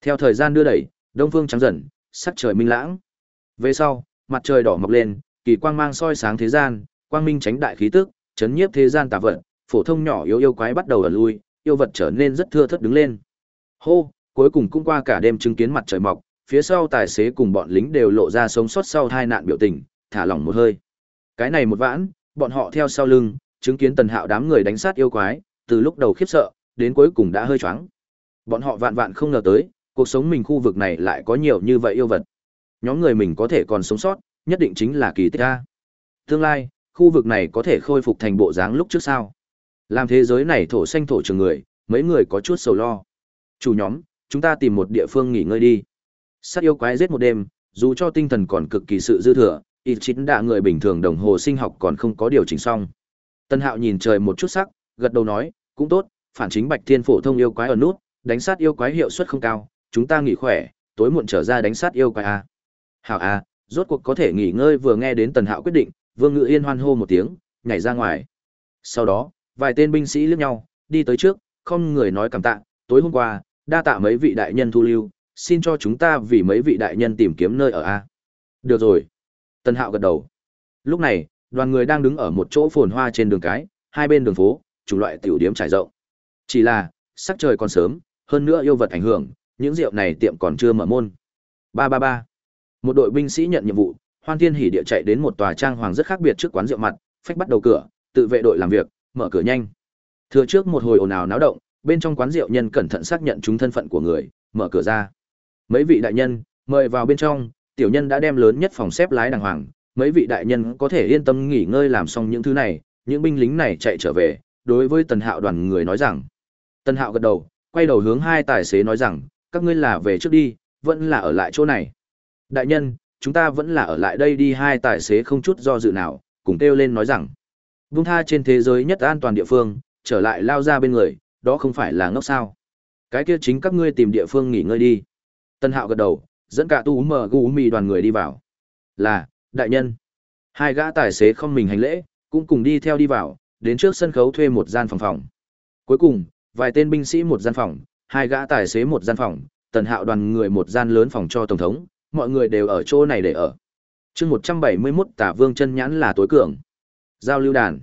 Theo thời gian đưa đẩy, đông phương trắng dần, sắc trời minh lãng. Về sau, mặt trời đỏ mọc lên, kỳ quang mang soi sáng thế gian, quang minh tránh đại khí tức, chấn nhiếp thế gian tà vật, phổ thông nhỏ yếu yêu quái bắt đầu ở lui, yêu vật trở nên rất thưa thớt đứng lên. Hô, cuối cùng cũng qua cả đêm chứng kiến mặt trời mọc, phía sau tài xế cùng bọn lính đều lộ ra sống sót sau tai nạn biểu tình, thả lỏng một hơi. Cái này một vãn, bọn họ theo sau lưng, chứng kiến Tần Hạo đám người đánh sát yêu quái, từ lúc đầu khiếp sợ, đến cuối cùng đã hơi choáng. Bọn họ vạn vạn không ngờ tới, cuộc sống mình khu vực này lại có nhiều như vậy yêu vật. Nhóm người mình có thể còn sống sót, nhất định chính là kỳ tích a. Tương lai, khu vực này có thể khôi phục thành bộ dáng lúc trước sao? Làm thế giới này thổ xanh thổ trường người, mấy người có chút sầu lo. Chủ nhóm, chúng ta tìm một địa phương nghỉ ngơi đi. Sát yêu quái giết một đêm, dù cho tinh thần còn cực kỳ sự dư thừa, ít chín đã người bình thường đồng hồ sinh học còn không có điều chỉnh xong. Tân Hạo nhìn trời một chút sắc, gật đầu nói, cũng tốt, phản chính Bạch Thiên phổ thông yêu quái ở nút, đánh sát yêu quái hiệu suất không cao, chúng ta nghỉ khỏe, tối muộn trở ra đánh sát yêu quái a. Hảo a, rốt cuộc có thể nghỉ ngơi vừa nghe đến Tần Hạo quyết định, Vương Ngự Yên hoan hô một tiếng, nhảy ra ngoài. Sau đó, vài tên binh sĩ liếc nhau, đi tới trước, không người nói cảm tạ, tối hôm qua, đa tạ mấy vị đại nhân thu lưu, xin cho chúng ta vì mấy vị đại nhân tìm kiếm nơi ở a. Được rồi. Tần Hạo gật đầu. Lúc này, đoàn người đang đứng ở một chỗ phồn hoa trên đường cái, hai bên đường phố, chủng loại tiểu điếm trải rộng. Chỉ là, sắc trời còn sớm, hơn nữa yêu vật ảnh hưởng, những rượu này tiệm còn chưa mở môn. Ba ba ba. Một đội binh sĩ nhận nhiệm vụ, Hoan Thiên Hỉ địa chạy đến một tòa trang hoàng rất khác biệt trước quán rượu mặt, phách bắt đầu cửa, tự vệ đội làm việc, mở cửa nhanh. Thừa trước một hồi ồn ào náo động, bên trong quán rượu nhân cẩn thận xác nhận chúng thân phận của người, mở cửa ra. Mấy vị đại nhân, mời vào bên trong, tiểu nhân đã đem lớn nhất phòng xếp lái đàng hoàng, mấy vị đại nhân có thể yên tâm nghỉ ngơi làm xong những thứ này, những binh lính này chạy trở về, đối với Tần Hạo đoàn người nói rằng. Tần Hạo gật đầu, quay đầu hướng hai tài xế nói rằng, các ngươi là về trước đi, vẫn là ở lại chỗ này. Đại nhân, chúng ta vẫn là ở lại đây đi hai tài xế không chút do dự nào, cùng kêu lên nói rằng. Vung tha trên thế giới nhất an toàn địa phương, trở lại lao ra bên người, đó không phải là ngốc sao. Cái kia chính các ngươi tìm địa phương nghỉ ngơi đi. Tân hạo gật đầu, dẫn cả tu mờ gu mì đoàn người đi vào. Là, đại nhân. Hai gã tài xế không mình hành lễ, cũng cùng đi theo đi vào, đến trước sân khấu thuê một gian phòng phòng. Cuối cùng, vài tên binh sĩ một gian phòng, hai gã tài xế một gian phòng, tần hạo đoàn người một gian lớn phòng cho tổng thống, mọi người đều ở chỗ này để ở. chương 171 tả vương chân nhãn là tối cường. Giao lưu đàn.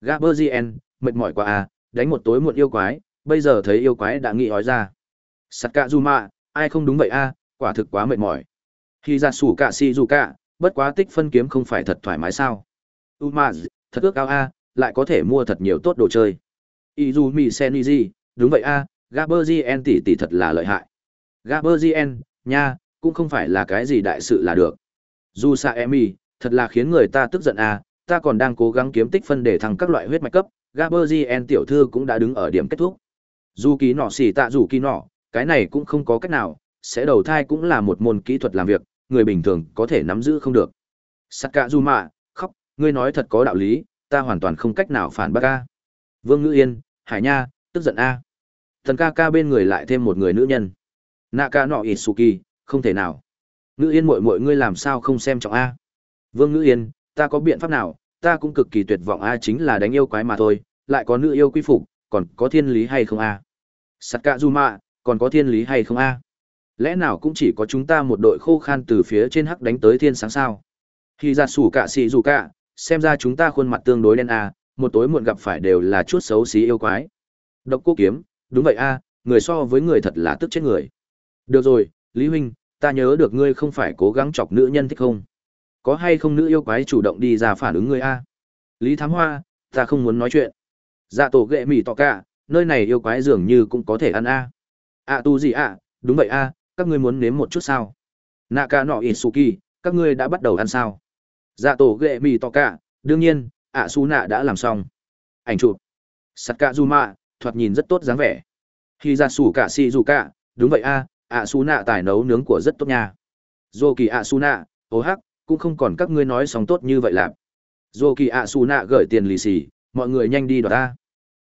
Gaberzien, mệt mỏi quá à, đánh một tối muộn yêu quái, bây giờ thấy yêu quái đã nghị hói ra. Sakazuma, ai không đúng vậy a quả thực quá mệt mỏi. Khi ra sủ cả si dù cả, bất quá tích phân kiếm không phải thật thoải mái sao. Umaz, thật ước cao a à, lại có thể mua thật nhiều tốt đồ chơi. Izumi Seniji, đúng vậy a Gaberzien tỷ tỷ thật là lợi hại. Gaberzien, nha, cũng không phải là cái gì đại sự là được. Dù Sa Emi, thật là khiến người ta tức giận à? ta còn đang cố gắng kiếm tích phân để thăng các loại huyết mạch cấp, Gaberzien tiểu thư cũng đã đứng ở điểm kết thúc. Dù ký nọ xỉ tạ dù ký nọ, cái này cũng không có cách nào, sẽ đầu thai cũng là một môn kỹ thuật làm việc, người bình thường có thể nắm giữ không được. Sakazuma, khóc, ngươi nói thật có đạo lý, ta hoàn toàn không cách nào phản bác a. Vương Ngữ Yên, Hải Nha, tức giận a. Thần ca ca bên người lại thêm một người nữ nhân. Naka nọ Isuki, không thể nào. Ngữ Yên muội muội ngươi làm sao không xem trọng a? Vương Ngữ Yên, ta có biện pháp nào, ta cũng cực kỳ tuyệt vọng a chính là đánh yêu quái mà thôi, lại có nữ yêu quy phục, còn có thiên lý hay không a? Sakazuma, còn có thiên lý hay không a? Lẽ nào cũng chỉ có chúng ta một đội khô khan từ phía trên hắc đánh tới thiên sáng sao? Khi ra sủ cả xì dù cả, xem ra chúng ta khuôn mặt tương đối đen a, một tối muộn gặp phải đều là chút xấu xí yêu quái. Độc cô kiếm, đúng vậy a, người so với người thật là tức chết người. Được rồi, Lý huynh, ta nhớ được ngươi không phải cố gắng chọc nữ nhân thích không? Có hay không nữ yêu quái chủ động đi ra phản ứng ngươi a? Lý Thám Hoa, ta không muốn nói chuyện. Dạ tổ ghệ mỉ tọ cả, nơi này yêu quái dường như cũng có thể ăn a. À tu gì ạ, đúng vậy a, các ngươi muốn nếm một chút sao? Naka nọ Isuki, các ngươi đã bắt đầu ăn sao? Dạ tổ ghệ mì to cả, đương nhiên, ạ su nạ đã làm xong. Ảnh chụp. sắt ca du mạ thoạt nhìn rất tốt dáng vẻ. Khi ra sủ cả si dù cả, đúng vậy a, ạ su nạ tài nấu nướng của rất tốt nha. Dô kỳ ạ su nạ, ô hắc, cũng không còn các ngươi nói xong tốt như vậy làm. Dô kỳ ạ su nạ gửi tiền lì xì, mọi người nhanh đi đoạt ta.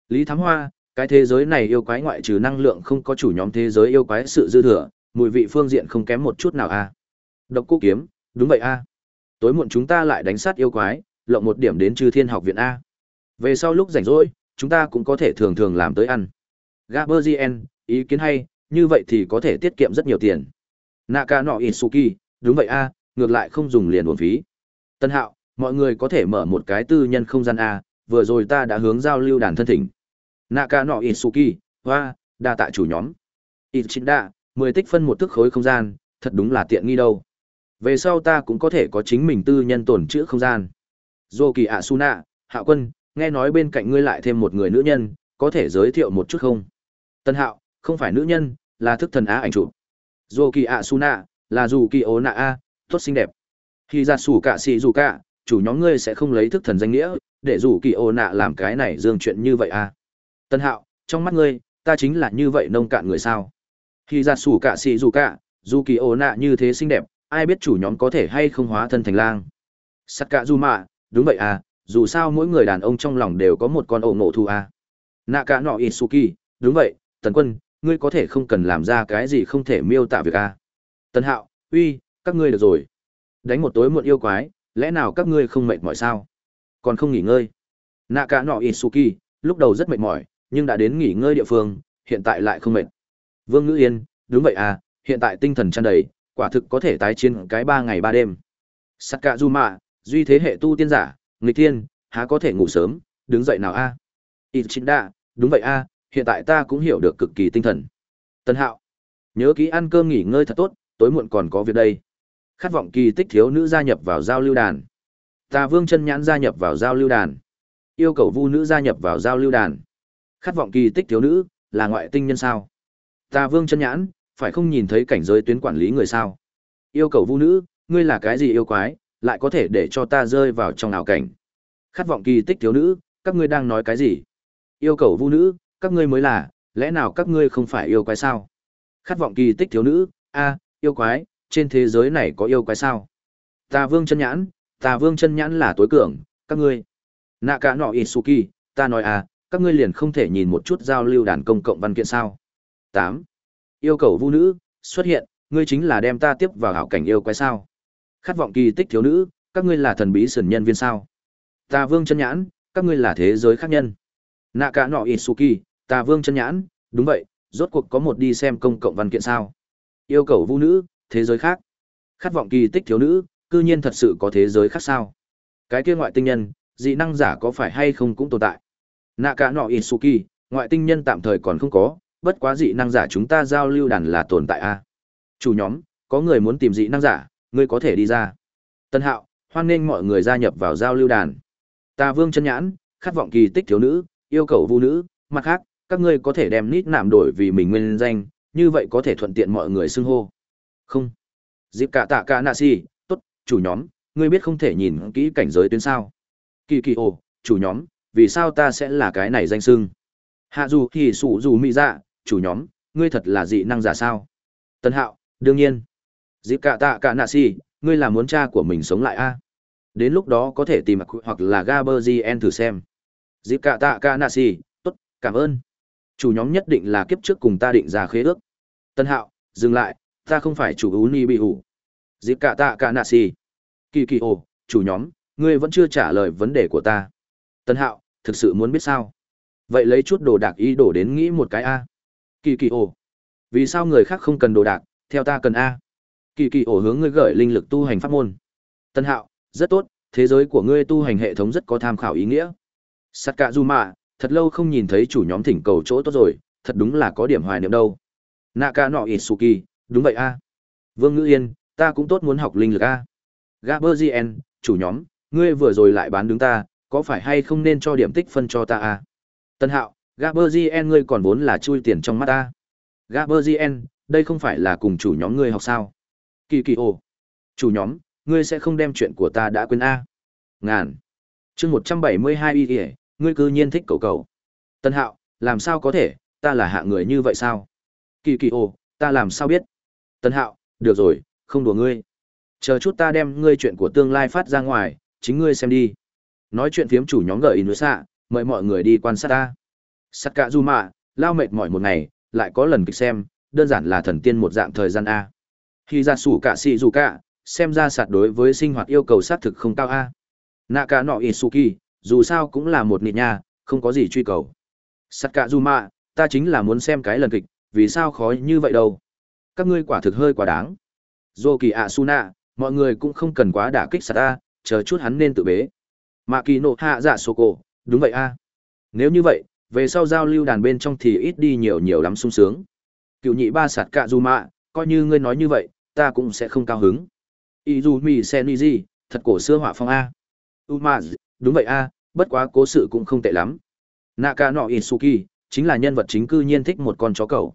Lý Thám Hoa, cái thế giới này yêu quái ngoại trừ năng lượng không có chủ nhóm thế giới yêu quái sự dư thừa, mùi vị phương diện không kém một chút nào a. À. Độc Cô Kiếm, đúng vậy a. Tối muộn chúng ta lại đánh sát yêu quái, lộng một điểm đến Trư Thiên học viện a. Về sau lúc rảnh rỗi, chúng ta cũng có thể thường thường làm tới ăn. Gaberzien, ý kiến hay, như vậy thì có thể tiết kiệm rất nhiều tiền. Naka no Isuki, đúng vậy a, ngược lại không dùng liền uổng phí. Tân Hạo, mọi người có thể mở một cái tư nhân không gian a, vừa rồi ta đã hướng giao lưu đàn thân thỉnh. Naka no Isuki, hoa, đa tạ chủ nhóm. Ichinda, 10 tích phân một tức khối không gian, thật đúng là tiện nghi đâu. Về sau ta cũng có thể có chính mình tư nhân tổn chữa không gian. Zoki Asuna, Hạo Quân, nghe nói bên cạnh ngươi lại thêm một người nữ nhân, có thể giới thiệu một chút không? Tân Hạo, không phải nữ nhân, là thức thần á ảnh chụp. Zoki Asuna, là dù kỳ ố nạ a, tốt xinh đẹp. Khi ra sủ cả xì dù cả, chủ nhóm ngươi sẽ không lấy thức thần danh nghĩa, để dù kỳ ố nạ làm cái này dương chuyện như vậy a. Tân Hạo, trong mắt ngươi, ta chính là như vậy nông cạn người sao? Khi ra sủ cả xì dù cả, dù kỳ ố nạ như thế xinh đẹp, ai biết chủ nhóm có thể hay không hóa thân thành lang. Sắc cả dù mạ, đúng vậy à, dù sao mỗi người đàn ông trong lòng đều có một con ổ ngộ thu à. a. Nạ cả nọ Isuki, đúng vậy, tần quân, ngươi có thể không cần làm ra cái gì không thể miêu tả việc a. Tần hạo, uy, các ngươi được rồi. Đánh một tối muộn yêu quái, lẽ nào các ngươi không mệt mỏi sao? Còn không nghỉ ngơi. Nạ cả nọ Isuki, lúc đầu rất mệt mỏi, nhưng đã đến nghỉ ngơi địa phương, hiện tại lại không mệt. Vương Ngữ Yên, đúng vậy à, hiện tại tinh thần tràn đầy, quả thực có thể tái chiến cái ba ngày ba đêm. Sakazuma, duy thế hệ tu tiên giả, nghịch Thiên, há có thể ngủ sớm, đứng dậy nào a? À? Đa, đúng vậy a, hiện tại ta cũng hiểu được cực kỳ tinh thần. Tân Hạo, nhớ kỹ ăn cơm nghỉ ngơi thật tốt, tối muộn còn có việc đây. Khát vọng kỳ tích thiếu nữ gia nhập vào giao lưu đàn. Tà Vương chân nhãn gia nhập vào giao lưu đàn. Yêu cầu vu nữ gia nhập vào giao lưu đàn. Khát vọng kỳ tích thiếu nữ là ngoại tinh nhân sao? Tà Vương chân nhãn, phải không nhìn thấy cảnh giới tuyến quản lý người sao? Yêu cầu vu nữ, ngươi là cái gì yêu quái, lại có thể để cho ta rơi vào trong ảo cảnh? Khát vọng kỳ tích thiếu nữ, các ngươi đang nói cái gì? Yêu cầu vu nữ, các ngươi mới là, lẽ nào các ngươi không phải yêu quái sao? Khát vọng kỳ tích thiếu nữ, a, yêu quái, trên thế giới này có yêu quái sao? Ta Vương chân nhãn, ta Vương chân nhãn là tối cường, các ngươi. Nạ cả nọ Isuki, ta nói à, các ngươi liền không thể nhìn một chút giao lưu đàn công cộng văn kiện sao? 8 yêu cầu vu nữ xuất hiện ngươi chính là đem ta tiếp vào hảo cảnh yêu quái sao khát vọng kỳ tích thiếu nữ, các ngươi là thần bí sườn nhân viên sao? Ta vương chân nhãn, các ngươi là thế giới khác nhân. Nạ cả nọ isuki ta vương chân nhãn, đúng vậy, rốt cuộc có một đi xem công cộng văn kiện sao? Yêu cầu vu nữ, thế giới khác. Khát vọng kỳ tích thiếu nữ, cư nhiên thật sự có thế giới khác sao? Cái kia ngoại tinh nhân, dị năng giả có phải hay không cũng tồn tại? Nạ cả nọ isuki ngoại tinh nhân tạm thời còn không có, bất quá dị năng giả chúng ta giao lưu đàn là tồn tại a chủ nhóm, có người muốn tìm dị năng giả ngươi có thể đi ra. Tân hạo hoan nghênh mọi người gia nhập vào giao lưu đàn. Ta vương chân nhãn khát vọng kỳ tích thiếu nữ yêu cầu vu nữ mặt khác các ngươi có thể đem nít nạm đổi vì mình nguyên danh như vậy có thể thuận tiện mọi người xưng hô. Không. Dịp cả tạ cả nạ si tốt chủ nhóm ngươi biết không thể nhìn kỹ cảnh giới tuyến sao? Kỳ kỳ ồ chủ nhóm vì sao ta sẽ là cái này danh xưng? Hạ dù thì sủ dù mỹ dạ chủ nhóm, ngươi thật là dị năng giả sao? Tân Hạo, đương nhiên. Dịp cả tạ cả nạ si, ngươi là muốn cha của mình sống lại a? À? Đến lúc đó có thể tìm hoặc là Gaberzien thử xem. Dịp cả tạ cả nạ si, tốt, cảm ơn. Chủ nhóm nhất định là kiếp trước cùng ta định ra khế ước. Tân Hạo, dừng lại, ta không phải chủ ú ni bị ủ. Dịp cả tạ cả nạ si. Kỳ kỳ ồ, chủ nhóm, ngươi vẫn chưa trả lời vấn đề của ta. Tân Hạo, thực sự muốn biết sao? Vậy lấy chút đồ đạc ý đổ đến nghĩ một cái a kỳ kỳ ồ vì sao người khác không cần đồ đạc theo ta cần a kỳ kỳ ổ hướng ngươi gửi linh lực tu hành pháp môn. Tân hạo rất tốt thế giới của ngươi tu hành hệ thống rất có tham khảo ý nghĩa. Sắt cạ du mạ thật lâu không nhìn thấy chủ nhóm thỉnh cầu chỗ tốt rồi thật đúng là có điểm hoài niệm đâu. Nạ ca nọ ít suki đúng vậy a. À. Vương ngữ yên ta cũng tốt muốn học linh lực a. Gaberzien chủ nhóm ngươi vừa rồi lại bán đứng ta có phải hay không nên cho điểm tích phân cho ta a? Tân hạo Gaberzien ngươi còn vốn là chui tiền trong mắt ta. Gaberzien, đây không phải là cùng chủ nhóm ngươi học sao? Kỳ kỳ ồ. Chủ nhóm, ngươi sẽ không đem chuyện của ta đã quên a? Ngàn. Chương 172 y ỉa ngươi cư nhiên thích cầu cầu. Tân Hạo, làm sao có thể, ta là hạ người như vậy sao? Kỳ kỳ ồ, ta làm sao biết? Tân Hạo, được rồi, không đùa ngươi. Chờ chút ta đem ngươi chuyện của tương lai phát ra ngoài, chính ngươi xem đi. Nói chuyện phiếm chủ nhóm gợi ý xạ, mời mọi người đi quan sát ta sắt cạ du mạ lao mệt mỏi một ngày lại có lần kịch xem đơn giản là thần tiên một dạng thời gian a khi ra sủ cả xì dù cả xem ra sạt đối với sinh hoạt yêu cầu xác thực không cao a nạ cả nọ isuki dù sao cũng là một nịt nha không có gì truy cầu sắt cả du mạ ta chính là muốn xem cái lần kịch vì sao khó như vậy đâu? Các ngươi quả thực hơi quá đáng. Dô kỳ ạ mọi người cũng không cần quá đả kích sạt a, chờ chút hắn nên tự bế. Mạ kỳ nộ hạ dạ sô cổ, đúng vậy a. Nếu như vậy, về sau giao lưu đàn bên trong thì ít đi nhiều nhiều lắm sung sướng. Cựu nhị ba sạt cạ dù mạ, coi như ngươi nói như vậy, ta cũng sẽ không cao hứng. Izumi Seniji, thật cổ xưa họa phong A. Umaz, đúng vậy A, bất quá cố sự cũng không tệ lắm. Naka no Isuki, chính là nhân vật chính cư nhiên thích một con chó cầu.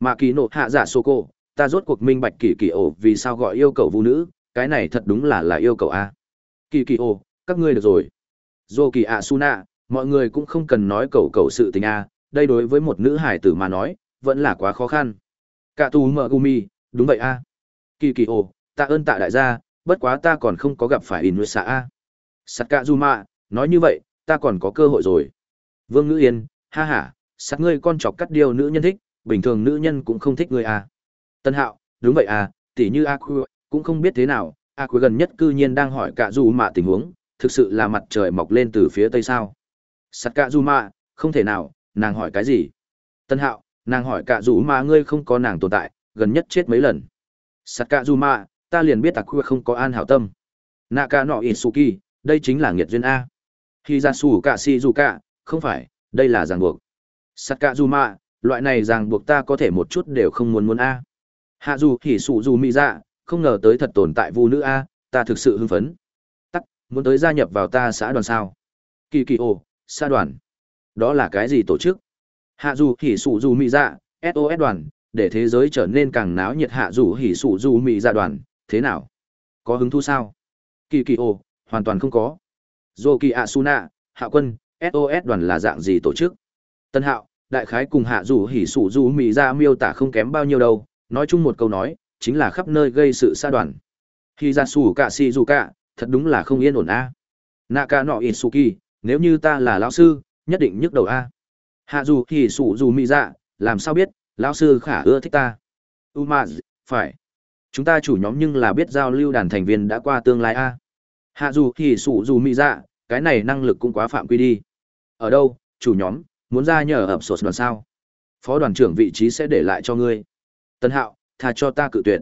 Mà kỳ nộ hạ giả Soko, ta rốt cuộc minh bạch kỳ kỳ ổ vì sao gọi yêu cầu vũ nữ, cái này thật đúng là là yêu cầu A. Kỳ kỳ ổ, các ngươi được rồi. Dô kỳ ạ mọi người cũng không cần nói cầu cầu sự tình A, đây đối với một nữ hải tử mà nói, vẫn là quá khó khăn. Cả tù mở gumi, đúng vậy A. Kỳ kỳ ồ tạ ơn tạ đại gia, bất quá ta còn không có gặp phải in xã A. Sakazuma, nói như vậy, ta còn có cơ hội rồi. Vương Ngữ Yên, ha ha, sắt ngươi con chọc cắt điều nữ nhân thích, bình thường nữ nhân cũng không thích ngươi à. Tân Hạo, đúng vậy à, tỷ như a Aku, cũng không biết thế nào, a Aku gần nhất cư nhiên đang hỏi cạ du mạ tình huống, thực sự là mặt trời mọc lên từ phía tây sao. Sakazuma, không thể nào, nàng hỏi cái gì? Tân Hạo, nàng hỏi cạ du mạ ngươi không có nàng tồn tại, gần nhất chết mấy lần. Sakazuma, ta liền biết Aku không có an hảo tâm. Naka no Isuki, đây chính là nghiệt duyên A. Khi ra sủ si dù không phải, đây là ràng buộc. Sakazuma, loại này ràng buộc ta có thể một chút đều không muốn muốn A. Hạ dù hỉ dù mỹ dạ, không ngờ tới thật tồn tại vu nữ A, ta thực sự hưng phấn. Tắc, muốn tới gia nhập vào ta xã đoàn sao. Kỳ kỳ ồ, xã đoàn. Đó là cái gì tổ chức? Hạ dù hỉ dù mỹ dạ, SOS đoàn, để thế giới trở nên càng náo nhiệt hạ dù hỉ sủ dù mị dạ đoàn, thế nào? Có hứng thú sao? Kỳ kỳ ô hoàn toàn không có. Dô kỳ Asuna, hạ quân, SOS đoàn là dạng gì tổ chức? Tân hạo, đại khái cùng hạ dù hỉ sủ dù mị ra miêu tả không kém bao nhiêu đâu, nói chung một câu nói, chính là khắp nơi gây sự xa đoàn. Khi ra sủ cả si dù cả, thật đúng là không yên ổn a. Naka su kỳ nếu như ta là lão sư, nhất định nhức đầu a. Hạ dù hỉ sủ dù mị ra, làm sao biết, lão sư khả ưa thích ta. Umaz, phải. Chúng ta chủ nhóm nhưng là biết giao lưu đàn thành viên đã qua tương lai a. Hạ dù thì sủ dù mỹ dạ cái này năng lực cũng quá phạm quy đi. Ở đâu chủ nhóm muốn ra nhờ ập sột đoàn sao? Phó đoàn trưởng vị trí sẽ để lại cho ngươi. Tân hạo tha cho ta cự tuyệt.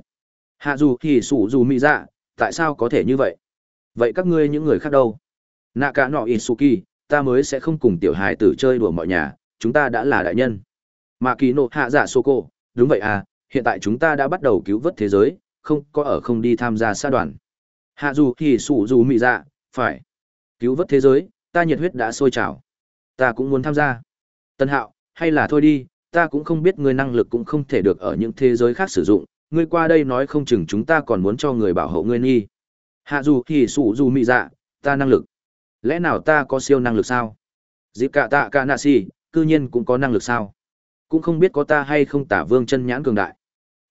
Hạ dù thì sủ dù mỹ dạ tại sao có thể như vậy? Vậy các ngươi những người khác đâu? Nạ cả nọ isuki ta mới sẽ không cùng tiểu hài tử chơi đùa mọi nhà chúng ta đã là đại nhân mà kỳ nộ hạ dạ sô cô, đúng vậy à hiện tại chúng ta đã bắt đầu cứu vớt thế giới, không có ở không đi tham gia xa đoàn. Hạ dù thì sủ dù mị dạ phải. Cứu vớt thế giới, ta nhiệt huyết đã sôi trào. Ta cũng muốn tham gia. Tân hạo, hay là thôi đi, ta cũng không biết ngươi năng lực cũng không thể được ở những thế giới khác sử dụng. Ngươi qua đây nói không chừng chúng ta còn muốn cho người bảo hộ ngươi nghi. Hạ dù thì sủ dù mị dạ ta năng lực. Lẽ nào ta có siêu năng lực sao? Dịp cả tạ cả nạ si cư nhiên cũng có năng lực sao? Cũng không biết có ta hay không tả vương chân nhãn cường đại.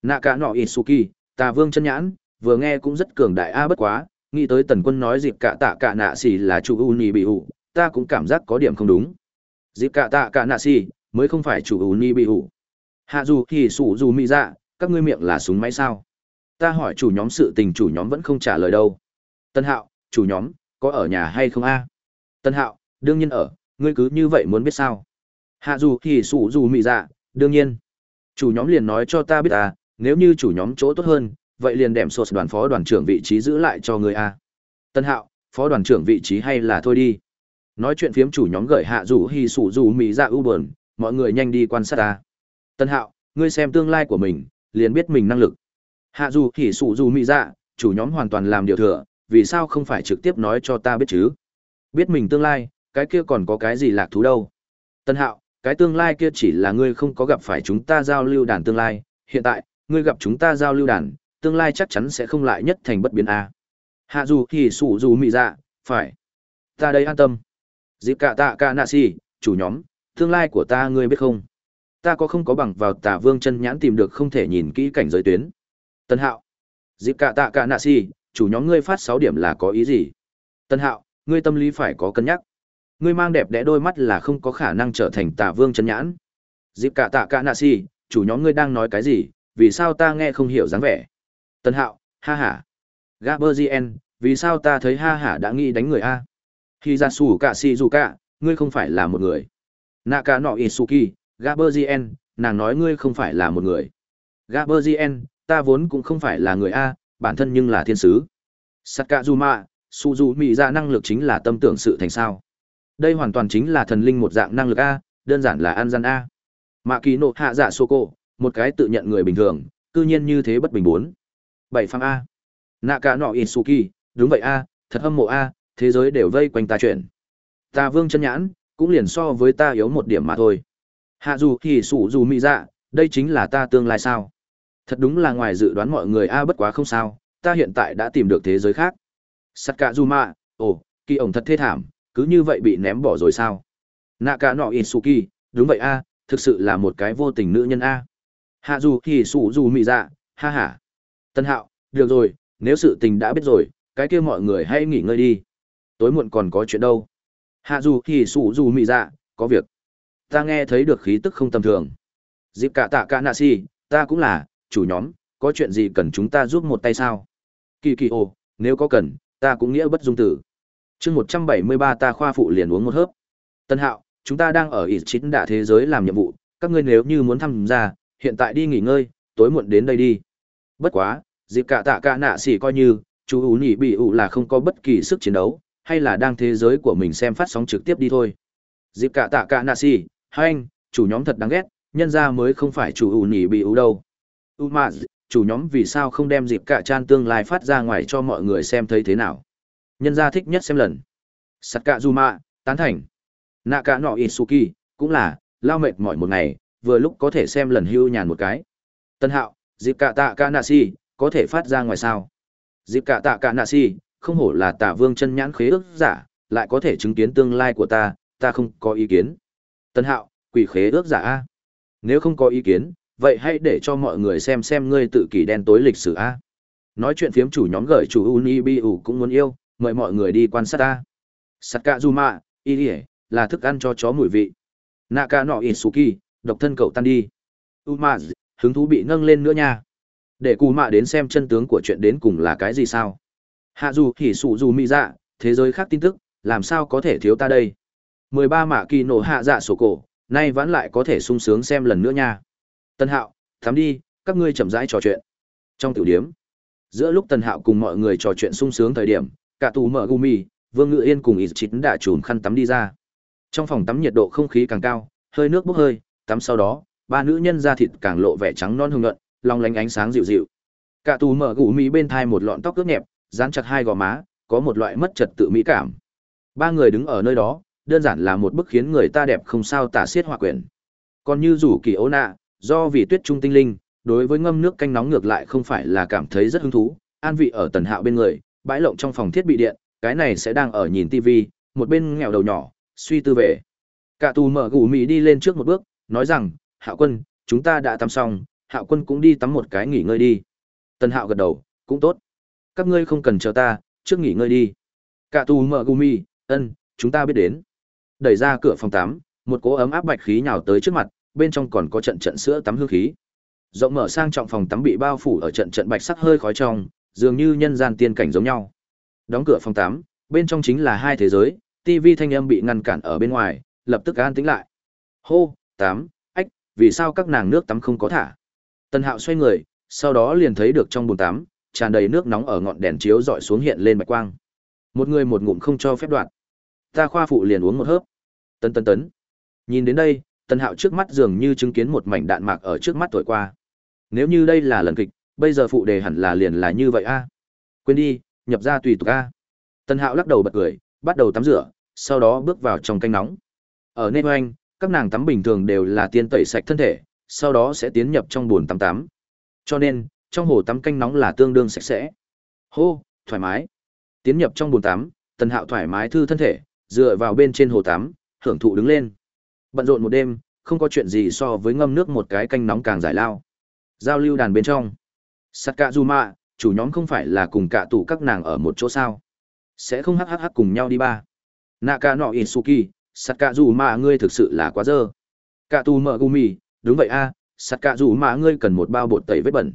Nạ cả nọ isuki tà vương chân nhãn, vừa nghe cũng rất cường đại a à bất quá, nghĩ tới tần quân nói dịp cả tạ cả nạ xì là chủ u ni bị ủ, ta cũng cảm giác có điểm không đúng. Dịp cả tạ cả nạ xì, mới không phải chủ u ni bị ủ. Hạ dù thì sủ dù mỹ dạ các ngươi miệng là súng máy sao? Ta hỏi chủ nhóm sự tình chủ nhóm vẫn không trả lời đâu. Tân hạo, chủ nhóm, có ở nhà hay không a? Tân hạo, đương nhiên ở, ngươi cứ như vậy muốn biết sao? Hạ dù thì sủ dù mị dạ đương nhiên. Chủ nhóm liền nói cho ta biết à nếu như chủ nhóm chỗ tốt hơn, vậy liền đem sột đoàn phó đoàn trưởng vị trí giữ lại cho người a. Tân hạo, phó đoàn trưởng vị trí hay là thôi đi. Nói chuyện phiếm chủ nhóm gửi hạ dù hi sủ dù mỹ ra dạ ưu bờn mọi người nhanh đi quan sát ta. Tân hạo, ngươi xem tương lai của mình, liền biết mình năng lực. Hạ dù thì sủ dù mỹ dạ chủ nhóm hoàn toàn làm điều thừa, vì sao không phải trực tiếp nói cho ta biết chứ? Biết mình tương lai, cái kia còn có cái gì lạc thú đâu? Tân hạo cái tương lai kia chỉ là ngươi không có gặp phải chúng ta giao lưu đàn tương lai, hiện tại, ngươi gặp chúng ta giao lưu đàn, tương lai chắc chắn sẽ không lại nhất thành bất biến a. Hạ dù thì sủ dù mị dạ phải. Ta đây an tâm. Dịp cả tạ cả nạ si chủ nhóm, tương lai của ta ngươi biết không? Ta có không có bằng vào tả vương chân nhãn tìm được không thể nhìn kỹ cảnh giới tuyến. Tân hạo. Dịp cả tạ cả nạ si chủ nhóm ngươi phát sáu điểm là có ý gì? Tân hạo, ngươi tâm lý phải có cân nhắc ngươi mang đẹp đẽ đôi mắt là không có khả năng trở thành tả vương chân nhãn dịp cả tạ cả nạ si chủ nhóm ngươi đang nói cái gì vì sao ta nghe không hiểu dáng vẻ Tân hạo, ha ha. Gaberzien, vì sao ta thấy ha hả đã nghĩ đánh người a? Khi ra sủ cả si dù cả, ngươi không phải là một người. nạ cả nọ Isuki, Gaberzien, nàng nói ngươi không phải là một người. Gaberzien, ta vốn cũng không phải là người A, bản thân nhưng là thiên sứ. Sakazuma, Suzu Mị ra năng lực chính là tâm tưởng sự thành sao. Đây hoàn toàn chính là thần linh một dạng năng lực A, đơn giản là an gian A. Mạ kỳ nộ hạ dạ sô cô, một cái tự nhận người bình thường, cư nhiên như thế bất bình bốn. Bảy phang A. Nạ cả nọ in suki, đúng vậy A, thật hâm mộ A, thế giới đều vây quanh ta chuyện. Ta vương chân nhãn, cũng liền so với ta yếu một điểm mà thôi. Hạ dù thì sủ dù mị dạ, đây chính là ta tương lai sao. Thật đúng là ngoài dự đoán mọi người A bất quá không sao, ta hiện tại đã tìm được thế giới khác. sắt cả dù mạ ồ, kỳ ổng thật thê thảm, cứ như vậy bị ném bỏ rồi sao? nà cả nọ Isuki, đúng vậy a, thực sự là một cái vô tình nữ nhân a. Hạ dù thì sủ dù mị dạ, ha ha. Tân hạo, được rồi, nếu sự tình đã biết rồi, cái kia mọi người hãy nghỉ ngơi đi. Tối muộn còn có chuyện đâu. Hạ dù thì sủ dù mị dạ, có việc. Ta nghe thấy được khí tức không tầm thường. Dịp cả tạ cả nạ si, ta cũng là, chủ nhóm, có chuyện gì cần chúng ta giúp một tay sao? Kỳ kỳ ồ, nếu có cần, ta cũng nghĩa bất dung tử chương một trăm bảy mươi ba ta khoa phụ liền uống một hớp. Tân hạo, chúng ta đang ở ít chín đạ thế giới làm nhiệm vụ, các ngươi nếu như muốn tham gia, hiện tại đi nghỉ ngơi, tối muộn đến đây đi. Bất quá, dịp cả tạ cả nạ xỉ coi như, chú ú nhị bị ủ là không có bất kỳ sức chiến đấu, hay là đang thế giới của mình xem phát sóng trực tiếp đi thôi. Dịp cả tạ cả nạ xỉ, hai anh, chủ nhóm thật đáng ghét, nhân ra mới không phải chủ ủ nhị bị ủ đâu. U mà, chủ nhóm vì sao không đem dịp cả chan tương lai phát ra ngoài cho mọi người xem thấy thế nào. Nhân gia thích nhất xem lần. Sakazuma, tán thành. nạ cạ nọ Isuki, cũng là, lao mệt mỏi một ngày, vừa lúc có thể xem lần hưu nhàn một cái. Tân hạo, dịp cạ tạ cạ nạ si, có thể phát ra ngoài sao. Dịp cạ tạ cạ nạ si, không hổ là tạ vương chân nhãn khế ước giả, lại có thể chứng kiến tương lai của ta, ta không có ý kiến. Tân hạo, quỷ khế ước giả A. Nếu không có ý kiến, vậy hãy để cho mọi người xem xem ngươi tự kỷ đen tối lịch sử A. Nói chuyện phiếm chủ nhóm gửi chủ Unibiu cũng muốn yêu, mời mọi người đi quan sát ta. sắt cạ dù mạ y ỉa là thức ăn cho chó mùi vị. Nạ cạ nọ no suki, độc thân cậu tan đi. U Umaz, hứng thú bị nâng lên nữa nha. Để cù mạ đến xem chân tướng của chuyện đến cùng là cái gì sao? Hạ dù hỉ sụ dù mỹ dạ, thế giới khác tin tức, làm sao có thể thiếu ta đây? 13 mạ kỳ nổ hạ dạ sổ cổ, nay vẫn lại có thể sung sướng xem lần nữa nha. Tân Hạo, thắm đi, các ngươi chậm rãi trò chuyện. Trong tiểu điếm, giữa lúc Tân Hạo cùng mọi người trò chuyện sung sướng thời điểm, cả tù mở gumi, Vương Ngự Yên cùng Ít Chín đã chùm khăn tắm đi ra. Trong phòng tắm nhiệt độ không khí càng cao, hơi nước bốc hơi, tắm sau đó, ba nữ nhân da thịt càng lộ vẻ trắng non hương nhuận, long lánh ánh sáng dịu dịu. Cả tù mở gù mỹ bên thai một lọn tóc ướt nhẹp, dán chặt hai gò má, có một loại mất trật tự mỹ cảm. Ba người đứng ở nơi đó, đơn giản là một bức khiến người ta đẹp không sao tả xiết hòa quyển. Còn như rủ kỳ ố nạ, do vì tuyết trung tinh linh, đối với ngâm nước canh nóng ngược lại không phải là cảm thấy rất hứng thú, an vị ở tần hạo bên người, bãi lộng trong phòng thiết bị điện, cái này sẽ đang ở nhìn TV, một bên nghèo đầu nhỏ, suy tư về. Cả tù mở gù mì đi lên trước một bước, nói rằng, Hạo quân, chúng ta đã tắm xong, Hạo quân cũng đi tắm một cái nghỉ ngơi đi. Tần Hạo gật đầu, cũng tốt. Các ngươi không cần chờ ta, trước nghỉ ngơi đi. Cả tù mở gù mì, ân, chúng ta biết đến. Đẩy ra cửa phòng tắm, một cỗ ấm áp bạch khí nhào tới trước mặt, bên trong còn có trận trận sữa tắm hương khí. Rộng mở sang trọng phòng tắm bị bao phủ ở trận trận bạch sắc hơi khói trong, dường như nhân gian tiên cảnh giống nhau. Đóng cửa phòng tắm, bên trong chính là hai thế giới, tivi thanh âm bị ngăn cản ở bên ngoài, lập tức an tĩnh lại. Hô, tắm, ách, vì sao các nàng nước tắm không có thả? Tân Hạo xoay người, sau đó liền thấy được trong bồn tắm, tràn đầy nước nóng ở ngọn đèn chiếu dọi xuống hiện lên bạch quang. Một người một ngụm không cho phép đoạn. Ta khoa phụ liền uống một hớp. Tấn tấn tấn. Nhìn đến đây, Tân Hạo trước mắt dường như chứng kiến một mảnh đạn mạc ở trước mắt thổi qua. Nếu như đây là lần kịch, bây giờ phụ đề hẳn là liền là như vậy a. Quên đi, nhập ra tùy tục a. Tân Hạo lắc đầu bật cười, bắt đầu tắm rửa, sau đó bước vào trong canh nóng. Ở nơi oanh, các nàng tắm bình thường đều là tiên tẩy sạch thân thể, sau đó sẽ tiến nhập trong bồn tắm tắm. Cho nên, trong hồ tắm canh nóng là tương đương sạch sẽ. Hô, thoải mái. Tiến nhập trong bồn tắm, Tần Hạo thoải mái thư thân thể, dựa vào bên trên hồ tắm, hưởng thụ đứng lên. Bận rộn một đêm, không có chuyện gì so với ngâm nước một cái canh nóng càng giải lao. Giao lưu đàn bên trong. Sakazuma, chủ nhóm không phải là cùng cả tủ các nàng ở một chỗ sao? Sẽ không hắc hắc hắc cùng nhau đi ba. Naka cạ dù mạ ngươi thực sự là quá dơ. Cả tù mở gumi, đúng vậy a, à, mạ ngươi cần một bao bột tẩy vết bẩn.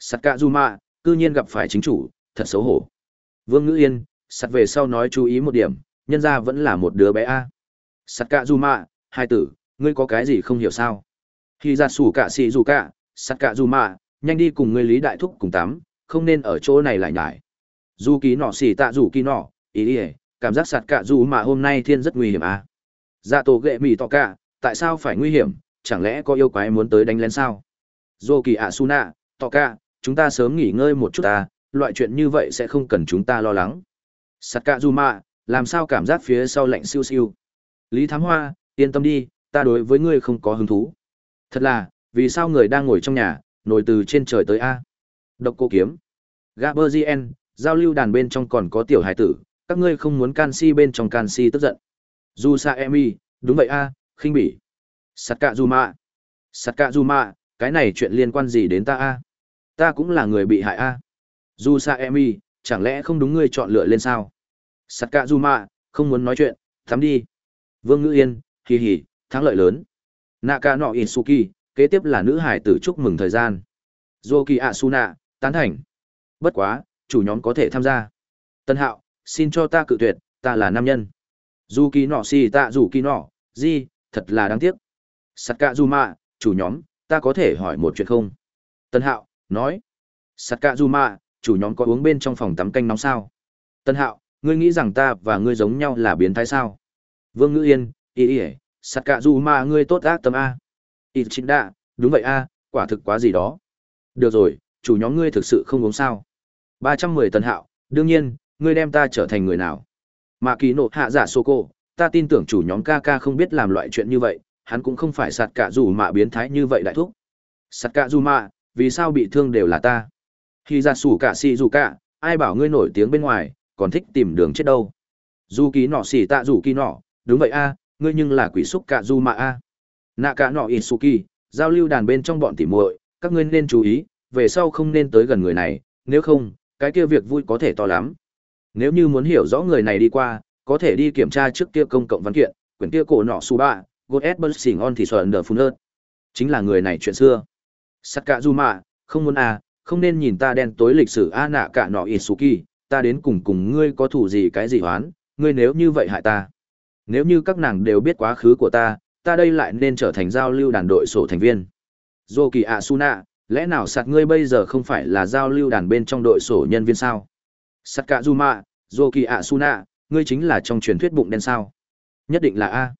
Sakazuma, cư nhiên gặp phải chính chủ, thật xấu hổ. Vương Ngữ Yên, sắt về sau nói chú ý một điểm, nhân ra vẫn là một đứa bé a. À. mạ hai tử, ngươi có cái gì không hiểu sao? Khi ra sủ cạ xì dù cạ sắt cạ dù mạ, nhanh đi cùng người Lý Đại Thúc cùng tắm, không nên ở chỗ này lại nhải. Dù ký nọ xì tạ dù ký nọ, ý ý, cảm giác sạt cả dù mà hôm nay thiên rất nguy hiểm à. Dạ tổ ghệ mì tỏ cạ tại sao phải nguy hiểm, chẳng lẽ có yêu quái muốn tới đánh lén sao? Dô kỳ ạ su nạ, tỏ cạ chúng ta sớm nghỉ ngơi một chút ta, loại chuyện như vậy sẽ không cần chúng ta lo lắng. Sạt cả dù mà, làm sao cảm giác phía sau lạnh siêu siêu. Lý Thám Hoa, yên tâm đi, ta đối với ngươi không có hứng thú. Thật là, vì sao người đang ngồi trong nhà, nổi từ trên trời tới A. Độc cô kiếm. Gaberzien, giao lưu đàn bên trong còn có tiểu hải tử, các ngươi không muốn canxi bên trong canxi tức giận. Dù sa emi, đúng vậy A, khinh bỉ. Sạt cạ dù mạ. Sạt cạ dù mạ, cái này chuyện liên quan gì đến ta A. Ta cũng là người bị hại A. Dù sa emi, chẳng lẽ không đúng ngươi chọn lựa lên sao? Sạt cạ dù mạ, không muốn nói chuyện, thắm đi. Vương Ngữ Yên, hì hì, thắng lợi lớn. Naka no Isuki, kế tiếp là nữ hải tử chúc mừng thời gian. Zoki Asuna, tán thành. Bất quá, chủ nhóm có thể tham gia. Tân Hạo, xin cho ta cự tuyệt, ta là nam nhân. Dù kỳ nọ xì tạ dù kỳ nọ, gì, thật là đáng tiếc. Sakazuma, chủ nhóm, ta có thể hỏi một chuyện không? Tân Hạo, nói. Sakazuma, chủ nhóm có uống bên trong phòng tắm canh nóng sao? Tân Hạo, ngươi nghĩ rằng ta và ngươi giống nhau là biến thái sao? Vương Ngữ Yên, ý ý, Sakazuma ngươi tốt ác tâm A. Ít chính đạ, đúng vậy A, quả thực quá gì đó. Được rồi, chủ nhóm ngươi thực sự không uống sao. Ba trăm mười tần Hạo, đương nhiên, ngươi đem ta trở thành người nào? mà kỳ nộ hạ giả sô cô, ta tin tưởng chủ nhóm ca ca không biết làm loại chuyện như vậy, hắn cũng không phải sạt cả dù mạ biến thái như vậy đại thúc. Sạt cả dù mạ, vì sao bị thương đều là ta? Khi ra sủ cả si dù cả, ai bảo ngươi nổi tiếng bên ngoài, còn thích tìm đường chết đâu. Dù ký nọ xỉ tạ dù ký nọ, đúng vậy a, ngươi nhưng là quỷ xúc cả dù mạ a. Nạ cả nọ Isuki, giao lưu đàn bên trong bọn tỉ muội, các ngươi nên chú ý, về sau không nên tới gần người này, nếu không, cái kia việc vui có thể to lắm. Nếu như muốn hiểu rõ người này đi qua, có thể đi kiểm tra trước kia công cộng văn kiện, quyển kia cổ nọ su ba, God Edbursing on thì soạn đờ phun hơn. Chính là người này chuyện xưa. Sakazuma, không muốn à, không nên nhìn ta đen tối lịch sử a nạ cả nọ Isuki, ta đến cùng cùng ngươi có thủ gì cái gì hoán, ngươi nếu như vậy hại ta. Nếu như các nàng đều biết quá khứ của ta, ta đây lại nên trở thành giao lưu đàn đội sổ thành viên. Zoki Asuna, lẽ nào sạt ngươi bây giờ không phải là giao lưu đàn bên trong đội sổ nhân viên sao? Sakazuma, Zoki Asuna, ngươi chính là trong truyền thuyết bụng đen sao? Nhất định là A.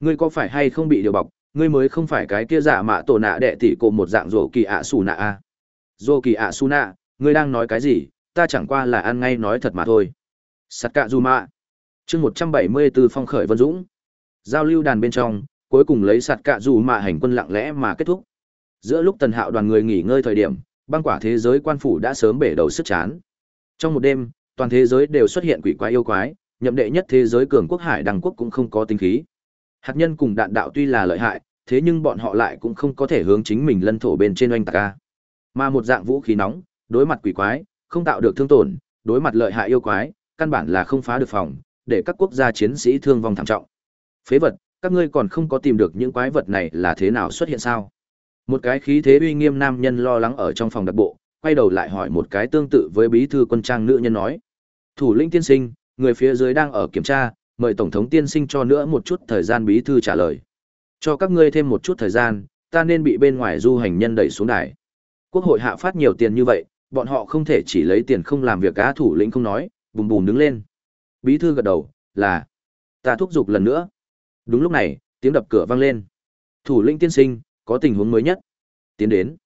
Ngươi có phải hay không bị điều bọc, ngươi mới không phải cái kia giả mạ tổ nạ đệ tỷ cổ một dạng Zoki Asuna A. Zoki Asuna, ngươi đang nói cái gì? Ta chẳng qua là ăn ngay nói thật mà thôi. Sakazuma. Chương 174 phong khởi Vân Dũng. Giao lưu đàn bên trong, cuối cùng lấy sạt cạ dù mạ hành quân lặng lẽ mà kết thúc. Giữa lúc tần hạo đoàn người nghỉ ngơi thời điểm, băng quả thế giới quan phủ đã sớm bể đầu sức chán. Trong một đêm, toàn thế giới đều xuất hiện quỷ quái yêu quái, nhậm đệ nhất thế giới cường quốc hải đăng quốc cũng không có tinh khí. Hạt nhân cùng đạn đạo tuy là lợi hại, thế nhưng bọn họ lại cũng không có thể hướng chính mình lân thổ bên trên oanh tạc ca Mà một dạng vũ khí nóng, đối mặt quỷ quái, không tạo được thương tổn, đối mặt lợi hại yêu quái, căn bản là không phá được phòng, để các quốc gia chiến sĩ thương vong thảm trọng. Phế vật, các ngươi còn không có tìm được những quái vật này là thế nào xuất hiện sao? Một cái khí thế uy nghiêm nam nhân lo lắng ở trong phòng đặc bộ, quay đầu lại hỏi một cái tương tự với bí thư quân trang nữ nhân nói. Thủ lĩnh tiên sinh, người phía dưới đang ở kiểm tra, mời Tổng thống tiên sinh cho nữa một chút thời gian bí thư trả lời. Cho các ngươi thêm một chút thời gian, ta nên bị bên ngoài du hành nhân đẩy xuống đài. Quốc hội hạ phát nhiều tiền như vậy, bọn họ không thể chỉ lấy tiền không làm việc cá thủ lĩnh không nói, bùm bùm đứng lên. Bí thư gật đầu, là, ta thúc giục lần nữa. Đúng lúc này, tiếng đập cửa vang lên. Thủ lĩnh tiên sinh, có tình huống mới nhất. Tiến đến.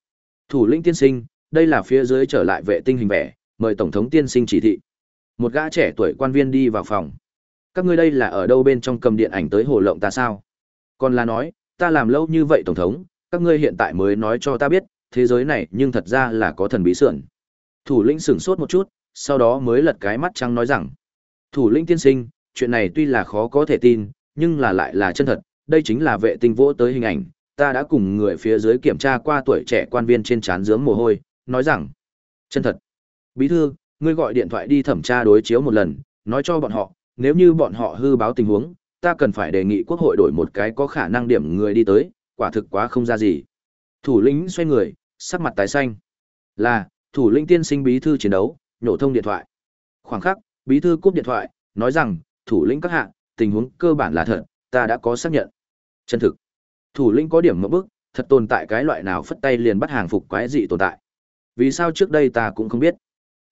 Thủ lĩnh tiên sinh, đây là phía dưới trở lại vệ tinh hình vẽ, mời Tổng thống tiên sinh chỉ thị. Một gã trẻ tuổi quan viên đi vào phòng. Các ngươi đây là ở đâu bên trong cầm điện ảnh tới hồ lộng ta sao? Còn là nói, ta làm lâu như vậy Tổng thống, các ngươi hiện tại mới nói cho ta biết, thế giới này nhưng thật ra là có thần bí sườn Thủ lĩnh sửng sốt một chút, sau đó mới lật cái mắt trắng nói rằng, thủ lĩnh tiên sinh, chuyện này tuy là khó có thể tin, nhưng là lại là chân thật, đây chính là vệ tinh vỗ tới hình ảnh, ta đã cùng người phía dưới kiểm tra qua tuổi trẻ quan viên trên trán dướng mồ hôi, nói rằng, chân thật. Bí thư, ngươi gọi điện thoại đi thẩm tra đối chiếu một lần, nói cho bọn họ, nếu như bọn họ hư báo tình huống, ta cần phải đề nghị quốc hội đổi một cái có khả năng điểm người đi tới, quả thực quá không ra gì. Thủ lĩnh xoay người, sắc mặt tái xanh. Là, thủ lĩnh tiên sinh bí thư chiến đấu, nhổ thông điện thoại. Khoảng khắc, bí thư cúp điện thoại, nói rằng, thủ lĩnh các hạ, tình huống cơ bản là thật, ta đã có xác nhận. Chân thực. Thủ lĩnh có điểm ngẫm bức, thật tồn tại cái loại nào phất tay liền bắt hàng phục quái dị tồn tại. Vì sao trước đây ta cũng không biết?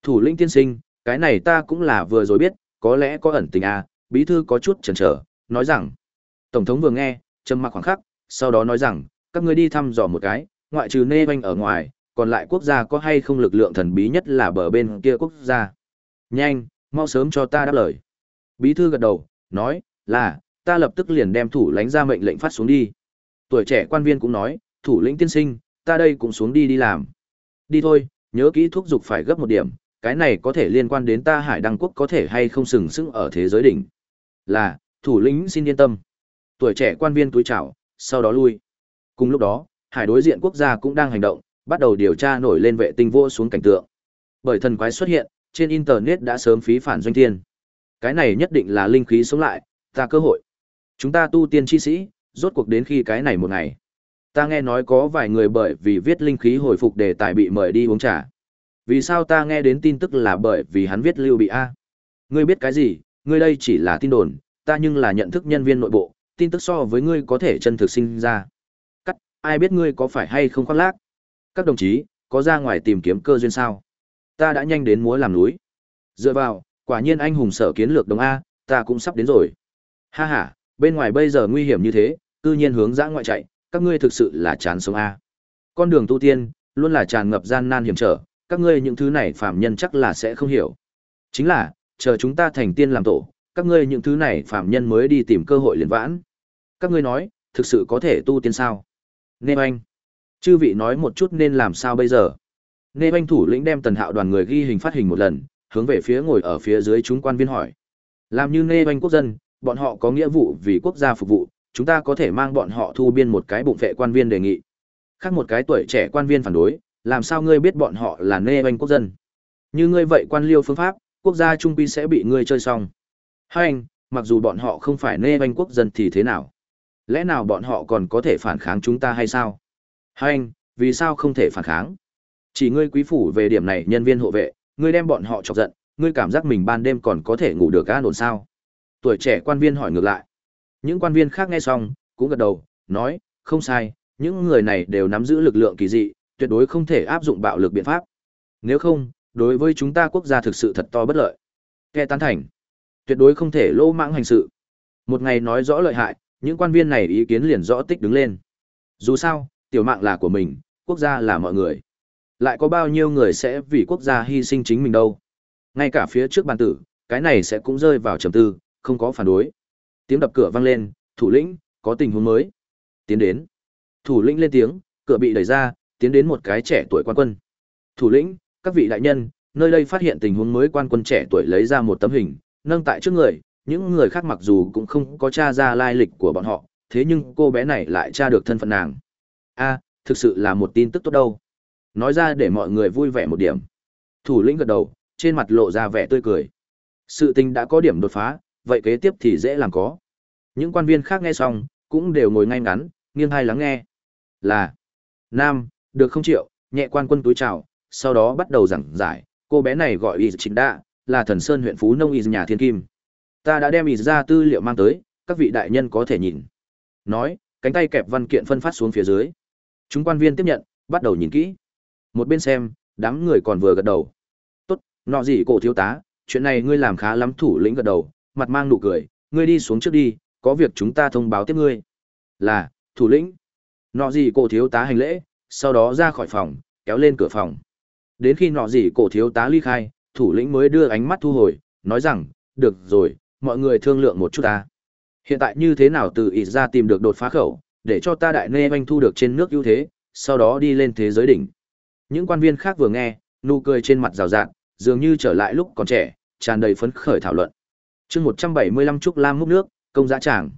Thủ lĩnh tiên sinh, cái này ta cũng là vừa rồi biết, có lẽ có ẩn tình à, bí thư có chút chần chờ, nói rằng. Tổng thống vừa nghe, trầm mặc khoảng khắc, sau đó nói rằng, các ngươi đi thăm dò một cái, ngoại trừ nê banh ở ngoài, còn lại quốc gia có hay không lực lượng thần bí nhất là bờ bên kia quốc gia. Nhanh, mau sớm cho ta đáp lời. Bí thư gật đầu, nói, là, ta lập tức liền đem thủ lãnh ra mệnh lệnh phát xuống đi. Tuổi trẻ quan viên cũng nói, thủ lĩnh tiên sinh, ta đây cũng xuống đi đi làm. Đi thôi, nhớ kỹ thuốc dục phải gấp một điểm, cái này có thể liên quan đến ta hải đăng quốc có thể hay không sừng sững ở thế giới đỉnh. Là, thủ lĩnh xin yên tâm. Tuổi trẻ quan viên túi chào, sau đó lui. Cùng lúc đó, hải đối diện quốc gia cũng đang hành động, bắt đầu điều tra nổi lên vệ tinh vô xuống cảnh tượng. Bởi thần quái xuất hiện, trên internet đã sớm phí phản doanh thiên. Cái này nhất định là linh khí sống lại, ta cơ hội. Chúng ta tu tiên chi sĩ, rốt cuộc đến khi cái này một ngày. Ta nghe nói có vài người bởi vì viết linh khí hồi phục đề tài bị mời đi uống trà. Vì sao ta nghe đến tin tức là bởi vì hắn viết lưu bị A? Ngươi biết cái gì, ngươi đây chỉ là tin đồn, ta nhưng là nhận thức nhân viên nội bộ, tin tức so với ngươi có thể chân thực sinh ra. Cắt, ai biết ngươi có phải hay không khoác lác? Các đồng chí, có ra ngoài tìm kiếm cơ duyên sao? Ta đã nhanh đến múa làm núi. Dựa vào, quả nhiên anh hùng sở kiến lược đồng A, ta cũng sắp đến rồi. Ha ha, bên ngoài bây giờ nguy hiểm như thế, cư nhiên hướng dã ngoại chạy, các ngươi thực sự là chán sống A. Con đường tu tiên, luôn là tràn ngập gian nan hiểm trở, các ngươi những thứ này phạm nhân chắc là sẽ không hiểu. Chính là, chờ chúng ta thành tiên làm tổ, các ngươi những thứ này phạm nhân mới đi tìm cơ hội liền vãn. Các ngươi nói, thực sự có thể tu tiên sao? Nê anh. Chư vị nói một chút nên làm sao bây giờ? Nê anh thủ lĩnh đem tần hạo đoàn người ghi hình phát hình một lần, hướng về phía ngồi ở phía dưới chúng quan viên hỏi. Làm như nê banh quốc dân, bọn họ có nghĩa vụ vì quốc gia phục vụ, chúng ta có thể mang bọn họ thu biên một cái bụng vệ quan viên đề nghị. Khác một cái tuổi trẻ quan viên phản đối, làm sao ngươi biết bọn họ là nê banh quốc dân? Như ngươi vậy quan liêu phương pháp, quốc gia trung quy sẽ bị ngươi chơi xong. Hai anh, mặc dù bọn họ không phải nê banh quốc dân thì thế nào? Lẽ nào bọn họ còn có thể phản kháng chúng ta hay sao? Hai anh, vì sao không thể phản kháng? Chỉ ngươi quý phủ về điểm này nhân viên hộ vệ, ngươi đem bọn họ chọc giận, ngươi cảm giác mình ban đêm còn có thể ngủ được an ổn sao? Tuổi trẻ quan viên hỏi ngược lại. Những quan viên khác nghe xong, cũng gật đầu, nói, không sai, những người này đều nắm giữ lực lượng kỳ dị, tuyệt đối không thể áp dụng bạo lực biện pháp. Nếu không, đối với chúng ta quốc gia thực sự thật to bất lợi. Kẻ tán thành, tuyệt đối không thể lô mãng hành sự. Một ngày nói rõ lợi hại, những quan viên này ý kiến liền rõ tích đứng lên. Dù sao, tiểu mạng là của mình, quốc gia là mọi người. Lại có bao nhiêu người sẽ vì quốc gia hy sinh chính mình đâu. Ngay cả phía trước bàn tử, cái này sẽ cũng rơi vào trầm tư, không có phản đối. Tiếng đập cửa vang lên, thủ lĩnh, có tình huống mới. Tiến đến. Thủ lĩnh lên tiếng, cửa bị đẩy ra, tiến đến một cái trẻ tuổi quan quân. Thủ lĩnh, các vị đại nhân, nơi đây phát hiện tình huống mới quan quân trẻ tuổi lấy ra một tấm hình, nâng tại trước người, những người khác mặc dù cũng không có tra ra lai lịch của bọn họ, thế nhưng cô bé này lại tra được thân phận nàng. A, thực sự là một tin tức tốt đâu. Nói ra để mọi người vui vẻ một điểm. Thủ lĩnh gật đầu, trên mặt lộ ra vẻ tươi cười. Sự tình đã có điểm đột phá, vậy kế tiếp thì dễ làm có. Những quan viên khác nghe xong, cũng đều ngồi ngay ngắn, nghiêng hai lắng nghe. Là, Nam, được không chịu, nhẹ quan quân túi chào, sau đó bắt đầu giảng giải, cô bé này gọi Y Chính Đa, là thần sơn huyện Phú Nông Y nhà thiên kim. Ta đã đem Y ra tư liệu mang tới, các vị đại nhân có thể nhìn. Nói, cánh tay kẹp văn kiện phân phát xuống phía dưới. Chúng quan viên tiếp nhận, bắt đầu nhìn kỹ. Một bên xem, đám người còn vừa gật đầu. Tốt, nọ gì cổ thiếu tá, chuyện này ngươi làm khá lắm thủ lĩnh gật đầu, mặt mang nụ cười, ngươi đi xuống trước đi, có việc chúng ta thông báo tiếp ngươi. Là, thủ lĩnh. Nọ gì cổ thiếu tá hành lễ, sau đó ra khỏi phòng, kéo lên cửa phòng. Đến khi nọ gì cổ thiếu tá ly khai, thủ lĩnh mới đưa ánh mắt thu hồi, nói rằng, được rồi, mọi người thương lượng một chút ta. Hiện tại như thế nào từ ít ra tìm được đột phá khẩu, để cho ta đại nê anh thu được trên nước ưu thế, sau đó đi lên thế giới đỉnh. Những quan viên khác vừa nghe, nụ cười trên mặt rào rạt, dường như trở lại lúc còn trẻ, tràn đầy phấn khởi thảo luận. chương 175 Trúc Lam múc nước, công giá tràng.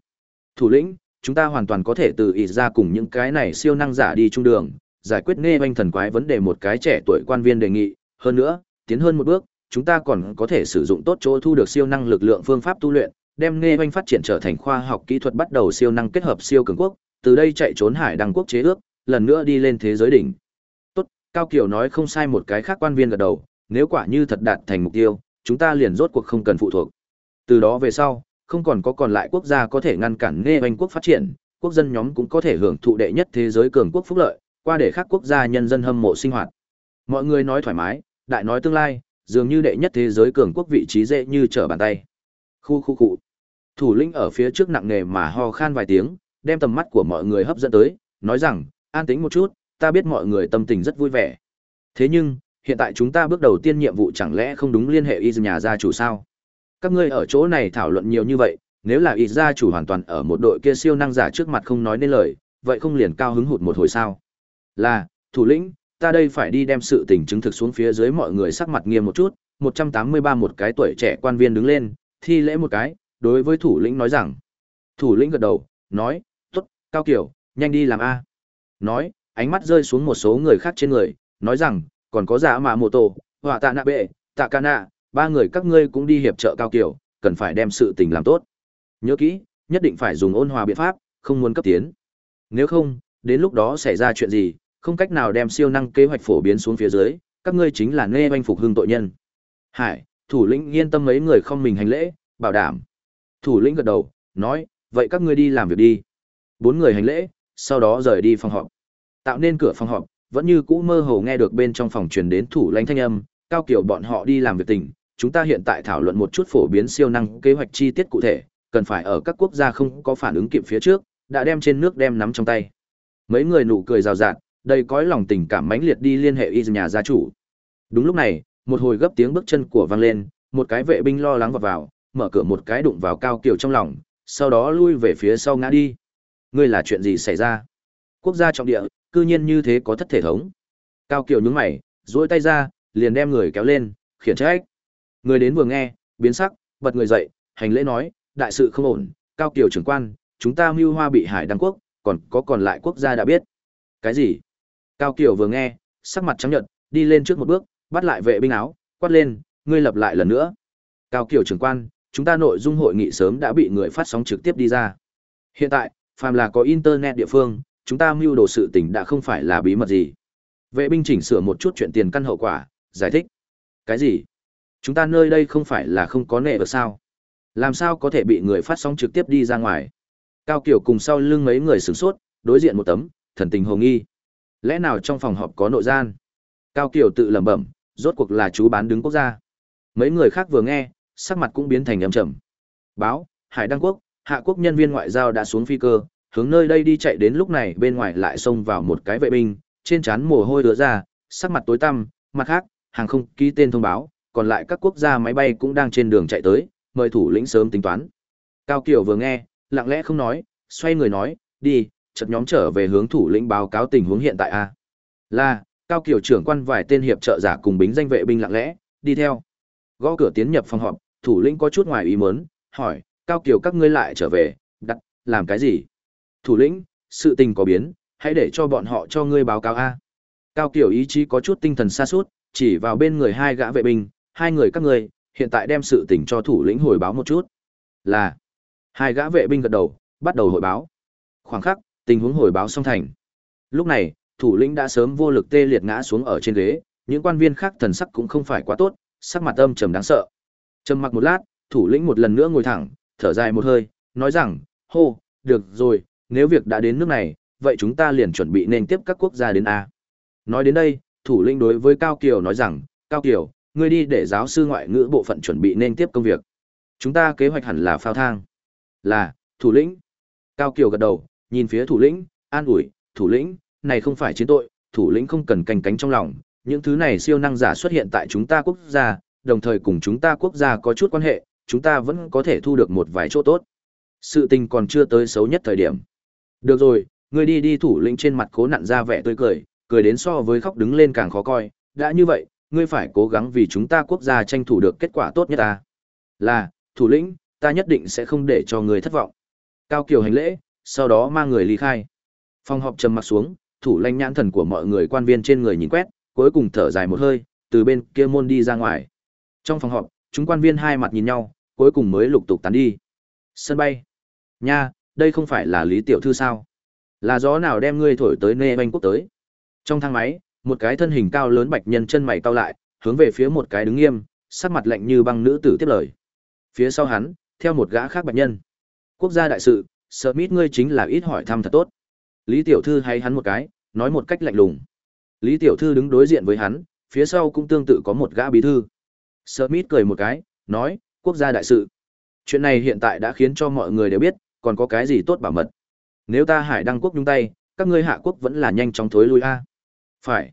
Thủ lĩnh, chúng ta hoàn toàn có thể từ ý ra cùng những cái này siêu năng giả đi trung đường, giải quyết nghe oanh thần quái vấn đề một cái trẻ tuổi quan viên đề nghị, hơn nữa, tiến hơn một bước, chúng ta còn có thể sử dụng tốt chỗ thu được siêu năng lực lượng phương pháp tu luyện, đem nghe oanh phát triển trở thành khoa học kỹ thuật bắt đầu siêu năng kết hợp siêu cường quốc, từ đây chạy trốn hải đăng quốc chế ước, lần nữa đi lên thế giới đỉnh. Cao Kiều nói không sai một cái khác quan viên gật đầu, nếu quả như thật đạt thành mục tiêu, chúng ta liền rốt cuộc không cần phụ thuộc. Từ đó về sau, không còn có còn lại quốc gia có thể ngăn cản nghe oanh quốc phát triển, quốc dân nhóm cũng có thể hưởng thụ đệ nhất thế giới cường quốc phúc lợi, qua để khác quốc gia nhân dân hâm mộ sinh hoạt. Mọi người nói thoải mái, đại nói tương lai, dường như đệ nhất thế giới cường quốc vị trí dễ như trở bàn tay. Khu khu cụ. Thủ lĩnh ở phía trước nặng nề mà ho khan vài tiếng, đem tầm mắt của mọi người hấp dẫn tới, nói rằng, an tĩnh một chút, ta biết mọi người tâm tình rất vui vẻ. Thế nhưng, hiện tại chúng ta bước đầu tiên nhiệm vụ chẳng lẽ không đúng liên hệ y nhà gia chủ sao? Các ngươi ở chỗ này thảo luận nhiều như vậy, nếu là y gia chủ hoàn toàn ở một đội kia siêu năng giả trước mặt không nói nên lời, vậy không liền cao hứng hụt một hồi sao? Là, thủ lĩnh, ta đây phải đi đem sự tình chứng thực xuống phía dưới mọi người sắc mặt nghiêm một chút, 183 một cái tuổi trẻ quan viên đứng lên, thi lễ một cái, đối với thủ lĩnh nói rằng. Thủ lĩnh gật đầu, nói, tốt, Cao Kiều, nhanh đi làm A. Nói, ánh mắt rơi xuống một số người khác trên người, nói rằng, còn có giả mà mô tổ, hòa tạ nạ bệ, tạ ca nạ, ba người các ngươi cũng đi hiệp trợ Cao Kiều, cần phải đem sự tình làm tốt. Nhớ kỹ, nhất định phải dùng ôn hòa biện pháp, không muốn cấp tiến. Nếu không, đến lúc đó xảy ra chuyện gì, không cách nào đem siêu năng kế hoạch phổ biến xuống phía dưới, các ngươi chính là nê banh phục hưng tội nhân. Hải, thủ lĩnh yên tâm mấy người không mình hành lễ, bảo đảm. Thủ lĩnh gật đầu, nói, vậy các ngươi đi làm việc đi. Bốn người hành lễ, sau đó rời đi phòng họp. Tạo nên cửa phòng họp, vẫn như cũ mơ hồ nghe được bên trong phòng truyền đến thủ lãnh thanh âm, cao kiểu bọn họ đi làm việc tình, chúng ta hiện tại thảo luận một chút phổ biến siêu năng kế hoạch chi tiết cụ thể, cần phải ở các quốc gia không có phản ứng kịp phía trước, đã đem trên nước đem nắm trong tay. Mấy người nụ cười rào rạt, đầy cõi lòng tình cảm mãnh liệt đi liên hệ y nhà gia chủ. Đúng lúc này, một hồi gấp tiếng bước chân của vang lên, một cái vệ binh lo lắng vào vào, mở cửa một cái đụng vào cao kiều trong lòng, sau đó lui về phía sau ngã đi. Ngươi là chuyện gì xảy ra? Quốc gia trọng địa, cư nhiên như thế có thất thể thống. Cao kiều nhướng mày, duỗi tay ra, liền đem người kéo lên, khiển trách. Người đến vừa nghe, biến sắc, bật người dậy, hành lễ nói, đại sự không ổn, cao kiều trưởng quan, chúng ta mưu hoa bị hải đăng quốc, còn có còn lại quốc gia đã biết. Cái gì? Cao Kiều vừa nghe, sắc mặt trắng nhợt, đi lên trước một bước, bắt lại vệ binh áo, quát lên, ngươi lập lại lần nữa. Cao Kiều trưởng quan, chúng ta nội dung hội nghị sớm đã bị người phát sóng trực tiếp đi ra. Hiện tại, phàm là có internet địa phương, chúng ta mưu đồ sự tình đã không phải là bí mật gì. Vệ binh chỉnh sửa một chút chuyện tiền căn hậu quả, giải thích. Cái gì? Chúng ta nơi đây không phải là không có nệ ở sao? Làm sao có thể bị người phát sóng trực tiếp đi ra ngoài? Cao Kiều cùng sau lưng mấy người sửng sốt, đối diện một tấm, thần tình hồ nghi. Lẽ nào trong phòng họp có nội gian? Cao Kiều tự lẩm bẩm, rốt cuộc là chú bán đứng quốc gia. Mấy người khác vừa nghe, sắc mặt cũng biến thành âm trầm. Báo, Hải Đăng Quốc, Hạ Quốc nhân viên ngoại giao đã xuống phi cơ, hướng nơi đây đi chạy đến lúc này bên ngoài lại xông vào một cái vệ binh, trên trán mồ hôi đứa ra, sắc mặt tối tăm, mặt khác, hàng không ký tên thông báo, còn lại các quốc gia máy bay cũng đang trên đường chạy tới, mời thủ lĩnh sớm tính toán. Cao Kiều vừa nghe, lặng lẽ không nói, xoay người nói, đi, chợt nhóm trở về hướng thủ lĩnh báo cáo tình huống hiện tại a. Là, cao kiều trưởng quan vài tên hiệp trợ giả cùng bính danh vệ binh lặng lẽ, đi theo. Gõ cửa tiến nhập phòng họp, thủ lĩnh có chút ngoài ý muốn, hỏi, cao kiều các ngươi lại trở về, đặt, làm cái gì? Thủ lĩnh, sự tình có biến, hãy để cho bọn họ cho ngươi báo cáo a. Cao Kiểu ý chí có chút tinh thần xa suốt, chỉ vào bên người hai gã vệ binh, hai người các ngươi, hiện tại đem sự tình cho thủ lĩnh hồi báo một chút. Là, hai gã vệ binh gật đầu, bắt đầu hồi báo. Khoảng khắc, tình huống hồi báo xong thành. Lúc này, thủ lĩnh đã sớm vô lực tê liệt ngã xuống ở trên ghế, những quan viên khác thần sắc cũng không phải quá tốt, sắc mặt âm trầm đáng sợ. Trầm mặc một lát, thủ lĩnh một lần nữa ngồi thẳng, thở dài một hơi, nói rằng, hô, được rồi, nếu việc đã đến nước này, vậy chúng ta liền chuẩn bị nên tiếp các quốc gia đến A. Nói đến đây, thủ lĩnh đối với Cao Kiều nói rằng, Cao Kiều, ngươi đi để giáo sư ngoại ngữ bộ phận chuẩn bị nên tiếp công việc. Chúng ta kế hoạch hẳn là phao thang. Là, thủ lĩnh. Cao Kiều gật đầu, nhìn phía thủ lĩnh, an ủi, thủ lĩnh, này không phải chiến tội, thủ lĩnh không cần canh cánh trong lòng, những thứ này siêu năng giả xuất hiện tại chúng ta quốc gia, đồng thời cùng chúng ta quốc gia có chút quan hệ, chúng ta vẫn có thể thu được một vài chỗ tốt. Sự tình còn chưa tới xấu nhất thời điểm. Được rồi, ngươi đi đi thủ lĩnh trên mặt cố nặn ra vẻ tươi cười, cười đến so với khóc đứng lên càng khó coi, đã như vậy, ngươi phải cố gắng vì chúng ta quốc gia tranh thủ được kết quả tốt nhất ta. Là, thủ lĩnh, ta nhất định sẽ không để cho người thất vọng. Cao Kiều hành lễ, sau đó mang người ly khai. Phòng họp trầm mặt xuống, thủ lãnh nhãn thần của mọi người quan viên trên người nhìn quét, cuối cùng thở dài một hơi, từ bên kia môn đi ra ngoài. Trong phòng họp, chúng quan viên hai mặt nhìn nhau, cuối cùng mới lục tục tán đi. Sân bay. Nha, đây không phải là Lý Tiểu Thư sao? Là gió nào đem ngươi thổi tới nê oanh quốc tới? Trong thang máy, một cái thân hình cao lớn bạch nhân chân mày cau lại, hướng về phía một cái đứng nghiêm, sắc mặt lạnh như băng nữ tử tiếp lời. Phía sau hắn, theo một gã khác bạch nhân. Quốc gia đại sự, Smith ngươi chính là ít hỏi thăm thật tốt. Lý Tiểu Thư hay hắn một cái, nói một cách lạnh lùng. Lý Tiểu Thư đứng đối diện với hắn, phía sau cũng tương tự có một gã bí thư. Smith cười một cái, nói, quốc gia đại sự. Chuyện này hiện tại đã khiến cho mọi người đều biết, còn có cái gì tốt bảo mật. Nếu ta hải đăng quốc nhung tay, các ngươi hạ quốc vẫn là nhanh chóng thối lui a. Phải.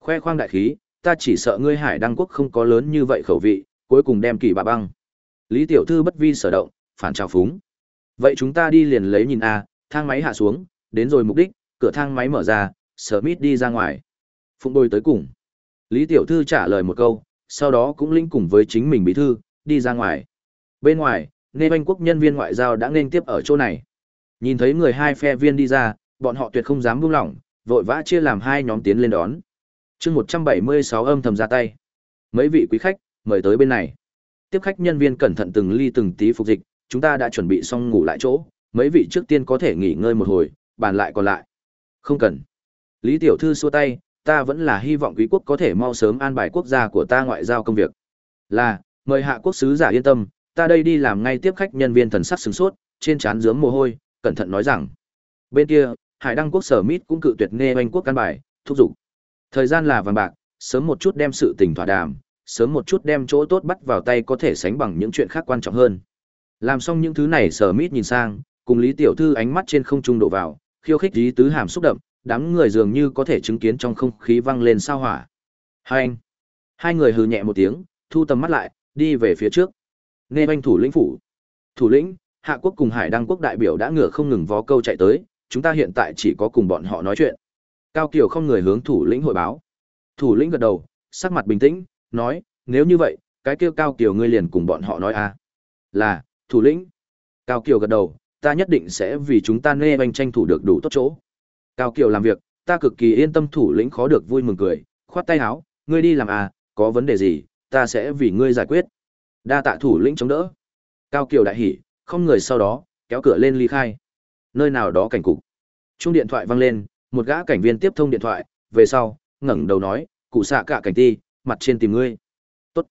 Khoe khoang đại khí, ta chỉ sợ ngươi hải đăng quốc không có lớn như vậy khẩu vị, cuối cùng đem kỳ bà băng. Lý Tiểu Thư bất vi sở động, phản trào phúng. Vậy chúng ta đi liền lấy nhìn a, thang máy hạ xuống, đến rồi mục đích, cửa thang máy mở ra, sở mít đi ra ngoài. Phụng đôi tới cùng. Lý Tiểu Thư trả lời một câu, sau đó cũng linh cùng với chính mình bí thư, đi ra ngoài. Bên ngoài, Nê Banh Quốc nhân viên ngoại giao đã nên tiếp ở chỗ này. Nhìn thấy người hai phe viên đi ra, bọn họ tuyệt không dám buông lỏng, vội vã chia làm hai nhóm tiến lên đón. chương 176 âm thầm ra tay. Mấy vị quý khách, mời tới bên này. Tiếp khách nhân viên cẩn thận từng ly từng tí phục dịch, chúng ta đã chuẩn bị xong ngủ lại chỗ, mấy vị trước tiên có thể nghỉ ngơi một hồi, bàn lại còn lại. Không cần. Lý Tiểu Thư xua tay, ta vẫn là hy vọng quý quốc có thể mau sớm an bài quốc gia của ta ngoại giao công việc. Là, mời hạ quốc sứ giả yên tâm, ta đây đi làm ngay tiếp khách nhân viên thần sắc sửng sốt, trên trán dướng mồ hôi, cẩn thận nói rằng. Bên kia, Hải Đăng quốc sở mít cũng cự tuyệt nghe anh quốc căn bài, thúc giục. Thời gian là vàng bạc, sớm một chút đem sự tình thỏa đàm, sớm một chút đem chỗ tốt bắt vào tay có thể sánh bằng những chuyện khác quan trọng hơn. Làm xong những thứ này sở mít nhìn sang, cùng Lý Tiểu Thư ánh mắt trên không trung đổ vào, khiêu khích lý tứ hàm xúc động, đám người dường như có thể chứng kiến trong không khí vang lên sao hỏa. Hai anh. Hai người hừ nhẹ một tiếng, thu tầm mắt lại, đi về phía trước. Nghe banh thủ lĩnh phủ. Thủ lĩnh, Hạ quốc cùng Hải Đăng quốc đại biểu đã ngửa không ngừng vó câu chạy tới, chúng ta hiện tại chỉ có cùng bọn họ nói chuyện. Cao Kiều không người hướng thủ lĩnh hội báo. Thủ lĩnh gật đầu, sắc mặt bình tĩnh, nói, nếu như vậy, cái kêu Cao Kiều ngươi liền cùng bọn họ nói a. À? Là, thủ lĩnh. Cao Kiều gật đầu, ta nhất định sẽ vì chúng ta nghe banh tranh thủ được đủ tốt chỗ. Cao Kiều làm việc, ta cực kỳ yên tâm thủ lĩnh khó được vui mừng cười, khoát tay áo, ngươi đi làm à, có vấn đề gì, ta sẽ vì ngươi giải quyết. Đa tạ thủ lĩnh chống đỡ. Cao Kiều đại hỉ, không người sau đó, kéo cửa lên ly khai. Nơi nào đó cảnh cục. Chuông điện thoại vang lên, một gã cảnh viên tiếp thông điện thoại, về sau, ngẩng đầu nói, cụ xạ cả cảnh ti, mặt trên tìm ngươi. Tốt.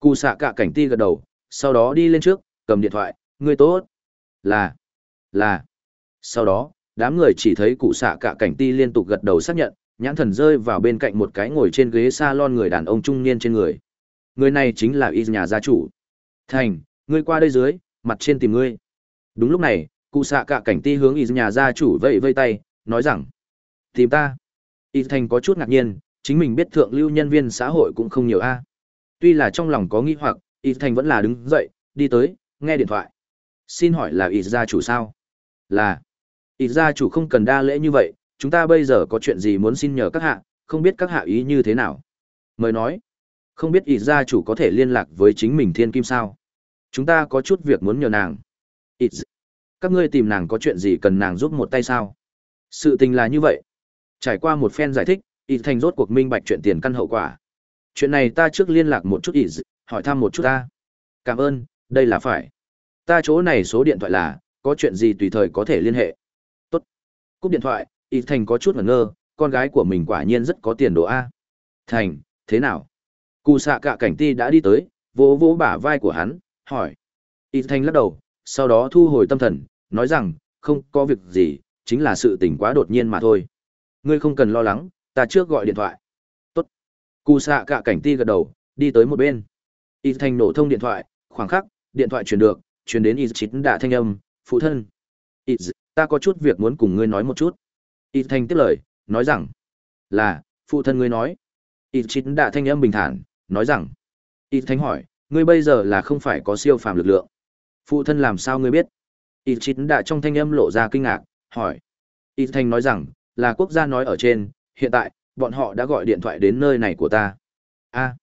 Cụ xạ cả cảnh ti gật đầu, sau đó đi lên trước, cầm điện thoại, ngươi tốt. Là. Là. Sau đó, đám người chỉ thấy cụ xạ cả cảnh ti liên tục gật đầu xác nhận, nhãn thần rơi vào bên cạnh một cái ngồi trên ghế salon người đàn ông trung niên trên người. Người này chính là y nhà gia chủ. Thành, ngươi qua đây dưới, mặt trên tìm ngươi. Đúng lúc này, cụ xạ cả cảnh ti hướng y nhà gia chủ vẫy vây tay, nói rằng, tìm ta. Y thành có chút ngạc nhiên, chính mình biết thượng lưu nhân viên xã hội cũng không nhiều a. Tuy là trong lòng có nghi hoặc, Y thành vẫn là đứng dậy, đi tới, nghe điện thoại. Xin hỏi là Y gia chủ sao? Là. Y gia chủ không cần đa lễ như vậy, chúng ta bây giờ có chuyện gì muốn xin nhờ các hạ, không biết các hạ ý như thế nào. Mời nói. Không biết Ít gia chủ có thể liên lạc với chính mình thiên kim sao? Chúng ta có chút việc muốn nhờ nàng. Ít. Các ngươi tìm nàng có chuyện gì cần nàng giúp một tay sao? Sự tình là như vậy. Trải qua một phen giải thích, ít thành rốt cuộc minh bạch chuyện tiền căn hậu quả. Chuyện này ta trước liên lạc một chút ít, hỏi thăm một chút ta. Cảm ơn, đây là phải. Ta chỗ này số điện thoại là, có chuyện gì tùy thời có thể liên hệ. Tốt. Cúp điện thoại, ít thành có chút ngẩn ngơ, con gái của mình quả nhiên rất có tiền đồ A. Thành, thế nào? Cụ xạ cả cảnh ti đã đi tới, vỗ vỗ bả vai của hắn, hỏi. Y Thanh lắc đầu, sau đó thu hồi tâm thần, nói rằng, không có việc gì, chính là sự tình quá đột nhiên mà thôi. Ngươi không cần lo lắng, ta trước gọi điện thoại. Tốt. Cù xạ cả cảnh ti gật đầu, đi tới một bên. Y Thanh nổ thông điện thoại, khoảng khắc, điện thoại truyền được, truyền đến Y chín đạ thanh âm, phụ thân. Y ta có chút việc muốn cùng ngươi nói một chút. Y Thanh tiếp lời, nói rằng, là, phụ thân ngươi nói. Y chín đạ thanh âm bình thản, nói rằng, Y Thanh hỏi, ngươi bây giờ là không phải có siêu phàm lực lượng. Phụ thân làm sao ngươi biết? Y chín đã trong thanh âm lộ ra kinh ngạc, hỏi. Y thanh nói rằng, là quốc gia nói ở trên, hiện tại, bọn họ đã gọi điện thoại đến nơi này của ta. a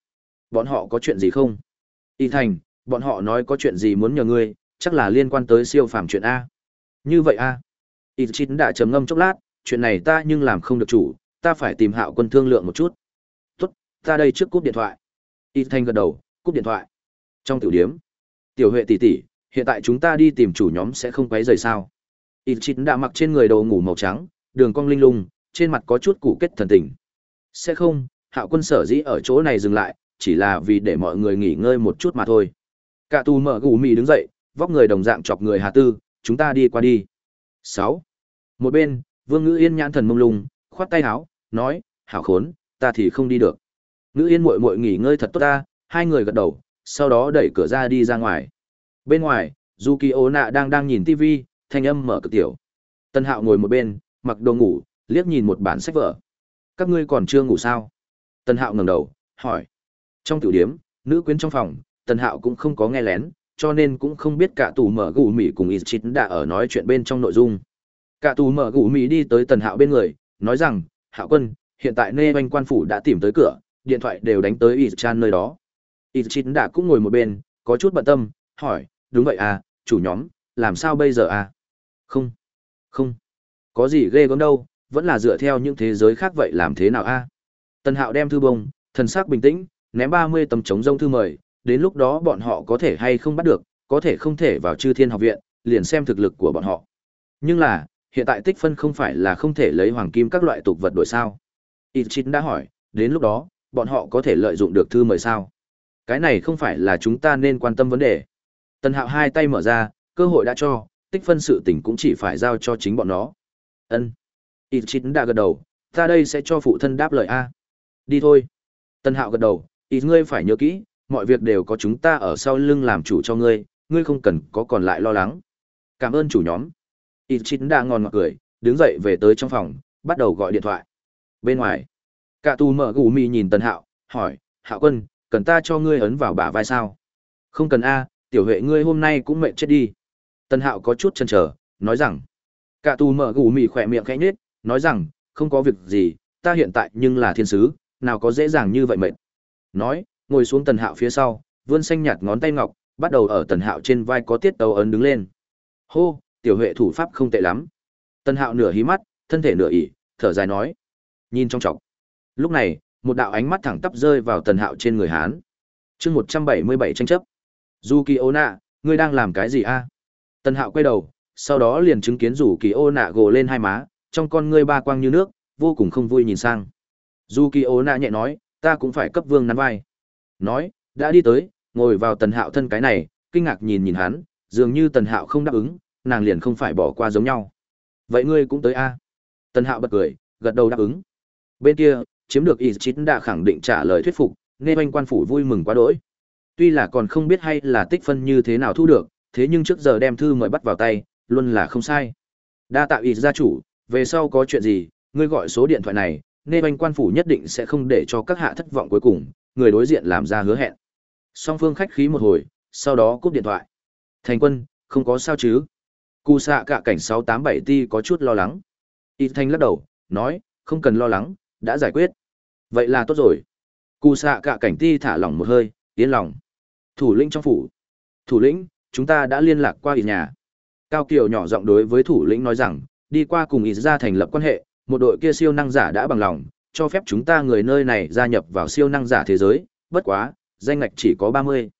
bọn họ có chuyện gì không? Y thành, bọn họ nói có chuyện gì muốn nhờ ngươi, chắc là liên quan tới siêu phàm chuyện A. Như vậy A. Y chín đã trầm ngâm chốc lát, chuyện này ta nhưng làm không được chủ, ta phải tìm hạo quân thương lượng một chút. Tốt, ta đây trước cúp điện thoại. Y thanh gật đầu, cúp điện thoại. Trong tiểu điếm, tiểu huệ tỷ tỷ, hiện tại chúng ta đi tìm chủ nhóm sẽ không quấy rầy sao? Y chín đã mặc trên người đồ ngủ màu trắng, đường cong linh lung, trên mặt có chút củ kết thần tình. Sẽ không, hạo quân sở dĩ ở chỗ này dừng lại, chỉ là vì để mọi người nghỉ ngơi một chút mà thôi. Cả tù mở gù mì đứng dậy, vóc người đồng dạng chọc người Hà Tư, chúng ta đi qua đi. sáu Một bên, Vương Ngữ Yên nhãn thần mông lung, khoát tay áo, nói, hảo khốn, ta thì không đi được. Ngữ Yên muội muội nghỉ ngơi thật tốt ta, hai người gật đầu, sau đó đẩy cửa ra đi ra ngoài. Bên ngoài, Yuki Nạ đang đang nhìn TV, thanh âm mở cực tiểu. Tân Hạo ngồi một bên, mặc đồ ngủ, liếc nhìn một bản sách vở. Các ngươi còn chưa ngủ sao? Tân Hạo ngẩng đầu, hỏi. Trong tiểu điếm, nữ quyến trong phòng, Tân Hạo cũng không có nghe lén, cho nên cũng không biết cả tù mở gù mỉ cùng Ichit đã ở nói chuyện bên trong nội dung. Cả tù mở gù mỉ đi tới Tần Hạo bên người, nói rằng, Hạo quân, hiện tại nê oanh quan phủ đã tìm tới cửa, điện thoại đều đánh tới Ichan nơi đó. Ichit đã cũng ngồi một bên, có chút bận tâm, hỏi, đúng vậy à, chủ nhóm, làm sao bây giờ à? Không, không, có gì ghê gớm đâu, vẫn là dựa theo những thế giới khác vậy làm thế nào a? À? Tần Hạo đem thư bông, thần sắc bình tĩnh, ném 30 tấm chống rông thư mời, đến lúc đó bọn họ có thể hay không bắt được, có thể không thể vào chư thiên học viện, liền xem thực lực của bọn họ. Nhưng là, hiện tại tích phân không phải là không thể lấy hoàng kim các loại tục vật đổi sao. Ichit đã hỏi, đến lúc đó, bọn họ có thể lợi dụng được thư mời sao? Cái này không phải là chúng ta nên quan tâm vấn đề. Tần Hạo hai tay mở ra, cơ hội đã cho, tích phân sự tình cũng chỉ phải giao cho chính bọn nó. Ân. Ichit đã gật đầu, ta đây sẽ cho phụ thân đáp lời a. Đi thôi. Tần Hạo gật đầu, ý ngươi phải nhớ kỹ, mọi việc đều có chúng ta ở sau lưng làm chủ cho ngươi, ngươi không cần có còn lại lo lắng. Cảm ơn chủ nhóm. Ichit đã ngon ngọt cười, đứng dậy về tới trong phòng, bắt đầu gọi điện thoại. Bên ngoài, cả tù mở gù mì nhìn Tần Hạo, hỏi, Hạo quân, cần ta cho ngươi ấn vào bả vai sao? Không cần a, tiểu huệ ngươi hôm nay cũng mệt chết đi. Tần Hạo có chút chần chờ, nói rằng, cả tù mở gù mì khỏe miệng khẽ nhết, nói rằng, không có việc gì, ta hiện tại nhưng là thiên sứ, nào có dễ dàng như vậy mệt. Nói, ngồi xuống Tần Hạo phía sau, vươn xanh nhạt ngón tay ngọc, bắt đầu ở Tần Hạo trên vai có tiết tấu ấn đứng lên. Hô, tiểu huệ thủ pháp không tệ lắm. Tần Hạo nửa hí mắt, thân thể nửa ỉ, thở dài nói. Nhìn trong trọc. Lúc này, một đạo ánh mắt thẳng tắp rơi vào Tần Hạo trên người Hán. chương một trăm bảy mươi bảy tranh chấp. Du Kỳ Ô Nạ, ngươi đang làm cái gì a? Tần Hạo quay đầu, sau đó liền chứng kiến rủ Kỳ Ô Nạ gồ lên hai má, trong con ngươi ba quang như nước, vô cùng không vui nhìn sang. Du Kỳ Ô Nạ nhẹ nói, ta cũng phải cấp vương nắn vai. Nói, đã đi tới, ngồi vào Tần Hạo thân cái này, kinh ngạc nhìn nhìn hắn, dường như Tần Hạo không đáp ứng, nàng liền không phải bỏ qua giống nhau. Vậy ngươi cũng tới a? Tần Hạo bật cười, gật đầu đáp ứng. Bên kia, chiếm được Ichit đã khẳng định trả lời thuyết phục, nên anh quan phủ vui mừng quá đỗi. Tuy là còn không biết hay là tích phân như thế nào thu được, thế nhưng trước giờ đem thư mời bắt vào tay, luôn là không sai. Đa tạo ý gia chủ, về sau có chuyện gì, ngươi gọi số điện thoại này, nên anh quan phủ nhất định sẽ không để cho các hạ thất vọng cuối cùng, người đối diện làm ra hứa hẹn. Song phương khách khí một hồi, sau đó cúp điện thoại. Thành quân, không có sao chứ? Cù xạ cả cảnh 687 ti có chút lo lắng. Y Thanh lắc đầu, nói, không cần lo lắng, đã giải quyết. Vậy là tốt rồi. Cù xạ cả cảnh ti thả lỏng một hơi, yên lòng. Thủ lĩnh trong phủ. Thủ lĩnh, chúng ta đã liên lạc qua ít nhà. Cao Kiều nhỏ giọng đối với thủ lĩnh nói rằng, đi qua cùng ít ra thành lập quan hệ, một đội kia siêu năng giả đã bằng lòng, cho phép chúng ta người nơi này gia nhập vào siêu năng giả thế giới, bất quá, danh ngạch chỉ có 30.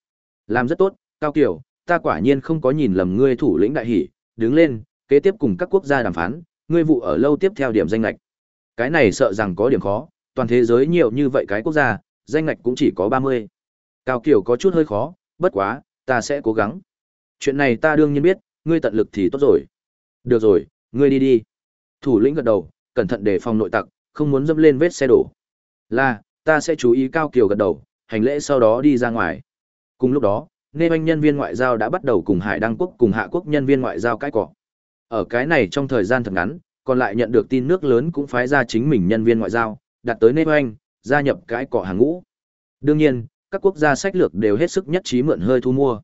Làm rất tốt, Cao Kiều, ta quả nhiên không có nhìn lầm ngươi thủ lĩnh đại hỷ, đứng lên, kế tiếp cùng các quốc gia đàm phán, ngươi vụ ở lâu tiếp theo điểm danh ngạch. Cái này sợ rằng có điểm khó, toàn thế giới nhiều như vậy cái quốc gia, danh ngạch cũng chỉ có 30. Cao Kiều có chút hơi khó, bất quá, ta sẽ cố gắng. Chuyện này ta đương nhiên biết, ngươi tận lực thì tốt rồi. Được rồi, ngươi đi đi. Thủ lĩnh gật đầu, cẩn thận đề phòng nội tặc, không muốn dâm lên vết xe đổ. Là, ta sẽ chú ý Cao Kiều gật đầu, hành lễ sau đó đi ra ngoài. Cùng lúc đó, nên anh nhân viên ngoại giao đã bắt đầu cùng Hải Đăng quốc cùng Hạ quốc nhân viên ngoại giao cãi cọ. Ở cái này trong thời gian thật ngắn, còn lại nhận được tin nước lớn cũng phái ra chính mình nhân viên ngoại giao, đặt tới nơi anh, gia nhập cái cọ hàng ngũ. Đương nhiên, các quốc gia sách lược đều hết sức nhất trí mượn hơi thu mua.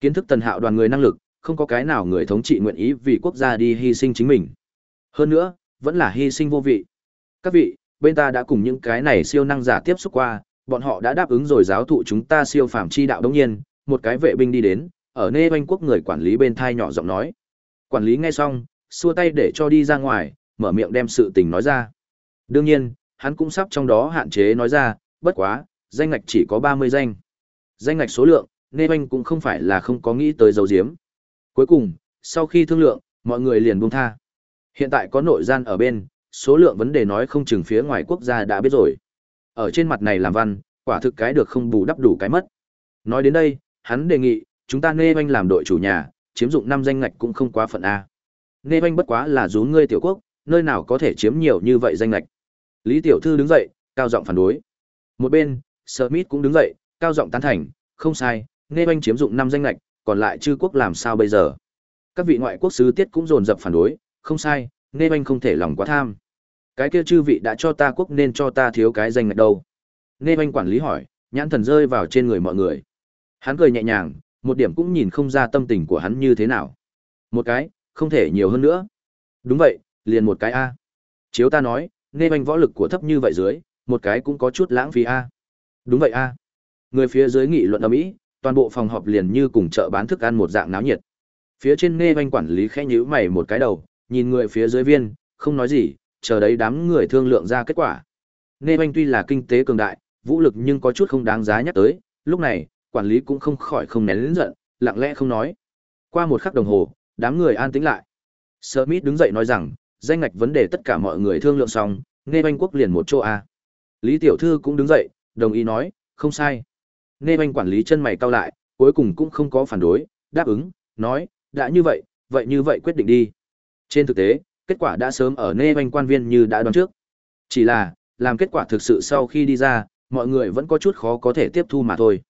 Kiến thức tần hạo đoàn người năng lực, không có cái nào người thống trị nguyện ý vì quốc gia đi hy sinh chính mình. Hơn nữa, vẫn là hy sinh vô vị. Các vị, bên ta đã cùng những cái này siêu năng giả tiếp xúc qua, bọn họ đã đáp ứng rồi giáo thụ chúng ta siêu phàm chi đạo đương nhiên, một cái vệ binh đi đến, ở nơi oanh quốc người quản lý bên thai nhỏ giọng nói. Quản lý nghe xong, xua tay để cho đi ra ngoài, mở miệng đem sự tình nói ra. Đương nhiên, hắn cũng sắp trong đó hạn chế nói ra, bất quá, danh ngạch chỉ có 30 danh. Danh ngạch số lượng, nê banh cũng không phải là không có nghĩ tới dấu diếm. Cuối cùng, sau khi thương lượng, mọi người liền buông tha. Hiện tại có nội gian ở bên, số lượng vấn đề nói không chừng phía ngoài quốc gia đã biết rồi. Ở trên mặt này làm văn, quả thực cái được không bù đắp đủ cái mất. Nói đến đây, hắn đề nghị, chúng ta nê banh làm đội chủ nhà, chiếm dụng năm danh ngạch cũng không quá phận A. Nghe oanh bất quá là rú ngươi tiểu quốc, nơi nào có thể chiếm nhiều như vậy danh lệch. Lý tiểu thư đứng dậy, cao giọng phản đối. Một bên, Smith cũng đứng dậy, cao giọng tán thành, không sai, nghe oanh chiếm dụng năm danh lệch, còn lại chư quốc làm sao bây giờ? Các vị ngoại quốc sứ tiết cũng dồn dập phản đối, không sai, nghe oanh không thể lòng quá tham. Cái kia chư vị đã cho ta quốc nên cho ta thiếu cái danh lệch đâu? Nghe oanh quản lý hỏi, nhãn thần rơi vào trên người mọi người. Hắn cười nhẹ nhàng, một điểm cũng nhìn không ra tâm tình của hắn như thế nào. Một cái, không thể nhiều hơn nữa. Đúng vậy, liền một cái A. Chiếu ta nói, nghe banh võ lực của thấp như vậy dưới, một cái cũng có chút lãng phí A. Đúng vậy A. Người phía dưới nghị luận ở mỹ, toàn bộ phòng họp liền như cùng chợ bán thức ăn một dạng náo nhiệt. Phía trên nghe banh quản lý khẽ nhíu mày một cái đầu, nhìn người phía dưới viên, không nói gì, chờ đấy đám người thương lượng ra kết quả. Nghe banh tuy là kinh tế cường đại, vũ lực nhưng có chút không đáng giá nhắc tới, lúc này, quản lý cũng không khỏi không nén giận, lặng lẽ không nói. Qua một khắc đồng hồ, đám người an tĩnh lại. Smith đứng dậy nói rằng, danh ngạch vấn đề tất cả mọi người thương lượng xong, nghe Banh quốc liền một chỗ A. Lý Tiểu Thư cũng đứng dậy, đồng ý nói, không sai. Nghe Banh quản lý chân mày cau lại, cuối cùng cũng không có phản đối, đáp ứng, nói, đã như vậy, vậy như vậy quyết định đi. Trên thực tế, kết quả đã sớm ở nê Banh quan viên như đã đoán trước. Chỉ là, làm kết quả thực sự sau khi đi ra, mọi người vẫn có chút khó có thể tiếp thu mà thôi.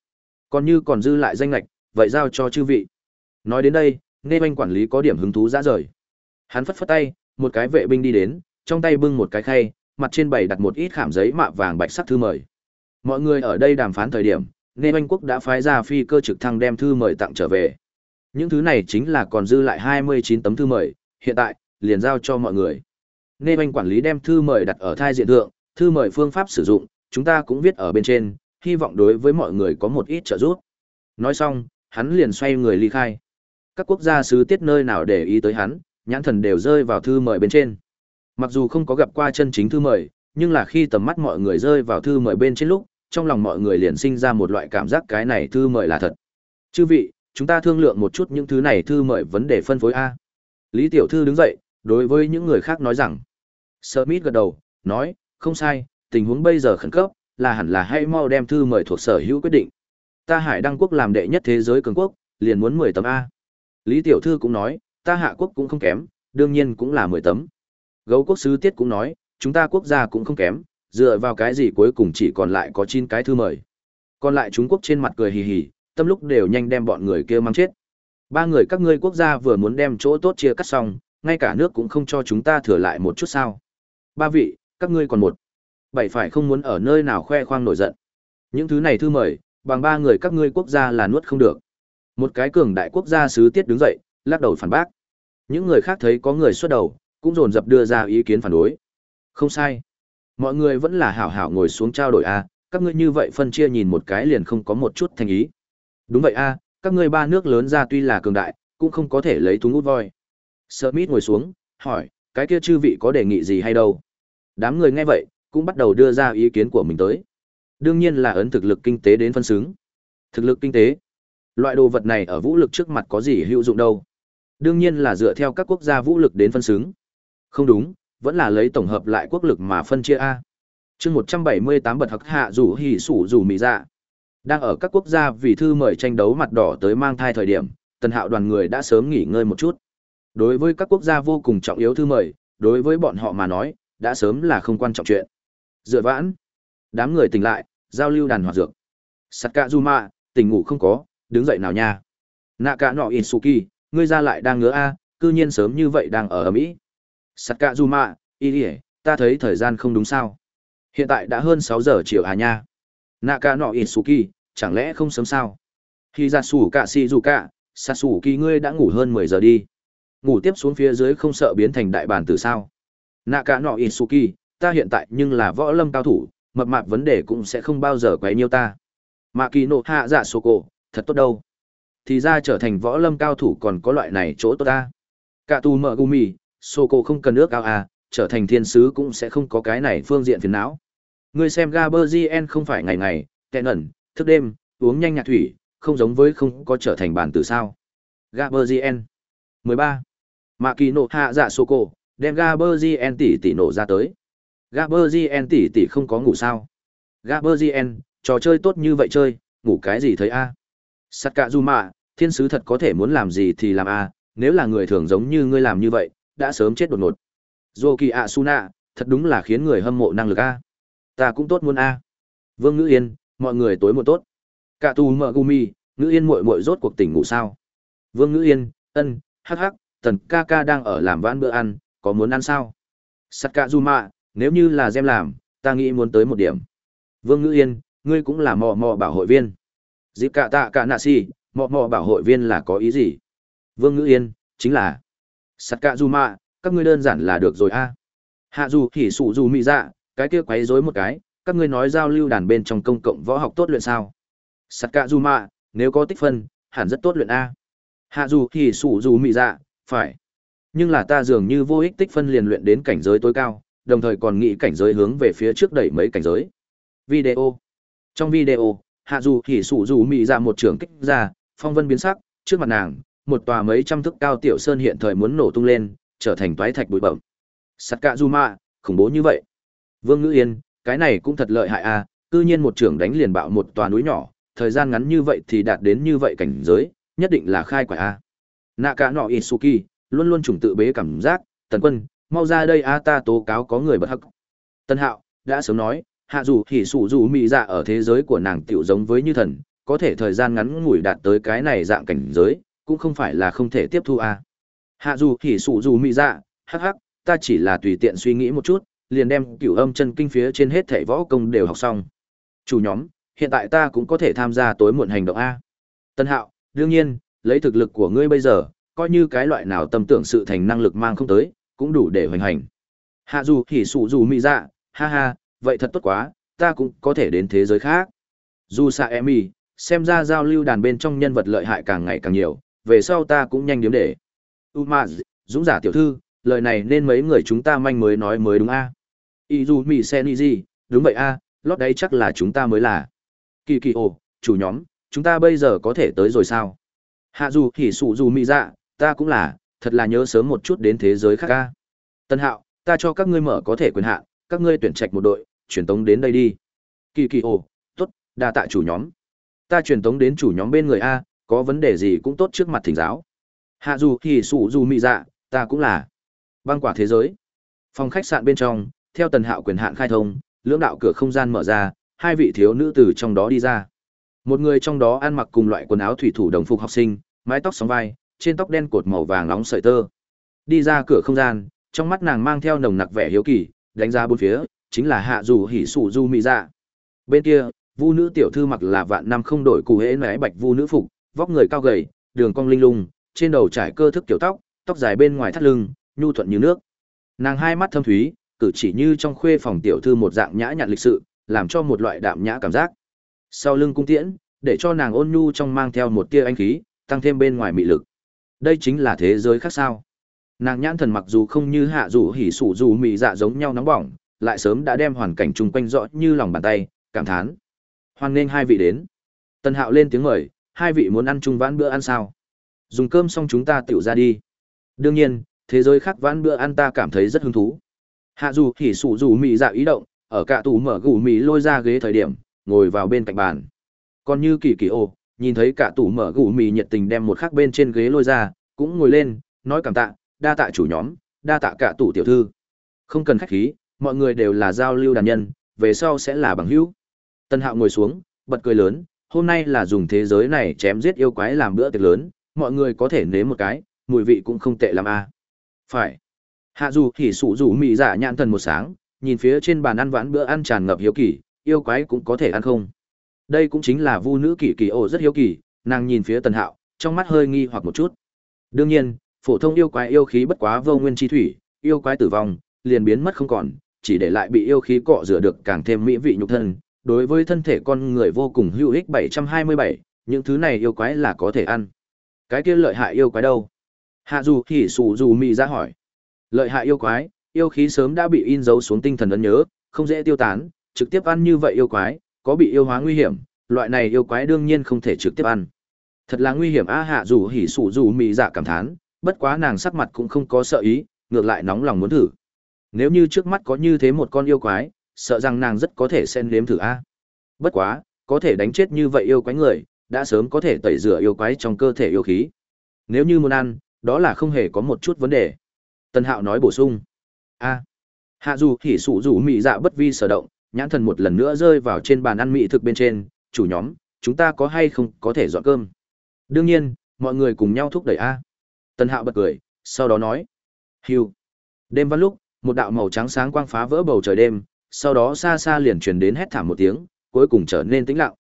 Còn như còn dư lại danh lạch, vậy giao cho chư vị. Nói đến đây, nê anh quản lý có điểm hứng thú ra rời. Hắn phất phất tay, một cái vệ binh đi đến, trong tay bưng một cái khay, mặt trên bày đặt một ít khảm giấy mạ vàng bạch sắc thư mời. Mọi người ở đây đàm phán thời điểm, Nê anh Quốc đã phái ra phi cơ trực thăng đem thư mời tặng trở về. Những thứ này chính là còn dư lại 29 tấm thư mời, hiện tại, liền giao cho mọi người. Nê anh quản lý đem thư mời đặt ở thai diện thượng, thư mời phương pháp sử dụng, chúng ta cũng viết ở bên trên, hy vọng đối với mọi người có một ít trợ giúp. Nói xong, hắn liền xoay người ly khai. Các quốc gia sứ tiết nơi nào để ý tới hắn, nhãn thần đều rơi vào thư mời bên trên. Mặc dù không có gặp qua chân chính thư mời, nhưng là khi tầm mắt mọi người rơi vào thư mời bên trên lúc, trong lòng mọi người liền sinh ra một loại cảm giác cái này thư mời là thật. Chư vị, chúng ta thương lượng một chút những thứ này thư mời vấn đề phân phối A. Lý Tiểu Thư đứng dậy, đối với những người khác nói rằng. Smith gật đầu, nói, không sai, tình huống bây giờ khẩn cấp, là hẳn là hay mau đem thư mời thuộc sở hữu quyết định. Ta Hải Đăng Quốc làm đệ nhất thế giới cường quốc, liền muốn 10 tấm A. Lý Tiểu Thư cũng nói, ta Hạ Quốc cũng không kém, đương nhiên cũng là 10 tấm. Gấu Quốc Sứ Tiết cũng nói, chúng ta quốc gia cũng không kém, dựa vào cái gì cuối cùng chỉ còn lại có 9 cái thư mời. Còn lại Trung Quốc trên mặt cười hì hì, tâm lúc đều nhanh đem bọn người kia mang chết. Ba người các ngươi quốc gia vừa muốn đem chỗ tốt chia cắt xong, ngay cả nước cũng không cho chúng ta thừa lại một chút sao. Ba vị, các ngươi còn một. Bảy phải không muốn ở nơi nào khoe khoang nổi giận. Những thứ này thư mời, bằng ba người các ngươi quốc gia là nuốt không được. Một cái cường đại quốc gia sứ tiết đứng dậy, lắc đầu phản bác. Những người khác thấy có người xuất đầu, cũng dồn dập đưa ra ý kiến phản đối. Không sai. Mọi người vẫn là hảo hảo ngồi xuống trao đổi a, các ngươi như vậy phân chia nhìn một cái liền không có một chút thành ý. Đúng vậy a, các ngươi ba nước lớn ra tuy là cường đại, cũng không có thể lấy thúng út voi. Smith ngồi xuống, hỏi, cái kia chư vị có đề nghị gì hay đâu? Đám người nghe vậy, cũng bắt đầu đưa ra ý kiến của mình tới. Đương nhiên là ấn thực lực kinh tế đến phân xứng. Thực lực kinh tế. Loại đồ vật này ở vũ lực trước mặt có gì hữu dụng đâu. Đương nhiên là dựa theo các quốc gia vũ lực đến phân xứng. Không đúng, vẫn là lấy tổng hợp lại quốc lực mà phân chia A. chương 178 bật hắc hạ rủ hỉ sủ rủ mỹ dạ. Đang ở các quốc gia vì thư mời tranh đấu mặt đỏ tới mang thai thời điểm, tần hạo đoàn người đã sớm nghỉ ngơi một chút. Đối với các quốc gia vô cùng trọng yếu thư mời, đối với bọn họ mà nói, đã sớm là không quan trọng chuyện. Dựa vãn, đám người tỉnh lại, giao lưu đàn hoạt dược. Sakazuma, tỉnh ngủ không có, đứng dậy nào nha. nạ cả nọ in suki ngươi ra lại đang ngứa a, cư nhiên sớm như vậy đang ở ở Mỹ. Sakazuma, y ta thấy thời gian không đúng sao. Hiện tại đã hơn sáu giờ chiều à nha. nạ cả nọ in suki chẳng lẽ không sớm sao? Khi ra sủ cả si dù cả, sa sủ kỳ ngươi đã ngủ hơn 10 giờ đi. Ngủ tiếp xuống phía dưới không sợ biến thành đại bản tử sao? nạ cả nọ in suki ta hiện tại nhưng là võ lâm cao thủ, mập mạp vấn đề cũng sẽ không bao giờ quấy nhiêu ta. mà kỳ nộ hạ dạ sô cổ, thật tốt đâu. Thì ra trở thành võ lâm cao thủ còn có loại này chỗ tốt ta. Cả tù mở gumi, sô cổ không cần ước ao à, trở thành thiên sứ cũng sẽ không có cái này phương diện phiền não. Ngươi xem Gaberzien không phải ngày ngày, tẹn ẩn, thức đêm, uống nhanh nhạc thủy, không giống với không có trở thành bản từ sao. Gaberzien. 13. Mạ kỳ nộ hạ dạ sô cổ, đem Gaberzien tỷ tỷ nổ ra tới. Gaberzien tỷ tỷ không có ngủ sao? Gaberzien, trò chơi tốt như vậy chơi, ngủ cái gì thấy a? Sakazuma, thiên sứ thật có thể muốn làm gì thì làm a, nếu là người thường giống như ngươi làm như vậy, đã sớm chết đột ngột. Dô kỳ ạ Suna, thật đúng là khiến người hâm mộ năng lực a. Ta cũng tốt muốn a. Vương Ngữ Yên, mọi người tối muộn tốt. Cả tu mợ gumi, Ngữ Yên muội muội rốt cuộc tỉnh ngủ sao? Vương Ngữ Yên, ân, hắc hắc, tần ca ca đang ở làm vãn bữa ăn, có muốn ăn sao? Sakazuma, nếu như là Gem làm, ta nghĩ muốn tới một điểm. Vương Ngữ Yên, ngươi cũng là mò mò bảo hội viên. Dịp cả tạ cả nạ si, mọ mọ bảo hội viên là có ý gì? Vương Ngữ Yên, chính là Sakazuma, các ngươi đơn giản là được rồi a. Hạ dù hỉ sụ dù mị dạ, cái kia quấy rối một cái, các ngươi nói giao lưu đàn bên trong công cộng võ học tốt luyện sao? Sakazuma, nếu có tích phân, hẳn rất tốt luyện a. Hạ dù hỉ sụ dù mị dạ, phải. Nhưng là ta dường như vô ích tích phân liền luyện đến cảnh giới tối cao, đồng thời còn nghĩ cảnh giới hướng về phía trước đẩy mấy cảnh giới. Video. Trong video, Hạ dù hỉ sủ dù mị ra một trường kích ra, phong vân biến sắc, trước mặt nàng, một tòa mấy trăm thước cao tiểu sơn hiện thời muốn nổ tung lên, trở thành toái thạch bụi bẩm. Sakazuma, khủng bố như vậy. Vương Ngữ Yên, cái này cũng thật lợi hại a, à, cư nhiên một trưởng đánh liền bạo một tòa núi nhỏ, thời gian ngắn như vậy thì đạt đến như vậy cảnh giới, nhất định là khai quả a. À. cả nọ Isuki, luôn luôn trùng tự bế cảm giác, Tần Quân, mau ra đây a ta tố cáo có người bất hắc. Tân Hạo, đã sớm nói, hạ dù hỉ sụ dù mị dạ ở thế giới của nàng tiểu giống với như thần, có thể thời gian ngắn ngủi đạt tới cái này dạng cảnh giới, cũng không phải là không thể tiếp thu a. Hạ dù hỉ sụ dù mị dạ, hắc hắc, ta chỉ là tùy tiện suy nghĩ một chút, liền đem cửu âm chân kinh phía trên hết thảy võ công đều học xong. Chủ nhóm, hiện tại ta cũng có thể tham gia tối muộn hành động A. Tân hạo, đương nhiên, lấy thực lực của ngươi bây giờ, coi như cái loại nào tâm tưởng sự thành năng lực mang không tới, cũng đủ để hoành hành. Hạ dù hỉ sụ dù mị dạ, ha ha, vậy thật tốt quá, ta cũng có thể đến thế giới khác. Dù xạ emi, xem ra giao lưu đàn bên trong nhân vật lợi hại càng ngày càng nhiều, về sau ta cũng nhanh điếm để. Umaz, dũng giả tiểu thư, lời này nên mấy người chúng ta manh mới nói mới đúng a. Y dù mì sen gì, đúng vậy a, lót đấy chắc là chúng ta mới là. Kỳ kỳ ồ, chủ nhóm, chúng ta bây giờ có thể tới rồi sao? Hạ dù hỉ sụ dù mi dạ, ta cũng là, thật là nhớ sớm một chút đến thế giới khác a. Tân hạo, ta cho các ngươi mở có thể quyền hạn, các ngươi tuyển trạch một đội, truyền tống đến đây đi. Kỳ kỳ ồ, tốt, đa tạ chủ nhóm. Ta truyền tống đến chủ nhóm bên người A, có vấn đề gì cũng tốt trước mặt thỉnh giáo. Hạ dù thì sụ dù mị dạ, ta cũng là. Băng quả thế giới. Phòng khách sạn bên trong, theo tần hạo quyền hạn khai thông, lưỡng đạo cửa không gian mở ra, hai vị thiếu nữ từ trong đó đi ra. Một người trong đó ăn mặc cùng loại quần áo thủy thủ đồng phục học sinh, mái tóc sóng vai, trên tóc đen cột màu vàng nóng sợi tơ. Đi ra cửa không gian, trong mắt nàng mang theo nồng nặc vẻ hiếu kỳ, đánh ra bốn phía, chính là hạ dù hỉ sủ du mỹ dạ. Bên kia, vu nữ tiểu thư mặc là vạn năm không đổi cụ hễ nái bạch vu nữ phục, vóc người cao gầy, đường cong linh lung, trên đầu trải cơ thức kiểu tóc, tóc dài bên ngoài thắt lưng, nhu thuận như nước. Nàng hai mắt thâm thúy, cử chỉ như trong khuê phòng tiểu thư một dạng nhã nhặn lịch sự, làm cho một loại đạm nhã cảm giác. Sau lưng cung tiễn, để cho nàng ôn nhu trong mang theo một tia anh khí, tăng thêm bên ngoài mị lực. Đây chính là thế giới khác sao? Nàng nhãn thần mặc dù không như hạ dù hỉ sủ dù mị dạ giống nhau nóng bỏng, lại sớm đã đem hoàn cảnh chung quanh rõ như lòng bàn tay, cảm thán. Hoan nghênh hai vị đến. Tần Hạo lên tiếng mời, hai vị muốn ăn chung vãn bữa ăn sao? Dùng cơm xong chúng ta tựu ra đi. Đương nhiên, thế giới khác vãn bữa ăn ta cảm thấy rất hứng thú hạ dù hỉ Sủ dù mị dạ ý động ở cả tủ mở gù mị lôi ra ghế thời điểm ngồi vào bên cạnh bàn còn như kỳ kỳ ô nhìn thấy cả tủ mở gù mì nhiệt tình đem một khắc bên trên ghế lôi ra cũng ngồi lên nói cảm tạ đa tạ chủ nhóm, đa tạ cả tủ tiểu thư. Không cần khách khí, mọi người đều là giao lưu đàn nhân, về sau sẽ là bằng hữu. Tân hạo ngồi xuống, bật cười lớn, hôm nay là dùng thế giới này chém giết yêu quái làm bữa tiệc lớn, mọi người có thể nếm một cái, mùi vị cũng không tệ l a à. phải. Hạ dù hỉ sụ rủ mị giả nhãn thần một sáng, nhìn phía trên bàn ăn vãn bữa ăn tràn ngập hiếu kỳ, yêu quái cũng có thể ăn không? Đây cũng chính là vu nữ kỳ kỳ ổ rất hiếu kỳ, nàng nhìn phía tần hạo, trong mắt hơi nghi hoặc một chút. Đương nhiên phổ thông yêu quái yêu khí bất quá vô nguyên chi thủy yêu quái tử vong liền biến mất không còn chỉ để lại bị yêu khí cọ rửa được càng thêm mỹ vị nhục thân. Đối với thân thể con người vô cùng hữu ích 727, những thứ này yêu quái là có thể ăn. Cái kia lợi hại yêu quái đâu? Hạ dù hỉ sủ dù mị ra hỏi. Lợi hại yêu quái, yêu khí sớm đã bị in dấu xuống tinh thần ấn nhớ, không dễ tiêu tán, trực tiếp ăn như vậy yêu quái, có bị yêu hóa nguy hiểm, loại này yêu quái đương nhiên không thể trực tiếp ăn. Thật là nguy hiểm a hạ dù hỉ sụ dù mị dạ cảm thán, bất quá nàng sắc mặt cũng không có sợ ý, ngược lại nóng lòng muốn thử. Nếu như trước mắt có như thế một con yêu quái, sợ rằng nàng rất có thể xen nếm thử a. Bất quá, có thể đánh chết như vậy yêu quái người, đã sớm có thể tẩy rửa yêu quái trong cơ thể yêu khí. Nếu như muốn ăn, đó là không hề có một chút vấn đề. Tần Hạo nói bổ sung. A. Hạ dù thì sụ rủ mị dạ bất vi sở động, nhãn thần một lần nữa rơi vào trên bàn ăn mị thực bên trên, chủ nhóm, chúng ta có hay không có thể dọn cơm. Đương nhiên, mọi người cùng nhau thúc đẩy A. Tân Hạo bật cười, sau đó nói. Hưu. Đêm văn lúc, một đạo màu trắng sáng quang phá vỡ bầu trời đêm, sau đó xa xa liền truyền đến hét thảm một tiếng, cuối cùng trở nên tĩnh lặng.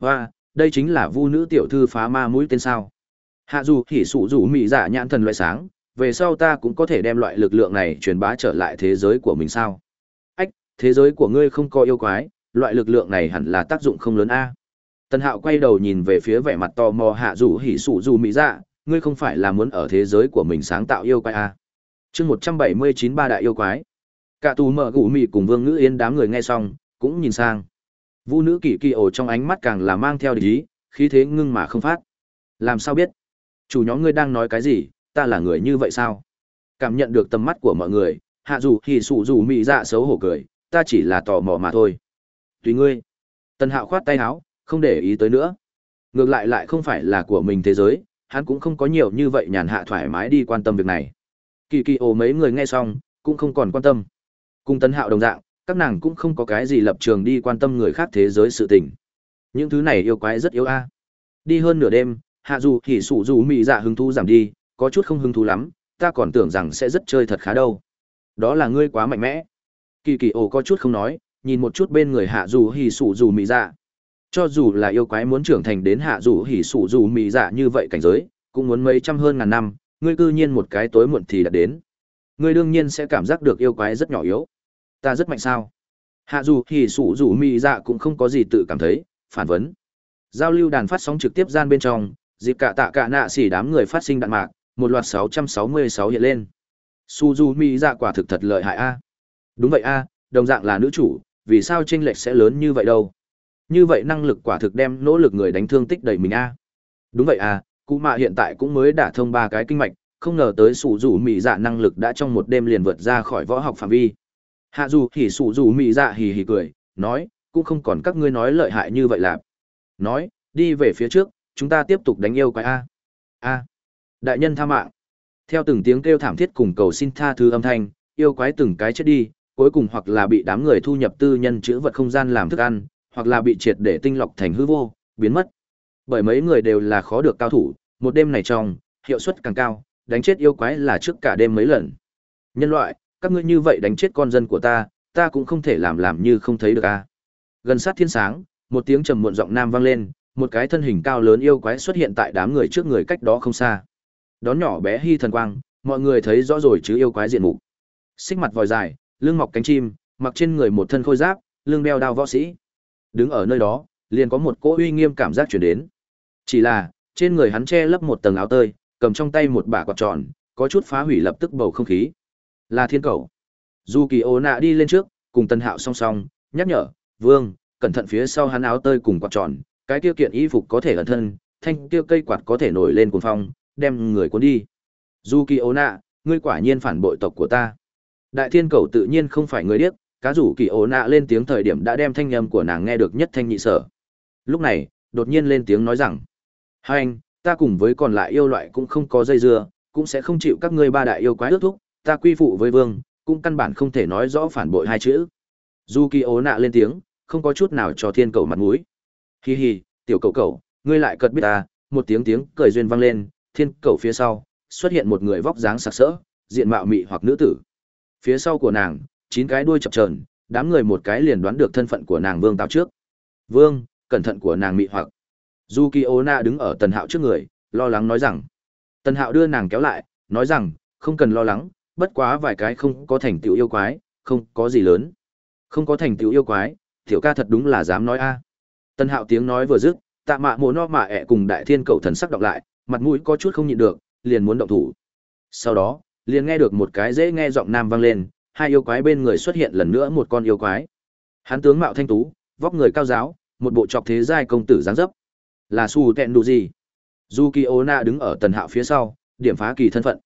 Và, đây chính là vu nữ tiểu thư phá ma mũi tên sao. Hạ dù hỉ sụ rủ mị dạ nhãn thần loại sáng, về sau ta cũng có thể đem loại lực lượng này truyền bá trở lại thế giới của mình sao. Ách, thế giới của ngươi không có yêu quái, loại lực lượng này hẳn là tác dụng không lớn a. Tần Hạo quay đầu nhìn về phía vẻ mặt tò mò hạ Dụ hỉ sụ dù mỹ dạ, ngươi không phải là muốn ở thế giới của mình sáng tạo yêu quái à? chương một trăm bảy mươi chín ba đại yêu quái. Cả tù mở gù mị cùng vương ngữ yên đám người nghe xong, cũng nhìn sang. Vu nữ kỳ kỳ ổ trong ánh mắt càng là mang theo địch ý, khí thế ngưng mà không phát. Làm sao biết? Chủ nhóm ngươi đang nói cái gì, ta là người như vậy sao? Cảm nhận được tầm mắt của mọi người, hạ dù thì sụ dù mị dạ xấu hổ cười, ta chỉ là tò mò mà thôi. Tùy ngươi. Tần hạo khoát tay áo, không để ý tới nữa. Ngược lại lại không phải là của mình thế giới, hắn cũng không có nhiều như vậy nhàn hạ thoải mái đi quan tâm việc này. Kỳ kỳ ồ mấy người nghe xong, cũng không còn quan tâm. Cùng tấn hạo đồng dạng, các nàng cũng không có cái gì lập trường đi quan tâm người khác thế giới sự tình. Những thứ này yêu quái rất yếu a. Đi hơn nửa đêm, hạ dù thì sủ dù mị dạ hứng thú giảm đi, có chút không hứng thú lắm, ta còn tưởng rằng sẽ rất chơi thật khá đâu. Đó là ngươi quá mạnh mẽ. Kỳ kỳ ồ có chút không nói, nhìn một chút bên người hạ dù hỉ sủ dù mị dạ. Cho dù là yêu quái muốn trưởng thành đến hạ dù hỉ sủ dù mị dạ như vậy cảnh giới, cũng muốn mấy trăm hơn ngàn năm, ngươi cư nhiên một cái tối muộn thì đã đến. Ngươi đương nhiên sẽ cảm giác được yêu quái rất nhỏ yếu. Ta rất mạnh sao? Hạ dù hỉ sủ dù mị dạ cũng không có gì tự cảm thấy, phản vấn. Giao lưu đàn phát sóng trực tiếp gian bên trong, dịp cả tạ cả nạ xỉ đám người phát sinh đạn mạc, một loạt 666 hiện lên. Suzumi dạ quả thực thật lợi hại a. Đúng vậy a, đồng dạng là nữ chủ, vì sao tranh lệch sẽ lớn như vậy đâu? Như vậy năng lực quả thực đem nỗ lực người đánh thương tích đầy mình a. Đúng vậy a, cụ mạ hiện tại cũng mới đả thông ba cái kinh mạch, không ngờ tới sủ rủ mị dạ năng lực đã trong một đêm liền vượt ra khỏi võ học phạm vi. Hạ dù thì sủ rủ mị dạ hì hì cười, nói, cũng không còn các ngươi nói lợi hại như vậy là. Nói, đi về phía trước, chúng ta tiếp tục đánh yêu quái a. A. Đại nhân tha mạng. Theo từng tiếng kêu thảm thiết cùng cầu xin tha thứ âm thanh, yêu quái từng cái chết đi, cuối cùng hoặc là bị đám người thu nhập tư nhân chữ vật không gian làm thức ăn, hoặc là bị triệt để tinh lọc thành hư vô, biến mất. Bởi mấy người đều là khó được cao thủ, một đêm này trong, hiệu suất càng cao, đánh chết yêu quái là trước cả đêm mấy lần. Nhân loại, các ngươi như vậy đánh chết con dân của ta, ta cũng không thể làm làm như không thấy được a. Gần sát thiên sáng, một tiếng trầm muộn giọng nam vang lên, một cái thân hình cao lớn yêu quái xuất hiện tại đám người trước người cách đó không xa. Đón nhỏ bé hy thần quang, mọi người thấy rõ rồi chứ yêu quái diện mục. Xích mặt vòi dài, lưng mọc cánh chim, mặc trên người một thân khôi giáp, lưng đeo đao võ sĩ. Đứng ở nơi đó, liền có một cỗ uy nghiêm cảm giác truyền đến. Chỉ là, trên người hắn che lấp một tầng áo tơi, cầm trong tay một bả quạt tròn, có chút phá hủy lập tức bầu không khí. Là thiên cầu. Dù kỳ ô nạ đi lên trước, cùng tân hạo song song, nhắc nhở, vương, cẩn thận phía sau hắn áo tơi cùng quạt tròn, cái tiêu kiện y phục có thể ẩn thân, thanh tiêu cây quạt có thể nổi lên cuồng phong, đem người cuốn đi. Dù kỳ ô nạ, ngươi quả nhiên phản bội tộc của ta. Đại thiên cầu tự nhiên không phải người điếc, cá rủ kỳ ô nạ lên tiếng thời điểm đã đem thanh âm của nàng nghe được nhất thanh nhị sở. Lúc này, đột nhiên lên tiếng nói rằng, hai anh, ta cùng với còn lại yêu loại cũng không có dây dưa, cũng sẽ không chịu các ngươi ba đại yêu quái ước thúc, ta quy phụ với vương, cũng căn bản không thể nói rõ phản bội hai chữ. Dù kỳ ố nạ lên tiếng, không có chút nào cho thiên cầu mặt mũi. Hi hi, tiểu cầu cầu, ngươi lại cật biết ta, một tiếng tiếng cười duyên vang lên, thiên cầu phía sau, xuất hiện một người vóc dáng sặc sỡ, diện mạo mị hoặc nữ tử. Phía sau của nàng, chín cái đuôi chập trờn đám người một cái liền đoán được thân phận của nàng Vương tào trước. Vương, cẩn thận của nàng mị hoặc. Yuki đứng ở Tần Hạo trước người, lo lắng nói rằng. Tần Hạo đưa nàng kéo lại, nói rằng, không cần lo lắng, bất quá vài cái không có thành tựu yêu quái, không có gì lớn. Không có thành tựu yêu quái, tiểu ca thật đúng là dám nói a. Tần Hạo tiếng nói vừa dứt, tạ mạ mồ no mạ ẹ cùng đại thiên cầu thần sắc đọc lại, mặt mũi có chút không nhịn được, liền muốn động thủ. Sau đó, liền nghe được một cái dễ nghe giọng nam vang lên, hai yêu quái bên người xuất hiện lần nữa một con yêu quái. Hắn tướng mạo thanh tú, vóc người cao giáo, một bộ trọc thế giai công tử dáng dấp. Là Su Tẹn Đủ gì? Zukiona đứng ở tần hạo phía sau, điểm phá kỳ thân phận.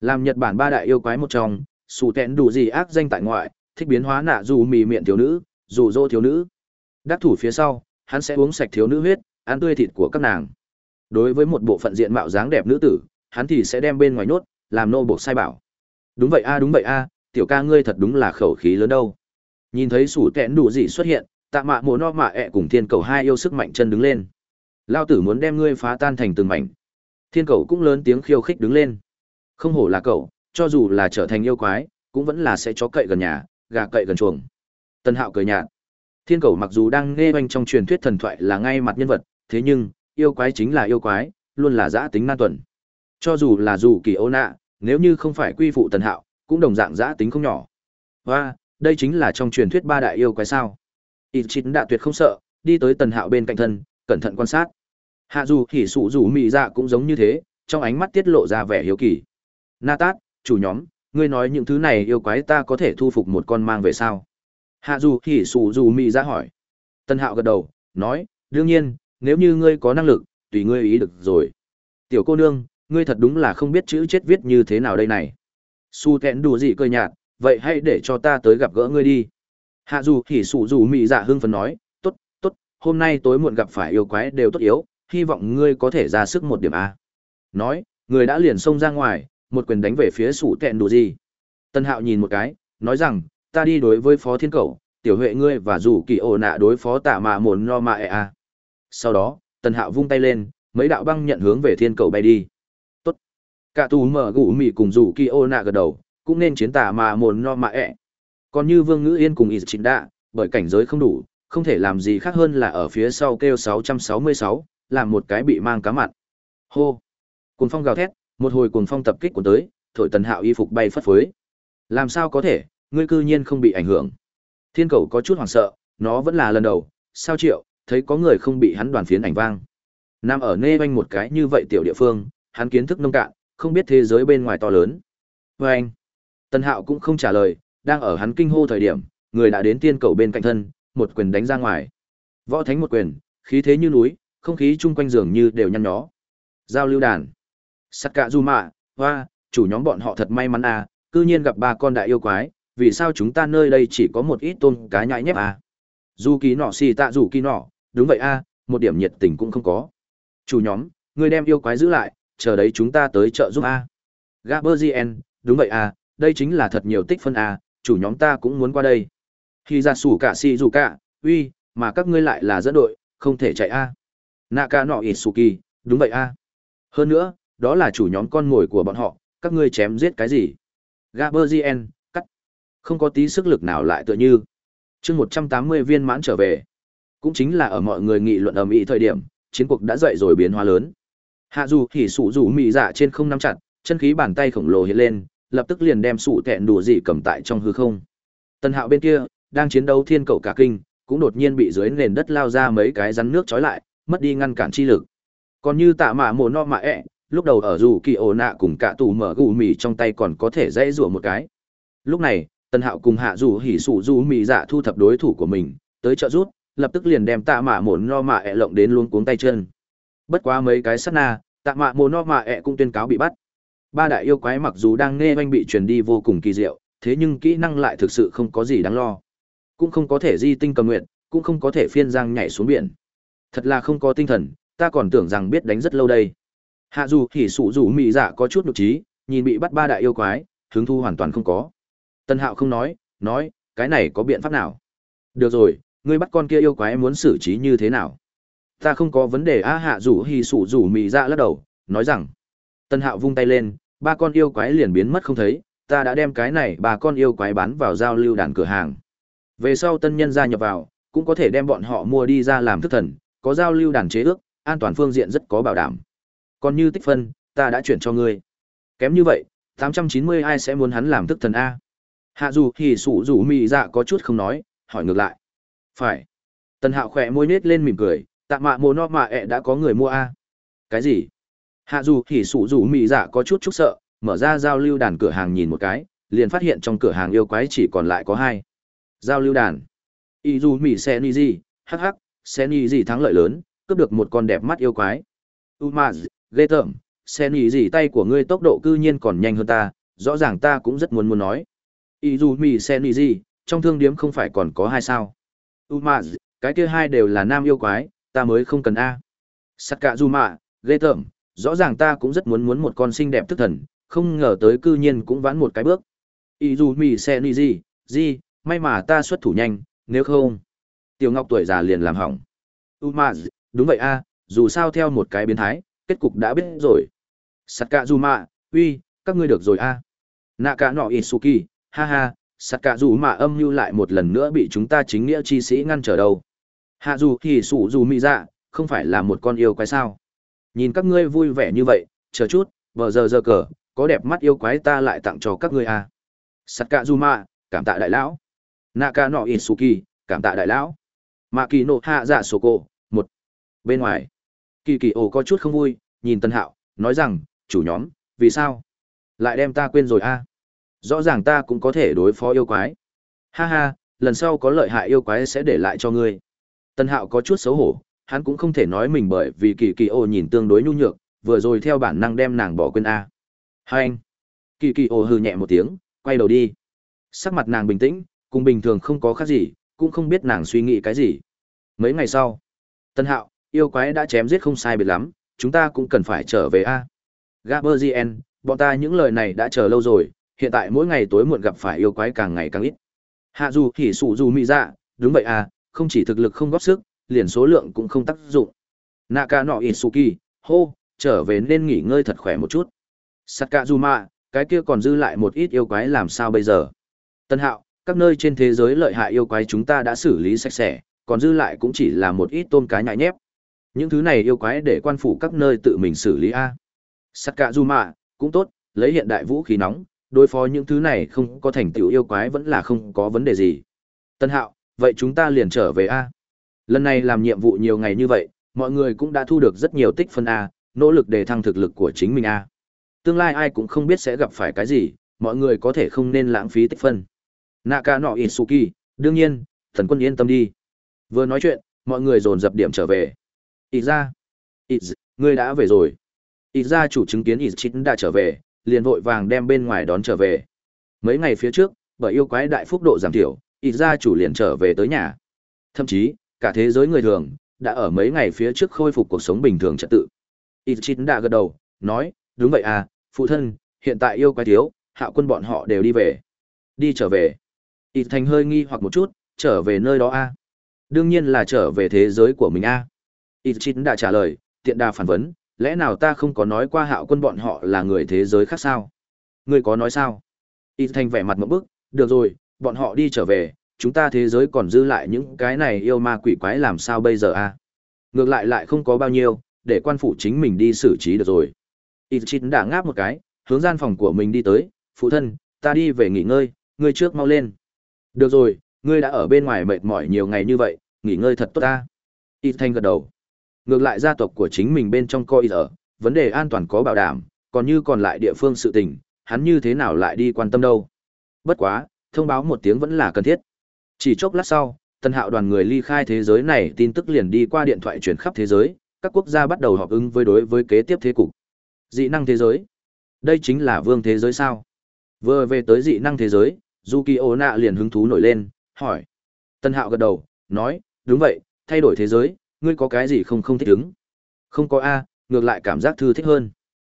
Làm Nhật Bản ba đại yêu quái một trong, Su Tẹn Đủ gì ác danh tại ngoại, thích biến hóa nạ dù mì miệng thiếu nữ, dù dô thiếu nữ. Đắc thủ phía sau, hắn sẽ uống sạch thiếu nữ huyết, ăn tươi thịt của các nàng. Đối với một bộ phận diện mạo dáng đẹp nữ tử, hắn thì sẽ đem bên ngoài nhốt, làm nô buộc sai bảo. đúng vậy a đúng vậy a tiểu ca ngươi thật đúng là khẩu khí lớn đâu. Nhìn thấy sủ tẹn đủ gì xuất hiện, tạ mạ mồ no mạ ẹ cùng thiên cầu hai yêu sức mạnh chân đứng lên. Lao tử muốn đem ngươi phá tan thành từng mảnh. Thiên cầu cũng lớn tiếng khiêu khích đứng lên. Không hổ là cậu, cho dù là trở thành yêu quái, cũng vẫn là sẽ chó cậy gần nhà, gà cậy gần chuồng. Tân hạo cười nhạt. Thiên cầu mặc dù đang nghe oanh trong truyền thuyết thần thoại là ngay mặt nhân vật, thế nhưng, yêu quái chính là yêu quái, luôn là giã tính nan tuần. Cho dù là dù kỳ ô nạ, nếu như không phải quy phụ tần hạo cũng đồng dạng giã tính không nhỏ. Và đây chính là trong truyền thuyết ba đại yêu quái sao. Ít chín đạ tuyệt không sợ, đi tới tần hạo bên cạnh thân, cẩn thận quan sát. Hạ dù hỉ sụ dù mị dạ cũng giống như thế, trong ánh mắt tiết lộ ra vẻ hiếu kỳ. Na tát chủ nhóm, ngươi nói những thứ này yêu quái ta có thể thu phục một con mang về sao? Hạ dù hỉ sụ dù mị dạ hỏi. Tần hạo gật đầu, nói, đương nhiên, nếu như ngươi có năng lực, tùy ngươi ý được rồi. Tiểu cô nương, ngươi thật đúng là không biết chữ chết viết như thế nào đây này su kẹn đủ gì cười nhạt, vậy hãy để cho ta tới gặp gỡ ngươi đi. Hạ dù hỉ sụ dù mị dạ hưng phấn nói t ố t t ố t hôm nay tối muộn gặp phải yêu quái đều tốt yếu, hy vọng ngươi có thể ra sức một điểm a. Nói, người đã liền xông ra ngoài, một quyền đánh về phía sủ kẹn đủ gì. Tân hạo nhìn một cái, nói rằng, ta đi đối với phó thiên cầu, tiểu huệ ngươi và dù kỳ ổ nạ đối phó tạ mạ mồn no mạ e a. Sau đó tần hạo vung tay lên, mấy đạo băng nhận hướng về thiên cầu bay đi cả tù mở gụ mị cùng rủ kỳ ô nạ gật đầu cũng nên chiến tả mà mồn no mạ ẹ. Còn như vương ngữ yên cùng ít chính đạ bởi cảnh giới không đủ không thể làm gì khác hơn là ở phía sau kêu 666, làm một cái bị mang cá mặn. Hô. Cuồng phong gào thét một hồi cuồng phong tập kích của tới thổi tần hạo y phục bay phất phới. Làm sao có thể ngươi cư nhiên không bị ảnh hưởng. Thiên cầu có chút hoảng sợ nó vẫn là lần đầu sao triệu thấy có người không bị hắn đoàn phiến ảnh vang. Nam ở nê banh một cái như vậy tiểu địa phương, hắn kiến thức nông cạn, không biết thế giới bên ngoài to lớn. Và anh, Tân Hạo cũng không trả lời, đang ở hắn kinh hô thời điểm, người đã đến tiên cầu bên cạnh thân, một quyền đánh ra ngoài. Võ thánh một quyền, khí thế như núi, không khí chung quanh giường như đều nhăn nhó. Giao lưu đàn. Sắt cả du mạ, hoa, chủ nhóm bọn họ thật may mắn à, cư nhiên gặp ba con đại yêu quái, vì sao chúng ta nơi đây chỉ có một ít tôn cá nhãi nhép à? Du ký nọ xì tạ rủ ký nọ, đúng vậy a, à, một điểm nhiệt tình cũng không có. Chủ nhóm, người đem yêu quái giữ lại, chờ đấy chúng ta tới trợ giúp a. Gaberzien, đúng vậy a, đây chính là thật nhiều tích phân a, chủ nhóm ta cũng muốn qua đây. Khi ra sủ cả si dù cả, uy, mà các ngươi lại là dẫn đội, không thể chạy a. Naka nọ Isuki, đúng vậy a. Hơn nữa, đó là chủ nhóm con mồi của bọn họ, các ngươi chém giết cái gì? Gaberzien, cắt. Không có tí sức lực nào lại tựa như. chương 180 viên mãn trở về. Cũng chính là ở mọi người nghị luận ầm ĩ thời điểm, chiến cuộc đã dậy rồi biến hóa lớn hạ dù Hỉ sụ dù mị dạ trên không nắm chặt chân khí bàn tay khổng lồ hiện lên lập tức liền đem sụ tẹn đủ dị cầm tại trong hư không. Tần hạo bên kia đang chiến đấu thiên cầu cả kinh cũng đột nhiên bị dưới nền đất lao ra mấy cái rắn nước trói lại mất đi ngăn cản chi lực. Còn như tạ mạ mồ no mạ ẹ、e, lúc đầu ở dù kỳ ổ nạ cùng cả tù mở gù mì trong tay còn có thể dễ rủa một cái. Lúc này tần hạo cùng hạ dù hỉ sụ dù mì dạ thu thập đối thủ của mình tới trợ rút lập tức liền đem tạ mạ mổ no mạ ẹ lộng đến luôn cuống tay chân bất quá mấy cái sát na, tạ mạ mồ no mạ ẹ cũng tuyên cáo bị bắt. Ba đại yêu quái mặc dù đang nghe oanh bị truyền đi vô cùng kỳ diệu, thế nhưng kỹ năng lại thực sự không có gì đáng lo. Cũng không có thể di tinh cầm nguyện cũng không có thể phiên giang nhảy xuống biển. Thật là không có tinh thần, ta còn tưởng rằng biết đánh rất lâu đây. Hạ dù thì sụ dù mị dạ có chút nhục trí, nhìn bị bắt ba đại yêu quái, hứng thu hoàn toàn không có. Tân hạo không nói nói, cái này có biện pháp nào? Được rồi, ngươi bắt con kia yêu quái muốn xử trí như thế nào? Ta không có vấn đề, a hạ rủ hì sủ rủ mị dạ lắc đầu, nói rằng, tân hạo vung tay lên, ba con yêu quái liền biến mất không thấy, ta đã đem cái này ba con yêu quái bán vào giao lưu đàn cửa hàng. Về sau tân nhân gia nhập vào, cũng có thể đem bọn họ mua đi ra làm thức thần, có giao lưu đàn chế ước, an toàn phương diện rất có bảo đảm. Còn như tích phân, ta đã chuyển cho ngươi. Kém như vậy, tám trăm chín mươi ai sẽ muốn hắn làm thức thần a? Hạ dù hì sủ rủ mị dạ có chút không nói, hỏi ngược lại. Phải. Tần hạo khỏe môi nết lên mỉm cười tạ mạ mồ no mạ ẹ đã có người mua a. Cái gì? Hạ dù thì sủ dù mị dạ có chút chút sợ mở ra giao lưu đàn cửa hàng nhìn một cái liền phát hiện trong cửa hàng yêu quái chỉ còn lại có hai. Giao lưu đàn. Y dù mị xe ni gì hắc hắc xe ni gì thắng lợi lớn cướp được một con đẹp mắt yêu quái. U ma ghê tởm xe ni gì tay của ngươi tốc độ cư nhiên còn nhanh hơn ta rõ ràng ta cũng rất muốn muốn nói. Y dù mị xe ni gì trong thương điếm không phải còn có hai sao. Umaz, cái kia hai đều là nam yêu quái, ta mới không cần A. Sakazuma, ghê tởm, rõ ràng ta cũng rất muốn muốn một con xinh đẹp thức thần, không ngờ tới cư nhiên cũng vãn một cái bước. Ý dù mì xe ni gì, gì, may mà ta xuất thủ nhanh, nếu không. Tiểu Ngọc tuổi già liền làm hỏng. Umaz, đúng vậy a, dù sao theo một cái biến thái, kết cục đã biết rồi. Sakazuma, uy, các ngươi được rồi a. Naka no Isuki, ha ha, Sakazuma âm mưu lại một lần nữa bị chúng ta chính nghĩa chi sĩ ngăn trở đầu. Hạ dù thì sủ dù mị dạ, không phải là một con yêu quái sao. Nhìn các ngươi vui vẻ như vậy, chờ chút, vờ giờ giờ cờ, có đẹp mắt yêu quái ta lại tặng cho các ngươi à. a. mạ cảm tạ đại lão. Naka no kỳ cảm tạ đại lão. Mạ kỳ nộ hạ dạ sổ cổ, một. Bên ngoài, kỳ kỳ ồ có chút không vui, nhìn Tân Hạo, nói rằng, chủ nhóm, vì sao? Lại đem ta quên rồi a Rõ ràng ta cũng có thể đối phó yêu quái. Ha ha, lần sau có lợi hại yêu quái sẽ để lại cho ngươi. Tân Hạo có chút xấu hổ, hắn cũng không thể nói mình bởi vì kỳ kỳ Ô nhìn tương đối nhu nhược, vừa rồi theo bản năng đem nàng bỏ quên a. Hai anh. Kỳ kỳ Ô hừ nhẹ một tiếng, quay đầu đi. Sắc mặt nàng bình tĩnh, cùng bình thường không có khác gì, cũng không biết nàng suy nghĩ cái gì. Mấy ngày sau, Tân Hạo, yêu quái đã chém giết không sai biệt lắm, chúng ta cũng cần phải trở về a. Gaberzien, bọn ta những lời này đã chờ lâu rồi, hiện tại mỗi ngày tối muộn gặp phải yêu quái càng ngày càng ít. Hạ dù hỉ sụ dù mị dạ, đúng vậy à, không chỉ thực lực không góp sức, liền số lượng cũng không tác dụng. Naka no Isuki, hô, trở về nên nghỉ ngơi thật khỏe một chút. Sakazuma, cái kia còn dư lại một ít yêu quái làm sao bây giờ? Tân Hạo, các nơi trên thế giới lợi hại yêu quái chúng ta đã xử lý sạch sẽ, còn dư lại cũng chỉ là một ít tôm cá nhại nhép. Những thứ này yêu quái để quan phủ các nơi tự mình xử lý a. Sakazuma, cũng tốt, lấy hiện đại vũ khí nóng, đối phó những thứ này không có thành tựu yêu quái vẫn là không có vấn đề gì. Tân Hạo, vậy chúng ta liền trở về a. Lần này làm nhiệm vụ nhiều ngày như vậy, mọi người cũng đã thu được rất nhiều tích phân a, nỗ lực để thăng thực lực của chính mình a. Tương lai ai cũng không biết sẽ gặp phải cái gì, mọi người có thể không nên lãng phí tích phân. Naka no Isuki, đương nhiên, thần quân yên tâm đi. Vừa nói chuyện, mọi người dồn dập điểm trở về. Ít ra, ít, ngươi đã về rồi. Ít ra chủ chứng kiến ít chín đã trở về, liền vội vàng đem bên ngoài đón trở về. Mấy ngày phía trước, bởi yêu quái đại phúc độ giảm thiểu, ít ra chủ liền trở về tới nhà. Thậm chí, cả thế giới người thường, đã ở mấy ngày phía trước khôi phục cuộc sống bình thường trật tự. Ít chính đã gật đầu, nói, đúng vậy à, phụ thân, hiện tại yêu quái thiếu, hạ quân bọn họ đều đi về. Đi trở về. Ít thành hơi nghi hoặc một chút, trở về nơi đó a Đương nhiên là trở về thế giới của mình a Ít chín đã trả lời, tiện đà phản vấn, lẽ nào ta không có nói qua hạo quân bọn họ là người thế giới khác sao? Ngươi có nói sao? Ít thành vẻ mặt một bức, được rồi, bọn họ đi trở về, chúng ta thế giới còn dư lại những cái này yêu ma quỷ quái làm sao bây giờ a Ngược lại lại không có bao nhiêu, để quan phủ chính mình đi xử trí được rồi. Ít chín đã ngáp một cái, hướng gian phòng của mình đi tới, phụ thân, ta đi về nghỉ ngơi, ngươi trước mau lên. Được rồi, ngươi đã ở bên ngoài mệt mỏi nhiều ngày như vậy, nghỉ ngơi thật tốt ta. Ít thanh gật đầu. Ngược lại gia tộc của chính mình bên trong coi ở, vấn đề an toàn có bảo đảm, còn như còn lại địa phương sự tình, hắn như thế nào lại đi quan tâm đâu. Bất quá, thông báo một tiếng vẫn là cần thiết. Chỉ chốc lát sau, tân hạo đoàn người ly khai thế giới này tin tức liền đi qua điện thoại truyền khắp thế giới, các quốc gia bắt đầu họp ứng với đối với kế tiếp thế cục. Dị năng thế giới. Đây chính là vương thế giới sao? Vừa về tới dị năng thế giới, Yuki Onna liền hứng thú nổi lên, hỏi. Tân Hạo gật đầu, nói, đúng vậy, thay đổi thế giới, ngươi có cái gì không không thích ứng? Không có A, ngược lại cảm giác thư thích hơn.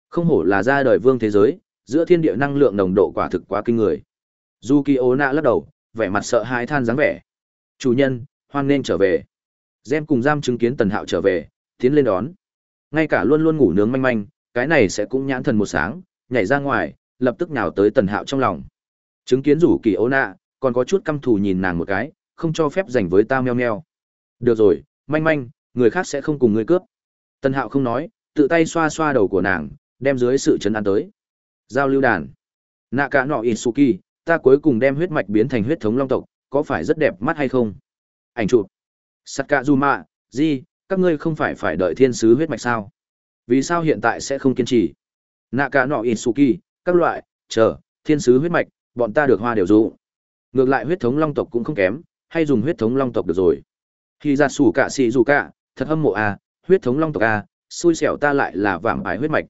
Không hổ là ra đời vương thế giới, giữa thiên địa năng lượng nồng độ quả thực quá kinh người. Yuki nạ lắc đầu, vẻ mặt sợ hãi than dáng vẻ. Chủ nhân, hoan nên trở về. Gem cùng giam chứng kiến Tần Hạo trở về, tiến lên đón. Ngay cả luôn luôn ngủ nướng manh manh, cái này sẽ cũng nhãn thần một sáng, nhảy ra ngoài, lập tức nhào tới Tần Hạo trong lòng. Chứng kiến rủ kỳ ố nạ, còn có chút căm thù nhìn nàng một cái, không cho phép dành với ta meo meo. Được rồi, manh manh, người khác sẽ không cùng ngươi cướp. Tần hạo không nói, tự tay xoa xoa đầu của nàng, đem dưới sự chấn an tới. Giao lưu đàn. Nạ cả nọ Isuki, ta cuối cùng đem huyết mạch biến thành huyết thống long tộc, có phải rất đẹp mắt hay không? Ảnh chụp. Sakazuma, gì, các ngươi không phải phải đợi thiên sứ huyết mạch sao? Vì sao hiện tại sẽ không kiên trì? Naka no nọ Isuki, các loại, chờ, thiên sứ huyết mạch, bọn ta được hoa đều dụ. Ngược lại huyết thống long tộc cũng không kém, hay dùng huyết thống long tộc được rồi. Khi ra sủ cả xì dù cả, thật hâm mộ à, huyết thống long tộc à, xui xẻo ta lại là vạm ái huyết mạch.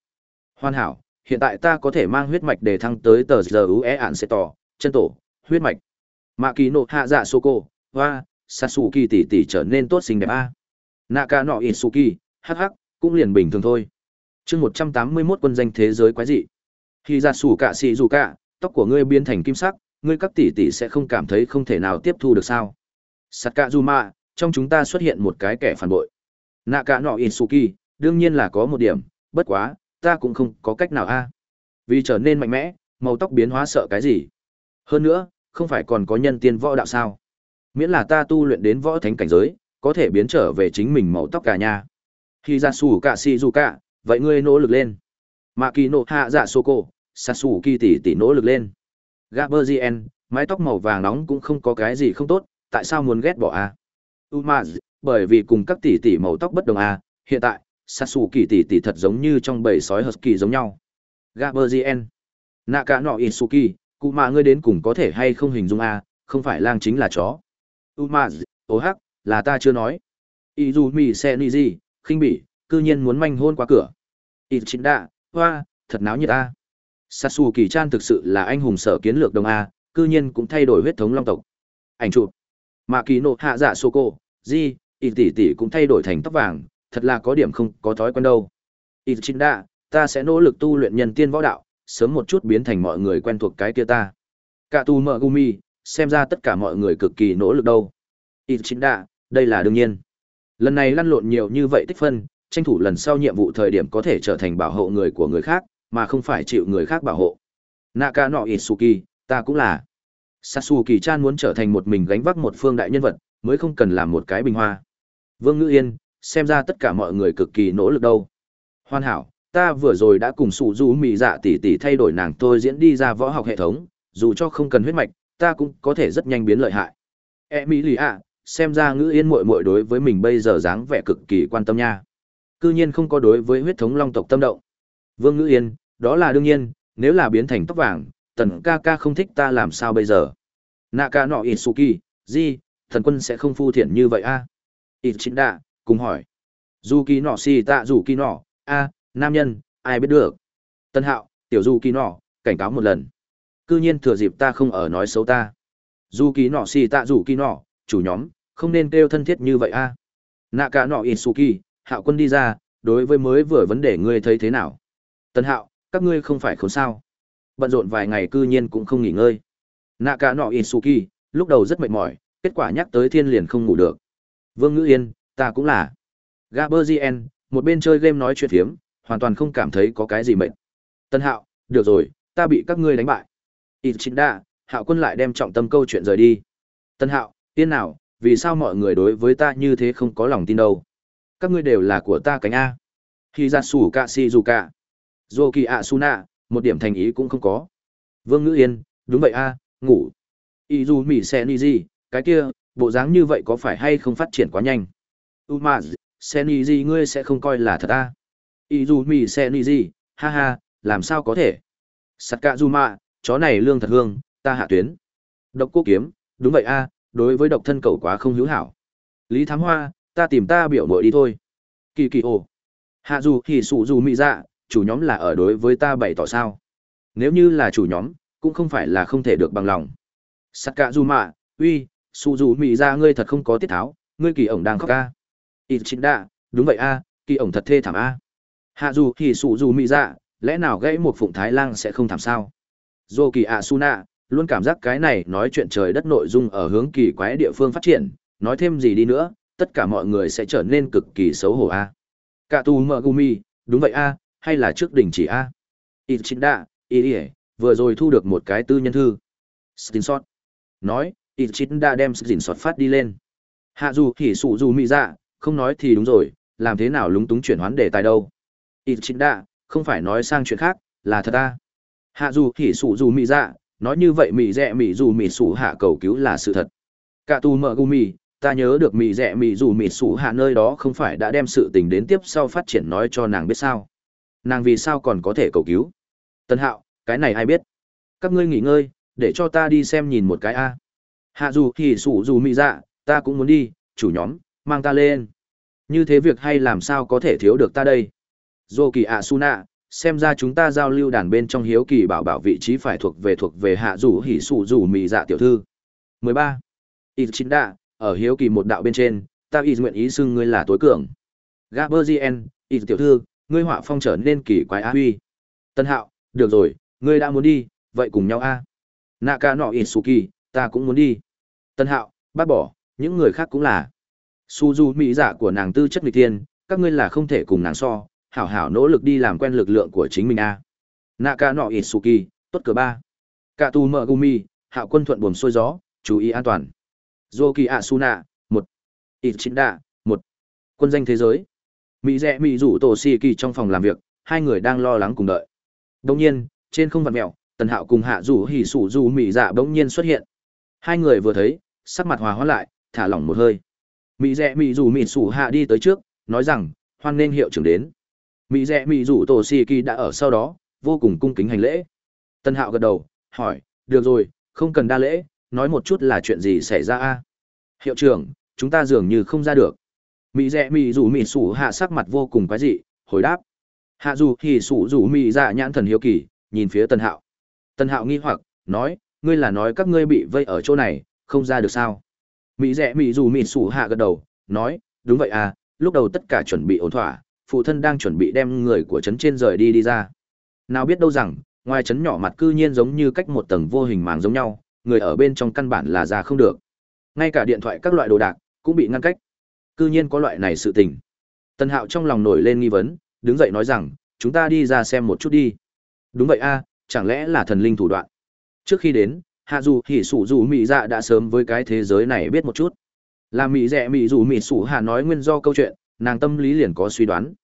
Hoàn hảo, hiện tại ta có thể mang huyết mạch để thăng tới tờ giờ ú é ản sẽ tỏ, chân tổ, huyết mạch. Mạ kỳ nộ hạ dạ sô cô, hoa, Sasuke tỷ tỷ trở nên tốt xinh đẹp a. nạ ca nọ Isuki, hắc hắc, cũng liền bình thường thôi. Chương 181 quân danh thế giới quái dị. Khi ra sủ cả xì dù cả, tóc của ngươi biến thành kim sắc, ngươi các tỷ tỷ sẽ không cảm thấy không thể nào tiếp thu được sao. Sakazuma, trong chúng ta xuất hiện một cái kẻ phản bội. Naka no kỳ đương nhiên là có một điểm, bất quá, ta cũng không có cách nào a. Vì trở nên mạnh mẽ, màu tóc biến hóa sợ cái gì? Hơn nữa, không phải còn có nhân tiên võ đạo sao? Miễn là ta tu luyện đến võ thánh cảnh giới, có thể biến trở về chính mình màu tóc cả nhà. Khi ra sủ cả si dù cả, vậy ngươi nỗ lực lên. Mạ kỳ nộ hạ dạ sô cô, Satsuki tỷ tỷ nỗ lực lên. Gaberzien, mái tóc màu vàng nóng cũng không có cái gì không tốt, tại sao muốn ghét bỏ a? Umaz, bởi vì cùng các tỷ tỷ màu tóc bất đồng a, hiện tại, Satsuki tỷ tỷ thật giống như trong bầy sói husky giống nhau. Gaberzien, Naka no Isuki, cụ mà ngươi đến cùng có thể hay không hình dung a, không phải lang chính là chó. Umaz, ô hắc, là ta chưa nói. Izumi Seniji, khinh bỉ, cư nhiên muốn manh hôn qua cửa. Ichinda, hoa, thật náo nhiệt a. Sasu Kỳ Chan thực sự là anh hùng sở kiến lược đồng A, cư nhiên cũng thay đổi huyết thống long tộc. Ảnh chụp. Mạ Kỳ Nộ Hạ Dạ Sô Cô, Di, ít tỷ tỷ cũng thay đổi thành tóc vàng, thật là có điểm không có thói quen đâu. Ít chính đạ ta sẽ nỗ lực tu luyện nhân tiên võ đạo, sớm một chút biến thành mọi người quen thuộc cái kia ta. Cả tu mợ gumi, xem ra tất cả mọi người cực kỳ nỗ lực đâu. Ít chính đạ, đây là đương nhiên. Lần này lăn lộn nhiều như vậy tích phân, tranh thủ lần sau nhiệm vụ thời điểm có thể trở thành bảo hộ người của người khác, mà không phải chịu người khác bảo hộ. Naka no Isuki, ta cũng là. Sasuke chan muốn trở thành một mình gánh vác một phương đại nhân vật, mới không cần làm một cái bình hoa. Vương Ngữ Yên, xem ra tất cả mọi người cực kỳ nỗ lực đâu. Hoàn hảo, ta vừa rồi đã cùng sụ du mị dạ tỷ tỷ thay đổi nàng tôi diễn đi ra võ học hệ thống, dù cho không cần huyết mạch, ta cũng có thể rất nhanh biến lợi hại. e mỹ lì ạ xem ra Ngữ Yên muội muội đối với mình bây giờ dáng vẻ cực kỳ quan tâm nha. Cư nhiên không có đối với huyết thống long tộc tâm động. Vương Ngữ Yên, đó là đương nhiên, nếu là biến thành tóc vàng, tần ca ca không thích ta làm sao bây giờ. nạ ca nọ ít su kỳ di thần quân sẽ không phu thiện như vậy a ít chính đạ cùng hỏi. Dù kỳ nọ si tạ dù kỳ nọ, a nam nhân, ai biết được. Tân hạo, tiểu Du kỳ nọ, cảnh cáo một lần. Cư nhiên thừa dịp ta không ở nói xấu ta. Du kỳ nọ xì tạ dù kỳ nọ, chủ nhóm, không nên kêu thân thiết như vậy a Nạ Cả nọ In Suki, hạo quân đi ra, đối với mới vừa vấn đề ngươi thấy thế nào? Tân hạo, các ngươi không phải khốn sao? Bận rộn vài ngày cư nhiên cũng không nghỉ ngơi. nạ cả nọ in su kỳ lúc đầu rất mệt mỏi, kết quả nhắc tới thiên liền không ngủ được. Vương Ngữ Yên, ta cũng là. Gaberzien, một bên chơi game nói chuyện phiếm, hoàn toàn không cảm thấy có cái gì mệt. Tân Hạo, được rồi, ta bị các ngươi đánh bại. Ichida, Hạo quân lại đem trọng tâm câu chuyện rời đi. Tân Hạo, tiên nào, vì sao mọi người đối với ta như thế không có lòng tin đâu? Các ngươi đều là của ta cánh A. Khi ra Zoki cả dù cả. Một điểm thành ý cũng không có. Vương Ngữ Yên, đúng vậy a, ngủ. Izumi Seniji, cái kia, bộ dáng như vậy có phải hay không phát triển quá nhanh? Umaz, Seniji ngươi sẽ không coi là thật a? Ý dù mì xe ni gì, ha ha, làm sao có thể? Sakazuma, chó này lương thật hương, ta hạ tuyến. Độc cô kiếm, đúng vậy a, đối với độc thân cầu quá không hữu hảo. Lý Thám Hoa, ta tìm ta biểu mội đi thôi. Kỳ kỳ ồ. Hạ dù thì sụ dù mị dạ, chủ nhóm là ở đối với ta bày tỏ sao. Nếu như là chủ nhóm, cũng không phải là không thể được bằng lòng. Sakazuma, uy, sụ dù mị dạ ngươi thật không có tiết tháo, ngươi kỳ ổng đang khóc ca. Ichinda, đúng vậy a, kỳ ổng thật thê thảm a. Hạ dù thì sụ dù mị dạ, lẽ nào gãy một phụng thái lang sẽ không thảm sao? Dô kỳ Asuna, luôn cảm giác cái này nói chuyện trời đất nội dung ở hướng kỳ quái địa phương phát triển, nói thêm gì đi nữa, tất cả mọi người sẽ trở nên cực kỳ xấu hổ a. Cả tu mờ gumi, đúng vậy a, hay là trước đỉnh chỉ a Ichinda, Irie, vừa rồi thu được một cái tư nhân thư. Screenshot. Nói, Ichinda đem screenshot phát đi lên. Hạ dù thì sụ dù mị dạ, không nói thì đúng rồi, làm thế nào lúng túng chuyển hoán đề tài đâu ít chính đạ không phải nói sang chuyện khác, là thật ta. Hạ dù hỉ sụ dù mị dạ, nói như vậy mị rẻ mị dù mị sụ hạ cầu cứu là sự thật. Cả tu mợ gu mị ta nhớ được mị rẻ mị dù mị sụ hạ nơi đó không phải đã đem sự tình đến tiếp sau phát triển nói cho nàng biết sao. Nàng vì sao còn có thể cầu cứu? Tân hạo cái này ai biết? Các ngươi nghỉ ngơi để cho ta đi xem nhìn một cái a. Hạ dù thì sủ dù mị dạ ta cũng muốn đi chủ nhóm mang ta lên. Như thế việc hay làm sao có thể thiếu được ta đây? Dô kỳ ạ su nạ xem ra chúng ta giao lưu đàn bên trong hiếu kỳ bảo bảo vị trí phải thuộc về thuộc về hạ rủ hỉ sủ rủ mị dạ tiểu thư. 13. ít chín đạ ở hiếu kỳ một đạo bên trên, ta ít nguyện ý xưng ngươi là tối cường. Gaberzien ít tiểu thư, ngươi họa phong trở nên kỳ quái á huy. Tân hạo, được rồi, ngươi đã muốn đi, vậy cùng nhau a. Nạ ca nọ ít su kỳ ta cũng muốn đi. Tân hạo, bác bỏ, những người khác cũng là. Su du mỹ dạ của nàng tư chất Mỹ tiên các ngươi là không thể cùng nàng so hảo hảo nỗ lực đi làm quen lực lượng của chính mình a. Nạ ca nọ ít su kỳ tốt cửa ba. Cả tù mợ gumi hạo quân thuận buồm xuôi gió, chú ý an toàn. Dô kỳ a su nạ một. Ít đạ một. Quân danh thế giới. Mỹ rẽ mỹ rủ tổ si kỳ trong phòng làm việc, hai người đang lo lắng cùng đợi. Đông nhiên, trên không vặt mẹo tần hạo cùng hạ rủ hỉ sủ dù mỹ dạ bỗng nhiên xuất hiện. Hai người vừa thấy, sắc mặt hòa hóa lại, thả lỏng một hơi. Mỹ rẽ mỹ rủ mỹ sủ hạ đi tới trước, nói rằng, hoan nghênh hiệu trưởng đến mỹ rẽ mỹ rủ tổ xì kỳ đã ở sau đó, vô cùng cung kính hành lễ. Tần hạo gật đầu, hỏi, được rồi, không cần đa lễ, nói một chút là chuyện gì xảy ra a? Hiệu trưởng, chúng ta dường như không ra được. Mỹ rẽ mỹ rủ mỹ sủ hạ sắc mặt vô cùng quái dị, hồi đáp, hạ dù thì sủ rủ mỹ dạ nhãn thần hiếu kỳ, nhìn phía tân hạo. Tân hạo nghi hoặc, nói, ngươi là nói các ngươi bị vây ở chỗ này, không ra được sao? Mỹ rẽ mỹ dù mỹ sủ hạ gật đầu, nói, đúng vậy à lúc đầu tất cả chuẩn bị ổn thỏa phụ thân đang chuẩn bị đem người của trấn trên rời đi đi ra. Nào biết đâu rằng, ngoài trấn nhỏ mặt cư nhiên giống như cách một tầng vô hình màng giống nhau, người ở bên trong căn bản là ra không được. Ngay cả điện thoại các loại đồ đạc cũng bị ngăn cách. Cư nhiên có loại này sự tình. Tần hạo trong lòng nổi lên nghi vấn, đứng dậy nói rằng, chúng ta đi ra xem một chút đi. Đúng vậy a, chẳng lẽ là thần linh thủ đoạn? Trước khi đến, hạ dù hỉ sủ dù Mị dạ đã sớm với cái thế giới này biết một chút. Là Mị Dạ Mị dù Mị sủ hạ nói nguyên do câu chuyện nàng tâm lý liền có suy đoán.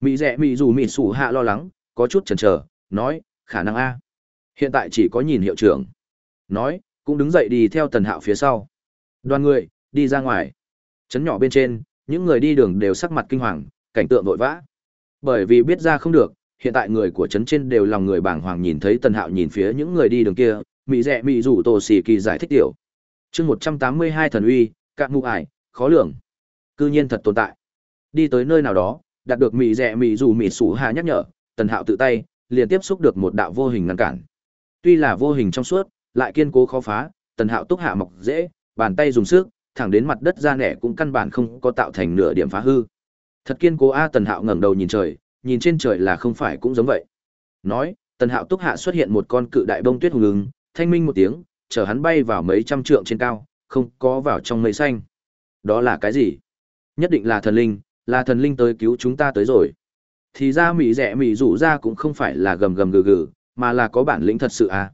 Mỹ rẽ mỹ dù mỹ sủ hạ lo lắng, có chút chần chờ, nói, khả năng a. Hiện tại chỉ có nhìn hiệu trưởng. Nói, cũng đứng dậy đi theo tần hạo phía sau. Đoàn người, đi ra ngoài. Trấn nhỏ bên trên, những người đi đường đều sắc mặt kinh hoàng, cảnh tượng vội vã. Bởi vì biết ra không được, hiện tại người của trấn trên đều lòng người bàng hoàng nhìn thấy tần hạo nhìn phía những người đi đường kia mỹ rẽ mỹ rủ tổ xì kỳ giải thích tiểu. Chương một trăm tám mươi hai thần uy cạn ngụ ải, khó lường. Cư nhiên thật tồn tại đi tới nơi nào đó, đạt được mị rẻ mị dù mị sủ hạ nhắc nhở, tần hạo tự tay, liền tiếp xúc được một đạo vô hình ngăn cản. Tuy là vô hình trong suốt, lại kiên cố khó phá, tần hạo túc hạ mọc dễ, bàn tay dùng sức, thẳng đến mặt đất ra nẻ cũng căn bản không có tạo thành nửa điểm phá hư. Thật kiên cố a, tần hạo ngẩng đầu nhìn trời, nhìn trên trời là không phải cũng giống vậy. Nói, tần hạo túc hạ xuất hiện một con cự đại bông tuyết hùng ứng thanh minh một tiếng chở hắn bay vào mấy trăm trượng trên cao, không có vào trong mây xanh. Đó là cái gì? Nhất định là thần linh là thần linh tới cứu chúng ta tới rồi. Thì ra mỹ rẻ mỹ rủ ra cũng không phải là gầm gầm gừ gừ mà là có bản lĩnh thật sự à.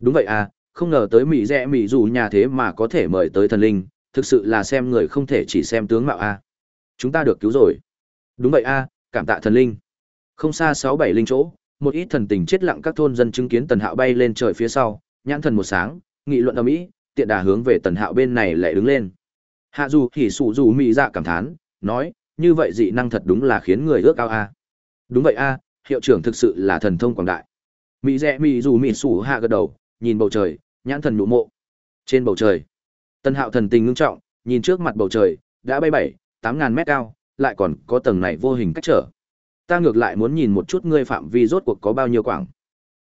Đúng vậy à không ngờ tới mỹ rẻ mỹ rủ nhà thế mà có thể mời tới thần linh thực sự là xem người không thể chỉ xem tướng mạo à. chúng ta được cứu rồi. Đúng vậy à, cảm tạ thần linh. Không xa sáu bảy linh chỗ một ít thần tình chết lặng các thôn dân chứng kiến tần hạo bay lên trời phía sau nhãn thần một sáng nghị luận ở mỹ tiện đà hướng về tần hạo bên này lại đứng lên. Hạ dù hỉ sụ dù mỹ dạ cảm thán nói như vậy dị năng thật đúng là khiến người ước ao a đúng vậy a hiệu trưởng thực sự là thần thông quảng đại mỹ rẽ mỹ dù mỹ sủ hạ gật đầu nhìn bầu trời nhãn thần nhũ mộ trên bầu trời Tân hạo thần tình ngưng trọng, nhìn trước mặt bầu trời, đã bay bảy, tám ngàn mét cao, lại còn có tầng này vô hình cách trở. Ta ngược lại muốn nhìn một chút ngươi phạm vi rốt cuộc có bao nhiêu quảng.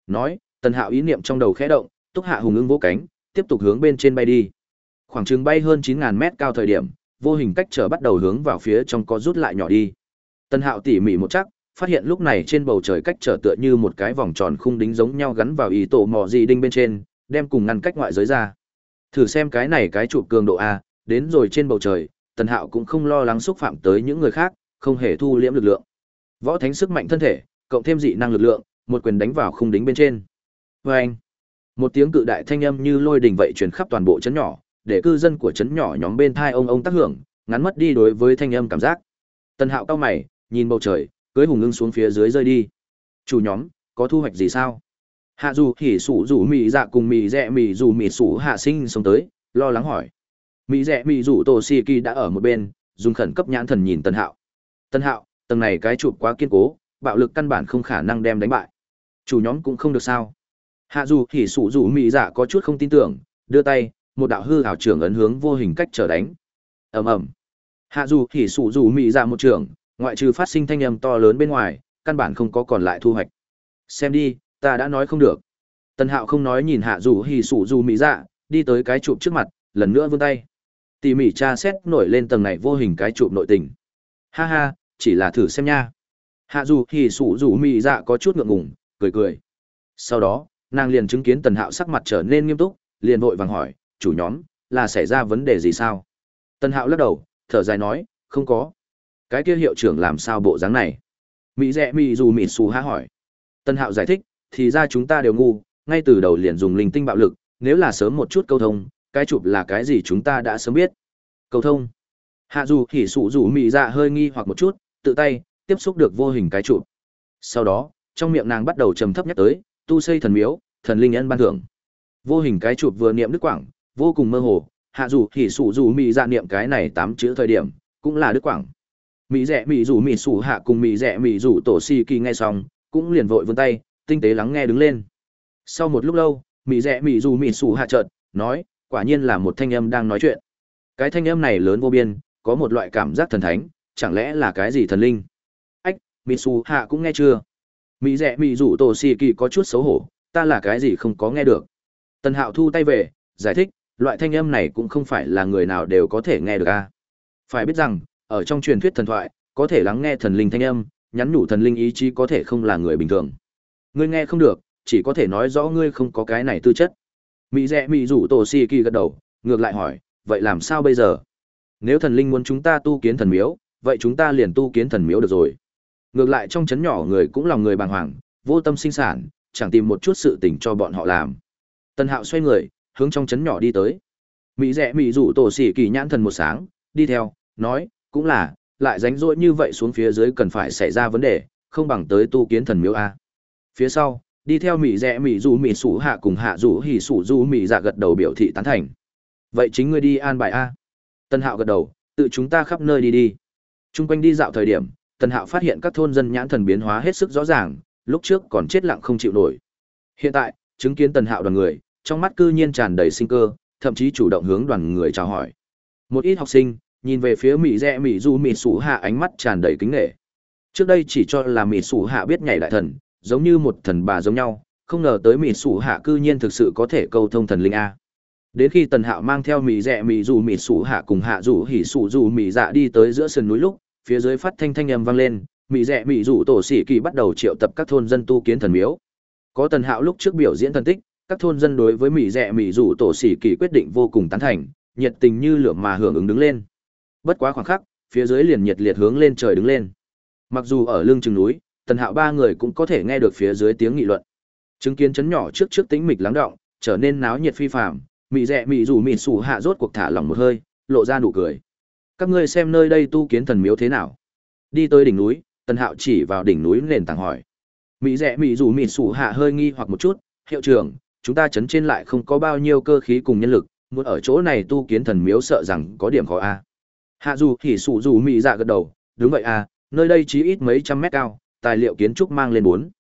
Nói, tần hạo ý niệm trong đầu khẽ động, túc hạ hùng ưng vỗ cánh, tiếp tục hướng bên trên bay đi. Khoảng chừng bay hơn chín ngàn mét cao thời điểm, vô hình cách trở bắt đầu hướng vào phía trong có rút lại nhỏ đi. Tần hạo tỉ mỉ một chắc, phát hiện lúc này trên bầu trời cách trở tựa như một cái vòng tròn khung đính giống nhau gắn vào ý tổ mọ gì đinh bên trên, đem cùng ngăn cách ngoại giới ra. Thử xem cái này cái trụ cường độ A, đến rồi trên bầu trời, Tần Hạo cũng không lo lắng xúc phạm tới những người khác, không hề thu liễm lực lượng. Võ thánh sức mạnh thân thể, cộng thêm dị năng lực lượng, một quyền đánh vào khung đính bên trên. Oeng! Một tiếng cự đại thanh âm như lôi đình vậy truyền khắp toàn bộ trấn nhỏ, để cư dân của trấn nhỏ nhóm bên thai ông ông tác hưởng, ngắn mất đi đối với thanh âm cảm giác. Tần Hạo cao mày, nhìn bầu trời, cưới hùng ưng xuống phía dưới rơi đi. Chủ nhóm, có thu hoạch gì sao? hạ dù hỉ sủ rủ mị dạ cùng mị rẽ mị dù mị sủ hạ sinh sống tới lo lắng hỏi mị rẽ mị rủ tổ si kỳ đã ở một bên dùng khẩn cấp nhãn thần nhìn tần hạo tần hạo tầng này cái chụp quá kiên cố bạo lực căn bản không khả năng đem đánh bại chủ nhóm cũng không được sao hạ dù hỉ sủ rủ mị dạ có chút không tin tưởng đưa tay một đạo hư ảo trưởng ấn hướng vô hình cách trở đánh. Ầm ầm. Hạ dù hỉ sụ dù mị dạ một trường ngoại trừ phát sinh thanh âm to lớn bên ngoài căn bản không có còn lại thu hoạch. Xem đi ta đã nói không được. Tần hạo không nói nhìn hạ dù hỉ sụ dù mỹ dạ đi tới cái chụp trước mặt lần nữa vươn tay. Tỉ mỉ tra xét nổi lên tầng này vô hình cái chụp nội tình. Ha ha chỉ là thử xem nha. Hạ dù hỉ sụ dù mỹ dạ có chút ngượng ngùng cười cười. Sau đó, nàng liền chứng kiến Tần Hạo sắc mặt trở nên nghiêm túc, liền vội vàng hỏi, chủ nhóm, là xảy ra vấn đề gì sao? Tần Hạo lắc đầu, thở dài nói, không có. Cái kia hiệu trưởng làm sao bộ dáng này? Mỹ rẻ mỹ dù mỹ xù há hỏi. Tần Hạo giải thích, thì ra chúng ta đều ngu, ngay từ đầu liền dùng linh tinh bạo lực, nếu là sớm một chút câu thông, cái chụp là cái gì chúng ta đã sớm biết. Câu thông. Hạ dù hỉ sụ rủ mỹ dạ hơi nghi hoặc một chút, tự tay, tiếp xúc được vô hình cái chụp. Sau đó, trong miệng nàng bắt đầu trầm thấp nhắc tới, tu xây thần miếu, thần linh ân ban thưởng. Vô hình cái chụp vừa niệm đức quảng, vô cùng mơ hồ, hạ dù hỉ sủ dù mỹ dạ niệm cái này tám chữ thời điểm, cũng là đức quảng. Mỹ rẻ mỹ rủ mỹ sủ hạ cùng mỹ rẻ mỹ rủ tổ si kỳ nghe xong, cũng liền vội vươn tay, tinh tế lắng nghe đứng lên. Sau một lúc lâu, mỹ rẻ mỹ rủ mỹ sủ hạ chợt nói, quả nhiên là một thanh âm đang nói chuyện. Cái thanh âm này lớn vô biên, có một loại cảm giác thần thánh, chẳng lẽ là cái gì thần linh? Ách, Mitsu hạ cũng nghe chưa? Mỹ rẻ mỹ rủ tổ si kỳ có chút xấu hổ, ta là cái gì không có nghe được. Tần hạo thu tay về, giải thích, loại thanh âm này cũng không phải là người nào đều có thể nghe được a. Phải biết rằng, ở trong truyền thuyết thần thoại, có thể lắng nghe thần linh thanh âm, nhắn nhủ thần linh ý chí có thể không là người bình thường. Ngươi nghe không được, chỉ có thể nói rõ ngươi không có cái này tư chất. Mỹ rẻ mỹ rủ tổ Si kỳ gật đầu, ngược lại hỏi, vậy làm sao bây giờ? Nếu thần linh muốn chúng ta tu kiến thần miếu, vậy chúng ta liền tu kiến thần miếu được rồi. Ngược lại trong chấn nhỏ người cũng lòng người bàng hoàng, vô tâm sinh sản, chẳng tìm một chút sự tình cho bọn họ làm. Tân Hạo xoay người, hướng trong chấn nhỏ đi tới. Mỹ rẻ mỹ rủ tổ sĩ kỳ nhãn thần một sáng, đi theo, nói, cũng là, lại ránh rỗi như vậy xuống phía dưới cần phải xảy ra vấn đề, không bằng tới tu kiến thần miếu A. Phía sau, đi theo mỹ rẻ mỹ rủ mỹ sủ hạ cùng hạ rủ hỉ sủ du mỹ dạ gật đầu biểu thị tán thành. Vậy chính ngươi đi an bài A. Tân Hạo gật đầu, tự chúng ta khắp nơi đi đi. Trung quanh đi dạo thời điểm, Tân Hạo phát hiện các thôn dân nhãn thần biến hóa hết sức rõ ràng, lúc trước còn chết lặng không chịu nổi. Hiện tại, chứng kiến Tần Hạo đoàn người, trong mắt cư nhiên tràn đầy sinh cơ, thậm chí chủ động hướng đoàn người chào hỏi. Một ít học sinh, nhìn về phía Mỹ Rẽ Mỹ Du Mỹ Sủ Hạ ánh mắt tràn đầy kính nể. Trước đây chỉ cho là Mỹ Sủ Hạ biết nhảy đại thần, giống như một thần bà giống nhau, không ngờ tới Mỹ Sủ Hạ cư nhiên thực sự có thể câu thông thần linh a. Đến khi Tần Hạo mang theo Mỹ Rẽ Mỹ Du Mỹ Sủ Hạ cùng Hạ Du Hỉ Sủ Du Mỹ Dạ đi tới giữa sườn núi lúc, phía dưới phát thanh thanh âm vang lên, Mỹ Rẽ Mỹ Du tổ sĩ kỳ bắt đầu triệu tập các thôn dân tu kiến thần miếu. Có Tần Hạo lúc trước biểu diễn thần tích, các thôn dân đối với Mỹ rẻ Mỹ rủ tổ xỉ kỳ quyết định vô cùng tán thành, nhiệt tình như lửa mà hưởng ứng đứng lên. Bất quá khoảng khắc, phía dưới liền nhiệt liệt hướng lên trời đứng lên. Mặc dù ở lưng chừng núi, Tần Hạo ba người cũng có thể nghe được phía dưới tiếng nghị luận. Chứng kiến chấn nhỏ trước trước tính mịch lắng động, trở nên náo nhiệt phi phàm, Mị Rẽ Mị rủ Mị Sủ hạ rốt cuộc thả lỏng một hơi, lộ ra nụ cười. Các ngươi xem nơi đây tu kiến thần miếu thế nào? Đi tới đỉnh núi, Tần Hạo chỉ vào đỉnh núi nền tảng hỏi. Mị Rẽ Mị rủ Mị Sủ hạ hơi nghi hoặc một chút, "Hiệu trưởng, chúng ta chấn trên lại không có bao nhiêu cơ khí cùng nhân lực, muốn ở chỗ này tu kiến thần miếu sợ rằng có điểm khó a." Hạ dù hỉ sụ dù Mị dạ gật đầu, "Đúng vậy a, nơi đây chỉ ít mấy trăm mét cao, tài liệu kiến trúc mang lên bốn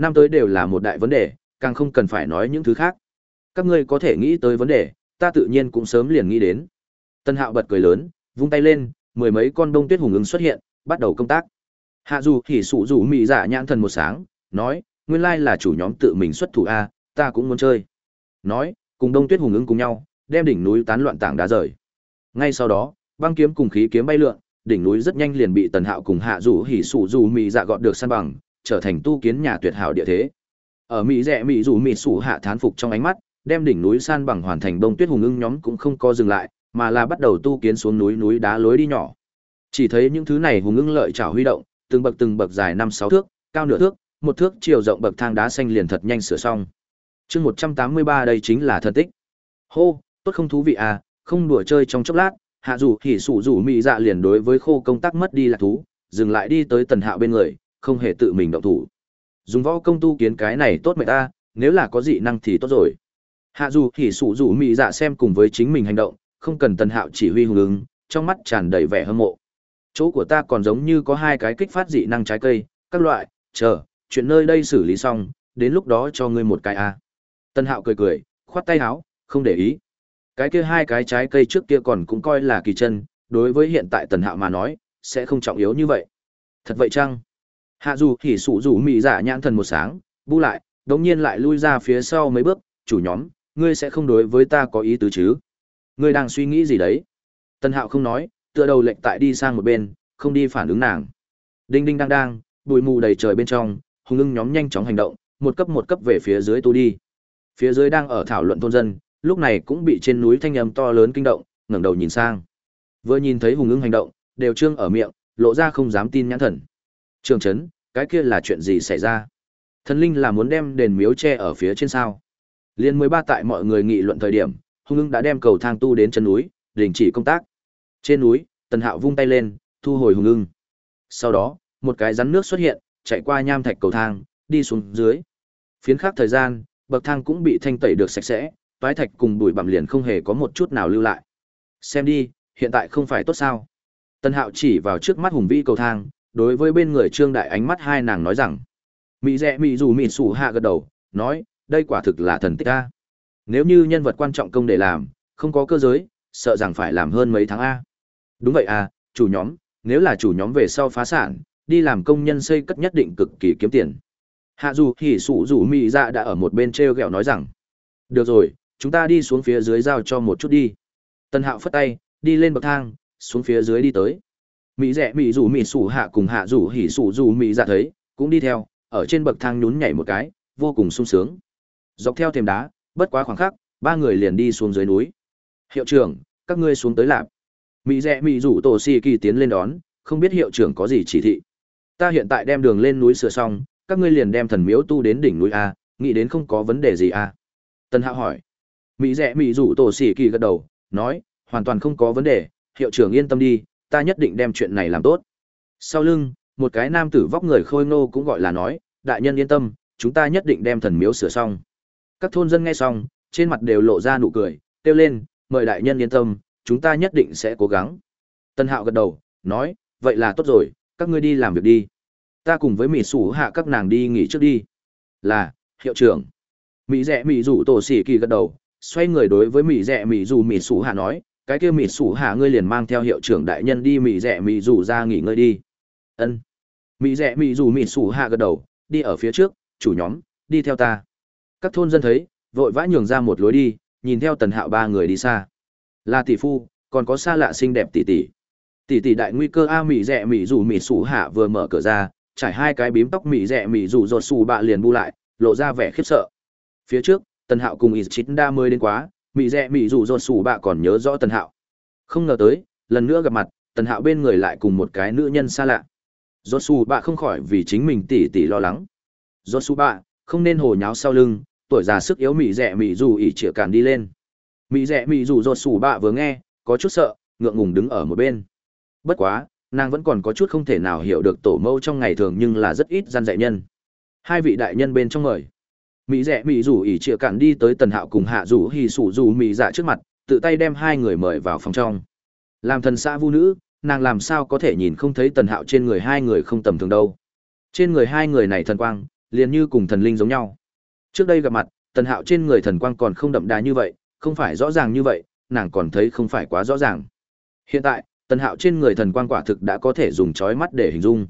năm tới đều là một đại vấn đề, càng không cần phải nói những thứ khác. Các ngươi có thể nghĩ tới vấn đề, ta tự nhiên cũng sớm liền nghĩ đến. Tân Hạo bật cười lớn, vung tay lên, mười mấy con đông tuyết hùng ứng xuất hiện, bắt đầu công tác. Hạ dù thì sụ dù mị dạ nhãn thần một sáng, nói, nguyên lai là chủ nhóm tự mình xuất thủ a, ta cũng muốn chơi. Nói, cùng đông tuyết hùng ứng cùng nhau, đem đỉnh núi tán loạn tảng đá rời. Ngay sau đó, băng kiếm cùng khí kiếm bay lượn, đỉnh núi rất nhanh liền bị Tần Hạo cùng Hạ dù hỉ Sủ dù mị dạ gọt được san bằng, trở thành tu kiến nhà tuyệt hảo địa thế. Ở mỹ rẽ mỹ dù mị Sủ hạ thán phục trong ánh mắt, đem đỉnh núi san bằng hoàn thành bông tuyết hùng ưng nhóm cũng không co dừng lại, mà là bắt đầu tu kiến xuống núi núi đá lối đi nhỏ. Chỉ thấy những thứ này hùng ưng lợi chảo huy động, từng bậc từng bậc dài năm sáu thước, cao nửa thước, một thước chiều rộng bậc thang đá xanh liền thật nhanh sửa xong. Chương một trăm tám mươi ba đây chính là thân tích. Hô, tốt không thú vị à, không đùa chơi trong chốc lát, hạ dù hỉ sủ rủ mị dạ liền đối với khô công tác mất đi là thú, dừng lại đi tới tần hạo bên người, không hề tự mình động thủ. Dùng võ công tu kiến cái này tốt mẹ ta, nếu là có dị năng thì tốt rồi hạ dù hỉ sụ rủ mị dạ xem cùng với chính mình hành động không cần tần hạo chỉ huy hùng ứng trong mắt tràn đầy vẻ hâm mộ chỗ của ta còn giống như có hai cái kích phát dị năng trái cây các loại chờ chuyện nơi đây xử lý xong đến lúc đó cho ngươi một cái a à tần hạo cười cười khoát tay áo không để ý cái kia hai cái trái cây trước kia còn cũng coi là kỳ chân đối với hiện tại tần hạo mà nói sẽ không trọng yếu như vậy thật vậy chăng hạ dù thì sụ rủ mị giả nhãn thần một sáng bu lại đống nhiên lại lui ra phía sau mấy bước chủ nhóm ngươi sẽ không đối với ta có ý tứ chứ? Ngươi đang suy nghĩ gì đấy? Tần Hạo không nói, tựa đầu lệnh tại đi sang một bên, không đi phản ứng nàng. Đinh đinh đang đang, bụi mù đầy trời bên trong, hùng ưng nhóm nhanh chóng hành động, một cấp một cấp về phía dưới tu đi. Phía dưới đang ở thảo luận thôn dân, lúc này cũng bị trên núi thanh âm to lớn kinh động, ngẩng đầu nhìn sang. Vừa nhìn thấy Hùng Ưng hành động, đều trương ở miệng, lộ ra không dám tin nhãn thần. Trường chấn, cái kia là chuyện gì xảy ra? Thần linh là muốn đem đền miếu che ở phía trên sao? Liên 13 tại mọi người nghị luận thời điểm, Hùng Ưng đã đem cầu thang tu đến chân núi, đình chỉ công tác. Trên núi, Tần Hạo vung tay lên, thu hồi Hùng Ưng. Sau đó, một cái rắn nước xuất hiện, chạy qua nham thạch cầu thang, đi xuống dưới. Phiến khác thời gian, bậc thang cũng bị thanh tẩy được sạch sẽ, toái thạch cùng bụi bặm liền không hề có một chút nào lưu lại. Xem đi, hiện tại không phải tốt sao? Tân Hạo chỉ vào trước mắt hùng vĩ cầu thang, đối với bên người Trương Đại ánh mắt hai nàng nói rằng: "Mị Dẹ Mị dù Mị Sủ hạ gật đầu, nói, đây quả thực là thần tích a. Nếu như nhân vật quan trọng công để làm, không có cơ giới, sợ rằng phải làm hơn mấy tháng a." Đúng vậy à, chủ nhóm, nếu là chủ nhóm về sau phá sản, đi làm công nhân xây cất nhất định cực kỳ kiếm tiền. Hạ dù hỉ sụ rủ mị dạ đã ở một bên treo gẹo nói rằng, được rồi, chúng ta đi xuống phía dưới giao cho một chút đi. Tân hạo phất tay, đi lên bậc thang, xuống phía dưới đi tới. Mỹ rẽ mỹ rủ mị sủ hạ cùng hạ rủ hỉ sủ rủ mị dạ thấy, cũng đi theo, ở trên bậc thang nhún nhảy một cái, vô cùng sung sướng. Dọc theo thềm đá, bất quá khoảng khắc, ba người liền đi xuống dưới núi. Hiệu trưởng, các ngươi xuống tới làm. Mỹ rẽ mỹ rủ tổ si kỳ tiến lên đón, không biết hiệu trưởng có gì chỉ thị. Ta hiện tại đem đường lên núi sửa xong, các ngươi liền đem thần miếu tu đến đỉnh núi a, nghĩ đến không có vấn đề gì a. Tân Hạo hỏi. Mỹ rẽ mỹ rủ tổ xỉ kỳ gật đầu, nói, hoàn toàn không có vấn đề, hiệu trưởng yên tâm đi, ta nhất định đem chuyện này làm tốt. Sau lưng, một cái nam tử vóc người khôi ngô cũng gọi là nói, đại nhân yên tâm, chúng ta nhất định đem thần miếu sửa xong. Các thôn dân nghe xong, trên mặt đều lộ ra nụ cười, kêu lên, mời đại nhân yên tâm, chúng ta nhất định sẽ cố gắng. Tân Hạo gật đầu, nói, vậy là tốt rồi, các ngươi đi làm việc đi ta cùng với mỹ sủ hạ các nàng đi nghỉ trước đi. Là, hiệu trưởng. Mỹ rẽ mỹ rủ tổ xỉ kỳ gật đầu, xoay người đối với mỹ rẽ mỹ dù mỹ sủ hạ nói, cái kia mỹ sủ hạ ngươi liền mang theo hiệu trưởng đại nhân đi mỹ rẽ mỹ dù ra nghỉ ngơi đi. Ân. Mỹ rẽ mỹ dù mỹ sủ hạ gật đầu, đi ở phía trước, chủ nhóm, đi theo ta. Các thôn dân thấy, vội vã nhường ra một lối đi, nhìn theo tần hạo ba người đi xa. Là tỷ phu, còn có xa lạ xinh đẹp tỷ tỷ. Tỷ tỷ đại nguy cơ a mỹ rẽ mỹ dù mỹ sủ hạ vừa mở cửa ra trải hai cái bím tóc mị rẻ mị rủ rột xù bạ liền bu lại, lộ ra vẻ khiếp sợ. Phía trước, tần hạo cùng ít chít đa mới đến quá, mị rẻ mị rủ rột xù bạ còn nhớ rõ tần hạo. Không ngờ tới, lần nữa gặp mặt, tần hạo bên người lại cùng một cái nữ nhân xa lạ. Rột xù bạ không khỏi vì chính mình tỉ tỉ lo lắng. Rột xù bạ, không nên hồ nháo sau lưng, tuổi già sức yếu mị rẻ mị rủ ỉ chĩa cản đi lên. Mị rẻ mị rủ rột xù bạ vừa nghe, có chút sợ, ngượng ngùng đứng ở một bên. Bất quá nàng vẫn còn có chút không thể nào hiểu được tổ mẫu trong ngày thường nhưng là rất ít gian dạy nhân. Hai vị đại nhân bên trong mời. Mỹ rẽ mỹ rủ ỉ chịa cản đi tới tần hạo cùng hạ rủ hì sủ rủ mỹ dạ trước mặt, tự tay đem hai người mời vào phòng trong. Làm thần xã vu nữ, nàng làm sao có thể nhìn không thấy tần hạo trên người hai người không tầm thường đâu. Trên người hai người này thần quang, liền như cùng thần linh giống nhau. Trước đây gặp mặt, tần hạo trên người thần quang còn không đậm đà như vậy, không phải rõ ràng như vậy, nàng còn thấy không phải quá rõ ràng. Hiện tại tần hạo trên người thần quang quả thực đã có thể dùng chói mắt để hình dung.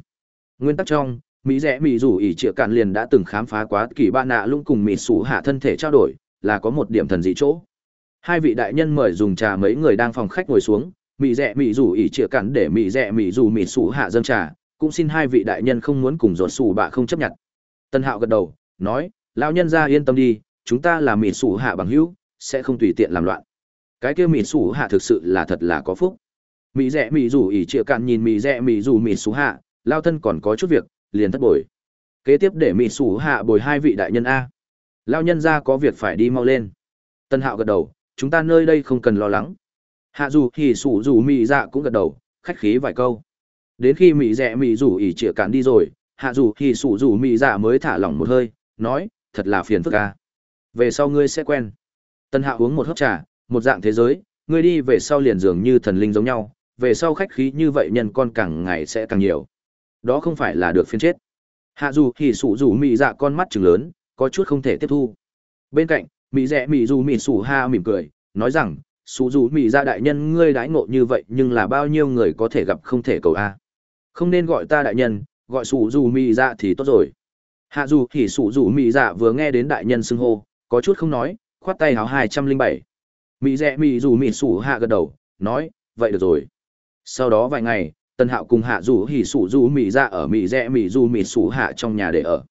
Nguyên tắc trong, mỹ rẽ mỹ rủ ỉ trịa cạn liền đã từng khám phá quá kỳ ba nạ lung cùng mỹ sủ hạ thân thể trao đổi, là có một điểm thần dị chỗ. Hai vị đại nhân mời dùng trà mấy người đang phòng khách ngồi xuống, mỹ rẽ mỹ rủ ỉ trịa cạn để mỹ rẽ mỹ rủ mỹ sủ hạ dâng trà, cũng xin hai vị đại nhân không muốn cùng ruột sủ bạ không chấp nhận. Tân hạo gật đầu, nói, lão nhân ra yên tâm đi, chúng ta là mỹ sủ hạ bằng hữu, sẽ không tùy tiện làm loạn. Cái kia mỹ sủ hạ thực sự là thật là có phúc mỹ rẽ mỹ rủ ỉ chịa cạn nhìn mỹ rẽ mỹ rủ mỹ xú hạ, lao thân còn có chút việc, liền thất bồi. Kế tiếp để mỹ xú hạ bồi hai vị đại nhân a. Lao nhân ra có việc phải đi mau lên. Tân hạo gật đầu, chúng ta nơi đây không cần lo lắng. Hạ dù thì sủ dù mỹ dạ cũng gật đầu, khách khí vài câu. Đến khi mỹ rẽ mỹ rủ ỉ chịa cạn đi rồi, hạ dù thì sủ dù mỹ dạ mới thả lỏng một hơi, nói, thật là phiền phức ca về sau ngươi sẽ quen. Tân hạo uống một hớp trà, một dạng thế giới, ngươi đi về sau liền dường như thần linh giống nhau về sau khách khí như vậy nhân con càng ngày sẽ càng nhiều. Đó không phải là được phiên chết. Hạ dù thì sủ dù mị dạ con mắt chừng lớn, có chút không thể tiếp thu. Bên cạnh, mị rẽ mị dù mị sủ ha mỉm cười, nói rằng, sủ dù mị dạ đại nhân, ngươi đãi ngộ như vậy, nhưng là bao nhiêu người có thể gặp không thể cầu a? Không nên gọi ta đại nhân, gọi sủ dù mị dạ thì tốt rồi. Hạ dù thì sủ dù mị dạ vừa nghe đến đại nhân xưng hô, có chút không nói, khoát tay háo hai trăm linh bảy. Mị rẽ mị dù mị sủ hạ gật đầu, nói, vậy được rồi sau đó vài ngày tần hạo cùng hạ rủ hỉ sủ du mị ra ở mị rẽ mị du mị sủ hạ trong nhà để ở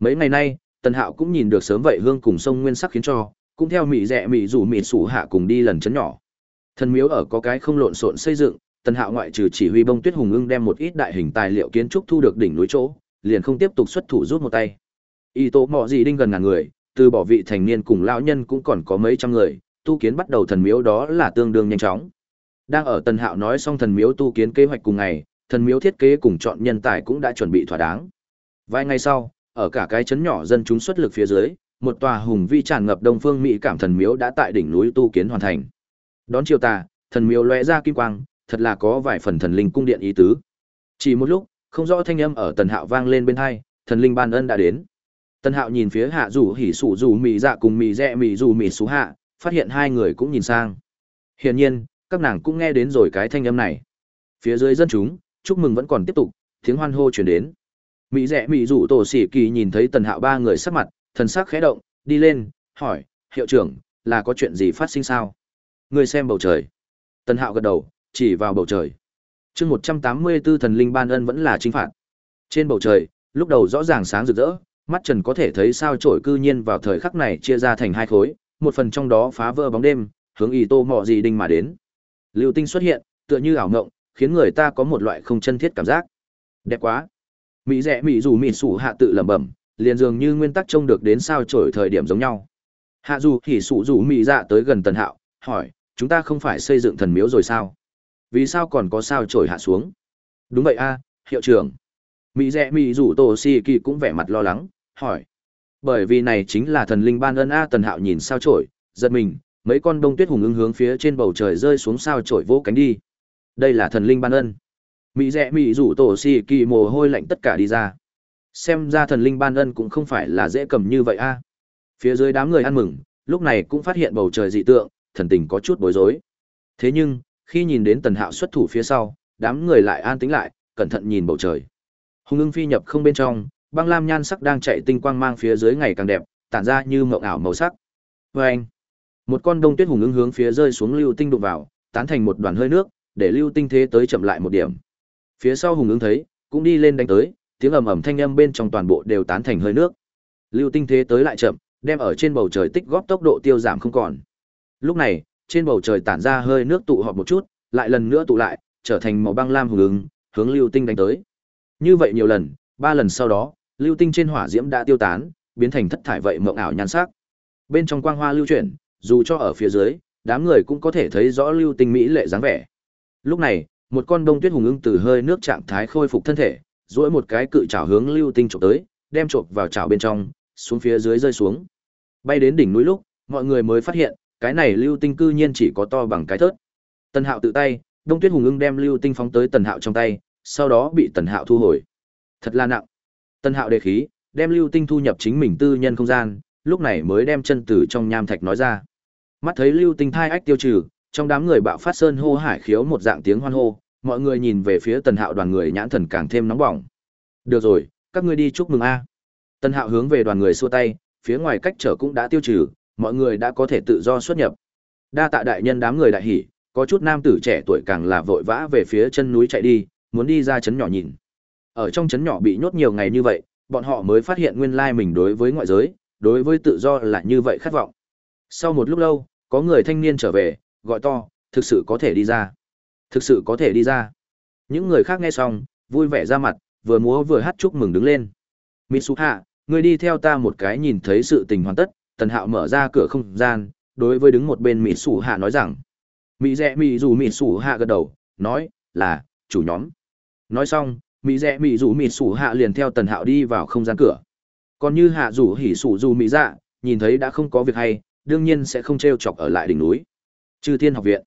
mấy ngày nay Tần Hạo cũng nhìn được sớm vậy hương cùng sông nguyên sắc khiến cho, cũng theo mị rẻ mị rủ mị sủ hạ cùng đi lần chấn nhỏ. Thần miếu ở có cái không lộn xộn xây dựng, Tần Hạo ngoại trừ chỉ huy bông tuyết hùng ưng đem một ít đại hình tài liệu kiến trúc thu được đỉnh núi chỗ, liền không tiếp tục xuất thủ rút một tay. Y tố mọ gì đinh gần ngàn người, từ bỏ vị thành niên cùng lão nhân cũng còn có mấy trăm người, tu kiến bắt đầu thần miếu đó là tương đương nhanh chóng. Đang ở Tần Hạo nói xong thần miếu tu kiến kế hoạch cùng ngày, thần miếu thiết kế cùng chọn nhân tài cũng đã chuẩn bị thỏa đáng. Vài ngày sau, ở cả cái chấn nhỏ dân chúng xuất lực phía dưới, một tòa hùng vi tràn ngập đông phương mỹ cảm thần miếu đã tại đỉnh núi tu kiến hoàn thành. Đón chiều tà, thần miếu lóe ra kim quang, thật là có vài phần thần linh cung điện ý tứ. Chỉ một lúc, không rõ thanh âm ở Tần Hạo vang lên bên hai, thần linh ban ân đã đến. Tần Hạo nhìn phía Hạ Dụ Hỉ Sủ Dụ Mị Dạ cùng Mị Dẹ Mị Dụ Mị Sú Hạ, phát hiện hai người cũng nhìn sang. Hiển nhiên, các nàng cũng nghe đến rồi cái thanh âm này. Phía dưới dân chúng, chúc mừng vẫn còn tiếp tục, tiếng hoan hô truyền đến. mỹ rẽ mỹ Dụ Tổ Sĩ Kỳ nhìn thấy Tần Hạo ba người sắc mặt, thần sắc khẽ động, đi lên, hỏi, "Hiệu trưởng, là có chuyện gì phát sinh sao?" Người xem bầu trời. Tần Hạo gật đầu, chỉ vào bầu trời. Chương 184 thần linh ban ân vẫn là chính phạt. Trên bầu trời, lúc đầu rõ ràng sáng rực rỡ, mắt Trần có thể thấy sao chổi cư nhiên vào thời khắc này chia ra thành hai khối, một phần trong đó phá vỡ bóng đêm, hướng Y Tô Mọ gì đinh mà đến. Lưu tinh xuất hiện, tựa như ảo ngộng, khiến người ta có một loại không chân thiết cảm giác. Đẹp quá. Mỹ rẻ mỹ dù mỹ sủ hạ tự lẩm bẩm, liền dường như nguyên tắc trông được đến sao chổi thời điểm giống nhau. Hạ dù thì sủ dù mỹ dạ tới gần Tần Hạo, hỏi, chúng ta không phải xây dựng thần miếu rồi sao? Vì sao còn có sao trổi hạ xuống? Đúng vậy a, hiệu trưởng. Mỹ rẻ mỹ dù tổ si kỳ cũng vẻ mặt lo lắng, hỏi. Bởi vì này chính là thần linh ban ân a Tần Hạo nhìn sao trổi, giật mình, mấy con đông tuyết hùng ưng hướng phía trên bầu trời rơi xuống sao trổi vỗ cánh đi. Đây là thần linh ban ân. Mỹ rẽ mỹ rủ tổ si kỳ mồ hôi lạnh tất cả đi ra. Xem ra thần linh ban ân cũng không phải là dễ cầm như vậy a. Phía dưới đám người ăn mừng, lúc này cũng phát hiện bầu trời dị tượng, thần tình có chút bối rối. Thế nhưng, khi nhìn đến Tần Hạo xuất thủ phía sau, đám người lại an tĩnh lại, cẩn thận nhìn bầu trời. Hùng ưng phi nhập không bên trong, băng lam nhan sắc đang chạy tinh quang mang phía dưới ngày càng đẹp, tản ra như mộng ảo màu sắc. Vâng! Một con đông tuyết hùng ứng hướng phía rơi xuống lưu tinh đụng vào, tán thành một đoàn hơi nước, để lưu tinh thế tới chậm lại một điểm. Phía sau hùng ứng thấy, cũng đi lên đánh tới, tiếng ầm ầm thanh âm bên trong toàn bộ đều tán thành hơi nước. Lưu tinh thế tới lại chậm, đem ở trên bầu trời tích góp tốc độ tiêu giảm không còn. Lúc này, trên bầu trời tản ra hơi nước tụ họp một chút, lại lần nữa tụ lại, trở thành màu băng lam hùng ứng, hướng lưu tinh đánh tới. Như vậy nhiều lần, ba lần sau đó, lưu tinh trên hỏa diễm đã tiêu tán, biến thành thất thải vậy mộng ảo nhan sắc. Bên trong quang hoa lưu chuyển, dù cho ở phía dưới, đám người cũng có thể thấy rõ lưu tinh mỹ lệ dáng vẻ. Lúc này, một con đông tuyết hùng ưng từ hơi nước trạng thái khôi phục thân thể, duỗi một cái cự chảo hướng lưu tinh chụp tới, đem chộp vào chảo bên trong, xuống phía dưới rơi xuống. Bay đến đỉnh núi lúc, mọi người mới phát hiện, cái này lưu tinh cư nhiên chỉ có to bằng cái thớt. Tần Hạo tự tay, Đông Tuyết Hùng ưng đem lưu tinh phóng tới Tần Hạo trong tay, sau đó bị Tần Hạo thu hồi. Thật là nặng. Tần Hạo đề khí, đem lưu tinh thu nhập chính mình tư nhân không gian, lúc này mới đem chân tử trong nham thạch nói ra. Mắt thấy lưu tinh thai ách tiêu trừ, trong đám người bạo phát sơn hô hải khiếu một dạng tiếng hoan hô, mọi người nhìn về phía Tần Hạo đoàn người nhãn thần càng thêm nóng bỏng. Được rồi, các ngươi đi chúc mừng a. Tần Hạo hướng về đoàn người xua tay, phía ngoài cách trở cũng đã tiêu trừ, mọi người đã có thể tự do xuất nhập. Đa tạ đại nhân đám người đại hỉ, có chút nam tử trẻ tuổi càng là vội vã về phía chân núi chạy đi, muốn đi ra chấn nhỏ nhìn. Ở trong chấn nhỏ bị nhốt nhiều ngày như vậy, bọn họ mới phát hiện nguyên lai mình đối với ngoại giới, đối với tự do là như vậy khát vọng. Sau một lúc lâu, có người thanh niên trở về, gọi to, thực sự có thể đi ra. Thực sự có thể đi ra. Những người khác nghe xong, vui vẻ ra mặt, vừa múa vừa hát chúc mừng đứng lên. Mitsuha, người đi theo ta một cái nhìn thấy sự tình hoàn tất, tần hạo mở ra cửa không gian đối với đứng một bên mỹ sủ hạ nói rằng mỹ rẽ mỹ dù mỹ sủ hạ gật đầu nói là chủ nhóm nói xong mỹ rẽ mỹ dù mỹ sủ hạ liền theo tần hạo đi vào không gian cửa còn như hạ rủ hỉ sủ dù mỹ dạ nhìn thấy đã không có việc hay đương nhiên sẽ không t r e o chọc ở lại đỉnh núi chư thiên học viện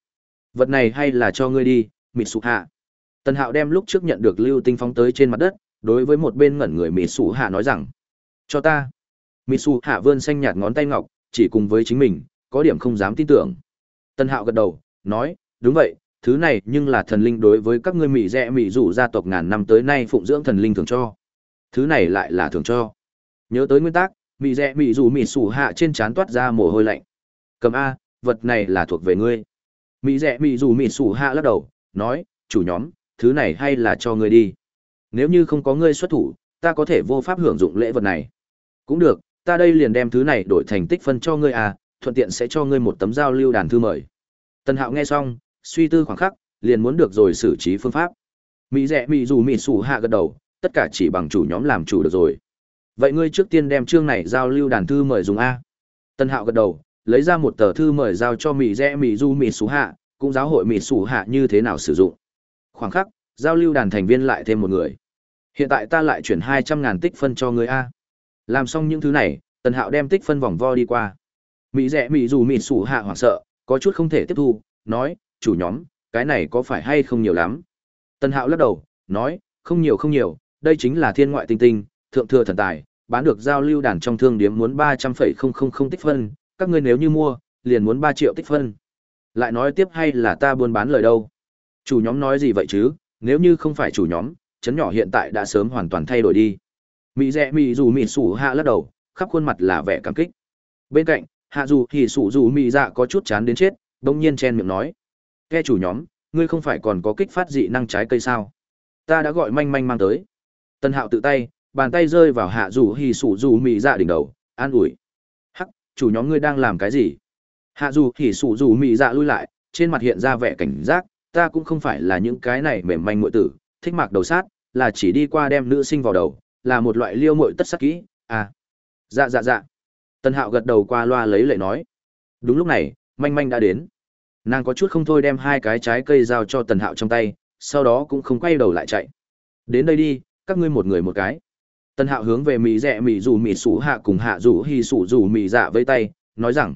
vật này hay là cho ngươi đi Mị sủ hạ tần hạo đem lúc trước nhận được lưu tinh phóng tới trên mặt đất đối với một bên ngẩn người Mị sủ hạ nói rằng cho ta Mitsu hạ vươn xanh nhạt ngón tay ngọc, chỉ cùng với chính mình, có điểm không dám tin tưởng. Tần Hạo gật đầu, nói, đúng vậy, thứ này nhưng là thần linh đối với các ngươi mỹ rẻ mỹ rủ gia tộc ngàn năm tới nay phụng dưỡng thần linh thường cho. Thứ này lại là thường cho. Nhớ tới nguyên tắc, Mị rẻ mị rủ mị sủ hạ trên trán toát ra mồ hôi lạnh. Cầm A, vật này là thuộc về ngươi. Mị rẻ mị rủ mị sủ hạ lắc đầu, nói, chủ nhóm, thứ này hay là cho ngươi đi. Nếu như không có ngươi xuất thủ, ta có thể vô pháp hưởng dụng lễ vật này. Cũng được, ta đây liền đem thứ này đổi thành tích phân cho ngươi à, thuận tiện sẽ cho ngươi một tấm giao lưu đàn thư mời. Tần Hạo nghe xong, suy tư khoảng khắc, liền muốn được rồi xử trí phương pháp. Mỹ rẻ mỹ dù mỹ sủ hạ gật đầu, tất cả chỉ bằng chủ nhóm làm chủ được rồi. Vậy ngươi trước tiên đem chương này giao lưu đàn thư mời dùng a. tân Hạo gật đầu, lấy ra một tờ thư mời giao cho mỹ rẽ mỹ du mỹ xú hạ, cũng giáo hội mỹ xù hạ như thế nào sử dụng. Khoảng khắc, giao lưu đàn thành viên lại thêm một người. Hiện tại ta lại chuyển hai trăm ngàn tích phân cho người a. Làm xong những thứ này, Tần Hạo đem tích phân vòng vo đi qua. Mỹ rẽ mỹ dù mỹ xù hạ hoảng sợ, có chút không thể tiếp thu, nói, chủ nhóm, cái này có phải hay không nhiều lắm? Tần Hạo lắc đầu, nói, không nhiều không nhiều, đây chính là thiên ngoại tinh tinh, thượng thừa thần tài, bán được giao lưu đàn trong thương điếm muốn ba trăm phẩy không không không tích phân, các ngươi nếu như mua, liền muốn ba triệu tích phân. Lại nói tiếp hay là ta buôn bán lời đâu? Chủ nhóm nói gì vậy chứ, nếu như không phải chủ nhóm, chấn nhỏ hiện tại đã sớm hoàn toàn thay đổi đi. Mỹ rẻ mỹ dù mỹ sủ hạ lắc đầu, khắp khuôn mặt là vẻ cảm kích. Bên cạnh, hạ dù thì sủ dù mỹ dạ có chút chán đến chết, đông nhiên chen miệng nói. khe chủ nhóm, ngươi không phải còn có kích phát dị năng trái cây sao? Ta đã gọi manh manh mang tới. Tân hạo tự tay, bàn tay rơi vào hạ dù hì sủ dù mị dạ đỉnh đầu, an ủi. Hắc, chủ nhóm ngươi đang làm cái gì? Hạ dù hì sủ dù mị dạ lui lại, trên mặt hiện ra vẻ cảnh giác, ta cũng không phải là những cái này mềm manh ngụy tử, thích mặc đầu sát, là chỉ đi qua đem nữ sinh vào đầu, là một loại liêu muội tất sắc kỹ, à. Dạ dạ dạ. Tân Hạo gật đầu qua loa lấy lệ nói. Đúng lúc này, manh manh đã đến. Nàng có chút không thôi đem hai cái trái cây giao cho Tần Hạo trong tay, sau đó cũng không quay đầu lại chạy. Đến đây đi, các ngươi một người một cái. Tần Hạo hướng về Mỹ Rẻ Mỹ Dù Mỹ Sủ Hạ cùng Hạ Dù Hi Sủ Dù Mỹ Dạ với tay, nói rằng: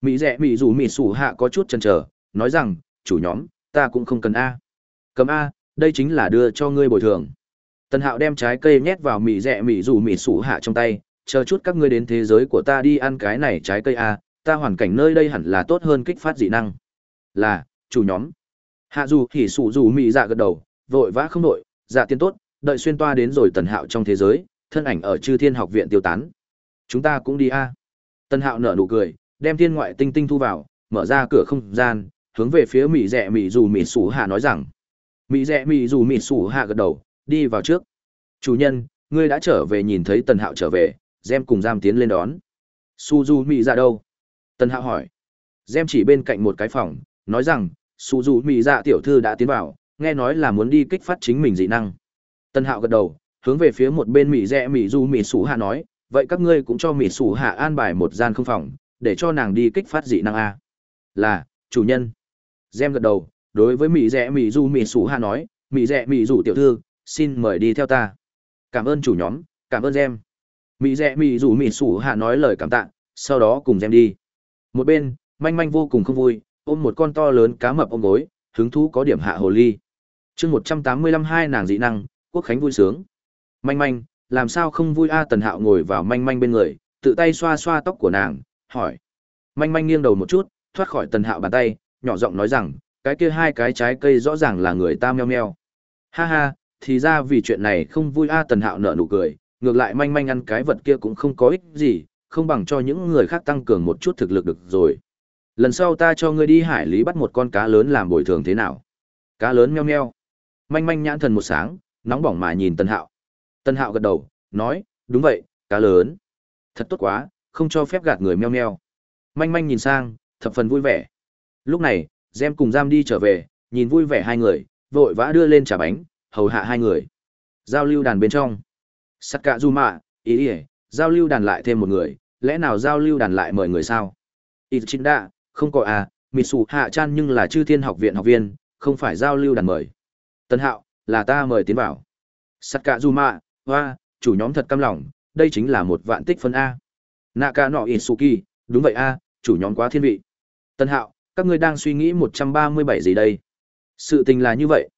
Mỹ Rẻ Mỹ Dù Mỹ Sủ Hạ có chút chần chờ, nói rằng: "Chủ nhóm, ta cũng không cần a." Cầm a, đây chính là đưa cho ngươi bồi thường. Tần Hạo đem trái cây nhét vào Mỹ Rẻ Mỹ Dù Mỹ Sủ Hạ trong tay, chờ chút các ngươi đến thế giới của ta đi ăn cái này trái cây a, ta hoàn cảnh nơi đây hẳn là tốt hơn kích phát dị năng. Là, chủ nhóm. Hạ dù hỉ Sủ dù Mỹ Dạ gật đầu, vội vã không đội, dạ tiên tốt, đợi xuyên toa đến rồi Tần Hạo trong thế giới, thân ảnh ở Chư Thiên Học viện tiêu tán. Chúng ta cũng đi a. Tần Hạo nở nụ cười, đem thiên ngoại tinh tinh thu vào, mở ra cửa không gian, hướng về phía Mỹ rẽ Mỹ dù Mỹ Sủ Hạ nói rằng. Mỹ rẽ Mỹ dù Mỹ Sủ Hạ gật đầu, đi vào trước. Chủ nhân, ngươi đã trở về nhìn thấy Tần Hạo trở về, Gem cùng giam tiến lên đón. Su Du Mỹ ra đâu? Tần Hạo hỏi. Gem chỉ bên cạnh một cái phòng, nói rằng, Su Du Mỹ ra tiểu thư đã tiến vào, nghe nói là muốn đi kích phát chính mình dị năng. Tần Hạo gật đầu, hướng về phía một bên Mỹ Rẽ dạ Mỹ Du Mỹ Sủ Hạ nói, vậy các ngươi cũng cho Mỹ Sủ Hạ an bài một gian không phòng, để cho nàng đi kích phát dị năng a. Là, chủ nhân. Gem gật đầu, đối với Mỹ Rẽ dạ Mỹ Du Mỹ Sủ Hạ nói, Mỹ Rẽ Mỹ Du tiểu thư, xin mời đi theo ta. Cảm ơn chủ nhóm, cảm ơn Gem. Mỹ Rẽ dạ Mỹ Du Mỹ Sủ Hạ nói lời cảm tạ, sau đó cùng Gem đi. Một bên, manh manh vô cùng không vui, ôm một con to lớn cá mập ôm gối, hứng thú có điểm hạ hồ ly. chương một trăm tám mươi lăm hai nàng dị năng, quốc khánh vui sướng. Manh manh, làm sao không vui a tần hạo ngồi vào manh manh bên người, tự tay xoa xoa tóc của nàng, hỏi. Manh manh nghiêng đầu một chút, thoát khỏi tần hạo bàn tay, nhỏ giọng nói rằng, cái kia hai cái trái cây rõ ràng là người ta meo meo. Ha ha, thì ra vì chuyện này không vui a tần hạo nở nụ cười, ngược lại manh manh ăn cái vật kia cũng không có ích gì, không bằng cho những người khác tăng cường một chút thực lực được rồi. Lần sau ta cho ngươi đi hải lý bắt một con cá lớn làm bồi thường thế nào? Cá lớn meo meo. Manh manh nhãn thần một sáng, nóng bỏng mà nhìn Tần Hạo. Tân Hạo gật đầu, nói, đúng vậy, cá lớn. Thật tốt quá, không cho phép gạt người meo meo. Manh manh nhìn sang, thập phần vui vẻ. Lúc này, Gem cùng Giam đi trở về, nhìn vui vẻ hai người, vội vã đưa lên trà bánh, hầu hạ hai người. Giao lưu đàn bên trong. Sắt cạ du mạ, ý ý, giao lưu đàn lại thêm một người, lẽ nào giao lưu đàn lại mời người sao? Ichinda, chính không có à, Mitsu hạ chan nhưng là chư thiên học viện học viên, không phải giao lưu đàn mời. Tân hạo, là ta mời tiến vào. Sắt cả dù mạ, hoa, chủ nhóm thật căm lòng, đây chính là một vạn tích phân A. Naka nọ Isuki, đúng vậy A, chủ nhóm quá thiên vị. Tân hạo, các ngươi đang suy nghĩ 137 gì đây? Sự tình là như vậy.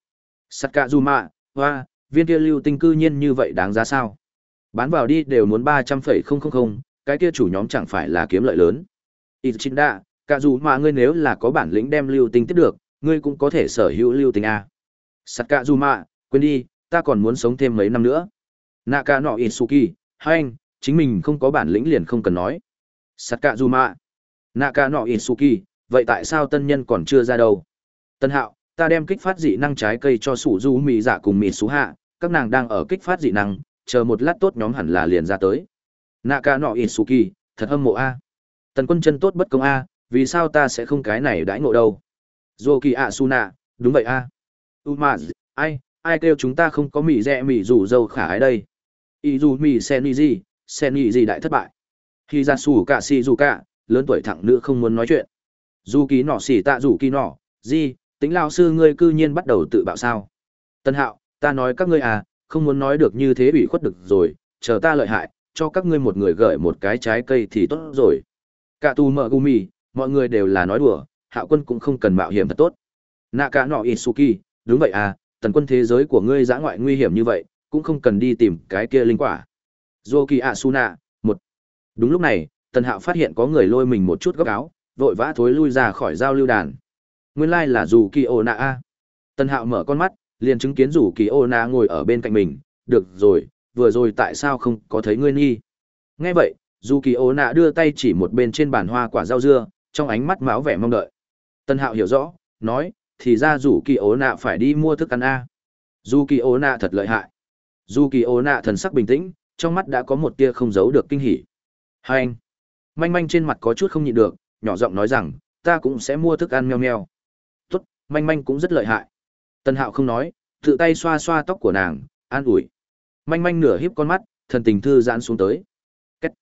Sắt cả dù mạ, hoa, viên kia lưu tinh cư nhiên như vậy đáng giá sao? Bán vào đi đều muốn 300,000, cái kia chủ nhóm chẳng phải là kiếm lợi lớn. Ichinda, cả dù mà ngươi nếu là có bản lĩnh đem lưu tinh tiếp được, ngươi cũng có thể sở hữu lưu tinh A. Sắt cả dù mạ, quên đi, ta còn muốn sống thêm mấy năm nữa. Naka nọ Isuki, hai anh, chính mình không có bản lĩnh liền không cần nói. Sắt cả dù mạ. Naka nọ Isuki, vậy tại sao tân nhân còn chưa ra đâu? Tân hạo, ta đem kích phát dị năng trái cây cho sủ du mì dạ cùng mì xú hạ, các nàng đang ở kích phát dị năng, chờ một lát tốt nhóm hẳn là liền ra tới. nạ cả nọ ít suki thật hâm mộ a tần quân chân tốt bất công a vì sao ta sẽ không cái này đãi ngộ đâu dô kỳ ạ su nạ đúng vậy a u mà ai ai kêu chúng ta không có mì rẽ mì rủ dâu khả ái đây ý dù mì sen gì sen gì đại thất bại. Khi ra xù cả xì dù cả lớn tuổi thẳng nữ không muốn nói chuyện. Dù ký nọ xỉ tạ dù kỳ nọ gì tính lao sư ngươi cư nhiên bắt đầu tự bạo sao? Tân hạo, ta nói các ngươi à không muốn nói được như thế ủy khuất được rồi, chờ ta lợi hại, cho các ngươi một người gợi một cái trái cây thì tốt rồi. Cả tù mở gumi mọi người đều là nói đùa, hạo quân cũng không cần mạo hiểm thật tốt. Nạ cả nọ isuki đúng vậy à tần quân thế giới của ngươi giã ngoại nguy hiểm như vậy cũng không cần đi tìm cái kia linh quả. Dô kỳ asuna, một. Đúng lúc này, tần hạo phát hiện có người lôi mình một chút góc áo, vội vã thối lui ra khỏi giao lưu đàn. Nguyên lai là dù kỳ ô nạ a. Tần hạo mở con mắt, liền chứng kiến rủ kỳ ô nạ ngồi ở bên cạnh mình. Được rồi, vừa rồi tại sao không có thấy ngươi nghi? Nghe vậy dù kỳ ô nạ đưa tay chỉ một bên trên bàn hoa quả rau dưa, trong ánh mắt máu vẻ mong đợi. Tần hạo hiểu rõ, nói, thì ra rủ kỳ ố nạ phải đi mua thức ăn a. Dù kỳ ố nạ thật lợi hại dù kỳ ô nạ thần sắc bình tĩnh, trong mắt đã có một tia không giấu được kinh hỉ. Hai anh, manh manh trên mặt có chút không nhịn được, nhỏ giọng nói rằng, ta cũng sẽ mua thức ăn meo meo. Tốt, manh manh cũng rất lợi hại. Tân hạo không nói, tự tay xoa xoa tóc của nàng, an ủi. Manh manh nửa híp con mắt, thần tình thư giãn xuống tới. Kết.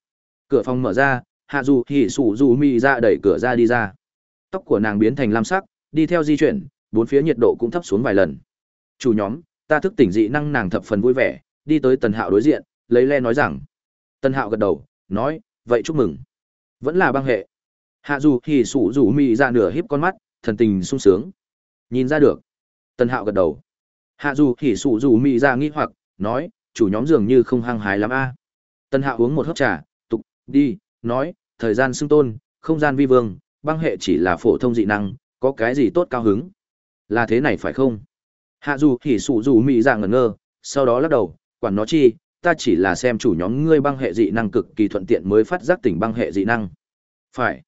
cửa phòng mở ra, hạ dù hỉ sủ dù mị ra đẩy cửa ra đi ra. Tóc của nàng biến thành lam sắc, đi theo di chuyển, bốn phía nhiệt độ cũng thấp xuống vài lần. Chủ nhóm ta thức tỉnh dị năng nàng thập phần vui vẻ đi tới tần hạo đối diện lấy le nói rằng. Tần hạo gật đầu nói vậy chúc mừng. Vẫn là băng hệ. Hạ dù thì sủ rủ mị ra nửa híp con mắt thần tình sung sướng. Nhìn ra được. Tần hạo gật đầu. Hạ dù thì sủ rủ mị ra nghĩ hoặc nói chủ nhóm dường như không hăng hái lắm a. Tần hạo uống một hớp trà tục đi nói, thời gian xưng tôn, không gian vi vương, băng hệ chỉ là phổ thông dị năng, có cái gì tốt cao hứng. Là thế này phải không? Hạ dù hỉ sụ dù mị dạ ngẩn ngơ, sau đó lắc đầu, quản nó chi, ta chỉ là xem chủ nhóm ngươi băng hệ dị năng cực kỳ thuận tiện mới phát giác tỉnh băng hệ dị năng. Phải.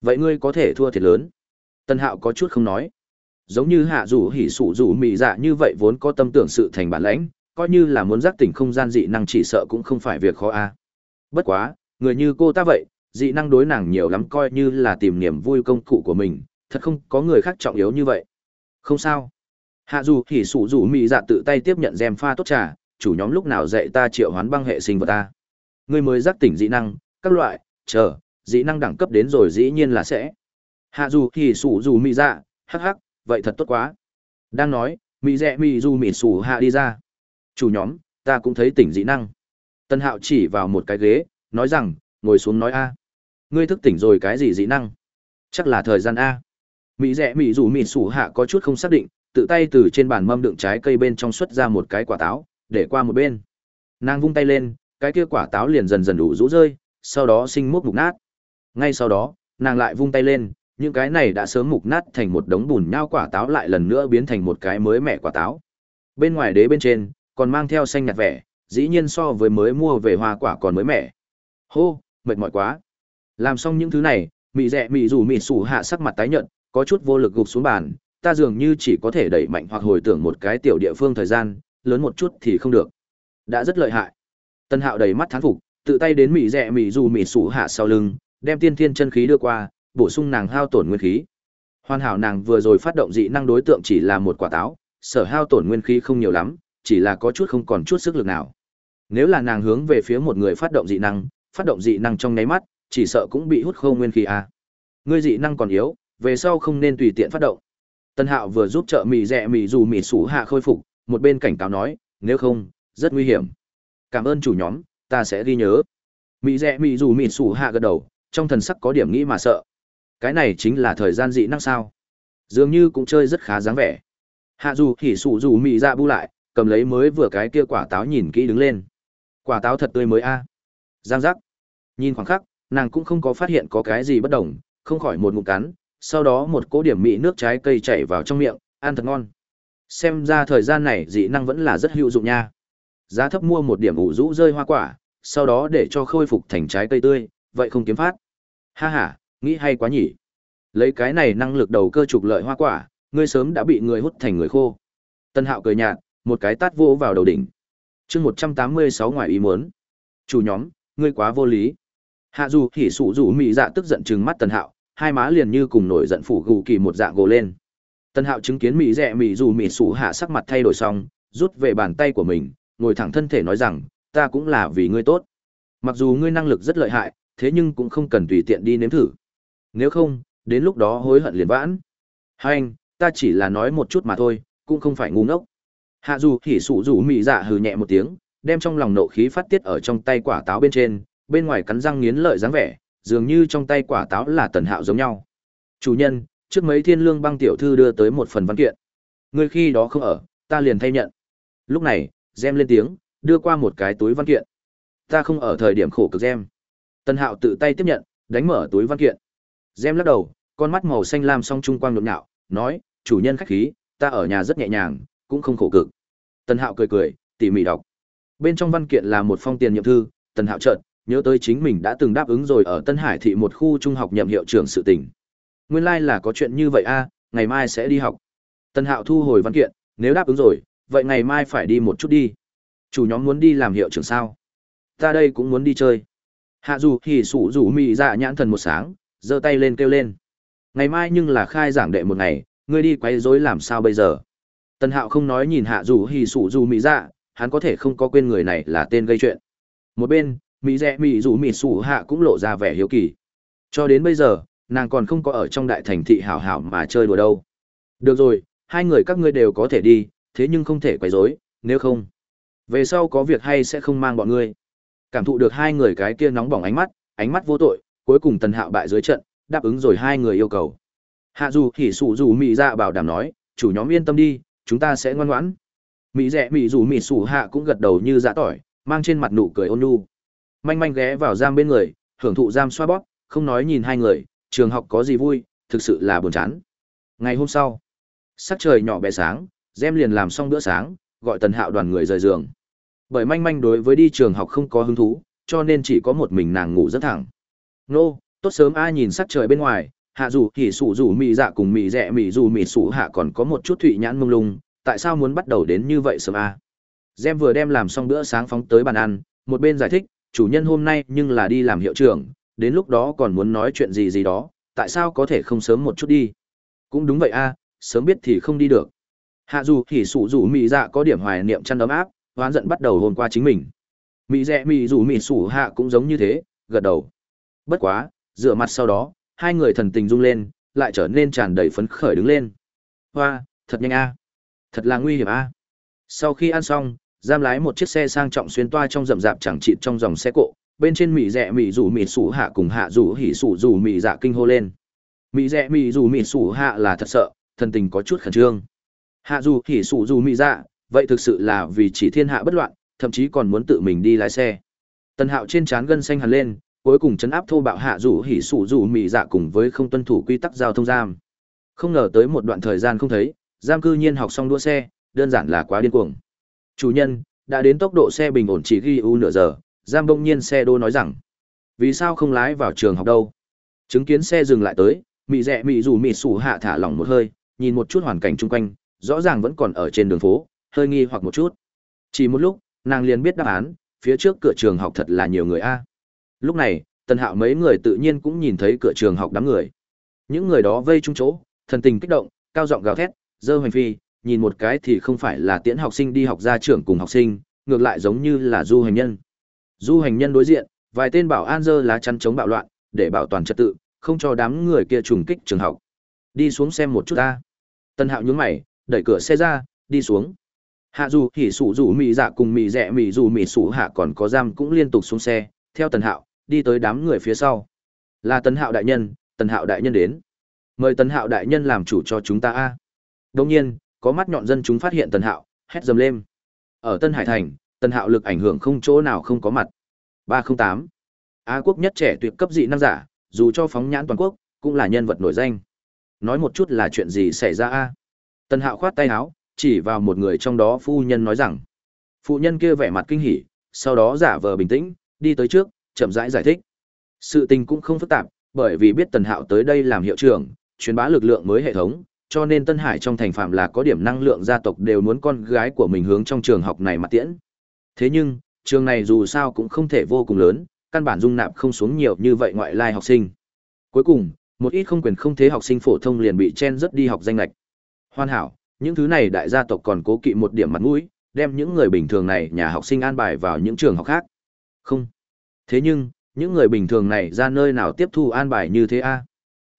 Vậy ngươi có thể thua thiệt lớn. Tân hạo có chút không nói. Giống như hạ dù hỉ sụ dù mị dạ như vậy vốn có tâm tưởng sự thành bản lãnh, coi như là muốn giác tỉnh không gian dị năng chỉ sợ cũng không phải việc khó a. Bất quá, người như cô ta vậy dị năng đối nàng nhiều lắm coi như là tìm niềm vui công cụ của mình thật không có người khác trọng yếu như vậy không sao hạ dù thì sủ dù mỹ dạ tự tay tiếp nhận gem pha tốt trà chủ nhóm lúc nào dạy ta triệu hoán băng hệ sinh vật ta người mới giác tỉnh dị năng các loại chờ dị năng đẳng cấp đến rồi dĩ nhiên là sẽ hạ dù thì sủ dù mỹ dạ hắc hắc vậy thật tốt quá đang nói mỹ rẽ mỹ dù mỹ sủ hạ đi ra chủ nhóm ta cũng thấy tỉnh dị năng tân hạo chỉ vào một cái ghế nói rằng, ngồi xuống nói a. Ngươi thức tỉnh rồi cái gì dị năng? Chắc là thời gian a. Mỹ rẽ mỹ dù mịt sủ hạ có chút không xác định, tự tay từ trên bàn mâm đựng trái cây bên trong xuất ra một cái quả táo, để qua một bên. Nàng vung tay lên, cái kia quả táo liền dần dần đủ rũ rơi, sau đó sinh mốc mục nát. Ngay sau đó, nàng lại vung tay lên, những cái này đã sớm mục nát thành một đống bùn nhau quả táo lại lần nữa biến thành một cái mới mẻ quả táo. Bên ngoài đế bên trên, còn mang theo xanh nhạt vẻ, dĩ nhiên so với mới mua về hoa quả còn mới mẻ. Hô, mệt mỏi quá. Làm xong những thứ này, mị rẻ mị rủ mị sủ hạ sắc mặt tái nhợt, có chút vô lực gục xuống bàn, ta dường như chỉ có thể đẩy mạnh hoặc hồi tưởng một cái tiểu địa phương thời gian, lớn một chút thì không được. Đã rất lợi hại. Tân Hạo đầy mắt thán phục, tự tay đến mị rẹ mị dù mị sủ hạ sau lưng, đem tiên thiên chân khí đưa qua, bổ sung nàng hao tổn nguyên khí. Hoàn hảo nàng vừa rồi phát động dị năng đối tượng chỉ là một quả táo, sở hao tổn nguyên khí không nhiều lắm, chỉ là có chút không còn chút sức lực nào. Nếu là nàng hướng về phía một người phát động dị năng, phát động dị năng trong nháy mắt, chỉ sợ cũng bị hút khô nguyên khí a. À. Ngươi dị năng còn yếu, về sau không nên tùy tiện phát động. Tân Hạo vừa giúp trợ mì rẻ mì dù mì sủ hạ khôi phục, một bên cảnh cáo nói, nếu không, rất nguy hiểm. Cảm ơn chủ nhóm, ta sẽ ghi nhớ. Mì rẻ mì dù mì sủ hạ gật đầu, trong thần sắc có điểm nghĩ mà sợ. Cái này chính là thời gian dị năng sao? Dường như cũng chơi rất khá dáng vẻ. Hạ dù thì sủ dù mì ra bu lại, cầm lấy mới vừa cái kia quả táo nhìn kỹ đứng lên. Quả táo thật tươi mới a. Giang giác. Nhìn khoảng khắc, nàng cũng không có phát hiện có cái gì bất đồng, không khỏi một ngụm cắn, sau đó một cỗ điểm mị nước trái cây chảy vào trong miệng, ăn thật ngon. Xem ra thời gian này dị năng vẫn là rất hữu dụng nha. Giá thấp mua một điểm ủ rũ rơi hoa quả, sau đó để cho khôi phục thành trái cây tươi, vậy không kiếm phát. Ha ha, nghĩ hay quá nhỉ. Lấy cái này năng lực đầu cơ trục lợi hoa quả, ngươi sớm đã bị người hút thành người khô. Tân Hạo cười nhạt, một cái tát vỗ vào đầu đỉnh. Chương 186 ngoài ý muốn. Chủ nhóm, ngươi quá vô lý hạ dù hỉ sụ dù mị dạ tức giận chừng mắt tần hạo hai má liền như cùng nổi giận phủ gù kỳ một dạng gồ lên. Tần hạo chứng kiến mỹ rẽ mỹ dù mỹ sụ hạ sắc mặt thay đổi xong, rút về bàn tay của mình, ngồi thẳng thân thể nói rằng, ta cũng là vì ngươi tốt. Mặc dù ngươi năng lực rất lợi hại, thế nhưng cũng không cần tùy tiện đi nếm thử. Nếu không, đến lúc đó hối hận liền vãn. Hai anh, ta chỉ là nói một chút mà thôi, cũng không phải ngu ngốc. Hạ dù hỉ sụ dù mị dạ hừ nhẹ một tiếng, đem trong lòng nộ khí phát tiết ở trong tay quả táo bên trên, bên ngoài cắn răng nghiến lợi dáng vẻ dường như trong tay quả táo là tần hạo giống nhau. Chủ nhân, trước mấy thiên lương băng tiểu thư đưa tới một phần văn kiện. Người khi đó không ở, ta liền thay nhận. Lúc này, gem lên tiếng, đưa qua một cái túi văn kiện. Ta không ở thời điểm khổ cực gem. Tần hạo tự tay tiếp nhận, đánh mở túi văn kiện. Gem lắc đầu, con mắt màu xanh lam song trung quang nhộn nhạo, nói, chủ nhân khách khí, ta ở nhà rất nhẹ nhàng, cũng không khổ cực. Tần hạo cười cười, tỉ mỉ đọc. Bên trong văn kiện là một phong tiền nhiệm thư, tần hạo trợt nhớ tới chính mình đã từng đáp ứng rồi ở tân hải thị một khu trung học nhậm hiệu trưởng sự tình. Nguyên lai là có chuyện như vậy a, ngày mai sẽ đi học. Tân hạo thu hồi văn kiện, nếu đáp ứng rồi, vậy ngày mai phải đi một chút đi. Chủ nhóm muốn đi làm hiệu trưởng sao? Ta đây cũng muốn đi chơi. Hạ dù thì sủ rủ mị dạ nhãn thần một sáng, giơ tay lên kêu lên. Ngày mai nhưng là khai giảng đệ một ngày, ngươi đi quấy rối làm sao bây giờ? Tân hạo không nói nhìn hạ dù hỉ sủ rủ mị dạ hắn có thể không có quên người này là tên gây chuyện. Một bên mỹ rẽ mỹ dù mỹ sủ hạ cũng lộ ra vẻ hiếu kỳ. Cho đến bây giờ, nàng còn không có ở trong đại thành thị hảo hảo mà chơi đùa đâu. Được rồi, hai người các ngươi đều có thể đi, thế nhưng không thể quấy rối, nếu không, về sau có việc hay sẽ không mang bọn ngươi. Cảm thụ được hai người cái kia nóng bỏng ánh mắt ánh mắt vô tội, cuối cùng tần hạo bại dưới trận, đáp ứng rồi hai người yêu cầu. Hạ dù hỉ sụ dù mỹ dạ bảo đảm nói, chủ nhóm yên tâm đi, chúng ta sẽ ngoan ngoãn. Mỹ rẽ mỹ dù mỹ sủ hạ cũng gật đầu như dạ tỏi, mang trên mặt nụ cười ôn nhu manh manh ghé vào giam bên người, hưởng thụ giam xoa bóp, không nói nhìn hai người, trường học có gì vui, thực sự là buồn chán. Ngày hôm sau, sắc trời nhỏ bé sáng, gem liền làm xong bữa sáng, gọi tần hạo đoàn người rời giường. Bởi manh manh đối với đi trường học không có hứng thú, cho nên chỉ có một mình nàng ngủ rất thẳng. Nô, tốt sớm ai nhìn sắc trời bên ngoài, hạ dù thì sủ dù, mị dạ cùng mị rẽ mị dù, mị sủ hạ còn có một chút thụy nhãn mông lung, tại sao muốn bắt đầu đến như vậy sớm a? Gem vừa đem làm xong bữa sáng phóng tới bàn ăn, một bên giải thích chủ nhân hôm nay nhưng là đi làm hiệu trưởng, đến lúc đó còn muốn nói chuyện gì gì đó, tại sao có thể không sớm một chút đi? Cũng đúng vậy a, sớm biết thì không đi được. Hạ dù thì sủ rủ mị dạ có điểm hoài niệm chăn ấm áp oán giận bắt đầu hồn qua chính mình. Mị dẹ mị rủ mị sủ hạ cũng giống như thế, gật đầu. Bất quá, dựa mặt sau đó, hai người thần tình rung lên, lại trở nên tràn đầy phấn khởi đứng lên. Hoa, thật nhanh a. Thật là nguy hiểm a. Sau khi ăn xong giam lái một chiếc xe sang trọng xuyên toa trong rậm rạp chẳng chịt trong dòng xe cộ, bên trên mỹ rẽ mỹ rủ mỹ sủ hạ cùng hạ rủ hỉ sủ rủ mỹ dạ kinh hô lên. Mỹ rẽ mỹ rủ mỹ sủ hạ là thật sợ, thần tình có chút khẩn trương. Hạ rủ hỉ sủ rủ mỹ dạ vậy thực sự là vì chỉ thiên hạ bất loạn, thậm chí còn muốn tự mình đi lái xe. Tần hạo trên trán gân xanh hẳn lên, cuối cùng chấn áp thô bạo hạ rủ hỉ sủ rủ mỹ dạ cùng với không tuân thủ quy tắc giao thông giam. Không ngờ tới một đoạn thời gian không thấy, giam cư nhiên học xong đua xe, đơn giản là quá điên cuồng chủ nhân đã đến tốc độ xe bình ổn chỉ ghi u nửa giờ giam bỗng nhiên xe đô nói rằng vì sao không lái vào trường học đâu? Chứng kiến xe dừng lại tới mị rẽ mị dù mị sủ hạ thả lỏng một hơi nhìn một chút hoàn cảnh chung quanh rõ ràng vẫn còn ở trên đường phố hơi nghi hoặc một chút. Chỉ một lúc nàng liền biết đáp án phía trước cửa trường học thật là nhiều người a. Lúc này tần hạo mấy người tự nhiên cũng nhìn thấy cửa trường học đám người. Những người đó vây chung chỗ thần tình kích động cao giọng gào thét dơ hoành phi, nhìn một cái thì không phải là tiễn học sinh đi học ra trường cùng học sinh, ngược lại giống như là du hành nhân. Du hành nhân đối diện, vài tên bảo an dơ lá chắn chống bạo loạn, để bảo toàn trật tự, không cho đám người kia trùng kích trường học. Đi xuống xem một chút ta. Tân Hạo nhướng mày, đẩy cửa xe ra, đi xuống. Hạ dù hỉ sủ rủ mị dạ cùng mị rẻ mị dù mị sủ hạ còn có giam cũng liên tục xuống xe, theo Tần Hạo, đi tới đám người phía sau. Là Tần Hạo đại nhân, Tần Hạo đại nhân đến. Mời Tần Hạo đại nhân làm chủ cho chúng ta a. Đồng nhiên, có mắt nhọn dân chúng phát hiện Tần Hạo, hét dầm lên. Ở Tân Hải Thành, Tần Hạo lực ảnh hưởng không chỗ nào không có mặt. 308. Á quốc nhất trẻ tuyệt cấp dị năng giả, dù cho phóng nhãn toàn quốc, cũng là nhân vật nổi danh. Nói một chút là chuyện gì xảy ra a? Tần Hạo khoát tay áo, chỉ vào một người trong đó phu nhân nói rằng. Phụ nhân kia vẻ mặt kinh hỉ, sau đó giả vờ bình tĩnh, đi tới trước, chậm rãi giải, giải thích. Sự tình cũng không phức tạp, bởi vì biết Tần Hạo tới đây làm hiệu trưởng, truyền bá lực lượng mới hệ thống, cho nên Tân Hải trong thành phạm là có điểm năng lượng gia tộc đều muốn con gái của mình hướng trong trường học này mà tiễn. Thế nhưng, trường này dù sao cũng không thể vô cùng lớn, căn bản dung nạp không xuống nhiều như vậy ngoại lai học sinh. Cuối cùng, một ít không quyền không thế học sinh phổ thông liền bị chen rất đi học danh lệch. Hoàn hảo, những thứ này đại gia tộc còn cố kỵ một điểm mặt mũi, đem những người bình thường này nhà học sinh an bài vào những trường học khác. Không. Thế nhưng, những người bình thường này ra nơi nào tiếp thu an bài như thế a?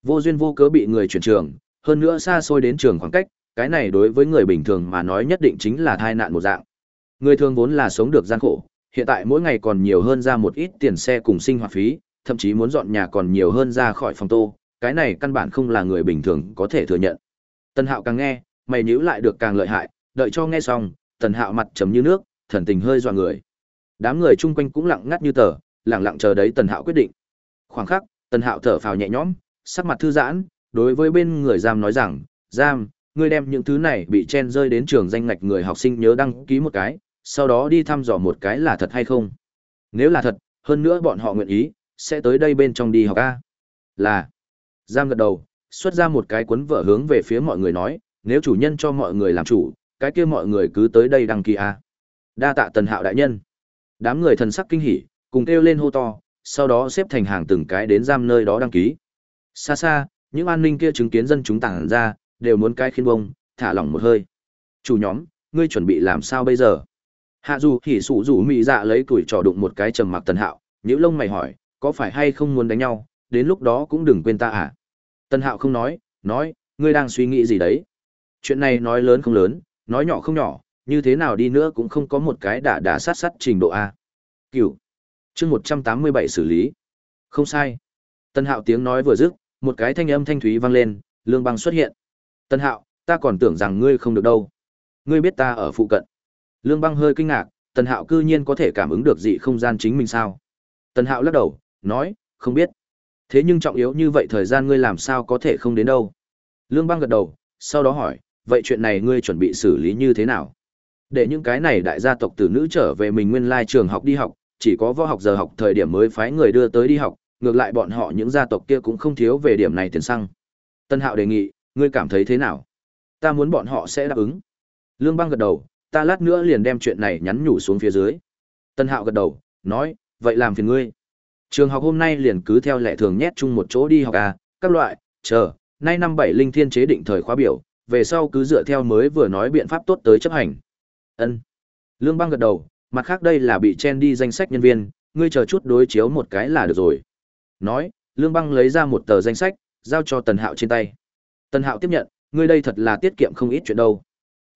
Vô duyên vô cớ bị người chuyển trường, hơn nữa xa xôi đến trường khoảng cách, cái này đối với người bình thường mà nói nhất định chính là tai nạn một dạng. Người thường vốn là sống được gian khổ, hiện tại mỗi ngày còn nhiều hơn ra một ít tiền xe cùng sinh hoạt phí, thậm chí muốn dọn nhà còn nhiều hơn ra khỏi phòng tô, cái này căn bản không là người bình thường có thể thừa nhận. tần Hạo càng nghe, mày nhíu lại được càng lợi hại, đợi cho nghe xong, Tần Hạo mặt chấm như nước, thần tình hơi dọa người. Đám người chung quanh cũng lặng ngắt như tờ, lặng lặng chờ đấy Tần Hạo quyết định. Khoảng khắc, Tần Hạo thở phào nhẹ nhõm, sắc mặt thư giãn, đối với bên người giam nói rằng, "Giam, ngươi đem những thứ này bị chen rơi đến trường danh ngạch người học sinh nhớ đăng ký một cái, sau đó đi thăm dò một cái là thật hay không. Nếu là thật, hơn nữa bọn họ nguyện ý, sẽ tới đây bên trong đi học a." Là. Giam gật đầu, xuất ra một cái cuốn vở hướng về phía mọi người nói, nếu chủ nhân cho mọi người làm chủ, cái kia mọi người cứ tới đây đăng ký a. Đa tạ Tần Hạo đại nhân. Đám người thần sắc kinh hỉ, cùng kêu lên hô to, sau đó xếp thành hàng từng cái đến giam nơi đó đăng ký. Xa xa, những an ninh kia chứng kiến dân chúng tản ra, đều muốn cái khiên bông, thả lỏng một hơi. Chủ nhóm, ngươi chuẩn bị làm sao bây giờ? Hạ dù hỉ sụ rủ mị dạ lấy tuổi trò đụng một cái trầm mặc tần hạo, nhữ lông mày hỏi, có phải hay không muốn đánh nhau, đến lúc đó cũng đừng quên ta à? Tần hạo không nói, nói, ngươi đang suy nghĩ gì đấy? Chuyện này nói lớn không lớn, nói nhỏ không nhỏ, như thế nào đi nữa cũng không có một cái đả đả sát sát trình độ A. Cửu. chương 187 xử lý. Không sai. Tân hạo tiếng nói vừa dứt, một cái thanh âm thanh thúy vang lên, lương băng xuất hiện. Tân hạo, ta còn tưởng rằng ngươi không được đâu. Ngươi biết ta ở phụ cận. Lương băng hơi kinh ngạc, tần hạo cư nhiên có thể cảm ứng được dị không gian chính mình sao. Tần hạo lắc đầu, nói, không biết. Thế nhưng trọng yếu như vậy thời gian ngươi làm sao có thể không đến đâu. Lương băng gật đầu, sau đó hỏi, vậy chuyện này ngươi chuẩn bị xử lý như thế nào? Để những cái này đại gia tộc tử nữ trở về mình nguyên lai trường học đi học, chỉ có võ học giờ học thời điểm mới phái người đưa tới đi học, ngược lại bọn họ những gia tộc kia cũng không thiếu về điểm này tiền xăng. Tân Hạo đề nghị, ngươi cảm thấy thế nào? Ta muốn bọn họ sẽ đáp ứng. Lương Bang gật đầu, ta lát nữa liền đem chuyện này nhắn nhủ xuống phía dưới. Tân Hạo gật đầu, nói, vậy làm phiền ngươi. Trường học hôm nay liền cứ theo lệ thường nhét chung một chỗ đi học à, các loại, chờ, nay năm bảy linh thiên chế định thời khóa biểu, về sau cứ dựa theo mới vừa nói biện pháp tốt tới chấp hành. Ân. Lương Bang gật đầu, mặt khác đây là bị chen đi danh sách nhân viên, ngươi chờ chút đối chiếu một cái là được rồi. Nói, Lương Băng lấy ra một tờ danh sách, giao cho Tần Hạo trên tay. Tần Hạo tiếp nhận, ngươi đây thật là tiết kiệm không ít chuyện đâu.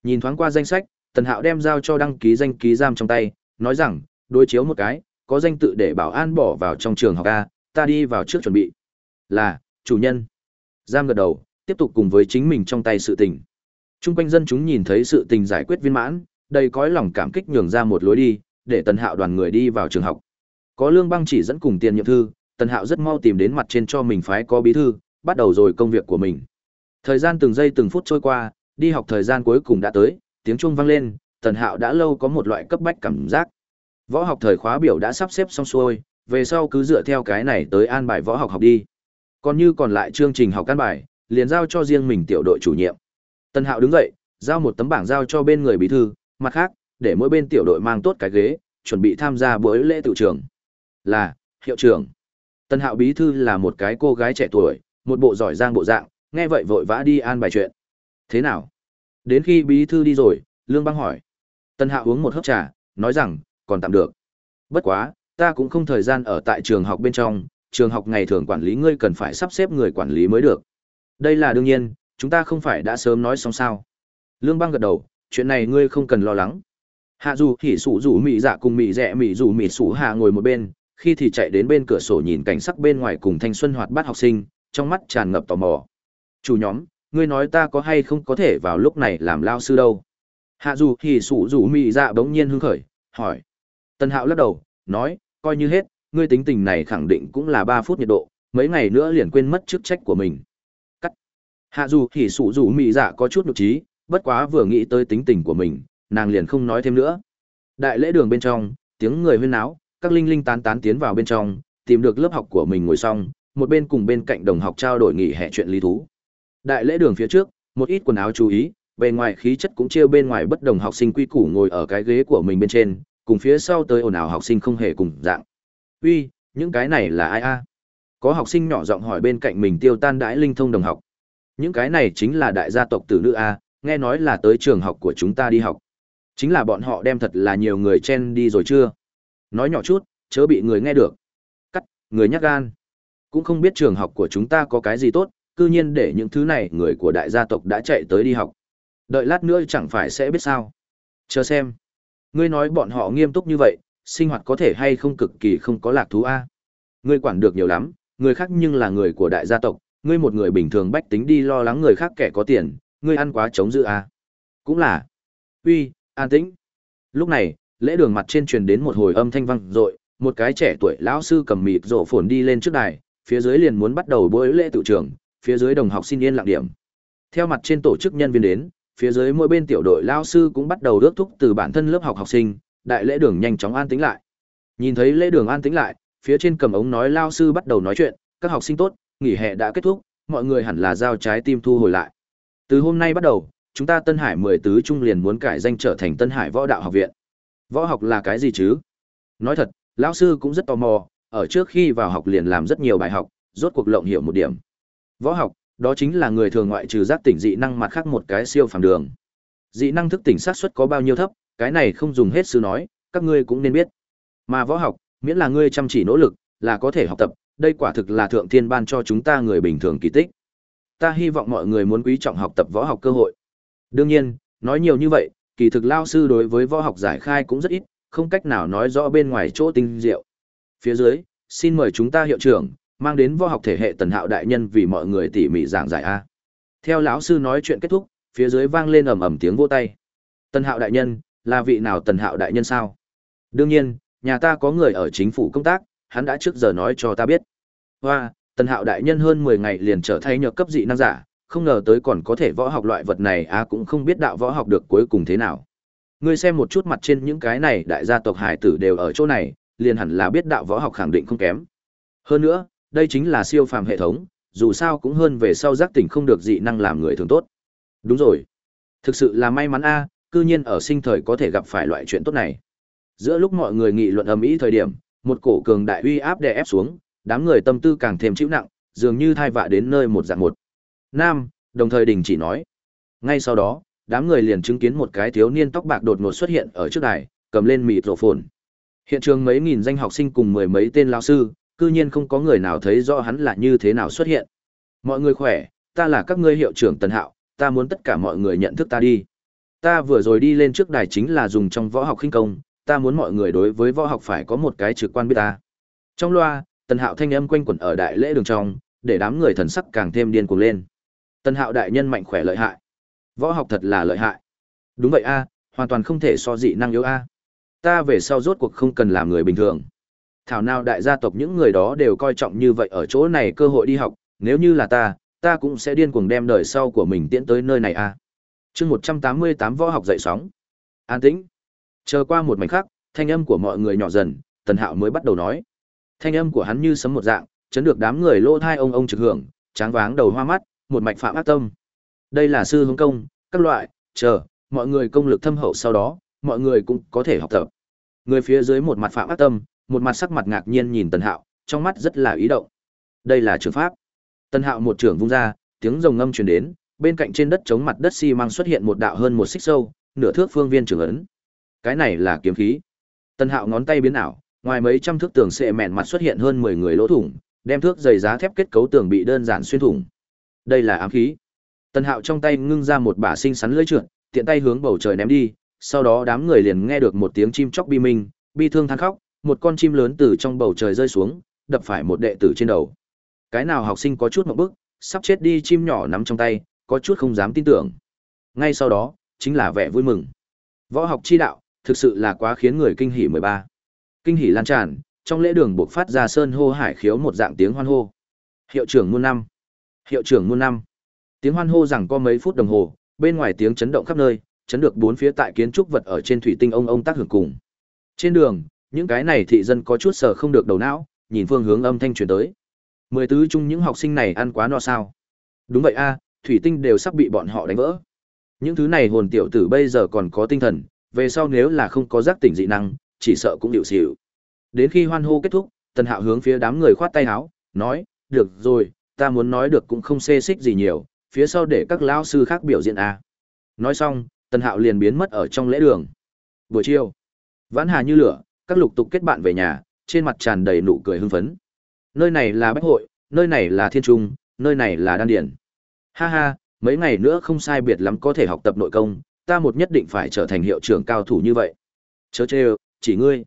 Nhìn thoáng qua danh sách, Tần Hạo đem giao cho đăng ký danh ký giam trong tay, nói rằng, đối chiếu một cái, có danh tự để bảo an bỏ vào trong trường học A, ta đi vào trước chuẩn bị. Là, chủ nhân. Giam gật đầu, tiếp tục cùng với chính mình trong tay sự tình. Trung quanh dân chúng nhìn thấy sự tình giải quyết viên mãn, đầy cõi lòng cảm kích nhường ra một lối đi, để Tần Hạo đoàn người đi vào trường học. Có lương băng chỉ dẫn cùng tiền nhiệm thư, Tần Hạo rất mau tìm đến mặt trên cho mình phái có bí thư, bắt đầu rồi công việc của mình. Thời gian từng giây từng phút trôi qua, đi học thời gian cuối cùng đã tới, tiếng chuông vang lên, Tần Hạo đã lâu có một loại cấp bách cảm giác. Võ học thời khóa biểu đã sắp xếp xong xuôi, về sau cứ dựa theo cái này tới an bài võ học học đi. Còn như còn lại chương trình học căn bài, liền giao cho riêng mình tiểu đội chủ nhiệm. Tần Hạo đứng dậy, giao một tấm bảng giao cho bên người bí thư, mặt khác, để mỗi bên tiểu đội mang tốt cái ghế, chuẩn bị tham gia buổi lễ tự trường. Là, hiệu trưởng. Tân Hạo bí thư là một cái cô gái trẻ tuổi, một bộ giỏi giang bộ dạng, nghe vậy vội vã đi an bài chuyện. Thế nào? Đến khi bí thư đi rồi, Lương Băng hỏi. Tân Hạo uống một hớp trà, nói rằng, còn tạm được. Bất quá, ta cũng không thời gian ở tại trường học bên trong, trường học ngày thường quản lý ngươi cần phải sắp xếp người quản lý mới được. Đây là đương nhiên, chúng ta không phải đã sớm nói xong sao. Lương băng gật đầu, chuyện này ngươi không cần lo lắng. Hạ dù thì sủ rủ mị dạ cùng mị rẻ mị rủ mị sủ hạ ngồi một bên, khi thì chạy đến bên cửa sổ nhìn cảnh sắc bên ngoài cùng thanh xuân hoạt bát học sinh, trong mắt tràn ngập tò mò. Chủ nhóm, ngươi nói ta có hay không có thể vào lúc này làm lao sư đâu? Hạ dù thì sủ rủ mị dạ bỗng nhiên hứng khởi, hỏi. Tân hạo lắc đầu, nói, coi như hết, ngươi tính tình này khẳng định cũng là ba phút nhiệt độ, mấy ngày nữa liền quên mất chức trách của mình cắt. hạ dù thì sụ rủ mị dạ có chút nhục trí bất quá vừa nghĩ tới tính tình của mình nàng liền không nói thêm nữa đại lễ đường bên trong tiếng người huyên náo các linh linh tán tán tiến vào bên trong tìm được lớp học của mình ngồi xong một bên cùng bên cạnh đồng học trao đổi nghỉ hè chuyện lý thú đại lễ đường phía trước một ít quần áo chú ý bề ngoài khí chất cũng chia bên ngoài bất đồng học sinh quy củ ngồi ở cái ghế của mình bên trên cùng phía sau tới ồn ào học sinh không hề cùng dạng uy những cái này là ai a? Có học sinh nhỏ giọng hỏi bên cạnh mình tiêu tan đãi linh thông đồng học. Những cái này chính là đại gia tộc tử nữ a, nghe nói là tới trường học của chúng ta đi học. Chính là bọn họ đem thật là nhiều người chen đi rồi chưa? Nói nhỏ chút, chớ bị người nghe được. Cắt, người nhắc gan. Cũng không biết trường học của chúng ta có cái gì tốt, cư nhiên để những thứ này người của đại gia tộc đã chạy tới đi học. Đợi lát nữa chẳng phải sẽ biết sao. Chờ xem. Ngươi nói bọn họ nghiêm túc như vậy, sinh hoạt có thể hay không cực kỳ không có lạc thú a. Ngươi quản được nhiều lắm, người khác nhưng là người của đại gia tộc, ngươi một người bình thường bách tính đi lo lắng người khác kẻ có tiền, ngươi ăn quá chống giữ a. Cũng là. Uy, an tĩnh. Lúc này, lễ đường mặt trên truyền đến một hồi âm thanh vang dội, một cái trẻ tuổi lão sư cầm mịt rộ phồn đi lên trước đài, phía dưới liền muốn bắt đầu bối lễ tự trường, phía dưới đồng học xin yên lặng điểm. Theo mặt trên tổ chức nhân viên đến, phía dưới mỗi bên tiểu đội lão sư cũng bắt đầu rước thúc từ bản thân lớp học học sinh, đại lễ đường nhanh chóng an tĩnh lại. Nhìn thấy lễ đường an tĩnh lại, phía trên cầm ống nói lão sư bắt đầu nói chuyện, các học sinh tốt, nghỉ hè đã kết thúc, mọi người hẳn là giao trái tim thu hồi lại. Từ hôm nay bắt đầu, chúng ta Tân Hải mười tứ trung liền muốn cải danh trở thành Tân Hải Võ Đạo Học viện. Võ học là cái gì chứ? Nói thật, lão sư cũng rất tò mò, ở trước khi vào học liền làm rất nhiều bài học, rốt cuộc lộng hiểu một điểm. Võ học, đó chính là người thường ngoại trừ giác tỉnh dị năng mặt khác một cái siêu phàm đường. Dị năng thức tỉnh xác suất có bao nhiêu thấp, cái này không dùng hết sư nói, các ngươi cũng nên biết. Mà võ học, miễn là ngươi chăm chỉ nỗ lực, là có thể học tập, đây quả thực là thượng thiên ban cho chúng ta người bình thường kỳ tích. Ta hy vọng mọi người muốn quý trọng học tập võ học cơ hội. Đương nhiên, nói nhiều như vậy, kỳ thực lao sư đối với võ học giải khai cũng rất ít, không cách nào nói rõ bên ngoài chỗ tinh diệu. Phía dưới, xin mời chúng ta hiệu trưởng, mang đến võ học thể hệ tần hạo đại nhân vì mọi người tỉ mỉ giảng giải a. Theo lão sư nói chuyện kết thúc phía dưới vang lên ầm ầm tiếng vô tay. Tần hạo đại nhân là vị nào tần hạo đại nhân sao? Đương nhiên nhà ta có người ở chính phủ công tác hắn đã trước giờ nói cho ta biết. Hoa tần hạo đại nhân hơn mười ngày liền trở thành nhược cấp dị năng giả không ngờ tới còn có thể võ học loại vật này a cũng không biết đạo võ học được cuối cùng thế nào ngươi xem một chút mặt trên những cái này đại gia tộc hải tử đều ở chỗ này liền hẳn là biết đạo võ học khẳng định không kém hơn nữa đây chính là siêu phàm hệ thống, dù sao cũng hơn về sau giác tỉnh không được dị năng làm người thường tốt. Đúng rồi. Thực sự là may mắn a, cư nhiên ở sinh thời có thể gặp phải loại chuyện tốt này. Giữa lúc mọi người nghị luận ầm ĩ thời điểm, một cổ cường đại uy áp đè ép xuống, đám người tâm tư càng thêm chịu nặng, dường như thai vạ đến nơi một dạng một. Nam, đồng thời đình chỉ nói. Ngay sau đó, đám người liền chứng kiến một cái thiếu niên tóc bạc đột ngột xuất hiện ở trước đài, cầm lên mịt rổ phồn. Hiện trường mấy nghìn danh học sinh cùng mười mấy tên lao sư, cư nhiên không có người nào thấy rõ hắn là như thế nào xuất hiện. Mọi người khỏe, ta là các ngươi hiệu trưởng Tần Hạo, ta muốn tất cả mọi người nhận thức ta đi. Ta vừa rồi đi lên trước đài chính là dùng trong võ học khinh công, ta muốn mọi người đối với võ học phải có một cái trực quan biết ta. Trong loa, Tần Hạo thanh âm quanh quẩn ở đại lễ đường trong, để đám người thần sắc càng thêm điên cuồng lên. Tân Hạo đại nhân mạnh khỏe lợi hại. Võ học thật là lợi hại. Đúng vậy a, hoàn toàn không thể so dị năng yếu a. Ta về sau rốt cuộc không cần làm người bình thường thảo nào đại gia tộc những người đó đều coi trọng như vậy ở chỗ này cơ hội đi học, nếu như là ta, ta cũng sẽ điên cuồng đem đời sau của mình tiễn tới nơi này a. À. Chương 188 võ học dậy sóng. An tĩnh. Chờ qua một mảnh khắc, thanh âm của mọi người nhỏ dần, Tần Hạo mới bắt đầu nói. Thanh âm của hắn như sấm một dạng, chấn được đám người lô thai ông ông trực hưởng, tráng váng đầu hoa mắt, một mạch phạm ác tâm. Đây là sư hướng công, các loại, chờ, mọi người công lực thâm hậu sau đó, mọi người cũng có thể học tập. Người phía dưới một mặt phạm ác tâm, một mặt sắc mặt ngạc nhiên nhìn Tần Hạo, trong mắt rất là ý động. Đây là trường pháp. Tần Hạo một trường vung ra, tiếng rồng ngâm truyền đến, bên cạnh trên đất chống mặt đất xi măng xuất hiện một đạo hơn một xích sâu, nửa thước phương viên trường ấn. Cái này là kiếm khí. Tần Hạo ngón tay biến ảo, ngoài mấy trăm thước tường sệ mèn mặt xuất hiện hơn 10 người lỗ thủng, đem thước dày giá thép kết cấu tường bị đơn giản xuyên thủng. Đây là ám khí. Tần Hạo trong tay ngưng ra một bả sinh sắn lưỡi trượt, tiện tay hướng bầu trời ném đi, sau đó đám người liền nghe được một tiếng chim chóc bi minh, bi thương than khóc, một con chim lớn từ trong bầu trời rơi xuống, đập phải một đệ tử trên đầu. Cái nào học sinh có chút một bức, sắp chết đi chim nhỏ nắm trong tay, có chút không dám tin tưởng. Ngay sau đó, chính là vẻ vui mừng. Võ học chi đạo, thực sự là quá khiến người kinh hỉ 13. Kinh hỉ lan tràn, trong lễ đường buộc phát ra sơn hô hải khiếu một dạng tiếng hoan hô. Hiệu trưởng muôn năm. Hiệu trưởng muôn năm. Tiếng hoan hô rằng có mấy phút đồng hồ, bên ngoài tiếng chấn động khắp nơi, chấn được bốn phía tại kiến trúc vật ở trên thủy tinh ông ông tác hưởng cùng. Trên đường, những cái này thị dân có chút sờ không được đầu não, nhìn phương hướng âm thanh truyền tới. Mười tứ chung những học sinh này ăn quá no sao? Đúng vậy a, thủy tinh đều sắp bị bọn họ đánh vỡ. Những thứ này hồn tiểu tử bây giờ còn có tinh thần, về sau nếu là không có giác tỉnh dị năng, chỉ sợ cũng điệu xỉu. Đến khi hoan hô kết thúc, Tần Hạo hướng phía đám người khoát tay áo, nói, được rồi, ta muốn nói được cũng không xê xích gì nhiều, phía sau để các lão sư khác biểu diễn à. Nói xong, Tần Hạo liền biến mất ở trong lễ đường. Buổi chiều, vãn hà như lửa, các lục tục kết bạn về nhà, trên mặt tràn đầy nụ cười hưng phấn. Nơi này là Bách Hội, nơi này là Thiên Trung, nơi này là Đan điền. Ha ha, mấy ngày nữa không sai biệt lắm có thể học tập nội công, ta một nhất định phải trở thành hiệu trưởng cao thủ như vậy. Chớ chê, chỉ ngươi.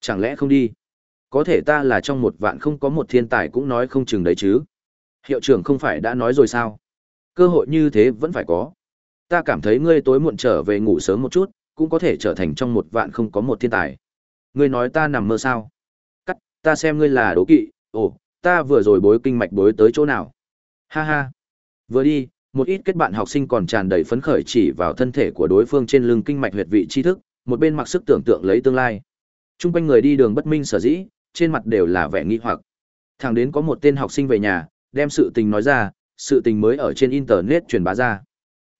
Chẳng lẽ không đi? Có thể ta là trong một vạn không có một thiên tài cũng nói không chừng đấy chứ. Hiệu trưởng không phải đã nói rồi sao? Cơ hội như thế vẫn phải có. Ta cảm thấy ngươi tối muộn trở về ngủ sớm một chút, cũng có thể trở thành trong một vạn không có một thiên tài. Ngươi nói ta nằm mơ sao? Cắt, ta xem ngươi là đố kỵ, ồ, ta vừa rồi bối kinh mạch bối tới chỗ nào? Ha ha. Vừa đi, một ít kết bạn học sinh còn tràn đầy phấn khởi chỉ vào thân thể của đối phương trên lưng kinh mạch huyệt vị tri thức, một bên mặc sức tưởng tượng lấy tương lai. Trung quanh người đi đường bất minh sở dĩ, trên mặt đều là vẻ nghi hoặc. Thẳng đến có một tên học sinh về nhà, đem sự tình nói ra, sự tình mới ở trên internet truyền bá ra.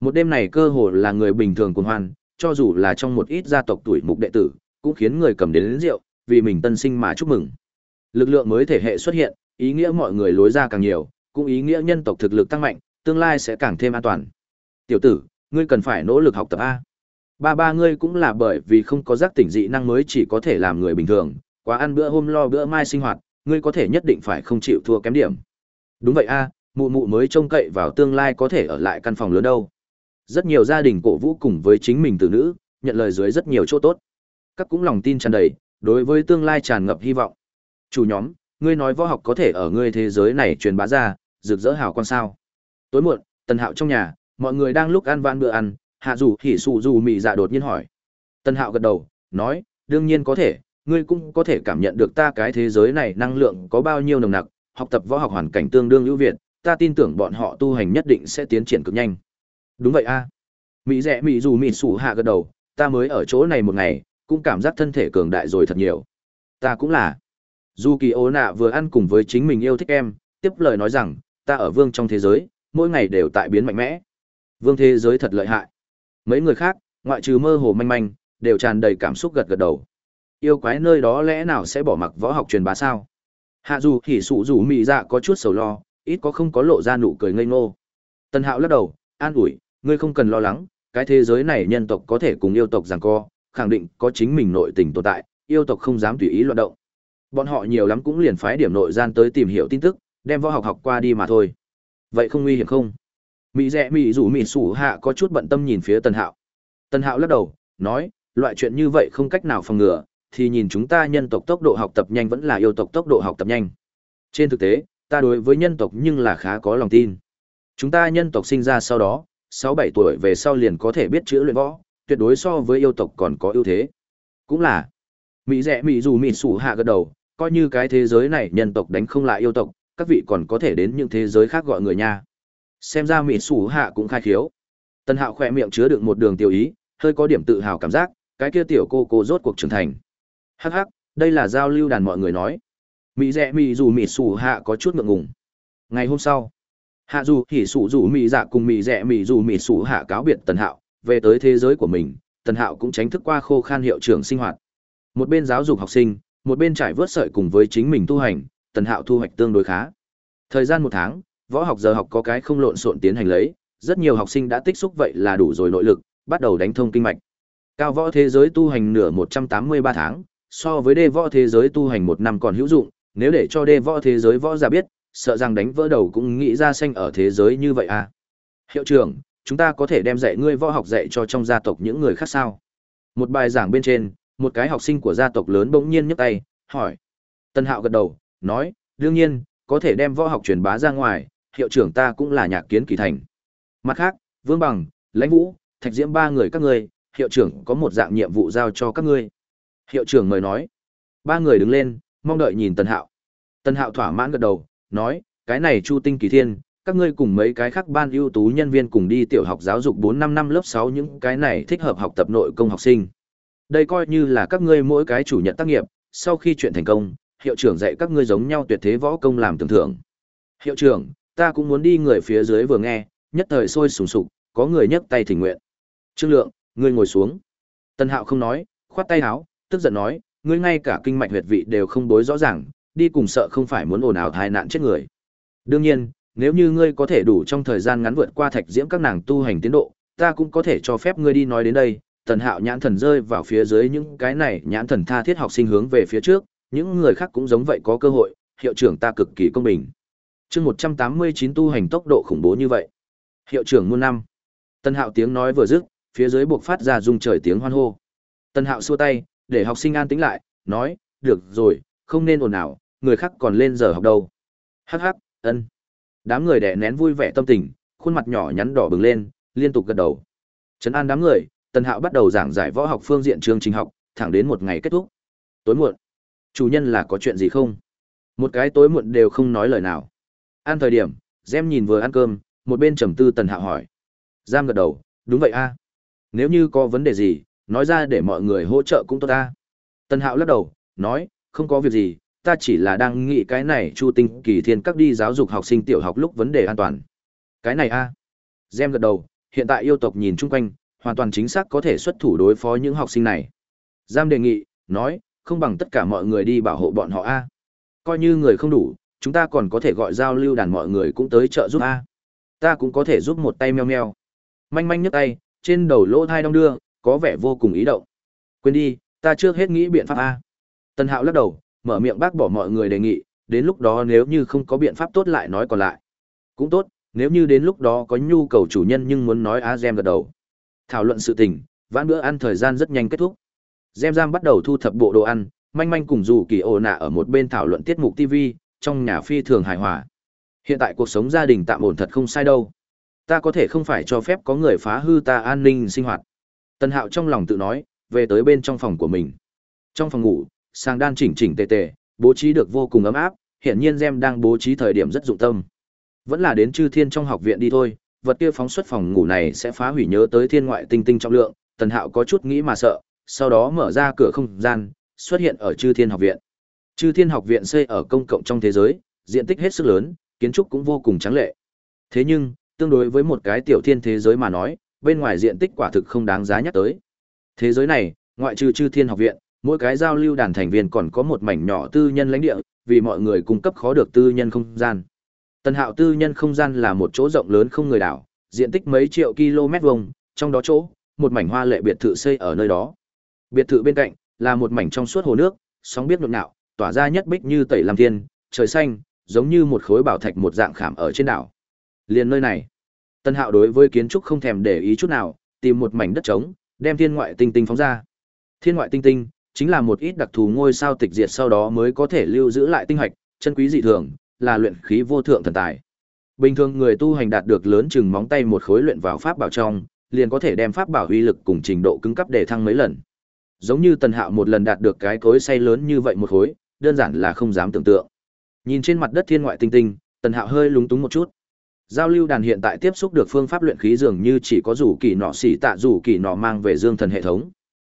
Một đêm này cơ hồ là người bình thường cuồng hoan, cho dù là trong một ít gia tộc tuổi mục đệ tử, cũng khiến người cầm đến, đến rượu, vì mình tân sinh mà chúc mừng. Lực lượng mới thể hệ xuất hiện, ý nghĩa mọi người lối ra càng nhiều, cũng ý nghĩa nhân tộc thực lực tăng mạnh, tương lai sẽ càng thêm an toàn. Tiểu tử, ngươi cần phải nỗ lực học tập a. Ba ba ngươi cũng là bởi vì không có giác tỉnh dị năng mới chỉ có thể làm người bình thường, quá ăn bữa hôm lo bữa mai sinh hoạt, ngươi có thể nhất định phải không chịu thua kém điểm. Đúng vậy a, mụ mụ mới trông cậy vào tương lai có thể ở lại căn phòng lớn đâu. Rất nhiều gia đình cổ vũ cùng với chính mình tử nữ, nhận lời dưới rất nhiều chỗ tốt. Các cũng lòng tin tràn đầy, đối với tương lai tràn ngập hy vọng. Chủ nhóm, ngươi nói võ học có thể ở ngươi thế giới này truyền bá ra, rực rỡ hào quang sao? Tối muộn, Tần Hạo trong nhà, mọi người đang lúc ăn vãn bữa ăn, Hạ Dù Hỉ Sụ Dù Mị Dạ đột nhiên hỏi. Tần Hạo gật đầu, nói, đương nhiên có thể, ngươi cũng có thể cảm nhận được ta cái thế giới này năng lượng có bao nhiêu nồng nặc, học tập võ học hoàn cảnh tương đương ưu việt, ta tin tưởng bọn họ tu hành nhất định sẽ tiến triển cực nhanh. Đúng vậy a. Mỹ Dạ Mỹ Dù Mị Sụ Hạ gật đầu, ta mới ở chỗ này một ngày, cũng cảm giác thân thể cường đại rồi thật nhiều. Ta cũng là. Dù Kỳ Ô Nạ vừa ăn cùng với chính mình yêu thích em, tiếp lời nói rằng, ta ở vương trong thế giới, mỗi ngày đều tại biến mạnh mẽ. Vương thế giới thật lợi hại. Mấy người khác, ngoại trừ mơ hồ manh manh, đều tràn đầy cảm xúc gật gật đầu. Yêu quái nơi đó lẽ nào sẽ bỏ mặc võ học truyền bá sao? Hạ dù hỉ sụ rủ mị dạ có chút sầu lo, ít có không có lộ ra nụ cười ngây ngô. Tân hạo lắc đầu, an ủi, ngươi không cần lo lắng, cái thế giới này nhân tộc có thể cùng yêu tộc giằng co, khẳng định có chính mình nội tình tồn tại, yêu tộc không dám tùy ý loạn động. Bọn họ nhiều lắm cũng liền phái điểm nội gian tới tìm hiểu tin tức, đem võ học học qua đi mà thôi vậy không nguy hiểm không mỹ rẽ mỹ rủ mỹ sủ hạ có chút bận tâm nhìn phía tân hạo tân hạo lắc đầu nói loại chuyện như vậy không cách nào phòng ngừa thì nhìn chúng ta nhân tộc tốc độ học tập nhanh vẫn là yêu tộc tốc độ học tập nhanh. Trên thực tế, ta đối với nhân tộc nhưng là khá có lòng tin. Chúng ta nhân tộc sinh ra sau đó, sáu bảy tuổi về sau liền có thể biết chữ luyện võ, tuyệt đối so với yêu tộc còn có ưu thế. Cũng là, mỹ rẻ mỹ dù mỹ sủ hạ gật đầu, coi như cái thế giới này nhân tộc đánh không lại yêu tộc, các vị còn có thể đến những thế giới khác gọi người nha. Xem ra mỹ sủ hạ cũng khai khiếu. Tân hạo khỏe miệng chứa đựng một đường tiểu ý, hơi có điểm tự hào cảm giác, cái kia tiểu cô cô rốt cuộc trưởng thành hắc hắc đây là giao lưu đàn mọi người nói mỹ rẽ mỹ dù mỹ sủ hạ có chút ngượng ngùng ngày hôm sau hạ dù hỉ sủ dù mỹ dạ cùng mỹ rẽ mỹ dù mỹ sủ hạ cáo biệt tần hạo về tới thế giới của mình tần hạo cũng tránh thức qua khô khan hiệu trưởng sinh hoạt một bên giáo dục học sinh một bên trải vớt sợi cùng với chính mình tu hành tần hạo thu hoạch tương đối khá. Thời gian một tháng, võ học giờ học có cái không lộn xộn tiến hành lấy, rất nhiều học sinh đã tích xúc vậy là đủ rồi nội lực, bắt đầu đánh thông kinh mạch. Cao võ thế giới tu hành nửa 183 tháng, so với đê võ thế giới tu hành một năm còn hữu dụng, nếu để cho đê võ thế giới võ giả biết, sợ rằng đánh vỡ đầu cũng nghĩ ra xanh ở thế giới như vậy à. Hiệu trưởng, chúng ta có thể đem dạy ngươi võ học dạy cho trong gia tộc những người khác sao? Một bài giảng bên trên, một cái học sinh của gia tộc lớn bỗng nhiên nhấc tay, hỏi. Tân Hạo gật đầu, nói, đương nhiên, có thể đem võ học truyền bá ra ngoài, hiệu trưởng ta cũng là nhạc kiến kỳ thành. Mặt khác, Vương Bằng, Lãnh Vũ, Thạch Diễm ba người các ngươi, hiệu trưởng có một dạng nhiệm vụ giao cho các ngươi. Hiệu trưởng mời nói. Ba người đứng lên, mong đợi nhìn Tần Hạo. Tần Hạo thỏa mãn gật đầu, nói, cái này Chu Tinh Kỳ Thiên, các ngươi cùng mấy cái khác ban ưu tú nhân viên cùng đi tiểu học giáo dục 4 năm năm lớp 6 những cái này thích hợp học tập nội công học sinh. Đây coi như là các ngươi mỗi cái chủ nhận tác nghiệp, sau khi chuyện thành công, hiệu trưởng dạy các ngươi giống nhau tuyệt thế võ công làm tưởng thưởng. Hiệu trưởng, ta cũng muốn đi người phía dưới vừa nghe, nhất thời sôi sùng sục, có người nhấc tay thỉnh nguyện. Trương Lượng, ngươi ngồi xuống. Tân Hạo không nói, khoát tay áo, tức giận nói, ngươi ngay cả kinh mạch huyệt vị đều không đối rõ ràng, đi cùng sợ không phải muốn ồn ào tai nạn chết người. Đương nhiên, nếu như ngươi có thể đủ trong thời gian ngắn vượt qua thạch diễm các nàng tu hành tiến độ, ta cũng có thể cho phép ngươi đi nói đến đây. Tần Hạo nhãn thần rơi vào phía dưới những cái này, nhãn thần tha thiết học sinh hướng về phía trước, những người khác cũng giống vậy có cơ hội, hiệu trưởng ta cực kỳ công bình. Chương 189 tu hành tốc độ khủng bố như vậy. Hiệu trưởng muôn năm. Tần Hạo tiếng nói vừa dứt, phía dưới buộc phát ra rung trời tiếng hoan hô. Tần Hạo xua tay, để học sinh an tĩnh lại, nói, "Được rồi, không nên ồn ào, người khác còn lên giờ học đâu." Hắc hắc, ân. Đám người đè nén vui vẻ tâm tình, khuôn mặt nhỏ nhắn đỏ bừng lên, liên tục gật đầu. Trấn an đám người, Tần Hạo bắt đầu giảng giải võ học phương diện chương trình học, thẳng đến một ngày kết thúc. Tối muộn. Chủ nhân là có chuyện gì không? Một cái tối muộn đều không nói lời nào. Ăn thời điểm, Gem nhìn vừa ăn cơm, một bên trầm tư Tần Hạo hỏi. Giam gật đầu, đúng vậy a. Nếu như có vấn đề gì, nói ra để mọi người hỗ trợ cũng tốt ta. Tần Hạo lắc đầu, nói, không có việc gì, ta chỉ là đang nghĩ cái này Chu Tinh Kỳ Thiên các đi giáo dục học sinh tiểu học lúc vấn đề an toàn. Cái này a. Gem gật đầu, hiện tại yêu tộc nhìn chung quanh, hoàn toàn chính xác có thể xuất thủ đối phó những học sinh này. Giam đề nghị, nói, không bằng tất cả mọi người đi bảo hộ bọn họ a. Coi như người không đủ, chúng ta còn có thể gọi giao lưu đàn mọi người cũng tới trợ giúp a. Ta cũng có thể giúp một tay meo meo. Manh manh nhấc tay, trên đầu lỗ thai đong đưa, có vẻ vô cùng ý động. Quên đi, ta trước hết nghĩ biện pháp a. Tân Hạo lắc đầu, mở miệng bác bỏ mọi người đề nghị, đến lúc đó nếu như không có biện pháp tốt lại nói còn lại. Cũng tốt, nếu như đến lúc đó có nhu cầu chủ nhân nhưng muốn nói a gem gật đầu. Thảo luận sự tình, vãn bữa ăn thời gian rất nhanh kết thúc. Gem Giang bắt đầu thu thập bộ đồ ăn, manh manh cùng dù kỳ ồ nạ ở một bên thảo luận tiết mục TV, trong nhà phi thường hài hòa. Hiện tại cuộc sống gia đình tạm ổn thật không sai đâu. Ta có thể không phải cho phép có người phá hư ta an ninh sinh hoạt. Tân Hạo trong lòng tự nói, về tới bên trong phòng của mình. Trong phòng ngủ, sang đan chỉnh chỉnh tề tề, bố trí được vô cùng ấm áp, hiện nhiên Gem đang bố trí thời điểm rất dụng tâm. Vẫn là đến Chư Thiên trong học viện đi thôi, vật kia phóng xuất phòng ngủ này sẽ phá hủy nhớ tới thiên ngoại tinh tinh trọng lượng, Tần Hạo có chút nghĩ mà sợ, sau đó mở ra cửa không gian, xuất hiện ở Chư Thiên học viện. Chư Thiên học viện xây ở công cộng trong thế giới, diện tích hết sức lớn, kiến trúc cũng vô cùng trắng lệ. Thế nhưng, tương đối với một cái tiểu thiên thế giới mà nói, bên ngoài diện tích quả thực không đáng giá nhắc tới. Thế giới này, ngoại trừ Chư Thiên học viện, mỗi cái giao lưu đàn thành viên còn có một mảnh nhỏ tư nhân lãnh địa, vì mọi người cung cấp khó được tư nhân không gian. Tần Hạo tư nhân không gian là một chỗ rộng lớn không người đảo, diện tích mấy triệu km vuông, trong đó chỗ, một mảnh hoa lệ biệt thự xây ở nơi đó. Biệt thự bên cạnh là một mảnh trong suốt hồ nước, sóng biết nhộn nhạo, tỏa ra nhất bích như tẩy làm thiên, trời xanh, giống như một khối bảo thạch một dạng khảm ở trên đảo. Liền nơi này, Tân Hạo đối với kiến trúc không thèm để ý chút nào, tìm một mảnh đất trống, đem thiên ngoại tinh tinh phóng ra. Thiên ngoại tinh tinh chính là một ít đặc thù ngôi sao tịch diệt sau đó mới có thể lưu giữ lại tinh hạch, chân quý dị thường, là luyện khí vô thượng thần tài. Bình thường người tu hành đạt được lớn chừng móng tay một khối luyện vào pháp bảo trong, liền có thể đem pháp bảo uy lực cùng trình độ cứng cấp để thăng mấy lần. Giống như Tần Hạo một lần đạt được cái cối say lớn như vậy một khối, đơn giản là không dám tưởng tượng. Nhìn trên mặt đất thiên ngoại tinh tinh, Tần Hạo hơi lúng túng một chút. Giao lưu đàn hiện tại tiếp xúc được phương pháp luyện khí dường như chỉ có rủ kỳ nọ xỉ tạ rủ kỳ nọ mang về dương thần hệ thống.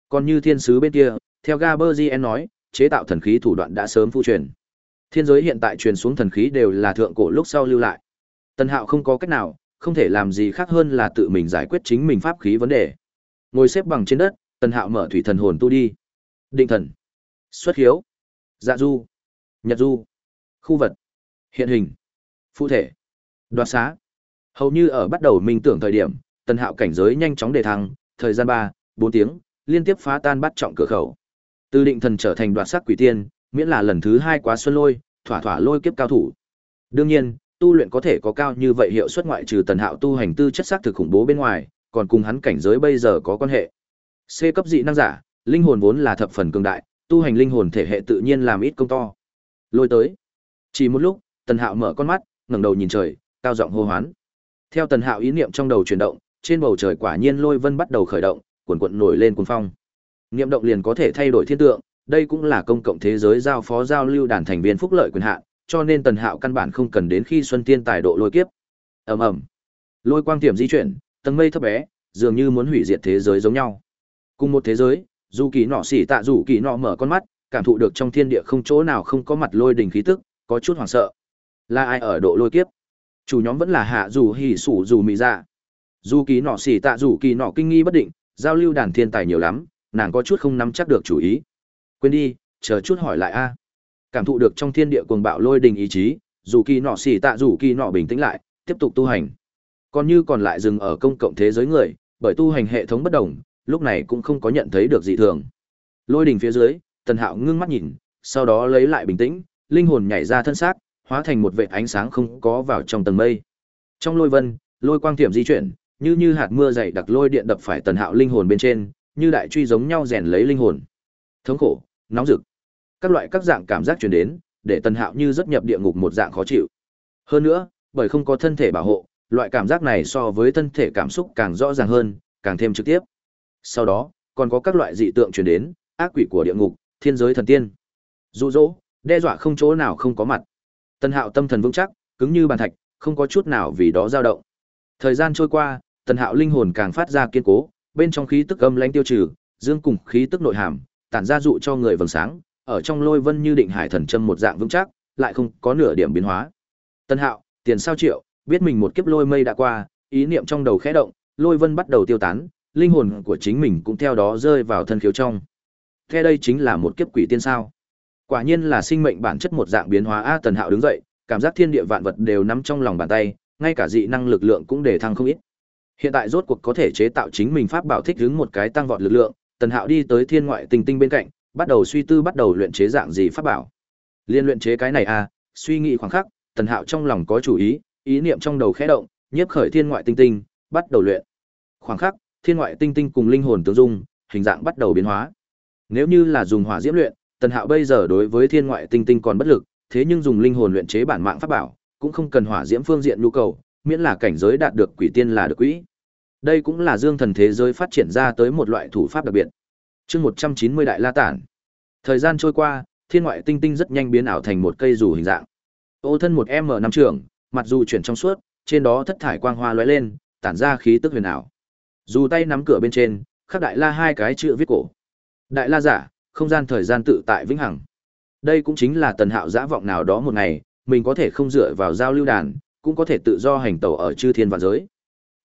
Còn như thiên sứ bên kia, theo Gaberzien nói, chế tạo thần khí thủ đoạn đã sớm phu truyền. Thiên giới hiện tại truyền xuống thần khí đều là thượng cổ lúc sau lưu lại. Tần Hạo không có cách nào, không thể làm gì khác hơn là tự mình giải quyết chính mình pháp khí vấn đề. Ngồi xếp bằng trên đất, Tần Hạo mở thủy thần hồn tu đi. Định thần, xuất hiếu, dạ du, nhật du, khu vật, hiện hình, phụ thể, đoạt xá. Hầu như ở bắt đầu minh tưởng thời điểm, Tần Hạo cảnh giới nhanh chóng đề thăng, thời gian ba, bốn tiếng, liên tiếp phá tan bắt trọng cửa khẩu. Từ định thần trở thành đoạt sắc quỷ tiên, miễn là lần thứ hai quá xuân lôi, thỏa thỏa lôi kiếp cao thủ. Đương nhiên, tu luyện có thể có cao như vậy hiệu suất ngoại trừ tần hạo tu hành tư chất sắc thực khủng bố bên ngoài, còn cùng hắn cảnh giới bây giờ có quan hệ. C cấp dị năng giả, linh hồn vốn là thập phần cường đại, tu hành linh hồn thể hệ tự nhiên làm ít công to. Lôi tới. Chỉ một lúc, Tần Hạo mở con mắt, ngẩng đầu nhìn trời, cao giọng hô hoán. Theo Tần Hạo ý niệm trong đầu chuyển động, trên bầu trời quả nhiên lôi vân bắt đầu khởi động, cuồn cuộn nổi lên cuồng phong. Niệm động liền có thể thay đổi thiên tượng, đây cũng là công cộng thế giới giao phó giao lưu đàn thành viên phúc lợi quyền hạn, cho nên Tần Hạo căn bản không cần đến khi Xuân Tiên tài độ lôi kiếp. Ầm ầm. Lôi quang tiệm di chuyển, tầng mây thấp bé, dường như muốn hủy diệt thế giới giống nhau. Cùng một thế giới, dù kỳ nọ xỉ tạ dù kỳ nọ mở con mắt, cảm thụ được trong thiên địa không chỗ nào không có mặt lôi đình khí tức, có chút hoảng sợ. Là ai ở độ lôi kiếp? Chủ nhóm vẫn là hạ dù hỉ sủ dù mị dạ. Dù kỳ nọ xỉ tạ dù kỳ nọ kinh nghi bất định, giao lưu đàn thiên tài nhiều lắm, nàng có chút không nắm chắc được chủ ý. Quên đi, chờ chút hỏi lại a. Cảm thụ được trong thiên địa cuồng bạo lôi đình ý chí, dù kỳ nọ xỉ tạ dù kỳ nọ bình tĩnh lại, tiếp tục tu hành. Còn như còn lại dừng ở công cộng thế giới người, bởi tu hành hệ thống bất đồng, lúc này cũng không có nhận thấy được gì thường. Lôi đình phía dưới, Tần Hạo ngưng mắt nhìn, sau đó lấy lại bình tĩnh, linh hồn nhảy ra thân xác, hóa thành một vệt ánh sáng không có vào trong tầng mây. Trong lôi vân, lôi quang tiệm di chuyển, như như hạt mưa dày đặc lôi điện đập phải Tần Hạo linh hồn bên trên, như đại truy giống nhau rèn lấy linh hồn. Thống khổ, nóng rực, các loại các dạng cảm giác truyền đến, để Tần Hạo như rất nhập địa ngục một dạng khó chịu. Hơn nữa, bởi không có thân thể bảo hộ, loại cảm giác này so với thân thể cảm xúc càng rõ ràng hơn, càng thêm trực tiếp. Sau đó, còn có các loại dị tượng truyền đến, ác quỷ của địa ngục, thiên giới thần tiên. Dụ dỗ, đe dọa không chỗ nào không có mặt. Tần Hạo tâm thần vững chắc, cứng như bàn thạch, không có chút nào vì đó dao động. Thời gian trôi qua, Tần Hạo linh hồn càng phát ra kiên cố, bên trong khí tức âm lãnh tiêu trừ, dương cùng khí tức nội hàm, tản ra dụ cho người vầng sáng, ở trong lôi vân như định hải thần châm một dạng vững chắc, lại không có nửa điểm biến hóa. Tân Hạo, tiền sao triệu, biết mình một kiếp lôi mây đã qua, ý niệm trong đầu khẽ động, lôi vân bắt đầu tiêu tán, linh hồn của chính mình cũng theo đó rơi vào thân khiếu trong. Thế đây chính là một kiếp quỷ tiên sao? Quả nhiên là sinh mệnh bản chất một dạng biến hóa a Tần Hạo đứng dậy, cảm giác thiên địa vạn vật đều nắm trong lòng bàn tay, ngay cả dị năng lực lượng cũng để thăng không ít. Hiện tại rốt cuộc có thể chế tạo chính mình pháp bảo thích ứng một cái tăng vọt lực lượng, Tần Hạo đi tới thiên ngoại tinh tinh bên cạnh, bắt đầu suy tư bắt đầu luyện chế dạng gì pháp bảo. Liên luyện chế cái này à, suy nghĩ khoảng khắc, Tần Hạo trong lòng có chủ ý, ý niệm trong đầu khẽ động, nhiếp khởi thiên ngoại tinh tinh, bắt đầu luyện. Khoảng khắc, thiên ngoại tinh tinh cùng linh hồn tương dung, hình dạng bắt đầu biến hóa. Nếu như là dùng hỏa diễm luyện, Tần Hạo bây giờ đối với thiên ngoại tinh tinh còn bất lực, thế nhưng dùng linh hồn luyện chế bản mạng pháp bảo, cũng không cần hỏa diễm phương diện nhu cầu, miễn là cảnh giới đạt được quỷ tiên là được quỷ. Đây cũng là dương thần thế giới phát triển ra tới một loại thủ pháp đặc biệt. Chương 190 đại la tản. Thời gian trôi qua, thiên ngoại tinh tinh rất nhanh biến ảo thành một cây dù hình dạng. Ô thân một m năm trường, mặt dù chuyển trong suốt, trên đó thất thải quang hoa lóe lên, tản ra khí tức huyền ảo. Dù tay nắm cửa bên trên, khắc đại la hai cái chữ viết cổ. Đại la giả, không gian thời gian tự tại vĩnh hằng. Đây cũng chính là tần hạo dã vọng nào đó một ngày, mình có thể không dựa vào giao lưu đàn, cũng có thể tự do hành tẩu ở chư thiên vạn giới.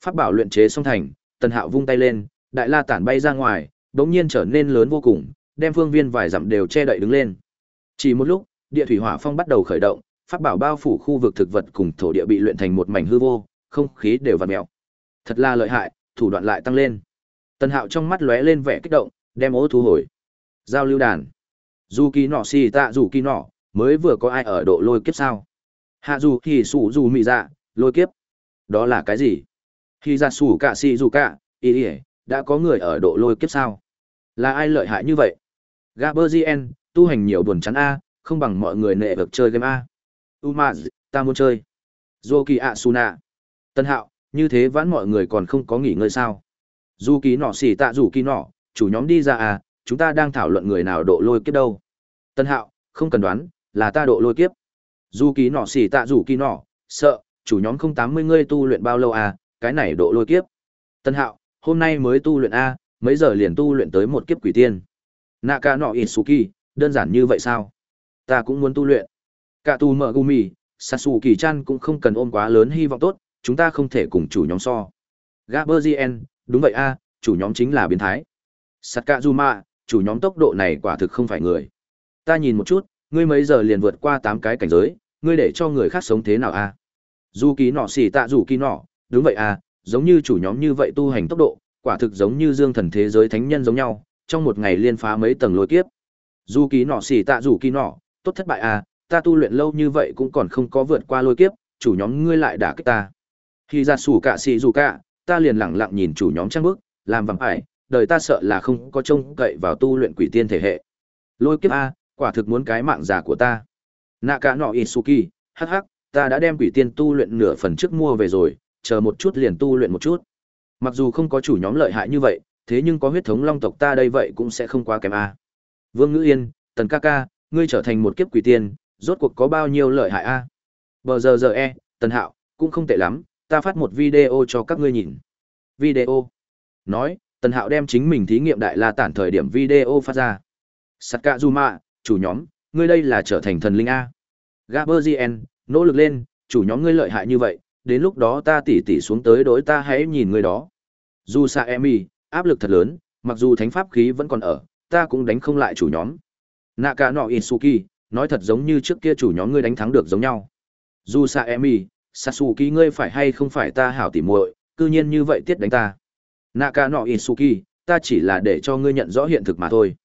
Pháp bảo luyện chế xong thành, tần hạo vung tay lên, đại la tản bay ra ngoài, đống nhiên trở nên lớn vô cùng, đem phương viên vài dặm đều che đậy đứng lên. Chỉ một lúc, địa thủy hỏa phong bắt đầu khởi động, pháp bảo bao phủ khu vực thực vật cùng thổ địa bị luyện thành một mảnh hư vô, không khí đều vạt mèo. Thật là lợi hại, thủ đoạn lại tăng lên. Tần Hạo trong mắt lóe lên vẻ kích động, đem ố thu hồi. Giao lưu đàn. Dù kỳ nọ xì tạ dù kỳ nọ, mới vừa có ai ở độ lôi kiếp sao? Hạ dù thì sủ dù mị dạ, lôi kiếp. Đó là cái gì? Khi ra dạ sủ cả xì dù cả, ý ỉa đã có người ở độ lôi kiếp sao? Là ai lợi hại như vậy? Gaberzien, tu hành nhiều buồn chán A, không bằng mọi người nệ vực chơi game A. Umaz, ta muốn chơi. Zoki Asuna. Tân Hạo, như thế vãn mọi người còn không có nghỉ ngơi sao? dù kỳ nọ xì tạ dù kỳ nọ, chủ nhóm đi ra à, chúng ta đang thảo luận người nào độ lôi kiếp đâu. Tân Hạo, không cần đoán, là ta độ lôi kiếp. Du ký nọ xỉ tạ rủ ký nọ, sợ, chủ nhóm không tám mươi ngươi tu luyện bao lâu à, cái này độ lôi kiếp. Tân Hạo, hôm nay mới tu luyện A, mấy giờ liền tu luyện tới một kiếp quỷ tiên. Naka no Itsuki, đơn giản như vậy sao? Ta cũng muốn tu luyện. Cả tu mở gumi, Sasuke chan cũng không cần ôm quá lớn hy vọng tốt, chúng ta không thể cùng chủ nhóm so. Gaberzien, đúng vậy a, chủ nhóm chính là biến thái. Sakazuma, chủ nhóm tốc độ này quả thực không phải người. Ta nhìn một chút, ngươi mấy giờ liền vượt qua 8 cái cảnh giới, ngươi để cho người khác sống thế nào a? Du ký nọ xỉ tạ dù ký nọ, đúng vậy a, giống như chủ nhóm như vậy tu hành tốc độ, quả thực giống như dương thần thế giới thánh nhân giống nhau, trong một ngày liên phá mấy tầng lôi kiếp. Du ký nọ xỉ tạ rủ ký nọ, tốt thất bại à, ta tu luyện lâu như vậy cũng còn không có vượt qua lôi kiếp, chủ nhóm ngươi lại đả kích ta. Khi ra sủ cả xỉ dù cả, ta liền lặng lặng nhìn chủ nhóm trang bước, làm vàng ải, đời ta sợ là không có trông cậy vào tu luyện quỷ tiên thể hệ. Lôi kiếp a, quả thực muốn cái mạng già của ta. Nạ cả nọ Isuki, hắc hắc, ta đã đem quỷ tiên tu luyện nửa phần trước mua về rồi, chờ một chút liền tu luyện một chút. Mặc dù không có chủ nhóm lợi hại như vậy, thế nhưng có huyết thống long tộc ta đây vậy cũng sẽ không quá kém a. Vương Ngữ Yên, Tần ca ca, ngươi trở thành một kiếp quỷ tiên, rốt cuộc có bao nhiêu lợi hại a? Bờ giờ giờ e, Tần Hạo, cũng không tệ lắm, ta phát một video cho các ngươi nhìn. Video. Nói, Tần Hạo đem chính mình thí nghiệm đại la tản thời điểm video phát ra. Sakazuma, chủ nhóm, ngươi đây là trở thành thần linh a. Gaberzien, nỗ lực lên, chủ nhóm ngươi lợi hại như vậy, đến lúc đó ta tỉ tỉ xuống tới đối ta hãy nhìn ngươi đó. Dù Sa Emi, áp lực thật lớn, mặc dù thánh pháp khí vẫn còn ở, ta cũng đánh không lại chủ nhóm. Naka no Isuki, nói thật giống như trước kia chủ nhóm ngươi đánh thắng được giống nhau. Dù Sa Emi, sasuki ngươi phải hay không phải ta hảo tỉ muội, cư nhiên như vậy tiết đánh ta. Naka no Isuki, ta chỉ là để cho ngươi nhận rõ hiện thực mà thôi.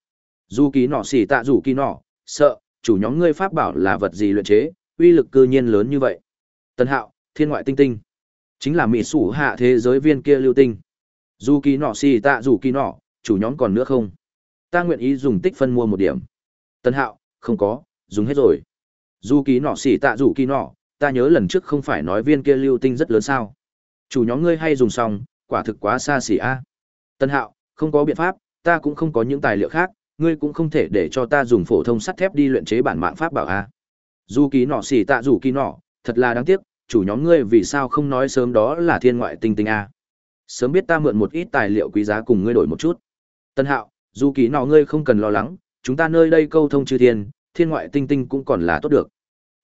Dù ký nọ xỉ tạ rủ kỳ nọ, sợ, chủ nhóm ngươi pháp bảo là vật gì luyện chế, uy lực cư nhiên lớn như vậy. Tân hạo, thiên ngoại tinh tinh. Chính là mỹ sủ hạ thế giới viên kia lưu tinh. Dù kỳ nọ xỉ tạ rủ kỳ nọ, chủ nhóm còn nữa không? Ta nguyện ý dùng tích phân mua một điểm. Tân hạo, không có, dùng hết rồi. Dù kỳ nọ xỉ tạ rủ kỳ nọ, ta nhớ lần trước không phải nói viên kia lưu tinh rất lớn sao. Chủ nhóm ngươi hay dùng xong, quả thực quá xa xỉ a. Tân hạo, không có biện pháp, ta cũng không có những tài liệu khác, ngươi cũng không thể để cho ta dùng phổ thông sắt thép đi luyện chế bản mạng pháp bảo a. Dù ký nọ xỉ tạ dù ký nọ, thật là đáng tiếc, chủ nhóm ngươi vì sao không nói sớm đó là thiên ngoại tinh tinh a. Sớm biết ta mượn một ít tài liệu quý giá cùng ngươi đổi một chút. Tân Hạo, dù ký nọ ngươi không cần lo lắng, chúng ta nơi đây câu thông chư thiên, thiên ngoại tinh tinh cũng còn là tốt được.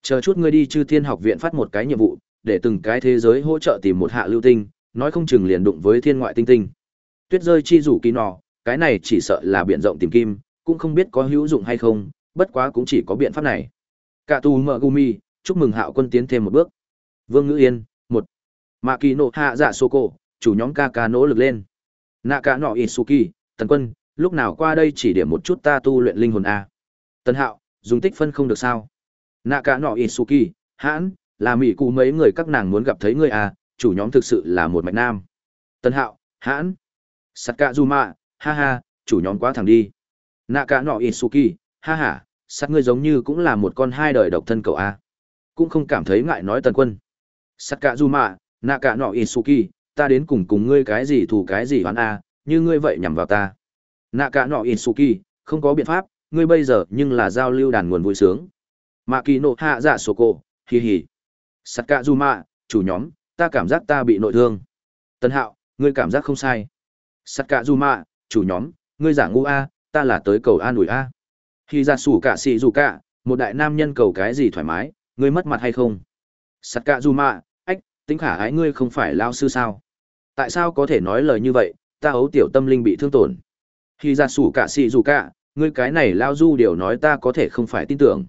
Chờ chút ngươi đi chư thiên học viện phát một cái nhiệm vụ, để từng cái thế giới hỗ trợ tìm một hạ lưu tinh, nói không chừng liền đụng với thiên ngoại tinh tinh. Tuyết rơi chi rủ kỳ nọ, cái này chỉ sợ là biện rộng tìm kim, cũng không biết có hữu dụng hay không, bất quá cũng chỉ có biện pháp này. Cả tù mở gumi, chúc mừng hạo quân tiến thêm một bước. Vương Ngữ Yên, một. Mạ kỳ nộ hạ dạ sô cổ, chủ nhóm ca ca nỗ lực lên. Nạ cả nọ Isuki, tần quân, lúc nào qua đây chỉ điểm một chút ta tu luyện linh hồn A. Tần hạo, dùng tích phân không được sao. Nạ cả nọ Isuki, hãn, là mỹ cụ mấy người các nàng muốn gặp thấy người à, chủ nhóm thực sự là một mạch nam. Tần hạo, hãn. Sakazuma, ha ha, chủ nhóm quá thẳng đi. Nạ cả Isuki, ha ha, sát ngươi giống như cũng là một con hai đời độc thân cậu a. Cũng không cảm thấy ngại nói tần quân. Sakazuma, nạ cả nọ Isuki, ta đến cùng cùng ngươi cái gì thù cái gì hoán a, như ngươi vậy nhằm vào ta. Nạ cả Isuki, không có biện pháp, ngươi bây giờ nhưng là giao lưu đàn nguồn vui sướng. Makino kỳ nộ hạ dạ sổ cổ, hi hì. Sakazuma, chủ nhóm, ta cảm giác ta bị nội thương. Tân hạo, ngươi cảm giác không sai. Sakazuma, chủ nhóm, ngươi giả ngu a, ta là tới cầu an ủi a. Khi ra sủ cả xì dù cả, một đại nam nhân cầu cái gì thoải mái, ngươi mất mặt hay không? Sakazuma, ách, tính khả ái ngươi không phải lao sư sao? Tại sao có thể nói lời như vậy, ta ấu tiểu tâm linh bị thương tổn. Khi ra sủ cả xì dù cả, ngươi cái này lao du điều nói ta có thể không phải tin tưởng.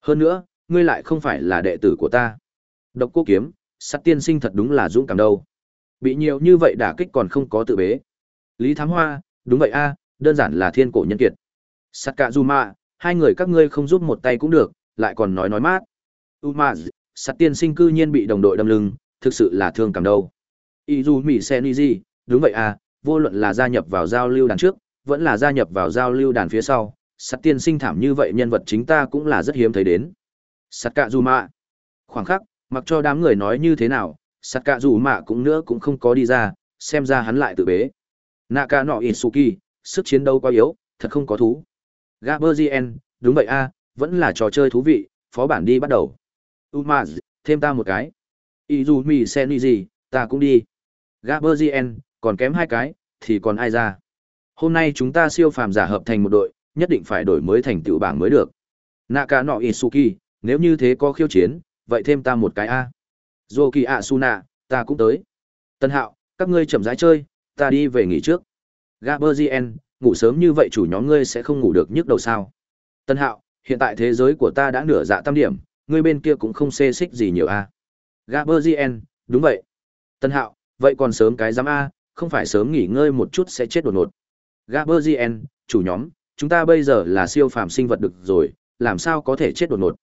Hơn nữa, ngươi lại không phải là đệ tử của ta. Độc cô kiếm, Sắt tiên sinh thật đúng là dũng cảm đâu. Bị nhiều như vậy đả kích còn không có tự bế. Lý Thám Hoa, đúng vậy a, đơn giản là thiên cổ nhân kiệt. Sakazuma, hai người các ngươi không giúp một tay cũng được, lại còn nói nói mát. Uma, Sắt tiên sinh cư nhiên bị đồng đội đâm lưng, thực sự là thương cảm đâu. Izumi Seniji, đúng vậy à, vô luận là gia nhập vào giao lưu đàn trước, vẫn là gia nhập vào giao lưu đàn phía sau, Sắt tiên sinh thảm như vậy nhân vật chính ta cũng là rất hiếm thấy đến. Sakazuma. Khoảng khắc, mặc cho đám người nói như thế nào, Sakazuma cũng nữa cũng không có đi ra, xem ra hắn lại tự bế. Naka no Itsuki, sức chiến đấu quá yếu, thật không có thú. Gaberzien, đúng vậy a, vẫn là trò chơi thú vị, phó bản đi bắt đầu. Umaz, thêm ta một cái. Izumi gì, ta cũng đi. Gaberzien, còn kém hai cái, thì còn ai ra? Hôm nay chúng ta siêu phàm giả hợp thành một đội, nhất định phải đổi mới thành tựu bảng mới được. Naka no Itsuki, nếu như thế có khiêu chiến, vậy thêm ta một cái a. Zoki Asuna, ta cũng tới. Tân Hạo, các ngươi chậm rãi chơi, ta đi về nghỉ trước. Gaberzien, ngủ sớm như vậy chủ nhóm ngươi sẽ không ngủ được nhức đầu sao? Tân Hạo, hiện tại thế giới của ta đã nửa dạ tam điểm, ngươi bên kia cũng không xê xích gì nhiều a. À? Gaberzien, đúng vậy. Tân Hạo, vậy còn sớm cái dám a, không phải sớm nghỉ ngơi một chút sẽ chết đột ngột. Gaberzien, chủ nhóm, chúng ta bây giờ là siêu phàm sinh vật được rồi, làm sao có thể chết đột ngột.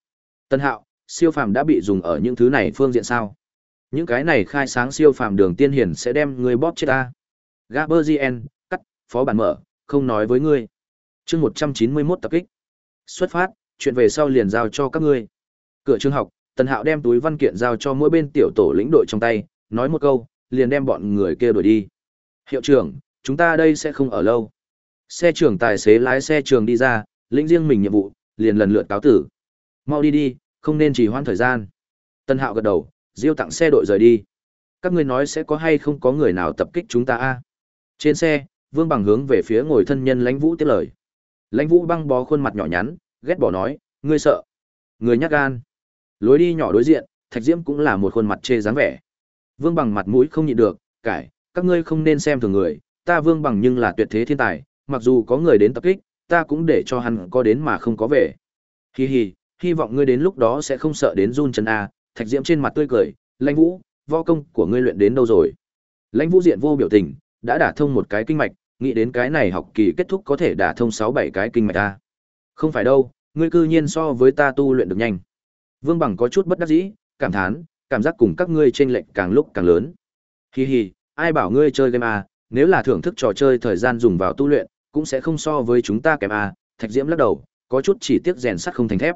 Tân Hạo, siêu phàm đã bị dùng ở những thứ này phương diện sao? Những cái này khai sáng siêu phàm đường tiên hiển sẽ đem ngươi bóp chết ta. Gaberzien, cắt, phó bản mở, không nói với ngươi. chương 191 tập kích. Xuất phát, chuyện về sau liền giao cho các ngươi. Cửa trường học, Tần Hạo đem túi văn kiện giao cho mỗi bên tiểu tổ lĩnh đội trong tay, nói một câu, liền đem bọn người kia đuổi đi. Hiệu trưởng, chúng ta đây sẽ không ở lâu. Xe trưởng tài xế lái xe trường đi ra, lĩnh riêng mình nhiệm vụ, liền lần lượt cáo tử. Mau đi đi, không nên trì hoãn thời gian. Tân Hạo gật đầu, diêu tặng xe đội rời đi. Các ngươi nói sẽ có hay không có người nào tập kích chúng ta a? Trên xe, Vương Bằng hướng về phía ngồi thân nhân Lãnh Vũ tiếp lời. Lãnh Vũ băng bó khuôn mặt nhỏ nhắn, ghét bỏ nói, ngươi sợ? Người nhát gan. Lối đi nhỏ đối diện, Thạch Diễm cũng là một khuôn mặt chê dáng vẻ. Vương Bằng mặt mũi không nhịn được, cải, các ngươi không nên xem thường người, ta Vương Bằng nhưng là tuyệt thế thiên tài, mặc dù có người đến tập kích, ta cũng để cho hắn có đến mà không có về. Hi hi, hy vọng ngươi đến lúc đó sẽ không sợ đến run chân a. Thạch diễm trên mặt tươi cười, lãnh vũ, võ công của ngươi luyện đến đâu rồi? Lãnh vũ diện vô biểu tình, đã đả thông một cái kinh mạch, nghĩ đến cái này học kỳ kết thúc có thể đả thông sáu bảy cái kinh mạch a. Không phải đâu, ngươi cư nhiên so với ta tu luyện được nhanh. Vương bằng có chút bất đắc dĩ, cảm thán, cảm giác cùng các ngươi chênh lệch càng lúc càng lớn. Hì hi ai bảo ngươi chơi game a? Nếu là thưởng thức trò chơi thời gian dùng vào tu luyện, cũng sẽ không so với chúng ta kém a. Thạch diễm lắc đầu, có chút chỉ tiếc rèn sắt không thành thép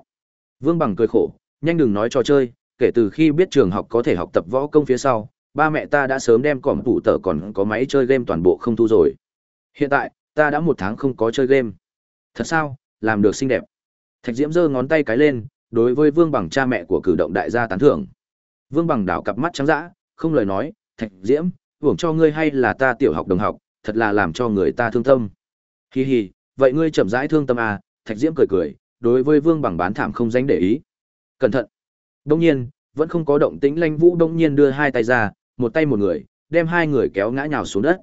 vương bằng cười khổ nhanh đừng nói trò chơi kể từ khi biết trường học có thể học tập võ công phía sau ba mẹ ta đã sớm đem cỏm tủ tờ còn có máy chơi game toàn bộ không thu rồi. Hiện tại ta đã một tháng không có chơi game. Thật sao? Làm được xinh đẹp. Thạch diễm giơ ngón tay cái lên đối với vương bằng cha mẹ của cử động đại gia tán thưởng. Vương bằng đảo cặp mắt trắng dã, không lời nói thạch diễm hưởng cho ngươi hay là ta tiểu học đồng học thật là làm cho người ta thương tâm. Hì hì vậy ngươi chậm rãi thương tâm à, thạch diễm cười cười đối với vương bằng bán thảm không dánh để ý. Cẩn thận. Đông nhiên, vẫn không có động tĩnh lanh vũ đông nhiên đưa hai tay ra, một tay một người, đem hai người kéo ngã nhào xuống đất.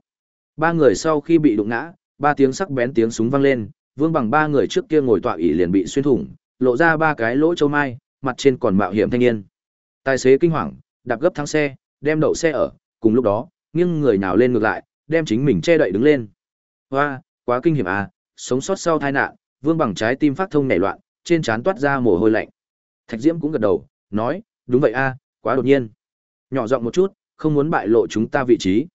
Ba người sau khi bị đụng ngã, ba tiếng sắc bén tiếng súng vang lên, vương bằng ba người trước kia ngồi tọa ỉ liền bị xuyên thủng, lộ ra ba cái lỗ châu mai, mặt trên còn mạo hiểm thanh niên. Tài xế kinh hoàng, đạp gấp thắng xe, đem đậu xe ở, cùng lúc đó, nghiêng người nào lên ngược lại, đem chính mình che đậy đứng lên. Hoa, quá kinh hiểm à sống sót sau tai nạn vương bằng trái tim phát thông nảy loạn, trên trán toát ra mồ hôi lạnh. Thạch diễm cũng gật đầu, nói, đúng vậy a, quá đột nhiên. Nhỏ giọng một chút, không muốn bại lộ chúng ta vị trí.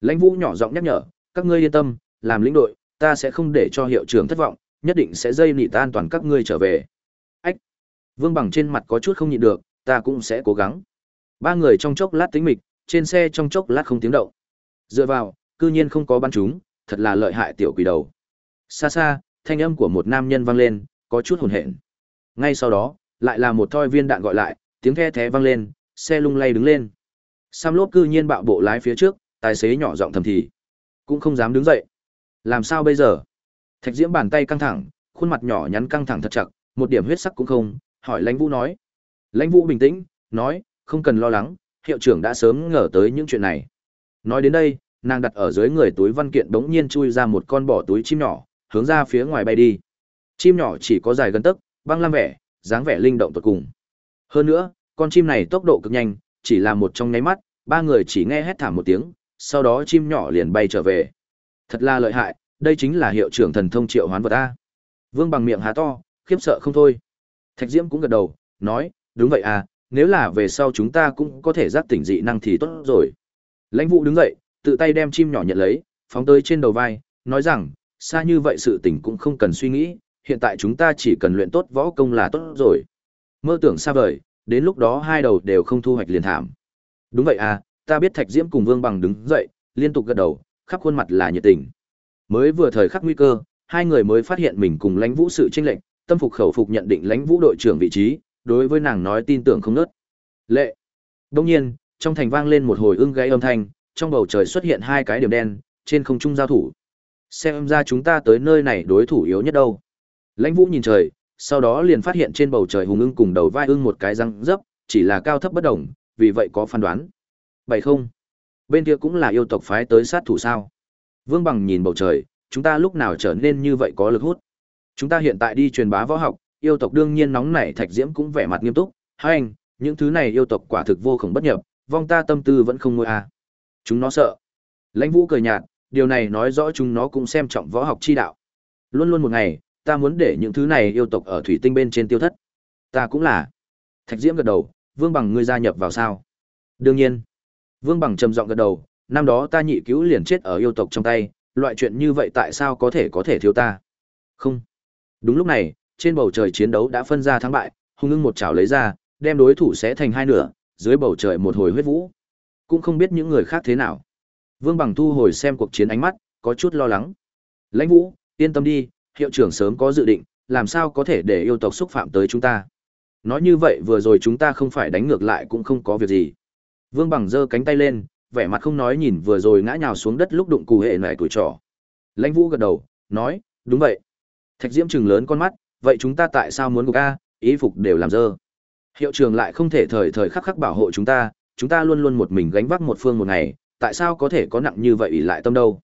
Lãnh vũ nhỏ giọng nhắc nhở, các ngươi yên tâm, làm lĩnh đội, ta sẽ không để cho hiệu trưởng thất vọng, nhất định sẽ dây nịt an toàn các ngươi trở về. Ách! Vương bằng trên mặt có chút không nhịn được, ta cũng sẽ cố gắng. Ba người trong chốc lát tính mịch, trên xe trong chốc lát không tiếng động. Dựa vào, cư nhiên không có bắn chúng, thật là lợi hại tiểu quỷ đầu. Xa xa thanh âm của một nam nhân vang lên, có chút hồn hển. Ngay sau đó, lại là một thoi viên đạn gọi lại, tiếng the thé vang lên, xe lung lay đứng lên. Sam lốp cư nhiên bạo bộ lái phía trước, tài xế nhỏ giọng thầm thì, cũng không dám đứng dậy. Làm sao bây giờ? Thạch diễm bàn tay căng thẳng, khuôn mặt nhỏ nhắn căng thẳng thật chặt, một điểm huyết sắc cũng không, hỏi lãnh vũ nói. Lãnh vũ bình tĩnh, nói, không cần lo lắng, hiệu trưởng đã sớm ngờ tới những chuyện này. Nói đến đây, nàng đặt ở dưới người túi văn kiện bỗng nhiên chui ra một con bỏ túi chim nhỏ hướng ra phía ngoài bay đi. Chim nhỏ chỉ có dài gần tấc, băng lam vẻ, dáng vẻ linh động tuyệt cùng. Hơn nữa, con chim này tốc độ cực nhanh, chỉ là một trong nháy mắt, ba người chỉ nghe hét thảm một tiếng, sau đó chim nhỏ liền bay trở về. Thật là lợi hại, đây chính là hiệu trưởng thần thông triệu hoán vật a. Vương bằng miệng há to, khiếp sợ không thôi. Thạch diễm cũng gật đầu, nói, đúng vậy à nếu là về sau chúng ta cũng có thể giác tỉnh dị năng thì tốt rồi. Lãnh vũ đứng dậy, tự tay đem chim nhỏ nhận lấy, phóng tới trên đầu vai, nói rằng xa như vậy sự tình cũng không cần suy nghĩ, hiện tại chúng ta chỉ cần luyện tốt võ công là tốt rồi. Mơ tưởng xa vời, đến lúc đó hai đầu đều không thu hoạch liền thảm. Đúng vậy à ta biết thạch diễm cùng vương bằng đứng dậy, liên tục gật đầu, khắp khuôn mặt là nhiệt tình. Mới vừa thời khắc nguy cơ, hai người mới phát hiện mình cùng lãnh vũ sự chênh lệch, tâm phục khẩu phục nhận định lãnh vũ đội trưởng vị trí, đối với nàng nói tin tưởng không nớt. Lệ. Đương nhiên, trong thành vang lên một hồi ưng gáy âm thanh, trong bầu trời xuất hiện hai cái điểm đen, trên không trung giao thủ xem ra chúng ta tới nơi này đối thủ yếu nhất đâu. Lãnh vũ nhìn trời, sau đó liền phát hiện trên bầu trời hùng ưng cùng đầu vai ưng một cái răng dấp, chỉ là cao thấp bất đồng, vì vậy có phán đoán. Bảy không. Bên kia cũng là yêu tộc phái tới sát thủ sao? Vương bằng nhìn bầu trời, chúng ta lúc nào trở nên như vậy có lực hút? Chúng ta hiện tại đi truyền bá võ học, yêu tộc đương nhiên nóng nảy thạch diễm cũng vẻ mặt nghiêm túc. Hai anh, những thứ này yêu tộc quả thực vô khổng bất nhập, vong ta tâm tư vẫn không ngôi à. chúng nó sợ. Lãnh vũ cười nhạt điều này nói rõ chúng nó cũng xem trọng võ học chi đạo. Luôn luôn một ngày, ta muốn để những thứ này yêu tộc ở thủy tinh bên trên tiêu thất. Ta cũng là. Thạch diễm gật đầu, vương bằng ngươi gia nhập vào sao? Đương nhiên. Vương bằng trầm giọng gật đầu, năm đó ta nhị cứu liền chết ở yêu tộc trong tay, loại chuyện như vậy tại sao có thể có thể thiếu ta? Không. Đúng lúc này, trên bầu trời chiến đấu đã phân ra thắng bại, hung ngưng một chảo lấy ra, đem đối thủ sẽ thành hai nửa, dưới bầu trời một hồi huyết vũ. Cũng không biết những người khác thế nào vương bằng thu hồi xem cuộc chiến ánh mắt, có chút lo lắng. Lãnh vũ, yên tâm đi, hiệu trưởng sớm có dự định, làm sao có thể để yêu tộc xúc phạm tới chúng ta? Nói như vậy vừa rồi chúng ta không phải đánh ngược lại cũng không có việc gì. Vương bằng giơ cánh tay lên, vẻ mặt không nói nhìn vừa rồi ngã nhào xuống đất lúc đụng cù hệ nại tuổi trỏ lãnh vũ gật đầu, nói, đúng vậy. Thạch diễm chừng lớn con mắt, vậy chúng ta tại sao muốn gục a? Ý phục đều làm dơ. Hiệu trưởng lại không thể thời thời khắc khắc bảo hộ chúng ta chúng ta luôn luôn một mình gánh vác một phương một ngày tại sao có thể có nặng như vậy ỷ lại tâm đâu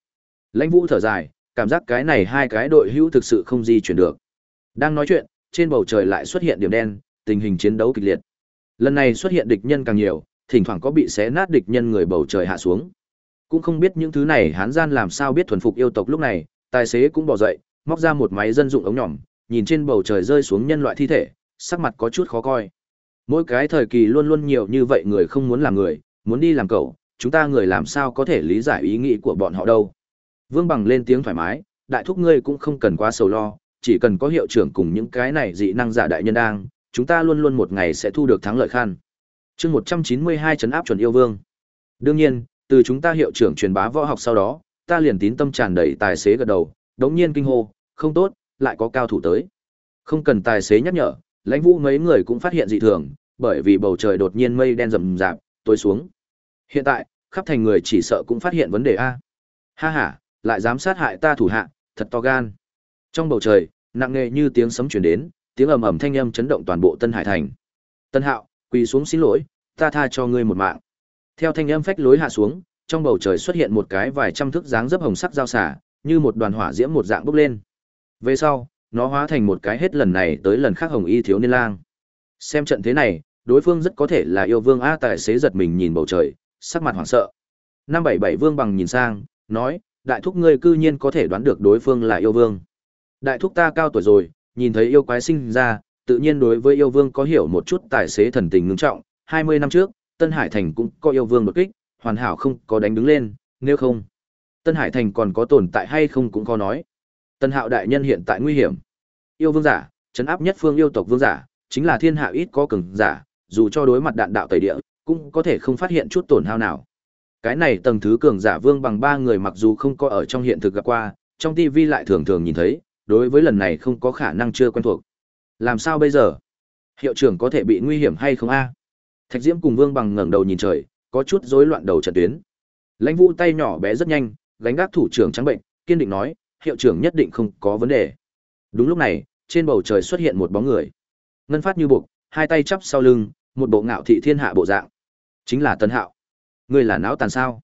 lãnh vũ thở dài cảm giác cái này hai cái đội hữu thực sự không di chuyển được đang nói chuyện trên bầu trời lại xuất hiện điểm đen, tình hình chiến đấu kịch liệt. Lần này xuất hiện địch nhân càng nhiều, thỉnh thoảng có bị xé nát địch nhân người bầu trời hạ xuống. Cũng không biết những thứ này hán gian làm sao biết thuần phục yêu tộc lúc này, tài xế cũng bỏ dậy, móc ra một máy dân dụng ống nhỏm, nhìn trên bầu trời rơi xuống nhân loại thi thể, sắc mặt có chút khó coi. Mỗi cái thời kỳ luôn luôn nhiều như vậy người không muốn làm người, muốn đi làm cậu, chúng ta người làm sao có thể lý giải ý nghĩ của bọn họ đâu. Vương Bằng lên tiếng thoải mái, đại thúc ngươi cũng không cần quá sầu lo, chỉ cần có hiệu trưởng cùng những cái này dị năng giả đại nhân đang, chúng ta luôn luôn một ngày sẽ thu được thắng lợi khăn. chương 192 chấn áp chuẩn yêu vương. Đương nhiên, từ chúng ta hiệu trưởng truyền bá võ học sau đó, ta liền tín tâm tràn đầy tài xế gật đầu, đống nhiên kinh hô, không tốt, lại có cao thủ tới. Không cần tài xế nhắc nhở, lãnh vũ mấy người cũng phát hiện dị thường, bởi vì bầu trời đột nhiên mây đen rầm rạp, tối xuống. Hiện tại, khắp thành người chỉ sợ cũng phát hiện vấn đề A. Ha ha, lại dám sát hại ta thủ hạ, thật to gan. Trong bầu trời, nặng nề như tiếng sấm truyền đến, tiếng ầm ầm thanh âm chấn động toàn bộ Tân Hải thành. Tân Hạo, quỳ xuống xin lỗi, ta tha cho ngươi một mạng. Theo thanh âm phách lối hạ xuống, trong bầu trời xuất hiện một cái vài trăm thước dáng dấp hồng sắc giao xả, như một đoàn hỏa diễm một dạng bốc lên. Về sau, nó hóa thành một cái hết lần này tới lần khác hồng y thiếu niên lang. Xem trận thế này, đối phương rất có thể là yêu vương a tài xế giật mình nhìn bầu trời, sắc mặt hoảng sợ. Năm bảy bảy vương bằng nhìn sang, nói, đại thúc ngươi cư nhiên có thể đoán được đối phương là yêu vương. Đại thúc ta cao tuổi rồi, nhìn thấy yêu quái sinh ra, tự nhiên đối với yêu vương có hiểu một chút tài xế thần tình ngưng trọng, 20 năm trước, Tân Hải Thành cũng có yêu vương đột kích, hoàn hảo không có đánh đứng lên, nếu không, Tân Hải Thành còn có tồn tại hay không cũng có nói. Tân Hạo đại nhân hiện tại nguy hiểm. Yêu vương giả, trấn áp nhất phương yêu tộc vương giả, chính là thiên hạ ít có cường giả, dù cho đối mặt đạn đạo tẩy địa, cũng có thể không phát hiện chút tổn hao nào. Cái này tầng thứ cường giả vương bằng ba người mặc dù không có ở trong hiện thực gặp qua, trong TV lại thường thường nhìn thấy, đối với lần này không có khả năng chưa quen thuộc. Làm sao bây giờ? Hiệu trưởng có thể bị nguy hiểm hay không a? Thạch Diễm cùng Vương bằng ngẩng đầu nhìn trời, có chút rối loạn đầu trận tuyến. Lãnh Vũ tay nhỏ bé rất nhanh, gánh gác thủ trưởng trắng bệnh, kiên định nói, hiệu trưởng nhất định không có vấn đề. Đúng lúc này, trên bầu trời xuất hiện một bóng người. Ngân phát như buộc, hai tay chắp sau lưng, một bộ ngạo thị thiên hạ bộ dạng. Chính là Tân Hạo. Ngươi là não tàn sao?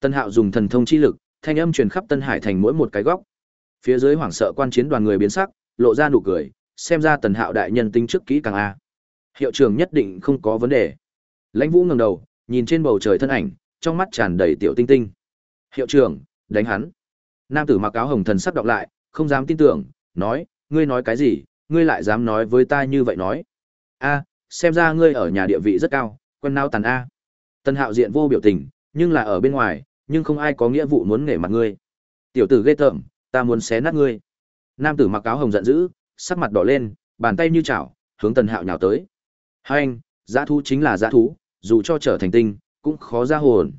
Tân Hạo dùng thần thông chi lực, thanh âm truyền khắp Tân Hải thành mỗi một cái góc. Phía dưới hoảng sợ quan chiến đoàn người biến sắc, lộ ra nụ cười, xem ra Tần Hạo đại nhân tính trước kỹ càng a. Hiệu trưởng nhất định không có vấn đề. Lãnh Vũ ngẩng đầu, nhìn trên bầu trời thân ảnh, trong mắt tràn đầy tiểu tinh tinh. Hiệu trưởng, đánh hắn. Nam tử mặc áo hồng thần sắc đọc lại, không dám tin tưởng, nói, ngươi nói cái gì, ngươi lại dám nói với ta như vậy nói. A, xem ra ngươi ở nhà địa vị rất cao, quân nao tàn A. Tân hạo diện vô biểu tình, nhưng là ở bên ngoài, nhưng không ai có nghĩa vụ muốn nghề mặt ngươi. Tiểu tử ghê tởm, ta muốn xé nát ngươi. Nam tử mặc áo hồng giận dữ, sắc mặt đỏ lên, bàn tay như chảo, hướng Tần Hạo nhào tới. Hành, dã thú chính là dã thú, dù cho trở thành tinh, cũng khó ra hồn.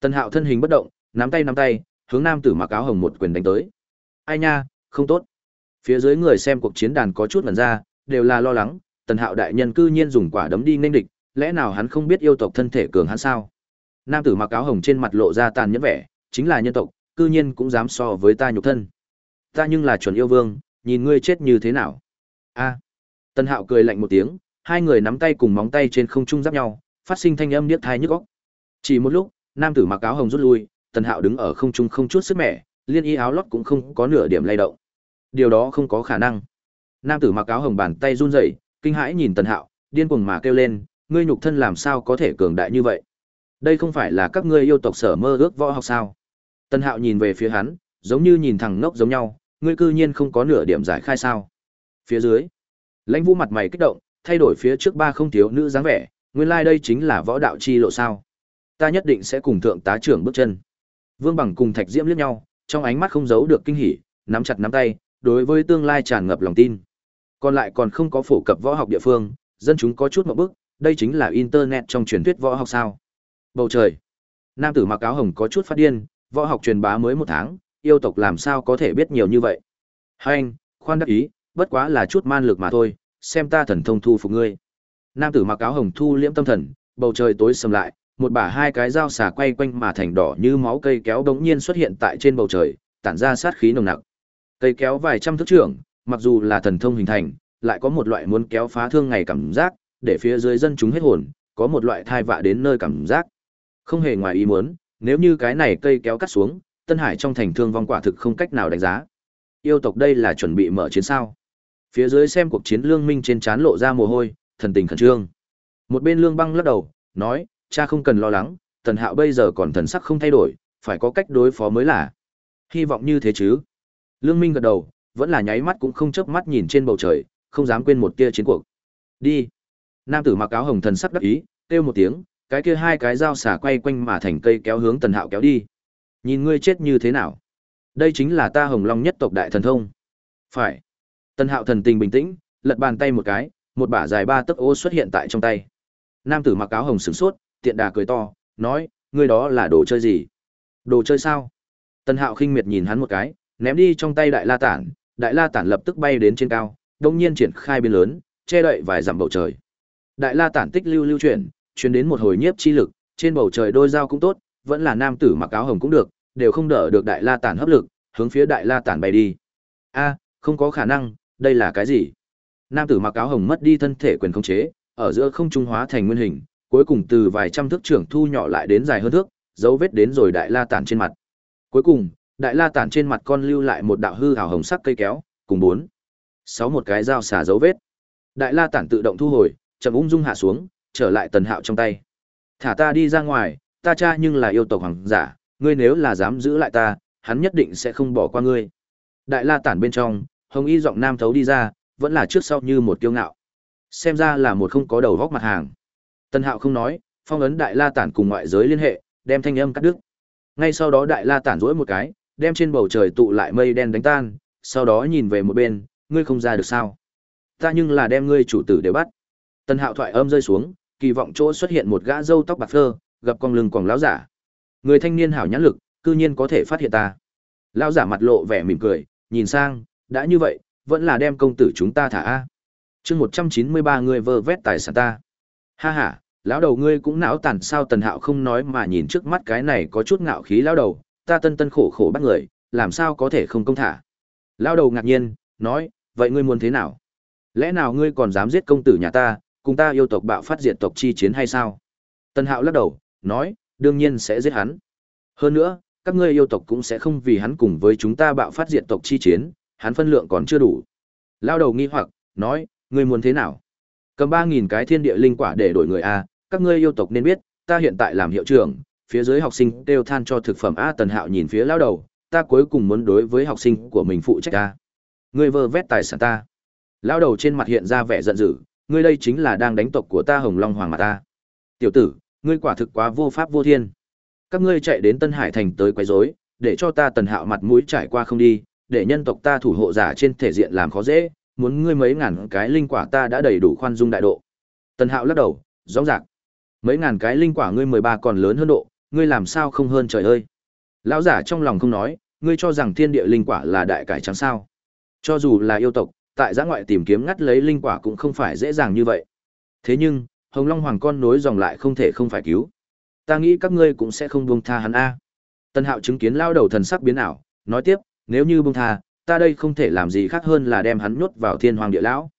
Tần Hạo thân hình bất động, nắm tay nắm tay, hướng nam tử mặc áo hồng một quyền đánh tới. Ai nha, không tốt. Phía dưới người xem cuộc chiến đàn có chút ngẩn ra, đều là lo lắng, Tần Hạo đại nhân cư nhiên dùng quả đấm đi nghênh địch, lẽ nào hắn không biết yêu tộc thân thể cường hắn sao? Nam tử mặc áo hồng trên mặt lộ ra tàn nhẫn vẻ, chính là nhân tộc, cư nhiên cũng dám so với ta nhục thân. Ta nhưng là chuẩn yêu vương, nhìn ngươi chết như thế nào? A. Tần Hạo cười lạnh một tiếng, hai người nắm tay cùng móng tay trên không trung giáp nhau, phát sinh thanh âm điếc tai nhức óc. Chỉ một lúc, nam tử mặc áo hồng rút lui, Tần Hạo đứng ở không trung không chút sức mẻ, liên y áo lót cũng không có nửa điểm lay động. Điều đó không có khả năng. Nam tử mặc áo hồng bàn tay run rẩy, kinh hãi nhìn Tần Hạo, điên cuồng mà kêu lên, ngươi nhục thân làm sao có thể cường đại như vậy? Đây không phải là các ngươi yêu tộc sở mơ ước võ học sao? Tân Hạo nhìn về phía hắn, giống như nhìn thằng ngốc giống nhau, ngươi cư nhiên không có nửa điểm giải khai sao? Phía dưới, Lãnh Vũ mặt mày kích động, thay đổi phía trước ba không thiếu nữ dáng vẻ, nguyên lai like đây chính là võ đạo chi lộ sao? Ta nhất định sẽ cùng thượng tá trưởng bước chân. Vương Bằng cùng Thạch Diễm liếc nhau, trong ánh mắt không giấu được kinh hỉ, nắm chặt nắm tay, đối với tương lai tràn ngập lòng tin. Còn lại còn không có phổ cập võ học địa phương, dân chúng có chút một bức đây chính là internet trong truyền thuyết võ học sao? Bầu trời. Nam tử mặc áo hồng có chút phát điên, võ học truyền bá mới một tháng, yêu tộc làm sao có thể biết nhiều như vậy? Hai anh, khoan đắc ý, bất quá là chút man lực mà thôi, xem ta thần thông thu phục ngươi. Nam tử mặc áo hồng thu liễm tâm thần, bầu trời tối sầm lại, một bả hai cái dao xà quay quanh mà thành đỏ như máu cây kéo đống nhiên xuất hiện tại trên bầu trời, tản ra sát khí nồng nặc. Cây kéo vài trăm thước trưởng, mặc dù là thần thông hình thành, lại có một loại muốn kéo phá thương ngày cảm giác, để phía dưới dân chúng hết hồn, có một loại thai vạ đến nơi cảm giác. Không hề ngoài ý muốn, nếu như cái này cây kéo cắt xuống, Tân Hải trong thành thương vong quả thực không cách nào đánh giá. Yêu tộc đây là chuẩn bị mở chiến sao? Phía dưới xem cuộc chiến Lương Minh trên trán lộ ra mồ hôi, thần tình khẩn trương. Một bên Lương Băng lắc đầu, nói, cha không cần lo lắng, Tần Hạo bây giờ còn thần sắc không thay đổi, phải có cách đối phó mới là. Hy vọng như thế chứ. Lương Minh gật đầu, vẫn là nháy mắt cũng không chớp mắt nhìn trên bầu trời, không dám quên một tia chiến cuộc. Đi. Nam tử mặc áo hồng thần sắc đắc ý, kêu một tiếng, cái kia hai cái dao xả quay quanh mà thành cây kéo hướng Tần Hạo kéo đi. Nhìn ngươi chết như thế nào? Đây chính là ta Hồng Long nhất tộc đại thần thông. Phải. Tần Hạo thần tình bình tĩnh, lật bàn tay một cái, một bả dài ba tấc ô xuất hiện tại trong tay. Nam tử mặc áo hồng sửng sốt, tiện đà cười to, nói, ngươi đó là đồ chơi gì? Đồ chơi sao? Tần Hạo khinh miệt nhìn hắn một cái, ném đi trong tay đại la tản, đại la tản lập tức bay đến trên cao, đông nhiên triển khai biên lớn, che đậy vài dặm bầu trời. Đại la tản tích lưu lưu chuyển, truyền đến một hồi nhiếp chi lực, trên bầu trời đôi dao cũng tốt, vẫn là nam tử mặc áo hồng cũng được, đều không đỡ được đại la tản hấp lực, hướng phía đại la tản bay đi. A, không có khả năng, đây là cái gì? Nam tử mặc áo hồng mất đi thân thể quyền khống chế, ở giữa không trung hóa thành nguyên hình, cuối cùng từ vài trăm thước trưởng thu nhỏ lại đến dài hơn thước, dấu vết đến rồi đại la tản trên mặt. Cuối cùng, đại la tản trên mặt con lưu lại một đạo hư hào hồng sắc cây kéo, cùng bốn, sáu một cái dao xả dấu vết. Đại la tản tự động thu hồi, chậm ung dung hạ xuống, trở lại tần hạo trong tay. Thả ta đi ra ngoài, ta cha nhưng là yêu tộc hoàng giả, ngươi nếu là dám giữ lại ta, hắn nhất định sẽ không bỏ qua ngươi. Đại la tản bên trong, hồng y giọng nam thấu đi ra, vẫn là trước sau như một kiêu ngạo. Xem ra là một không có đầu góc mặt hàng. tần Hạo không nói, phong ấn Đại La Tản cùng ngoại giới liên hệ, đem thanh âm cắt đứt. Ngay sau đó Đại La Tản rũi một cái, đem trên bầu trời tụ lại mây đen đánh tan, sau đó nhìn về một bên, ngươi không ra được sao? Ta nhưng là đem ngươi chủ tử đều bắt. Tần Hạo thoại âm rơi xuống, kỳ vọng chỗ xuất hiện một gã râu tóc bạc phơ, gặp con lưng quổng lão giả. Người thanh niên hảo nhãn lực, cư nhiên có thể phát hiện ta. Lão giả mặt lộ vẻ mỉm cười, nhìn sang, đã như vậy, vẫn là đem công tử chúng ta thả a. Chương một trăm chín mươi ba người vơ vét tài sản ta. Ha ha, lão đầu ngươi cũng não tàn sao Tần Hạo không nói mà nhìn trước mắt cái này có chút ngạo khí lão đầu, ta tân tân khổ khổ bắt người, làm sao có thể không công thả. Lão đầu ngạc nhiên, nói, vậy ngươi muốn thế nào? Lẽ nào ngươi còn dám giết công tử nhà ta, cùng ta yêu tộc bạo phát diệt tộc chi chiến hay sao? Tần Hạo lắc đầu, nói, đương nhiên sẽ giết hắn. Hơn nữa, các ngươi yêu tộc cũng sẽ không vì hắn cùng với chúng ta bạo phát diệt tộc chi chiến, hắn phân lượng còn chưa đủ. Lao đầu nghi hoặc, nói, ngươi muốn thế nào? Cầm 3.000 cái thiên địa linh quả để đổi người A, các ngươi yêu tộc nên biết, ta hiện tại làm hiệu trưởng, phía dưới học sinh đều than cho thực phẩm A tần hạo nhìn phía lao đầu, ta cuối cùng muốn đối với học sinh của mình phụ trách A. Ngươi vơ vét tài sản ta. Lao đầu trên mặt hiện ra vẻ giận dữ, ngươi đây chính là đang đánh tộc của ta hồng long hoàng mà ta. Tiểu tử, ngươi quả thực quá vô pháp vô thiên. Các ngươi chạy đến Tân Hải thành tới quấy rối, để cho ta tần hạo mặt mũi trải qua không đi, để nhân tộc ta thủ hộ giả trên thể diện làm khó dễ, muốn ngươi mấy ngàn cái linh quả ta đã đầy đủ khoan dung đại độ. Tần Hạo lắc đầu, rõ ràng. Mấy ngàn cái linh quả ngươi 13 còn lớn hơn độ, ngươi làm sao không hơn trời ơi. Lão giả trong lòng không nói, ngươi cho rằng thiên địa linh quả là đại cải trắng sao? Cho dù là yêu tộc, tại giã ngoại tìm kiếm ngắt lấy linh quả cũng không phải dễ dàng như vậy. Thế nhưng, Hồng Long Hoàng con nối dòng lại không thể không phải cứu. Ta nghĩ các ngươi cũng sẽ không buông tha hắn a. Tân Hạo chứng kiến lao đầu thần sắc biến ảo, nói tiếp, nếu như buông tha, ta đây không thể làm gì khác hơn là đem hắn nhốt vào thiên hoàng địa lão.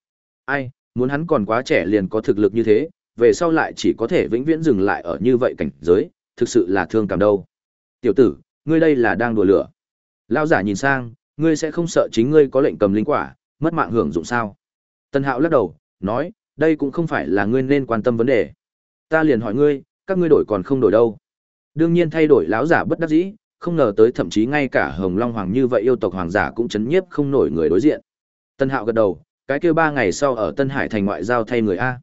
Ai, muốn hắn còn quá trẻ liền có thực lực như thế, về sau lại chỉ có thể vĩnh viễn dừng lại ở như vậy cảnh giới, thực sự là thương cảm đâu. Tiểu tử, ngươi đây là đang đùa lửa. lao giả nhìn sang, ngươi sẽ không sợ chính ngươi có lệnh cầm linh quả, mất mạng hưởng dụng sao? Tân Hạo lắc đầu, nói, đây cũng không phải là ngươi nên quan tâm vấn đề. Ta liền hỏi ngươi, các ngươi đổi còn không đổi đâu? Đương nhiên thay đổi lão giả bất đắc dĩ, không ngờ tới thậm chí ngay cả Hồng Long Hoàng như vậy yêu tộc hoàng giả cũng chấn nhiếp không nổi người đối diện. Tân Hạo gật đầu, cái kia ba ngày sau ở Tân Hải thành ngoại giao thay người a.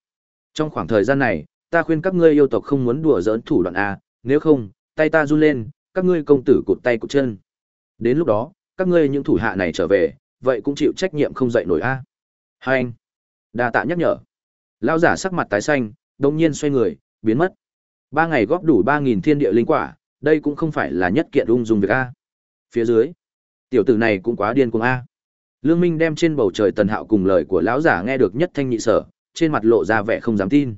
Trong khoảng thời gian này, ta khuyên các ngươi yêu tộc không muốn đùa giỡn thủ đoạn a, nếu không, tay ta run lên, các ngươi công tử cụt tay cụt chân. Đến lúc đó, các ngươi những thủ hạ này trở về, vậy cũng chịu trách nhiệm không dậy nổi a. Hai anh, đa tạ nhắc nhở. Lão giả sắc mặt tái xanh, đông nhiên xoay người, biến mất. Ba ngày góp đủ ba nghìn thiên địa linh quả, đây cũng không phải là nhất kiện ung dung việc a phía dưới tiểu tử này cũng quá điên cuồng a lương minh đem trên bầu trời tần hạo cùng lời của lão giả nghe được nhất thanh nhị sở trên mặt lộ ra vẻ không dám tin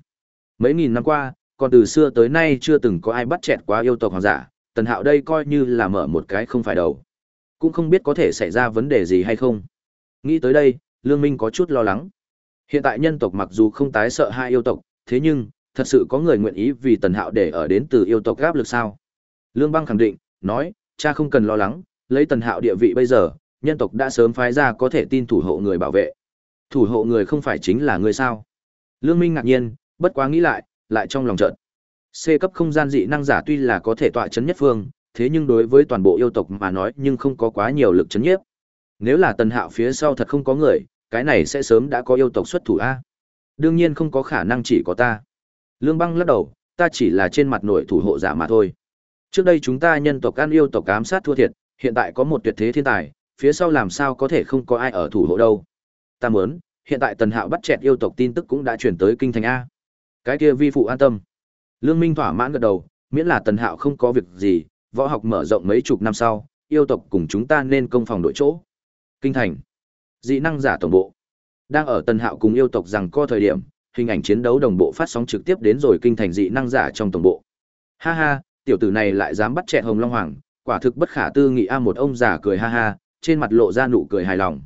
mấy nghìn năm qua còn từ xưa tới nay chưa từng có ai bắt chẹt quá yêu tộc hoàng giả tần hạo đây coi như là mở một cái không phải đầu cũng không biết có thể xảy ra vấn đề gì hay không nghĩ tới đây lương minh có chút lo lắng hiện tại nhân tộc mặc dù không tái sợ hai yêu tộc thế nhưng thật sự có người nguyện ý vì tần hạo để ở đến từ yêu tộc gáp lực sao Lương Băng khẳng định, nói, cha không cần lo lắng, lấy tần hạo địa vị bây giờ, nhân tộc đã sớm phái ra có thể tin thủ hộ người bảo vệ. Thủ hộ người không phải chính là người sao? Lương Minh ngạc nhiên, bất quá nghĩ lại, lại trong lòng chợt. C cấp không gian dị năng giả tuy là có thể tọa chấn nhất phương, thế nhưng đối với toàn bộ yêu tộc mà nói nhưng không có quá nhiều lực chấn nhiếp. Nếu là Tần Hạo phía sau thật không có người, cái này sẽ sớm đã có yêu tộc xuất thủ a. Đương nhiên không có khả năng chỉ có ta. Lương Băng lắc đầu, ta chỉ là trên mặt nội thủ hộ giả mà thôi. Trước đây chúng ta nhân tộc ăn yêu tộc ám sát thua thiệt, hiện tại có một tuyệt thế thiên tài, phía sau làm sao có thể không có ai ở thủ hộ đâu. Ta muốn, hiện tại Tần Hạo bắt chẹt yêu tộc tin tức cũng đã chuyển tới kinh thành a. Cái kia vi phụ an tâm. Lương Minh thỏa mãn gật đầu, miễn là Tần Hạo không có việc gì, võ học mở rộng mấy chục năm sau, yêu tộc cùng chúng ta nên công phòng đội chỗ. Kinh thành. Dị năng giả tổng bộ. Đang ở Tần Hạo cùng yêu tộc rằng co thời điểm, hình ảnh chiến đấu đồng bộ phát sóng trực tiếp đến rồi kinh thành dị năng giả trong tổng bộ. Ha ha, tiểu tử này lại dám bắt chẹt Hồng Long Hoàng, quả thực bất khả tư nghị a một ông già cười ha ha, trên mặt lộ ra nụ cười hài lòng.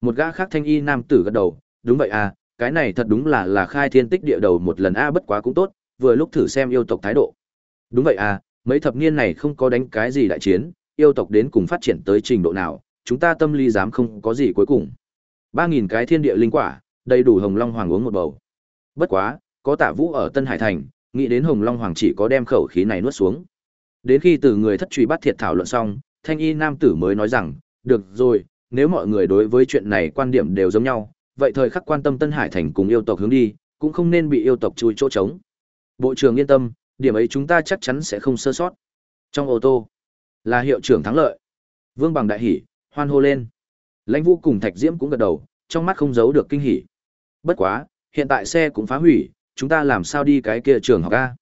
Một gã khác thanh y nam tử gật đầu, đúng vậy à, cái này thật đúng là là khai thiên tích địa đầu một lần a bất quá cũng tốt, vừa lúc thử xem yêu tộc thái độ. Đúng vậy à, mấy thập niên này không có đánh cái gì đại chiến, yêu tộc đến cùng phát triển tới trình độ nào, chúng ta tâm lý dám không có gì cuối cùng. Ba nghìn cái thiên địa linh quả, đầy đủ Hồng Long Hoàng uống một bầu. Bất quá, có Tạ Vũ ở Tân Hải thành, nghĩ đến Hồng Long Hoàng chỉ có đem khẩu khí này nuốt xuống. Đến khi từ người thất truy bắt thiệt thảo luận xong, Thanh Y nam tử mới nói rằng, "Được rồi, nếu mọi người đối với chuyện này quan điểm đều giống nhau, vậy thời khắc quan tâm Tân Hải thành cùng yêu tộc hướng đi, cũng không nên bị yêu tộc chui chỗ trống." Bộ trưởng yên tâm, điểm ấy chúng ta chắc chắn sẽ không sơ sót. Trong ô tô, là hiệu trưởng thắng lợi. Vương Bằng đại hỉ, hoan hô lên. Lãnh Vũ cùng Thạch Diễm cũng gật đầu, trong mắt không giấu được kinh hỉ. Bất quá, hiện tại xe cũng phá hủy, chúng ta làm sao đi cái kia trường học a?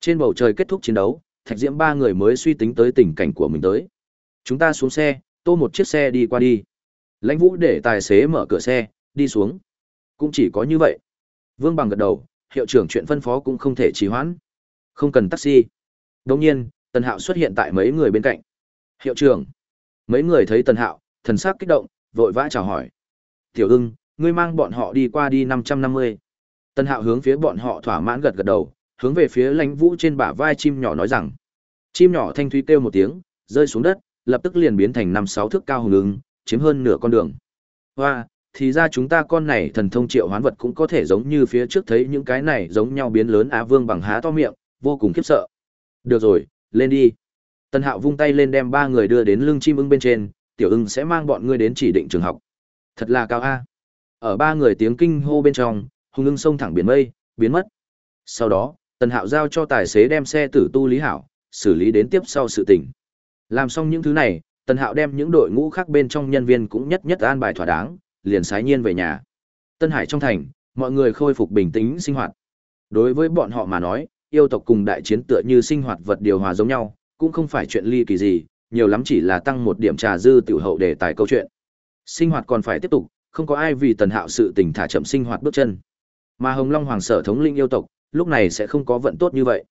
Trên bầu trời kết thúc chiến đấu, Thạch Diễm ba người mới suy tính tới tình cảnh của mình tới. Chúng ta xuống xe, tô một chiếc xe đi qua đi. Lãnh Vũ để tài xế mở cửa xe, đi xuống. Cũng chỉ có như vậy. Vương Bằng gật đầu, hiệu trưởng chuyện phân phó cũng không thể trì hoãn. Không cần taxi. Đồng nhiên, Tần Hạo xuất hiện tại mấy người bên cạnh. Hiệu trưởng. Mấy người thấy Tần Hạo, thần sắc kích động, vội vã chào hỏi. Tiểu ưng, ngươi mang bọn họ đi qua đi 550. Tần Hạo hướng phía bọn họ thỏa mãn gật gật đầu, hướng về phía lãnh vũ trên bả vai chim nhỏ nói rằng. Chim nhỏ thanh thúy kêu một tiếng, rơi xuống đất, lập tức liền biến thành năm sáu thước cao hùng ứng, chiếm hơn nửa con đường. Hoa, thì ra chúng ta con này thần thông triệu hoán vật cũng có thể giống như phía trước thấy những cái này giống nhau biến lớn á vương bằng há to miệng, vô cùng khiếp sợ. Được rồi, lên đi. Tần Hạo vung tay lên đem ba người đưa đến lưng chim ưng bên trên, tiểu ưng sẽ mang bọn ngươi đến chỉ định trường học. Thật là cao a. Ở ba người tiếng kinh hô bên trong, hùng ưng sông thẳng biển mây, biến mất. Sau đó, Tần Hạo giao cho tài xế đem xe tử tu lý hảo, xử lý đến tiếp sau sự tình. Làm xong những thứ này, Tần Hạo đem những đội ngũ khác bên trong nhân viên cũng nhất nhất an bài thỏa đáng, liền sái nhiên về nhà. Tân Hải trong thành, mọi người khôi phục bình tĩnh sinh hoạt. Đối với bọn họ mà nói, yêu tộc cùng đại chiến tựa như sinh hoạt vật điều hòa giống nhau, cũng không phải chuyện ly kỳ gì, nhiều lắm chỉ là tăng một điểm trà dư tiểu hậu để tài câu chuyện. Sinh hoạt còn phải tiếp tục, không có ai vì tần hạo sự tình thả chậm sinh hoạt bước chân. Mà Hồng Long Hoàng sở thống linh yêu tộc, lúc này sẽ không có vận tốt như vậy.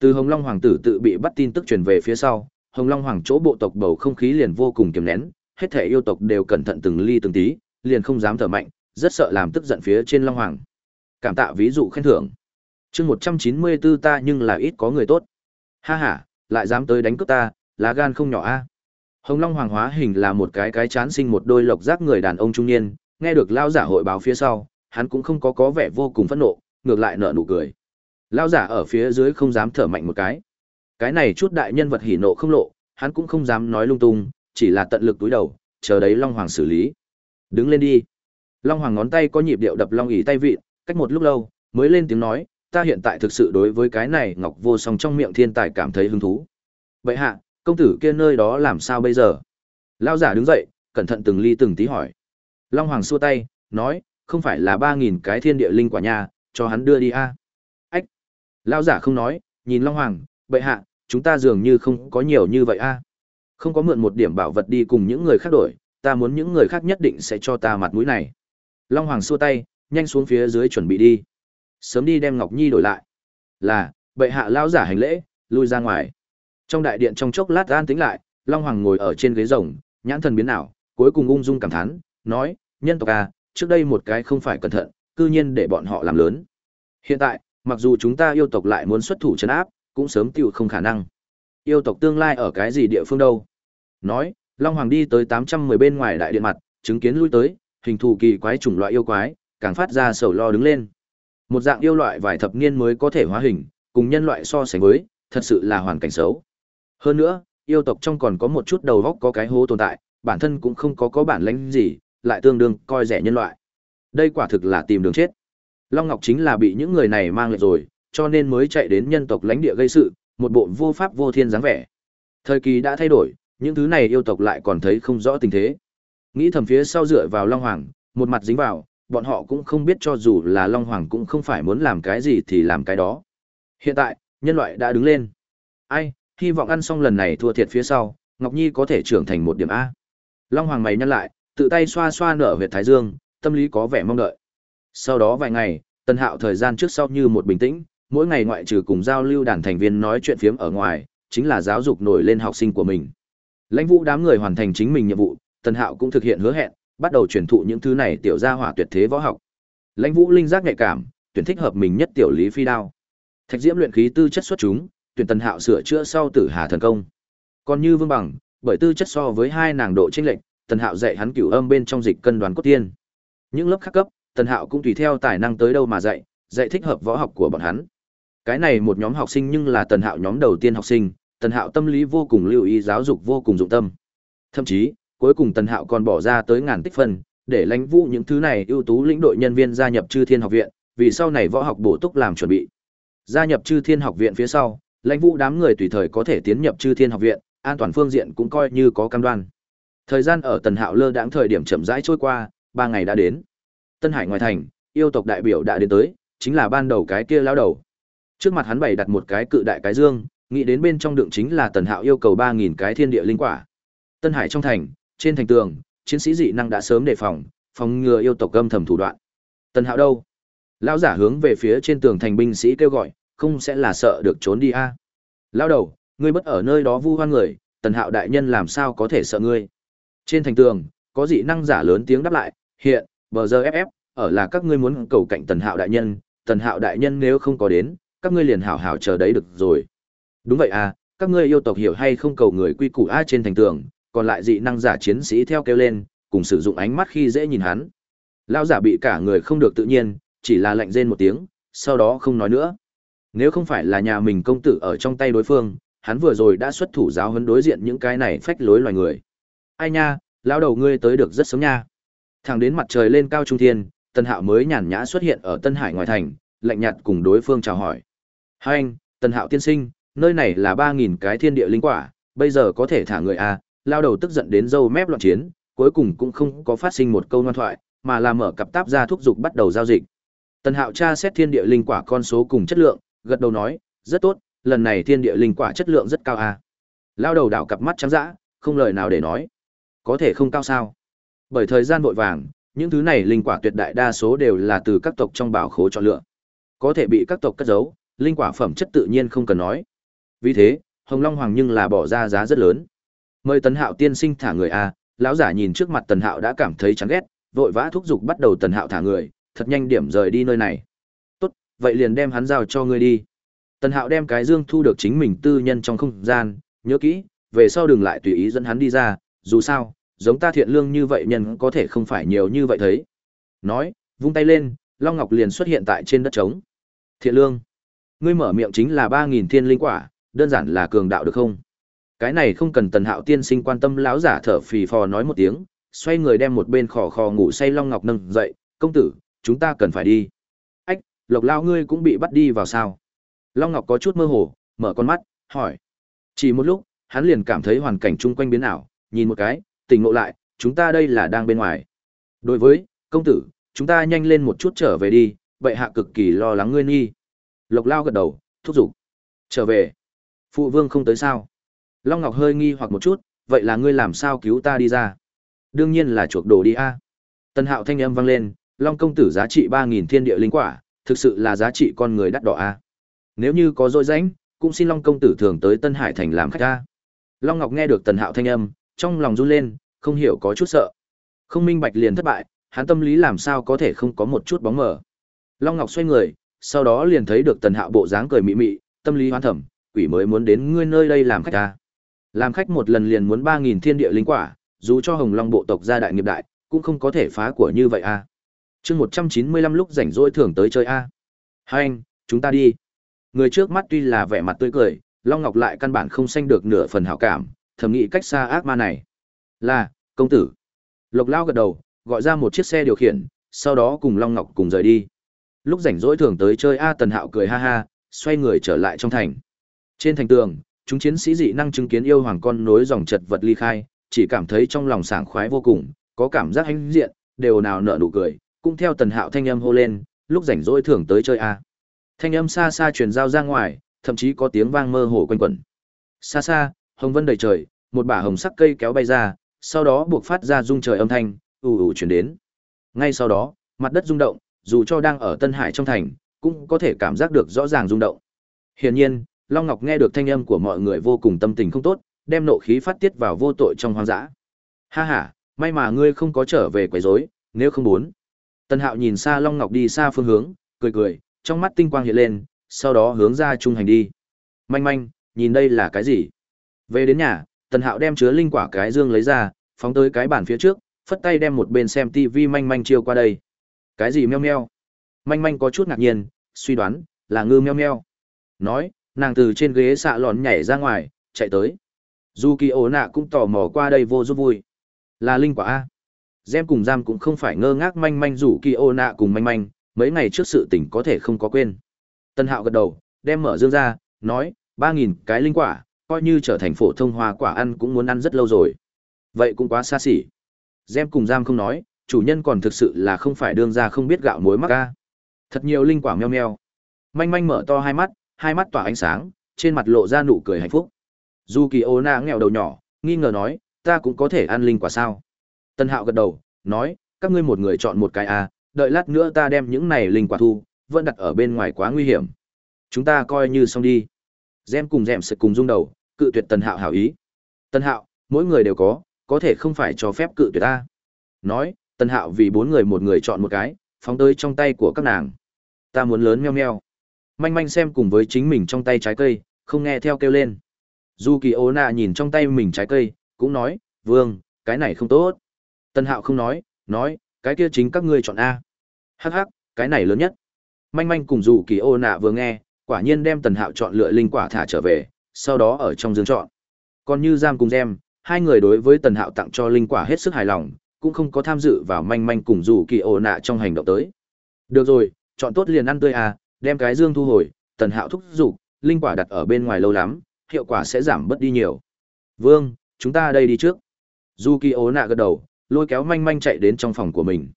Từ Hồng Long Hoàng tử tự bị bắt tin tức truyền về phía sau, Hồng Long Hoàng chỗ bộ tộc bầu không khí liền vô cùng kiềm nén, hết thể yêu tộc đều cẩn thận từng ly từng tí, liền không dám thở mạnh, rất sợ làm tức giận phía trên Long Hoàng. Cảm tạ ví dụ khen thưởng chương 194 ta nhưng là ít có người tốt. Ha ha, lại dám tới đánh cướp ta, lá gan không nhỏ a. Hồng Long Hoàng hóa hình là một cái cái chán sinh một đôi lộc giác người đàn ông trung niên, nghe được lao giả hội báo phía sau, hắn cũng không có có vẻ vô cùng phẫn nộ, ngược lại nở nụ cười. Lao giả ở phía dưới không dám thở mạnh một cái. Cái này chút đại nhân vật hỉ nộ không lộ, hắn cũng không dám nói lung tung, chỉ là tận lực túi đầu, chờ đấy Long Hoàng xử lý. Đứng lên đi. Long Hoàng ngón tay có nhịp điệu đập Long ỉ tay vịn, cách một lúc lâu, mới lên tiếng nói, ta hiện tại thực sự đối với cái này Ngọc Vô Song trong miệng thiên tài cảm thấy hứng thú. Vậy hạ, công tử kia nơi đó làm sao bây giờ? Lao giả đứng dậy, cẩn thận từng ly từng tí hỏi. Long Hoàng xua tay, nói, không phải là ba nghìn cái thiên địa linh quả nhà, cho hắn đưa đi a. Ách. Lao giả không nói, nhìn Long Hoàng, bệ hạ, chúng ta dường như không có nhiều như vậy a. Không có mượn một điểm bảo vật đi cùng những người khác đổi, ta muốn những người khác nhất định sẽ cho ta mặt mũi này. Long Hoàng xua tay, nhanh xuống phía dưới chuẩn bị đi. Sớm đi đem Ngọc Nhi đổi lại. Là, bệ hạ lao giả hành lễ, lui ra ngoài. Trong đại điện trong chốc lát an tĩnh lại, Long Hoàng ngồi ở trên ghế rồng, nhãn thần biến ảo, cuối cùng ung dung cảm thán, nói, nhân tộc à, trước đây một cái không phải cẩn thận, cư nhiên để bọn họ làm lớn. Hiện tại, mặc dù chúng ta yêu tộc lại muốn xuất thủ chấn áp, cũng sớm tiêu không khả năng. Yêu tộc tương lai ở cái gì địa phương đâu? Nói, Long Hoàng đi tới 810 bên ngoài đại điện mặt, chứng kiến lui tới, hình thù kỳ quái chủng loại yêu quái, càng phát ra sầu lo đứng lên. Một dạng yêu loại vài thập niên mới có thể hóa hình, cùng nhân loại so sánh với, thật sự là hoàn cảnh xấu. Hơn nữa, yêu tộc trong còn có một chút đầu góc có cái hố tồn tại, bản thân cũng không có có bản lĩnh gì, lại tương đương coi rẻ nhân loại. Đây quả thực là tìm đường chết. Long Ngọc chính là bị những người này mang lại rồi, cho nên mới chạy đến nhân tộc lãnh địa gây sự, một bộ vô pháp vô thiên dáng vẻ. Thời kỳ đã thay đổi, những thứ này yêu tộc lại còn thấy không rõ tình thế. Nghĩ thầm phía sau dựa vào Long Hoàng, một mặt dính vào, bọn họ cũng không biết cho dù là Long Hoàng cũng không phải muốn làm cái gì thì làm cái đó. Hiện tại, nhân loại đã đứng lên. Ai, hy vọng ăn xong lần này thua thiệt phía sau, Ngọc Nhi có thể trưởng thành một điểm A. Long Hoàng mày nhăn lại, tự tay xoa xoa nở huyệt Thái Dương, tâm lý có vẻ mong đợi. Sau đó vài ngày, Tân Hạo thời gian trước sau như một bình tĩnh, mỗi ngày ngoại trừ cùng giao lưu đàn thành viên nói chuyện phiếm ở ngoài, chính là giáo dục nổi lên học sinh của mình. Lãnh Vũ đám người hoàn thành chính mình nhiệm vụ, Tân Hạo cũng thực hiện hứa hẹn, bắt đầu truyền thụ những thứ này tiểu gia hỏa tuyệt thế võ học. Lãnh Vũ linh giác nhạy cảm, tuyển thích hợp mình nhất tiểu lý phi đao. Thạch Diễm luyện khí tư chất xuất chúng, tuyển tần Hạo sửa chữa sau Tử Hà thần công. Còn như Vương Bằng, bởi tư chất so với hai nàng độ chênh lệch, Tần Hạo dạy hắn cửu âm bên trong dịch cân đoán cốt tiên. Những lớp khác cấp, Tần Hạo cũng tùy theo tài năng tới đâu mà dạy, dạy thích hợp võ học của bọn hắn. Cái này một nhóm học sinh nhưng là Tần Hạo nhóm đầu tiên học sinh, Tần Hạo tâm lý vô cùng lưu ý giáo dục vô cùng dụng tâm. Thậm chí, cuối cùng Tần Hạo còn bỏ ra tới ngàn tích phân, để lãnh vũ những thứ này ưu tú lĩnh đội nhân viên gia nhập Chư Thiên học viện, vì sau này võ học bổ túc làm chuẩn bị. Gia nhập Chư Thiên học viện phía sau, lãnh vũ đám người tùy thời có thể tiến nhập Chư Thiên học viện, an toàn phương diện cũng coi như có cam đoan. Thời gian ở Tần Hạo lơ đãng thời điểm chậm rãi trôi qua, ba ngày đã đến. Tân Hải ngoài thành, yêu tộc đại biểu đã đến tới, chính là ban đầu cái kia lão đầu. Trước mặt hắn bày đặt một cái cự đại cái dương, nghĩ đến bên trong đựng chính là Tần Hạo yêu cầu 3000 cái thiên địa linh quả. Tân Hải trong thành, trên thành tường, chiến sĩ dị năng đã sớm đề phòng, phòng ngừa yêu tộc âm thầm thủ đoạn. Tần Hạo đâu? Lão giả hướng về phía trên tường thành binh sĩ kêu gọi, không sẽ là sợ được trốn đi a? À? Lão đầu, ngươi bất ở nơi đó vu hoan người, Tần Hạo đại nhân làm sao có thể sợ ngươi? Trên thành tường, có dị năng giả lớn tiếng đáp lại, hiện, bờ giờ FF, ở là các ngươi muốn cầu cạnh Tần Hạo đại nhân, Tần Hạo đại nhân nếu không có đến, các ngươi liền hảo hảo chờ đấy được rồi. Đúng vậy à, các ngươi yêu tộc hiểu hay không cầu người quy củ a trên thành tường, còn lại dị năng giả chiến sĩ theo kêu lên, cùng sử dụng ánh mắt khi dễ nhìn hắn. Lão giả bị cả người không được tự nhiên, chỉ là lạnh rên một tiếng, sau đó không nói nữa. Nếu không phải là nhà mình công tử ở trong tay đối phương, hắn vừa rồi đã xuất thủ giáo huấn đối diện những cái này phách lối loài người. Ai nha, lão đầu ngươi tới được rất sớm nha. Thẳng đến mặt trời lên cao trung thiên, Tân Hạo mới nhàn nhã xuất hiện ở Tân Hải ngoài thành, lạnh nhạt cùng đối phương chào hỏi. Hai anh, Tân Hạo tiên sinh, nơi này là ba nghìn cái thiên địa linh quả, bây giờ có thể thả người à, lao đầu tức giận đến dâu mép loạn chiến, cuối cùng cũng không có phát sinh một câu ngoan thoại, mà là mở cặp táp ra thúc giục bắt đầu giao dịch. Tần Hạo tra xét thiên địa linh quả con số cùng chất lượng, gật đầu nói, rất tốt, lần này thiên địa linh quả chất lượng rất cao à. Lao đầu đảo cặp mắt trắng dã, không lời nào để nói. Có thể không cao sao? Bởi thời gian vội vàng, những thứ này linh quả tuyệt đại đa số đều là từ các tộc trong bảo khố chọn lựa. Có thể bị các tộc cất giấu, linh quả phẩm chất tự nhiên không cần nói. Vì thế, Hồng Long Hoàng nhưng là bỏ ra giá rất lớn. Mời Tần Hạo tiên sinh thả người a, lão giả nhìn trước mặt Tần Hạo đã cảm thấy chán ghét, vội vã thúc giục bắt đầu Tần Hạo thả người, thật nhanh điểm rời đi nơi này. Tốt, vậy liền đem hắn giao cho ngươi đi. Tần Hạo đem cái dương thu được chính mình tư nhân trong không gian, nhớ kỹ, về sau đừng lại tùy ý dẫn hắn đi ra, dù sao, giống ta thiện lương như vậy nhân có thể không phải nhiều như vậy thấy. Nói, vung tay lên, Long Ngọc liền xuất hiện tại trên đất trống. Thiện lương, ngươi mở miệng chính là ba nghìn thiên linh quả, đơn giản là cường đạo được không? Cái này không cần tần hạo tiên sinh quan tâm lão giả thở phì phò nói một tiếng, xoay người đem một bên khò khò ngủ say Long Ngọc nâng dậy, công tử, chúng ta cần phải đi. Ách, lộc lao ngươi cũng bị bắt đi vào sao? Long Ngọc có chút mơ hồ, mở con mắt, hỏi. Chỉ một lúc, hắn liền cảm thấy hoàn cảnh chung quanh biến ảo, nhìn một cái, tỉnh ngộ lại, chúng ta đây là đang bên ngoài. Đối với, công tử, chúng ta nhanh lên một chút trở về đi, vậy hạ cực kỳ lo lắng ngươi nghi. Lộc lao gật đầu, thúc giục. Trở về. Phụ vương không tới sao? Long Ngọc hơi nghi hoặc một chút, vậy là ngươi làm sao cứu ta đi ra? Đương nhiên là chuộc đồ đi a. Tân Hạo thanh âm vang lên, Long công tử giá trị 3000 thiên địa linh quả, thực sự là giá trị con người đắt đỏ a. Nếu như có dội rảnh, cũng xin Long công tử thường tới Tân Hải thành làm khách a. Long Ngọc nghe được Tần Hạo thanh âm, trong lòng run lên, không hiểu có chút sợ. Không minh bạch liền thất bại, hắn tâm lý làm sao có thể không có một chút bóng mờ. Long Ngọc xoay người, sau đó liền thấy được Tần Hạo bộ dáng cười mị mị, tâm lý hoan thẩm, quỷ mới muốn đến ngươi nơi đây làm khách ta. Làm khách một lần liền muốn 3000 thiên địa linh quả, dù cho Hồng Long bộ tộc gia đại nghiệp đại, cũng không có thể phá của như vậy à. chương một trăm chín mươi lăm lúc rảnh rỗi thường tới chơi a à. Hai anh, chúng ta đi. Người trước mắt tuy là vẻ mặt tươi cười, Long Ngọc lại căn bản không sanh được nửa phần hảo cảm, thầm nghĩ cách xa ác ma này. Là, công tử. Lộc Lao gật đầu, gọi ra một chiếc xe điều khiển, sau đó cùng Long Ngọc cùng rời đi. Lúc rảnh rỗi thường tới chơi A Tần Hạo cười ha ha, xoay người trở lại trong thành. Trên thành tường, chúng chiến sĩ dị năng chứng kiến yêu hoàng con nối dòng chật vật ly khai, chỉ cảm thấy trong lòng sảng khoái vô cùng, có cảm giác hãnh diện, đều nào nở nụ cười, cũng theo Tần Hạo thanh âm hô lên, lúc rảnh rỗi thường tới chơi A. Thanh âm xa xa truyền giao ra ngoài, thậm chí có tiếng vang mơ hồ quanh quẩn. Xa xa, hồng vân đầy trời, một bả hồng sắc cây kéo bay ra, sau đó buộc phát ra rung trời âm thanh, ù ù chuyển đến. Ngay sau đó, mặt đất rung động, dù cho đang ở Tân Hải trong thành, cũng có thể cảm giác được rõ ràng rung động. Hiển nhiên, Long Ngọc nghe được thanh âm của mọi người vô cùng tâm tình không tốt, đem nộ khí phát tiết vào vô tội trong hoang dã. Ha ha, may mà ngươi không có trở về quấy rối, nếu không muốn. Tân Hạo nhìn xa Long Ngọc đi xa phương hướng, cười cười, trong mắt tinh quang hiện lên, sau đó hướng ra trung hành đi. Manh manh, nhìn đây là cái gì? Về đến nhà, Tần Hạo đem chứa linh quả cái dương lấy ra, phóng tới cái bàn phía trước, phất tay đem một bên xem tivi manh manh chiêu qua đây. Cái gì meo meo? Manh manh có chút ngạc nhiên, suy đoán, là ngư meo meo. Nói, nàng từ trên ghế xạ lòn nhảy ra ngoài, chạy tới. Dù kỳ ổ nạ cũng tò mò qua đây vô giúp vui. Là linh quả A. Gem cùng giam cũng không phải ngơ ngác manh manh rủ kỳ ổ nạ cùng manh manh, mấy ngày trước sự tình có thể không có quên. Tân hạo gật đầu, đem mở dương ra, nói, ba nghìn cái linh quả, coi như trở thành phổ thông hoa quả ăn cũng muốn ăn rất lâu rồi. Vậy cũng quá xa xỉ. Gem cùng giam không nói, chủ nhân còn thực sự là không phải đương ra không biết gạo muối mắc ca. Thật nhiều linh quả meo meo. Manh manh mở to hai mắt, hai mắt tỏa ánh sáng, trên mặt lộ ra nụ cười hạnh phúc. Dù kỳ ô na nghèo đầu nhỏ, nghi ngờ nói, ta cũng có thể ăn linh quả sao. Tân hạo gật đầu, nói, các ngươi một người chọn một cái à, đợi lát nữa ta đem những này linh quả thu, vẫn đặt ở bên ngoài quá nguy hiểm. Chúng ta coi như xong đi. Gem cùng dẹm sực cùng rung đầu, cự tuyệt Tần Hạo hảo ý. Tần Hạo, mỗi người đều có, có thể không phải cho phép cự tuyệt ta. Nói, Tần Hạo vì bốn người một người chọn một cái, phóng tới trong tay của các nàng. Ta muốn lớn meo meo. Manh manh xem cùng với chính mình trong tay trái cây, không nghe theo kêu lên. Dù kỳ ố nạ nhìn trong tay mình trái cây, cũng nói, vương, cái này không tốt. Tần Hạo không nói, nói, cái kia chính các ngươi chọn A. Hắc hắc, cái này lớn nhất. Manh manh cùng dù kỳ ô nạ vừa nghe, quả nhiên đem tần hạo chọn lựa linh quả thả trở về, sau đó ở trong dương chọn. Còn như giam cùng gem, hai người đối với tần hạo tặng cho linh quả hết sức hài lòng, cũng không có tham dự vào manh manh cùng dù kỳ ô nạ trong hành động tới. Được rồi, chọn tốt liền ăn tươi à, đem cái dương thu hồi, tần hạo thúc giục, linh quả đặt ở bên ngoài lâu lắm, hiệu quả sẽ giảm bớt đi nhiều. Vương, chúng ta đây đi trước. Du kỳ ố nạ gật đầu, lôi kéo manh manh chạy đến trong phòng của mình.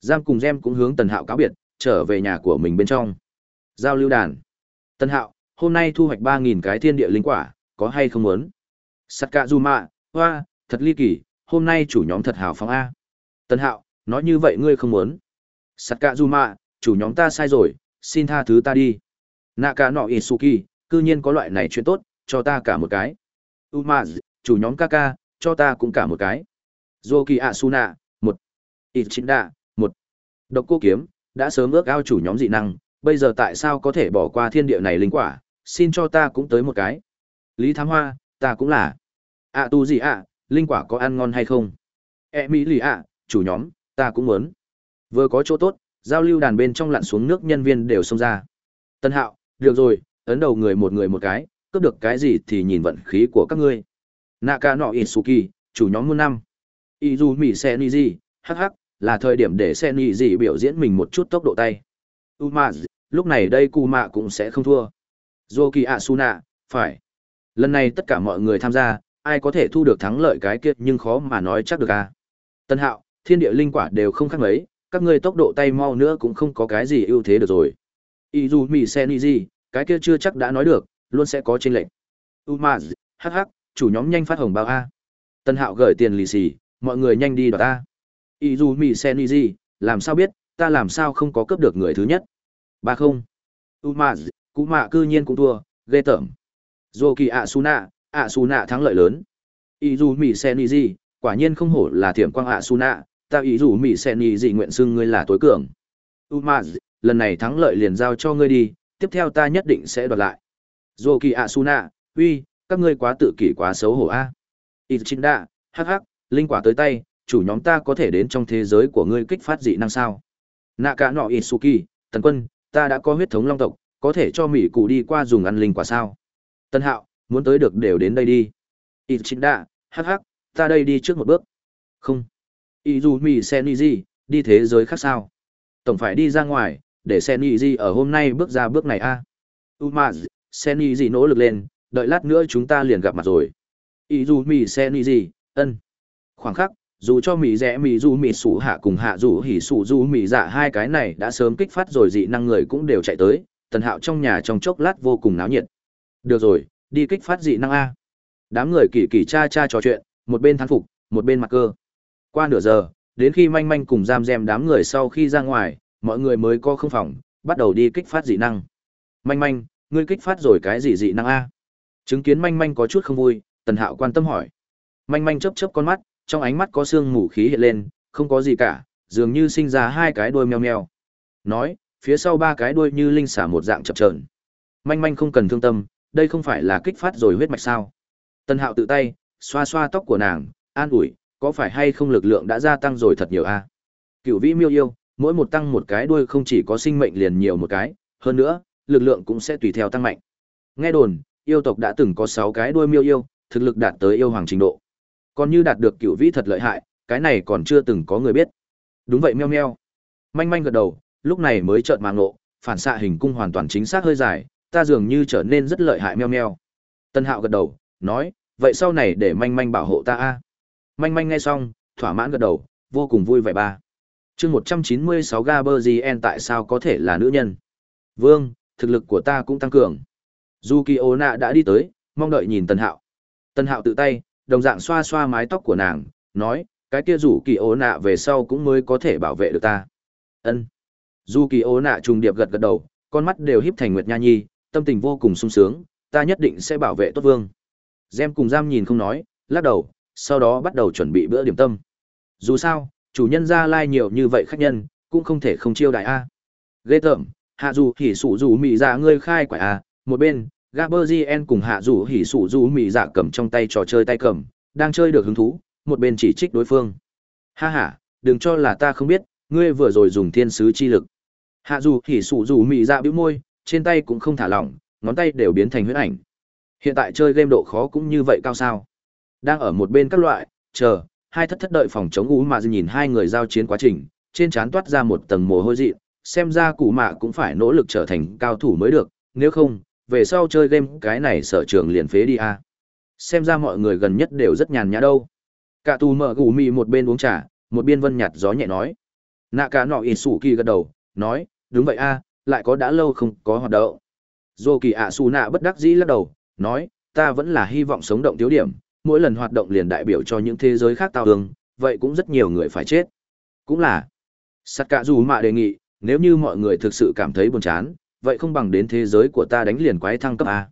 Giang cùng Gem cũng hướng Tần Hạo cáo biệt, trở về nhà của mình bên trong. Giao lưu đàn. Tần Hạo, hôm nay thu hoạch 3.000 cái thiên địa linh quả, có hay không muốn? Sakazuma, hoa, thật ly kỳ, hôm nay chủ nhóm thật hào phóng A. Tần Hạo, nói như vậy ngươi không muốn. Sakazuma, chủ nhóm ta sai rồi, xin tha thứ ta đi. Naka no Isuki, cư nhiên có loại này chuyện tốt, cho ta cả một cái. Umaz, chủ nhóm Kaka, cho ta cũng cả một cái. Zoki Asuna, một. Ichinda, một. Độc cô kiếm, đã sớm ước ao chủ nhóm dị năng, bây giờ tại sao có thể bỏ qua thiên địa này linh quả, xin cho ta cũng tới một cái. Lý Thám Hoa, ta cũng là. ạ tu gì ạ, linh quả có ăn ngon hay không? E mỹ lì ạ, chủ nhóm, ta cũng muốn. Vừa có chỗ tốt, giao lưu đàn bên trong lặn xuống nước nhân viên đều xông ra. Tân hạo, được rồi, ấn đầu người một người một cái, cướp được cái gì thì nhìn vận khí của các ngươi. Naka no Isuki, chủ nhóm muôn năm. Izu Mỹ hắc hắc, là thời điểm để Seniji biểu diễn mình một chút tốc độ tay. Umaz, lúc này đây Ku Mạ cũng sẽ không thua. Zoki Asuna, phải. Lần này tất cả mọi người tham gia, ai có thể thu được thắng lợi cái kia nhưng khó mà nói chắc được à. Tân Hạo, thiên địa linh quả đều không khác mấy, các ngươi tốc độ tay mau nữa cũng không có cái gì ưu thế được rồi. Izu Mỹ Xe gì cái kia chưa chắc đã nói được, luôn sẽ có trên lệnh. Umaz, hắc hắc, chủ nhóm nhanh phát hồng bao a. Tân Hạo gửi tiền lì xì, mọi người nhanh đi đoạt ta. Ý dù mì sen gì, làm sao biết, ta làm sao không có cướp được người thứ nhất. Ba không. Umaz, cú mạ cư nhiên cũng thua, ghê tởm. Zoki Asuna, Asuna thắng lợi lớn. Ý dù mì sen gì, quả nhiên không hổ là thiểm quang Asuna, ta ý dù mỹ sẽ nhị dị nguyện xưng ngươi là tối cường. Umaz, lần này thắng lợi liền giao cho ngươi đi, tiếp theo ta nhất định sẽ đoạt lại. Zoki Asuna, uy, các ngươi quá tự kỷ quá xấu hổ a. Ichinda, hắc hắc, linh quả tới tay, chủ nhóm ta có thể đến trong thế giới của ngươi kích phát dị năng sao nạ cả nọ isuki tần quân ta đã có huyết thống long tộc có thể cho mỹ cụ đi qua dùng ăn linh quả sao tân hạo muốn tới được đều đến đây đi ít chính đạ hắc hắc ta đây đi trước một bước không ý dù mì sen y gì đi thế giới khác sao? Tổng phải đi ra ngoài, để sen y gì ở hôm nay bước ra bước này a. À? umaz sen y gì nỗ lực lên, đợi lát nữa chúng ta liền gặp mặt rồi. Ý dù mì sen y gì ân. Khoảng khắc, dù cho mỹ rẽ, mỹ du mỹ sủ hạ cùng hạ dù hỉ sủ du mỹ dạ hai cái này đã sớm kích phát rồi, dị năng người cũng đều chạy tới, tần hạo trong nhà trong chốc lát vô cùng náo nhiệt. Được rồi, đi kích phát dị năng a. Đám người kỳ kỳ cha cha trò chuyện, một bên thán phục, một bên mặc cơ qua nửa giờ, đến khi manh manh cùng giam gem đám người sau khi ra ngoài, mọi người mới có không phòng, bắt đầu đi kích phát dị năng. Manh manh, ngươi kích phát rồi cái gì dị năng a? Chứng kiến manh manh có chút không vui, tần hạo quan tâm hỏi. Manh manh chấp chấp con mắt, trong ánh mắt có sương mù khí hiện lên, không có gì cả, dường như sinh ra hai cái đuôi meo meo. Nói, phía sau ba cái đuôi như linh xả một dạng chập trờn manh manh không cần thương tâm, đây không phải là kích phát rồi huyết mạch sao? Tần hạo tự tay, xoa xoa tóc của nàng, an ủi có phải hay không lực lượng đã gia tăng rồi thật nhiều a? Cựu vĩ miêu yêu, mỗi một tăng một cái đuôi không chỉ có sinh mệnh liền nhiều một cái, hơn nữa, lực lượng cũng sẽ tùy theo tăng mạnh. Nghe đồn, yêu tộc đã từng có sáu cái đuôi miêu yêu, thực lực đạt tới yêu hoàng trình độ. Còn như đạt được cựu vĩ thật lợi hại, cái này còn chưa từng có người biết. Đúng vậy meo meo manh manh gật đầu, lúc này mới chợt mạng ngộ, phản xạ hình cung hoàn toàn chính xác hơi dài, ta dường như trở nên rất lợi hại meo meo tân hạo gật đầu, nói, vậy sau này để manh manh bảo hộ ta a manh manh nghe xong, thỏa mãn gật đầu, vô cùng vui vẻ ba. Chương một trăm chín mươi sáu gaberzien tại sao có thể là nữ nhân? Vương, thực lực của ta cũng tăng cường. Dù kỳ ô nạ đã đi tới, mong đợi nhìn tân hạo. Tân hạo tự tay, đồng dạng xoa xoa mái tóc của nàng, nói, cái kia rủ kỳ ô nạ về sau cũng mới có thể bảo vệ được ta. Ân. Dù kỳ ô nạ trùng điệp gật gật đầu, con mắt đều híp thành nguyệt nha nhi, tâm tình vô cùng sung sướng, ta nhất định sẽ bảo vệ tốt vương. Gem cùng giam nhìn không nói, lắc đầu sau đó bắt đầu chuẩn bị bữa điểm tâm. Dù sao, chủ nhân gia lai nhiều như vậy khách nhân, cũng không thể không chiêu đại a. Ghê tởm, hạ dù hỉ sủ dù mị dạ ngươi khai quả a. Một bên gaberzien cùng hạ dù hỉ sủ dù mị dạ cầm trong tay trò chơi tay cầm, đang chơi được hứng thú, một bên chỉ trích đối phương. Ha ha, đừng cho là ta không biết, ngươi vừa rồi dùng thiên sứ chi lực. Hạ dù hỉ sủ dù mị dạ bĩu môi, trên tay cũng không thả lỏng, ngón tay đều biến thành huyết ảnh. Hiện tại chơi game độ khó cũng như vậy cao sao? Đang ở một bên các loại, chờ, hai thất thất đợi phòng chống ú mà nhìn hai người giao chiến quá trình, trên trán toát ra một tầng mồ hôi dị xem ra cụ mạ cũng phải nỗ lực trở thành cao thủ mới được, nếu không, về sau chơi game cái này sở trường liền phế đi a. Xem ra mọi người gần nhất đều rất nhàn nhã đâu. Cả tù mở gù mì một bên uống trà, một biên vân nhạt gió nhẹ nói. Nạ cả nọ ít sủ kỳ gật đầu, nói, đúng vậy a, lại có đã lâu không có hoạt động. Dô kỳ ạ xù nạ bất đắc dĩ lắc đầu, nói, ta vẫn là hy vọng sống động thiếu điểm mỗi lần hoạt động liền đại biểu cho những thế giới khác tao ương, vậy cũng rất nhiều người phải chết. Cũng là sắt cả dù mạ đề nghị nếu như mọi người thực sự cảm thấy buồn chán vậy không bằng đến thế giới của ta đánh liền quái thăng cấp a.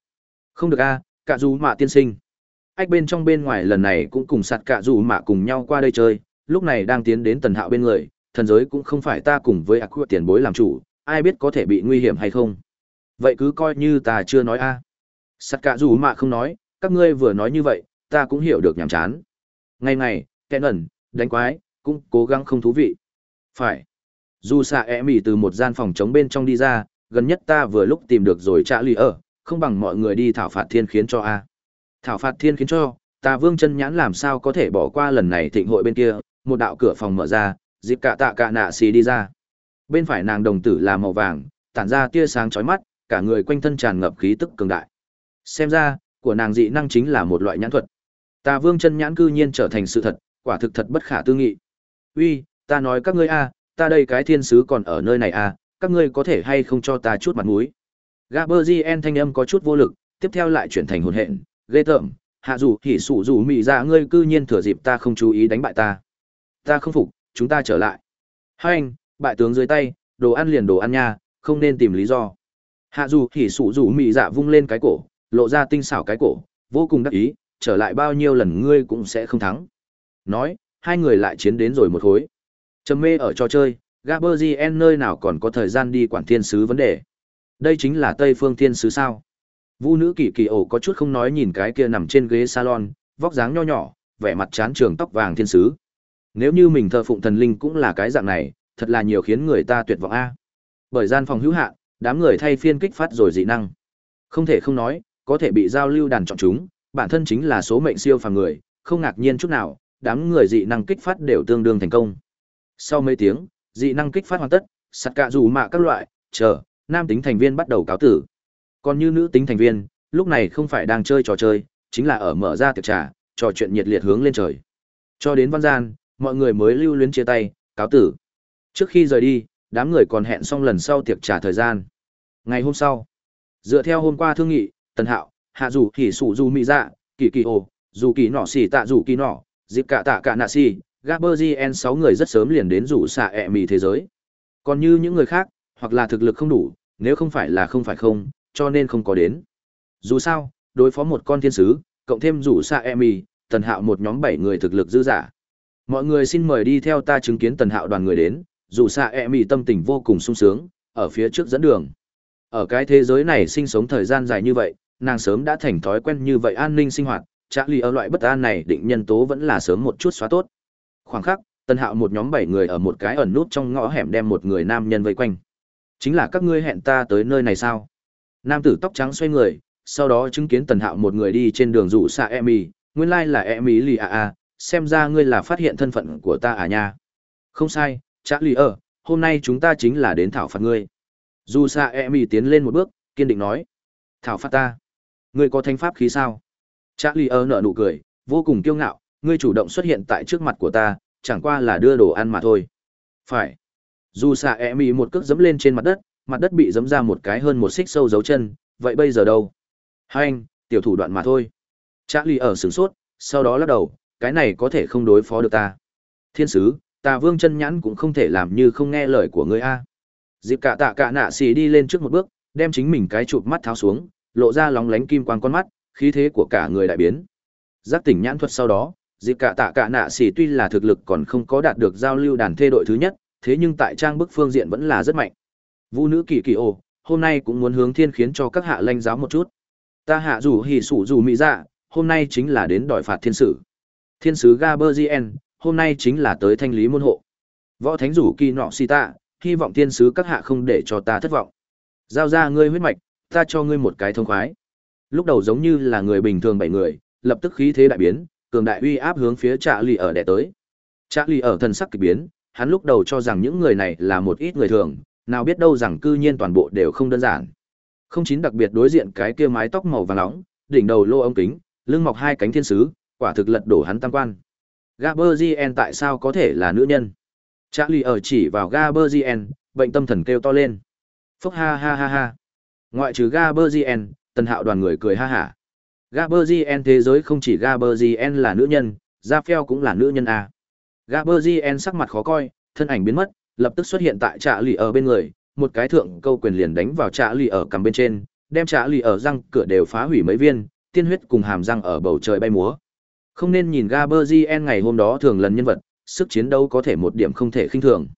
Không được a cả dù mạ tiên sinh. Ách bên trong bên ngoài lần này cũng cùng sạt cả dù mạ cùng nhau qua đây chơi lúc này đang tiến đến tần hạo bên người thần giới cũng không phải ta cùng với ác tiền bối làm chủ ai biết có thể bị nguy hiểm hay không. Vậy cứ coi như ta chưa nói a. Sạt cả dù mạ không nói các ngươi vừa nói như vậy ta cũng hiểu được nhàm chán. Ngày ngày kẹn ẩn đánh quái, cũng cố gắng không thú vị. Phải. Dù xạ e mỉ từ một gian phòng chống bên trong đi ra, gần nhất ta vừa lúc tìm được rồi trả lì ở, không bằng mọi người đi thảo phạt thiên khiến cho a. Thảo phạt thiên khiến cho, ta vương chân nhãn làm sao có thể bỏ qua lần này thịnh hội bên kia, một đạo cửa phòng mở ra, dịp cả tạ cả nạ xì đi ra. Bên phải nàng đồng tử là màu vàng, tản ra tia sáng chói mắt, cả người quanh thân tràn ngập khí tức cường đại. Xem ra, của nàng dị năng chính là một loại nhãn thuật tà vương chân nhãn cư nhiên trở thành sự thật, quả thực thật bất khả tư nghị. Uy, ta nói các ngươi a, ta đây cái thiên sứ còn ở nơi này a, các ngươi có thể hay không cho ta chút mặt mũi? Gaberzien thanh âm có chút vô lực, tiếp theo lại chuyển thành hồn hện. Ghê tởm, hạ dù, hỉ sủ dù mị ra ngươi cư nhiên thừa dịp ta không chú ý đánh bại ta. Ta không phục, chúng ta trở lại. Hai anh, bại tướng dưới tay, đồ ăn liền đồ ăn nha, không nên tìm lý do. Hạ dù, hỉ sủ dù mị dạ vung lên cái cổ, lộ ra tinh xảo cái cổ, vô cùng đắc ý trở lại bao nhiêu lần ngươi cũng sẽ không thắng. Nói hai người lại chiến đến rồi một khối. Trầm mê ở trò chơi gaberzien nơi nào còn có thời gian đi quản thiên sứ vấn đề? Đây chính là tây phương thiên sứ sao? Vũ nữ kỳ kỳ ổ có chút không nói nhìn cái kia nằm trên ghế salon vóc dáng nho nhỏ vẻ mặt chán trường tóc vàng thiên sứ. Nếu như mình thờ phụng thần linh cũng là cái dạng này, thật là nhiều khiến người ta tuyệt vọng a. Bởi gian phòng hữu hạn, đám người thay phiên kích phát rồi dị năng. Không thể không nói, có thể bị giao lưu đàn chọn chúng, bản thân chính là số mệnh siêu phàm người, không ngạc nhiên chút nào, đám người dị năng kích phát đều tương đương thành công. Sau mấy tiếng, dị năng kích phát hoàn tất, sạt cả dù mạ các loại, chờ, nam tính thành viên bắt đầu cáo tử. Còn như nữ tính thành viên, lúc này không phải đang chơi trò chơi, chính là ở mở ra tiệc trà, trò chuyện nhiệt liệt hướng lên trời. Cho đến văn gian, mọi người mới lưu luyến chia tay, cáo tử. Trước khi rời đi, đám người còn hẹn xong lần sau tiệc trà thời gian. Ngày hôm sau, dựa theo hôm qua thương nghị, Tần Hạo, Hạ Dù Hỉ Sủ Du Mỹ Dạ, Kỳ Kỳ Ồ, Dù Kỳ Nọ Xỉ Tạ Dù Kỳ Nọ, Dịp Cả Tạ Cả Nạ Xỉ, Gaberzien sáu người rất sớm liền đến rủ xạ ẹ mì thế giới. Còn như những người khác, hoặc là thực lực không đủ, nếu không phải là không phải không, cho nên không có đến. Dù sao, đối phó một con thiên sứ, cộng thêm rủ xạ ẹ mì, Tần Hạo một nhóm bảy người thực lực dư giả. Mọi người xin mời đi theo ta chứng kiến Tần Hạo đoàn người đến, dù xạ ẹ mì tâm tình vô cùng sung sướng, ở phía trước dẫn đường. Ở cái thế giới này sinh sống thời gian dài như vậy, nàng sớm đã thành thói quen như vậy an ninh sinh hoạt, trả lì ở loại bất an này định nhân tố vẫn là sớm một chút xóa tốt. Khoảng khắc, Tân Hạo một nhóm bảy người ở một cái ẩn nút trong ngõ hẻm đem một người nam nhân vây quanh. Chính là các ngươi hẹn ta tới nơi này sao? Nam tử tóc trắng xoay người, sau đó chứng kiến Tần Hạo một người đi trên đường rủ xạ Emi, nguyên lai là Emi lì à à, xem ra ngươi là phát hiện thân phận của ta à nha. Không sai, chắc lì ở, hôm nay chúng ta chính là đến thảo phạt ngươi. Dù xạ Emi tiến lên một bước, kiên định nói. Thảo phạt ta. Ngươi có thanh pháp khí sao? Charlie ơ nở nụ cười, vô cùng kiêu ngạo, ngươi chủ động xuất hiện tại trước mặt của ta, chẳng qua là đưa đồ ăn mà thôi. Phải. Dù xạ e mì một cước giẫm lên trên mặt đất, mặt đất bị giẫm ra một cái hơn một xích sâu dấu chân, vậy bây giờ đâu? Hai anh, tiểu thủ đoạn mà thôi. Charlie ở sửng sốt, sau đó lắc đầu, cái này có thể không đối phó được ta. Thiên sứ, ta vương chân nhãn cũng không thể làm như không nghe lời của ngươi a. Dịp cả tạ cả nạ xì đi lên trước một bước, đem chính mình cái chụp mắt tháo xuống, lộ ra lóng lánh kim quang con mắt, khí thế của cả người đại biến. Giác tỉnh nhãn thuật sau đó, dịp cả tạ cả nạ xỉ tuy là thực lực còn không có đạt được giao lưu đàn thê đội thứ nhất, thế nhưng tại trang bức phương diện vẫn là rất mạnh. Vũ nữ kỳ kỳ ồ, hôm nay cũng muốn hướng thiên khiến cho các hạ lanh giáo một chút. Ta hạ rủ hỉ sủ dù mỹ dạ, hôm nay chính là đến đòi phạt thiên sử. Thiên sứ Gaberzien, hôm nay chính là tới thanh lý môn hộ. Võ thánh rủ kỳ nọ si tạ, hy vọng thiên sứ các hạ không để cho ta thất vọng. Giao ra ngươi huyết mạch, ta cho ngươi một cái thông khoái. Lúc đầu giống như là người bình thường bảy người, lập tức khí thế đại biến, cường đại uy áp hướng phía Trạ Lì ở đè tới. Trạ Lì ở thần sắc kỳ biến, hắn lúc đầu cho rằng những người này là một ít người thường, nào biết đâu rằng cư nhiên toàn bộ đều không đơn giản. Không chín đặc biệt đối diện cái kia mái tóc màu vàng nóng, đỉnh đầu lô ống kính, lưng mọc hai cánh thiên sứ, quả thực lật đổ hắn tam quan. Gaberzien tại sao có thể là nữ nhân? Charlie ở chỉ vào Gaberzien, bệnh tâm thần kêu to lên. Phốc ha ha ha ha. Ngoại trừ Gaberzien, tần hạo đoàn người cười ha hả. Gaberzien thế giới không chỉ Gaberzien là nữ nhân, Raphael cũng là nữ nhân à. Gaberzien sắc mặt khó coi, thân ảnh biến mất, lập tức xuất hiện tại trạ lì ở bên người, một cái thượng câu quyền liền đánh vào trạ lì ở cầm bên trên, đem trạ lì ở răng cửa đều phá hủy mấy viên, tiên huyết cùng hàm răng ở bầu trời bay múa. Không nên nhìn Gaberzien ngày hôm đó thường lần nhân vật, sức chiến đấu có thể một điểm không thể khinh thường.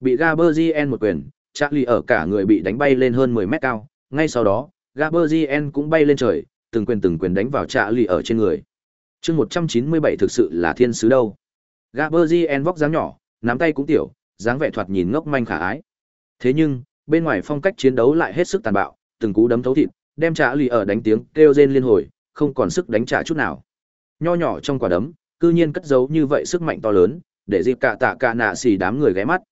Bị Gaberzien một quyền, Charlie ở cả người bị đánh bay lên hơn 10 mét cao, ngay sau đó, Gaberzien cũng bay lên trời, từng quyền từng quyền đánh vào Charlie ở trên người. Chương 197 thực sự là thiên sứ đâu. Gaberzien vóc dáng nhỏ, nắm tay cũng tiểu, dáng vẻ thoạt nhìn ngốc manh khả ái. Thế nhưng, bên ngoài phong cách chiến đấu lại hết sức tàn bạo, từng cú đấm thấu thịt, đem Charlie ở đánh tiếng kêu rên liên hồi, không còn sức đánh trả chút nào. Nho nhỏ trong quả đấm, cư nhiên cất giấu như vậy sức mạnh to lớn, để dịp cả tạ cả nạ xì đám người ghé mắt.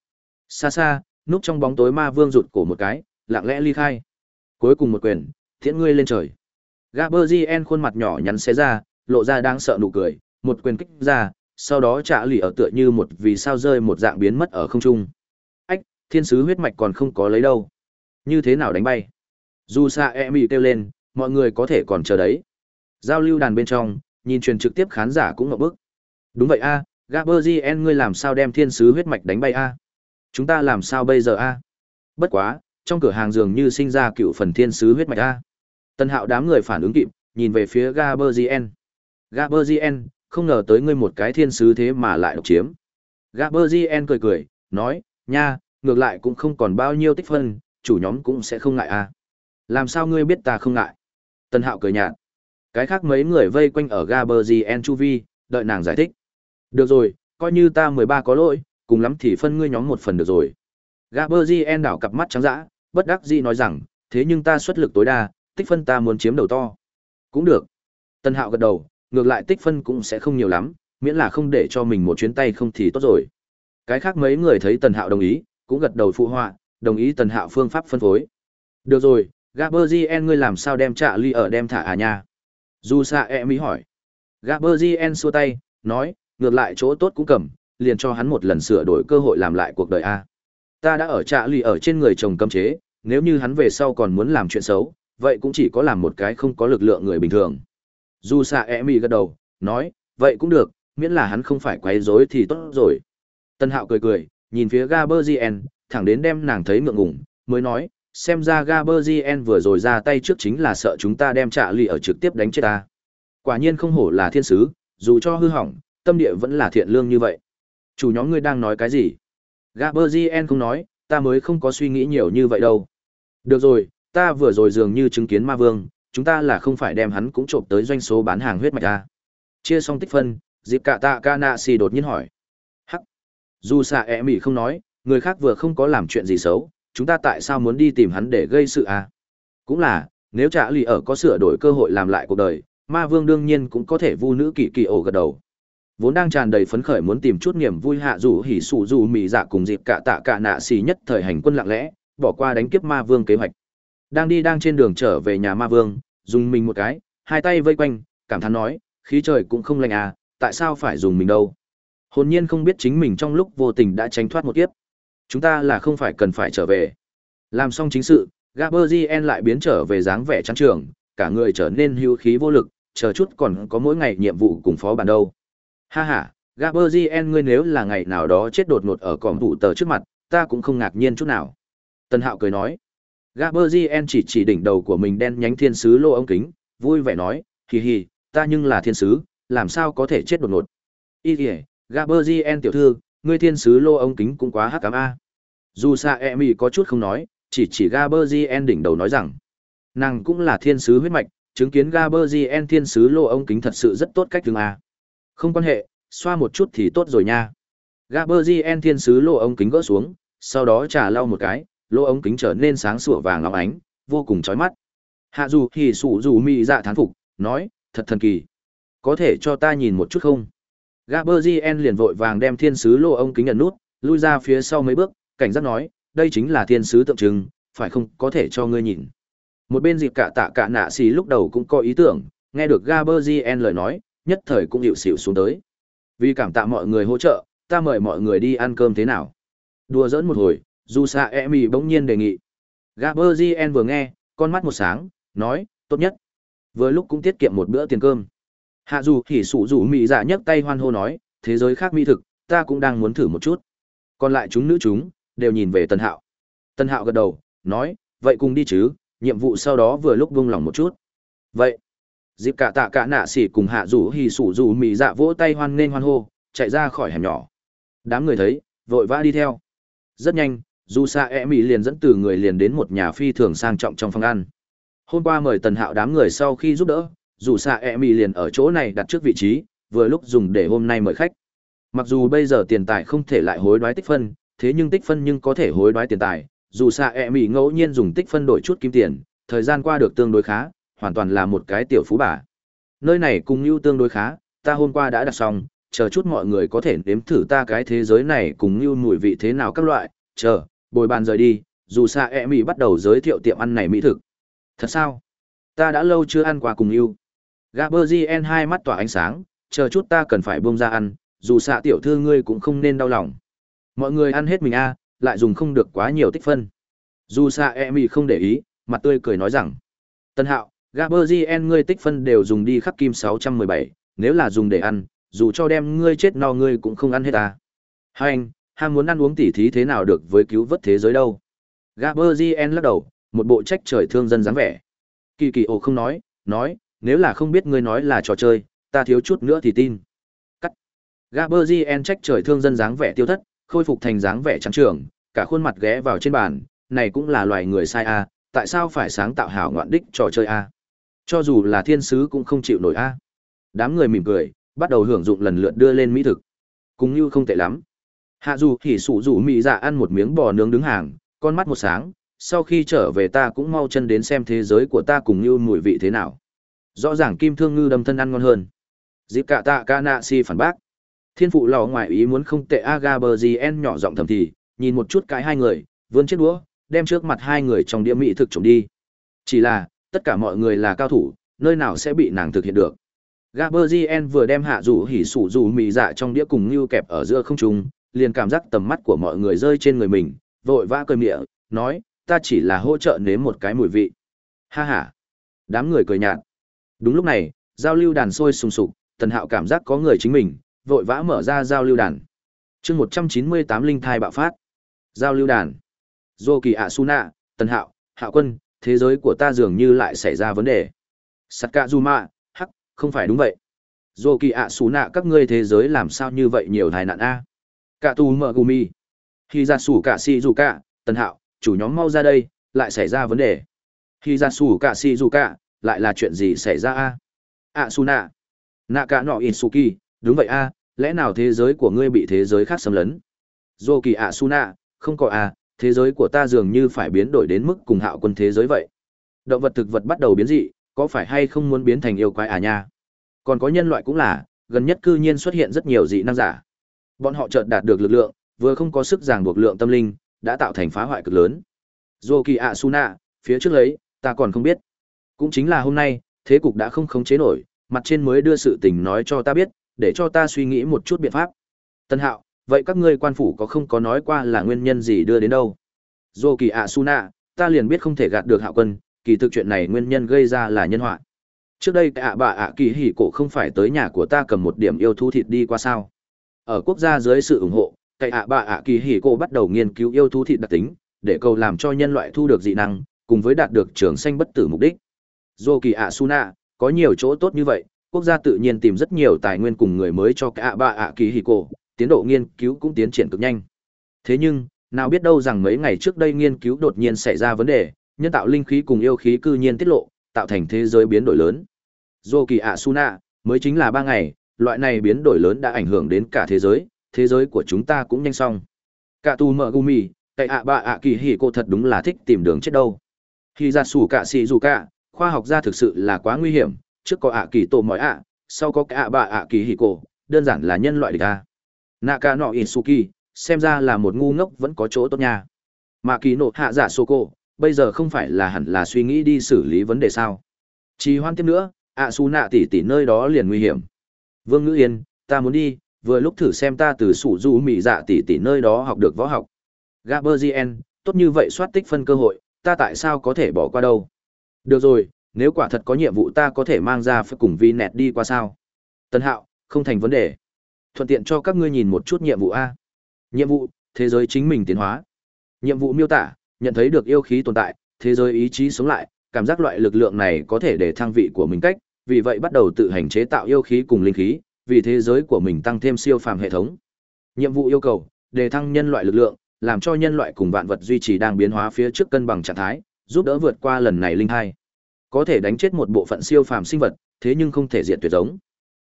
Xa xa, núp trong bóng tối ma vương rụt cổ một cái, lặng lẽ ly khai. Cuối cùng một quyền, thiện ngươi lên trời. Gaberzien khuôn mặt nhỏ nhắn xé ra, lộ ra đang sợ nụ cười, một quyền kích ra, sau đó trả lì ở tựa như một vì sao rơi một dạng biến mất ở không trung. Ách, thiên sứ huyết mạch còn không có lấy đâu. Như thế nào đánh bay? Dù xa Emi kêu lên, mọi người có thể còn chờ đấy. Giao lưu đàn bên trong, nhìn truyền trực tiếp khán giả cũng ngậm bức. Đúng vậy a, à, Gaberzien ngươi làm sao đem thiên sứ huyết mạch đánh bay a? Chúng ta làm sao bây giờ a? Bất quá, trong cửa hàng dường như sinh ra cựu phần thiên sứ huyết mạch a. Tân Hạo đám người phản ứng kịp, nhìn về phía Gaberzien. Gaberzien, không ngờ tới ngươi một cái thiên sứ thế mà lại độc chiếm. Gaberzien cười cười, nói, nha, ngược lại cũng không còn bao nhiêu tích phân, chủ nhóm cũng sẽ không ngại a. Làm sao ngươi biết ta không ngại? Tân Hạo cười nhạt. Cái khác mấy người vây quanh ở Gaberzien chu vi, đợi nàng giải thích. Được rồi, coi như ta mười ba có lỗi, cùng lắm thì phân ngươi nhóm một phần được rồi. Gaberzien đảo cặp mắt trắng dã, bất đắc dĩ nói rằng, thế nhưng ta xuất lực tối đa, tích phân ta muốn chiếm đầu to. Cũng được. Tân Hạo gật đầu, ngược lại tích phân cũng sẽ không nhiều lắm, miễn là không để cho mình một chuyến tay không thì tốt rồi. Cái khác mấy người thấy Tần Hạo đồng ý, cũng gật đầu phụ họa, đồng ý Tần Hạo phương pháp phân phối. Được rồi, Gaberzien ngươi làm sao đem trả ly ở đem thả à nha? Dù xa e mỹ hỏi. Gaberzien xua tay, nói, ngược lại chỗ tốt cũng cầm, liền cho hắn một lần sửa đổi cơ hội làm lại cuộc đời a. Ta đã ở trạ lì ở trên người chồng cấm chế, nếu như hắn về sau còn muốn làm chuyện xấu, vậy cũng chỉ có làm một cái không có lực lượng người bình thường. dù xạ e mi gật đầu, nói, vậy cũng được, miễn là hắn không phải quấy rối thì tốt rồi. Tân Hạo cười cười, nhìn phía Gaberzien, thẳng đến đem nàng thấy ngượng ngùng, mới nói, xem ra Gaberzien vừa rồi ra tay trước chính là sợ chúng ta đem trạ lì ở trực tiếp đánh chết ta. Quả nhiên không hổ là thiên sứ, dù cho hư hỏng, tâm địa vẫn là thiện lương như vậy. Chủ nhóm ngươi đang nói cái gì? Gaberzien không nói, ta mới không có suy nghĩ nhiều như vậy đâu. Được rồi, ta vừa rồi dường như chứng kiến ma vương, chúng ta là không phải đem hắn cũng trộm tới doanh số bán hàng huyết mạch ta. Chia xong tích phân, dịp cả tạ ca nạ xì đột nhiên hỏi. Hắc. Dù xạ ẹ mỉ không nói, người khác vừa không có làm chuyện gì xấu, chúng ta tại sao muốn đi tìm hắn để gây sự à? Cũng là, nếu trả lì ở có sửa đổi cơ hội làm lại cuộc đời, ma vương đương nhiên cũng có thể vu nữ kỳ kỳ ổ gật đầu vốn đang tràn đầy phấn khởi muốn tìm chút niềm vui hạ dù hỉ sụ dù mị dạ cùng dịp cả tạ cả nạ xì nhất thời hành quân lặng lẽ, bỏ qua đánh kiếp ma vương kế hoạch. Đang đi đang trên đường trở về nhà ma vương, dùng mình một cái, hai tay vây quanh, cảm thán nói, khí trời cũng không lạnh à tại sao phải dùng mình đâu? Hồn nhiên không biết chính mình trong lúc vô tình đã tránh thoát một kiếp. Chúng ta là không phải cần phải trở về. Làm xong chính sự gaberzien lại biến trở về dáng vẻ trắng trường, cả người trở nên hữu khí vô lực, chờ chút còn có mỗi ngày nhiệm vụ cùng phó bản đâu. Ha ha, Gaberzien ngươi nếu là ngày nào đó chết đột ngột ở cổng vụ tờ trước mặt, ta cũng không ngạc nhiên chút nào. Tân Hạo cười nói. Gaberzien chỉ chỉ đỉnh đầu của mình đen nhánh thiên sứ lô ống kính, vui vẻ nói, hì hì, ta nhưng là thiên sứ, làm sao có thể chết đột ngột. Ý kìa, Gaberzien tiểu thư, ngươi thiên sứ lô ống kính cũng quá hắc cám a. Dù xa e mì có chút không nói, chỉ chỉ Gaberzien đỉnh đầu nói rằng, nàng cũng là thiên sứ huyết mạch, chứng kiến Gaberzien thiên sứ lô ống kính thật sự rất tốt cách thường a. Không quan hệ, xoa một chút thì tốt rồi nha. Gaberzien thiên sứ lô ống kính gỡ xuống, sau đó trà lau một cái, lô ống kính trở nên sáng sủa vàng óng ánh, vô cùng chói mắt. Hạ dù thì sủ dù mị dạ thán phục, nói, thật thần kỳ. Có thể cho ta nhìn một chút không? Gaberzien liền vội vàng đem thiên sứ lô ống kính nhận nút, lui ra phía sau mấy bước, cảnh giác nói, đây chính là thiên sứ tượng trưng, phải không có thể cho ngươi nhìn. Một bên dịp cả tạ cả nạ xì lúc đầu cũng có ý tưởng, nghe được Gaberzien lời nói, nhất thời cũng hiệu xỉu xuống tới. Vì cảm tạ mọi người hỗ trợ, ta mời mọi người đi ăn cơm thế nào. Đùa giỡn một hồi, dù xa Emi bỗng nhiên đề nghị. Gaberzien vừa nghe, con mắt một sáng, nói, tốt nhất. Vừa lúc cũng tiết kiệm một bữa tiền cơm. Hạ dù thì sụ rủ mì giả dạ nhấc tay hoan hô nói, thế giới khác mỹ thực, ta cũng đang muốn thử một chút. Còn lại chúng nữ chúng, đều nhìn về Tân Hạo. Tân Hạo gật đầu, nói, vậy cùng đi chứ, nhiệm vụ sau đó vừa lúc buông lòng một chút. Vậy, dịp cả tạ cả nạ xỉ cùng hạ rủ hì sủ rủ mì dạ vỗ tay hoan nghênh hoan hô, chạy ra khỏi hẻm nhỏ. Đám người thấy, vội vã đi theo. Rất nhanh, dù xa e mỹ liền dẫn từ người liền đến một nhà phi thường sang trọng trong phòng ăn. Hôm qua mời tần hạo đám người sau khi giúp đỡ, dù xa e mỹ liền ở chỗ này đặt trước vị trí, vừa lúc dùng để hôm nay mời khách. Mặc dù bây giờ tiền tài không thể lại hối đoái tích phân, thế nhưng tích phân nhưng có thể hối đoái tiền tài. Dù xa e mỹ ngẫu nhiên dùng tích phân đổi chút kim tiền, thời gian qua được tương đối khá hoàn toàn là một cái tiểu phú bà. Nơi này cùng Nưu tương đối khá, ta hôm qua đã đặt xong, chờ chút mọi người có thể nếm thử ta cái thế giới này cùng Nưu mùi vị thế nào các loại, chờ, bồi bàn rời đi, dù xa e mỹ bắt đầu giới thiệu tiệm ăn này mỹ thực. Thật sao? Ta đã lâu chưa ăn qua cùng Nưu. Gaberzien hai mắt tỏa ánh sáng, chờ chút ta cần phải buông ra ăn, dù xạ tiểu thư ngươi cũng không nên đau lòng. Mọi người ăn hết mình a, lại dùng không được quá nhiều tích phân. Dù xạ e mỹ không để ý, mặt tươi cười nói rằng. Tân hạo, Gaberzien ngươi tích phân đều dùng đi khắc kim 617, nếu là dùng để ăn, dù cho đem ngươi chết no ngươi cũng không ăn hết à. Hai anh, ham muốn ăn uống tỉ thí thế nào được với cứu vớt thế giới đâu. Gaberzien lắc đầu, một bộ trách trời thương dân dáng vẻ. Kỳ kỳ ồ không nói, nói, nếu là không biết ngươi nói là trò chơi, ta thiếu chút nữa thì tin. Cắt. Gaberzien trách trời thương dân dáng vẻ tiêu thất, khôi phục thành dáng vẻ trắng trưởng, cả khuôn mặt ghé vào trên bàn, này cũng là loài người sai à, tại sao phải sáng tạo hảo ngoạn đích trò chơi à? Cho dù là thiên sứ cũng không chịu nổi a. Đám người mỉm cười, bắt đầu hưởng dụng lần lượt đưa lên mỹ thực. Cùng như không tệ lắm. Hạ dù thì sủ rủ mị dạ ăn một miếng bò nướng đứng hàng, con mắt một sáng, sau khi trở về ta cũng mau chân đến xem thế giới của ta cùng như mùi vị thế nào. Rõ ràng kim thương ngư đâm thân ăn ngon hơn. Dịp cả tạ ca nạ si phản bác. Thiên phụ lò ngoài ý muốn không tệ aga bờ gì en nhỏ giọng thầm thì, nhìn một chút cái hai người, vươn chiếc đũa, đem trước mặt hai người trong đĩa mỹ thực trộm đi. Chỉ là, tất cả mọi người là cao thủ, nơi nào sẽ bị nàng thực hiện được. Gaberzien vừa đem hạ rủ hỉ sủ rủ mì dạ trong đĩa cùng như kẹp ở giữa không trung, liền cảm giác tầm mắt của mọi người rơi trên người mình, vội vã cười mỉa, nói, ta chỉ là hỗ trợ nếm một cái mùi vị. Ha ha. Đám người cười nhạt. Đúng lúc này, giao lưu đàn sôi sùng sục, tần hạo cảm giác có người chính mình, vội vã mở ra giao lưu đàn. chương 198 linh thai bạo phát. Giao lưu đàn. Dô kỳ ạ su nạ, tần hạo, hạo quân, thế giới của ta dường như lại xảy ra vấn đề. Sakazuma, hắc, không phải đúng vậy. Dô kỳ ạ xù nạ các ngươi thế giới làm sao như vậy nhiều tai nạn a Cả tù mờ gumi. Khi ra xù cả si dù cả, tần hạo, chủ nhóm mau ra đây, lại xảy ra vấn đề. Khi ra xù cả si dù cả, lại là chuyện gì xảy ra a ạ xù nạ nạ cả nọ in suki đúng vậy a lẽ nào thế giới của ngươi bị thế giới khác xâm lấn dô kỳ ạ su nạ không có a thế giới của ta dường như phải biến đổi đến mức cùng hạo quân thế giới vậy. Động vật thực vật bắt đầu biến dị có phải hay không muốn biến thành yêu quái à nha? Còn có nhân loại cũng là gần nhất cư nhiên xuất hiện rất nhiều dị năng giả. Bọn họ chợt đạt được lực lượng vừa không có sức ràng buộc lượng tâm linh đã tạo thành phá hoại cực lớn. Zoki kỳ phía trước lấy ta còn không biết. Cũng chính là hôm nay, thế cục đã không khống chế nổi, mặt trên mới đưa sự tình nói cho ta biết, để cho ta suy nghĩ một chút biện pháp. Tân Hạo, vậy các ngươi quan phủ có không có nói qua là nguyên nhân gì đưa đến đâu? Dô kỳ ạ Suna, ta liền biết không thể gạt được hạo quân, kỳ thực chuyện này nguyên nhân gây ra là nhân họa. Trước đây ạ bà ạ kỳ hỉ cổ không phải tới nhà của ta cầm một điểm yêu thú thịt đi qua sao. Ở quốc gia dưới sự ủng hộ, cậy ạ bà ạ kỳ hỉ cổ bắt đầu nghiên cứu yêu thú thịt đặc tính, để cầu làm cho nhân loại thu được dị năng, cùng với đạt được trường xanh bất tử mục đích. Dô kỳ ạ Suna, có nhiều chỗ tốt như vậy, quốc gia tự nhiên tìm rất nhiều tài nguyên cùng người mới cho cả bà ạ kỳ hì cổ, tiến độ nghiên cứu cũng tiến triển cực nhanh. Thế nhưng, nào biết đâu rằng mấy ngày trước đây nghiên cứu đột nhiên xảy ra vấn đề, nhân tạo linh khí cùng yêu khí cư nhiên tiết lộ, tạo thành thế giới biến đổi lớn. Dô kỳ ạ Suna, mới chính là ba ngày, loại này biến đổi lớn đã ảnh hưởng đến cả thế giới, thế giới của chúng ta cũng nhanh xong. Cả tu mở gumi, tại ạ bà ạ kỳ hỉ cô thật đúng là thích tìm đường chết đâu. Khi ra sủ cả xì dù cả, khoa học gia thực sự là quá nguy hiểm trước có ạ kỳ tổ mỏi ạ sau có cái ạ bà ạ kỳ hỉ cô, đơn giản là nhân loại địch a naka no isuki xem ra là một ngu ngốc vẫn có chỗ tốt nha. Mà kỳ nộ hạ giả sô cô bây giờ không phải là hẳn là suy nghĩ đi xử lý vấn đề sao? Trì hoan tiếp nữa ạ su nạ tỉ tỉ nơi đó liền nguy hiểm. Vương ngữ yên ta muốn đi vừa lúc thử xem ta từ sủ du mị dạ tỉ tỉ nơi đó học được võ học. Gaberzien tốt như vậy soát tích phân cơ hội ta tại sao có thể bỏ qua đâu? Được rồi, nếu quả thật có nhiệm vụ ta có thể mang ra phải cùng vi nẹt đi qua sao. Tân hạo, không thành vấn đề. Thuận tiện cho các ngươi nhìn một chút nhiệm vụ A. Nhiệm vụ, thế giới chính mình tiến hóa. Nhiệm vụ miêu tả, nhận thấy được yêu khí tồn tại, thế giới ý chí sống lại, cảm giác loại lực lượng này có thể để thăng vị của mình cách, vì vậy bắt đầu tự hành chế tạo yêu khí cùng linh khí, vì thế giới của mình tăng thêm siêu phàm hệ thống. Nhiệm vụ yêu cầu, đề thăng nhân loại lực lượng, làm cho nhân loại cùng vạn vật duy trì đang biến hóa phía trước cân bằng trạng thái, giúp đỡ vượt qua lần này linh hai. Có thể đánh chết một bộ phận siêu phàm sinh vật, thế nhưng không thể diệt tuyệt giống.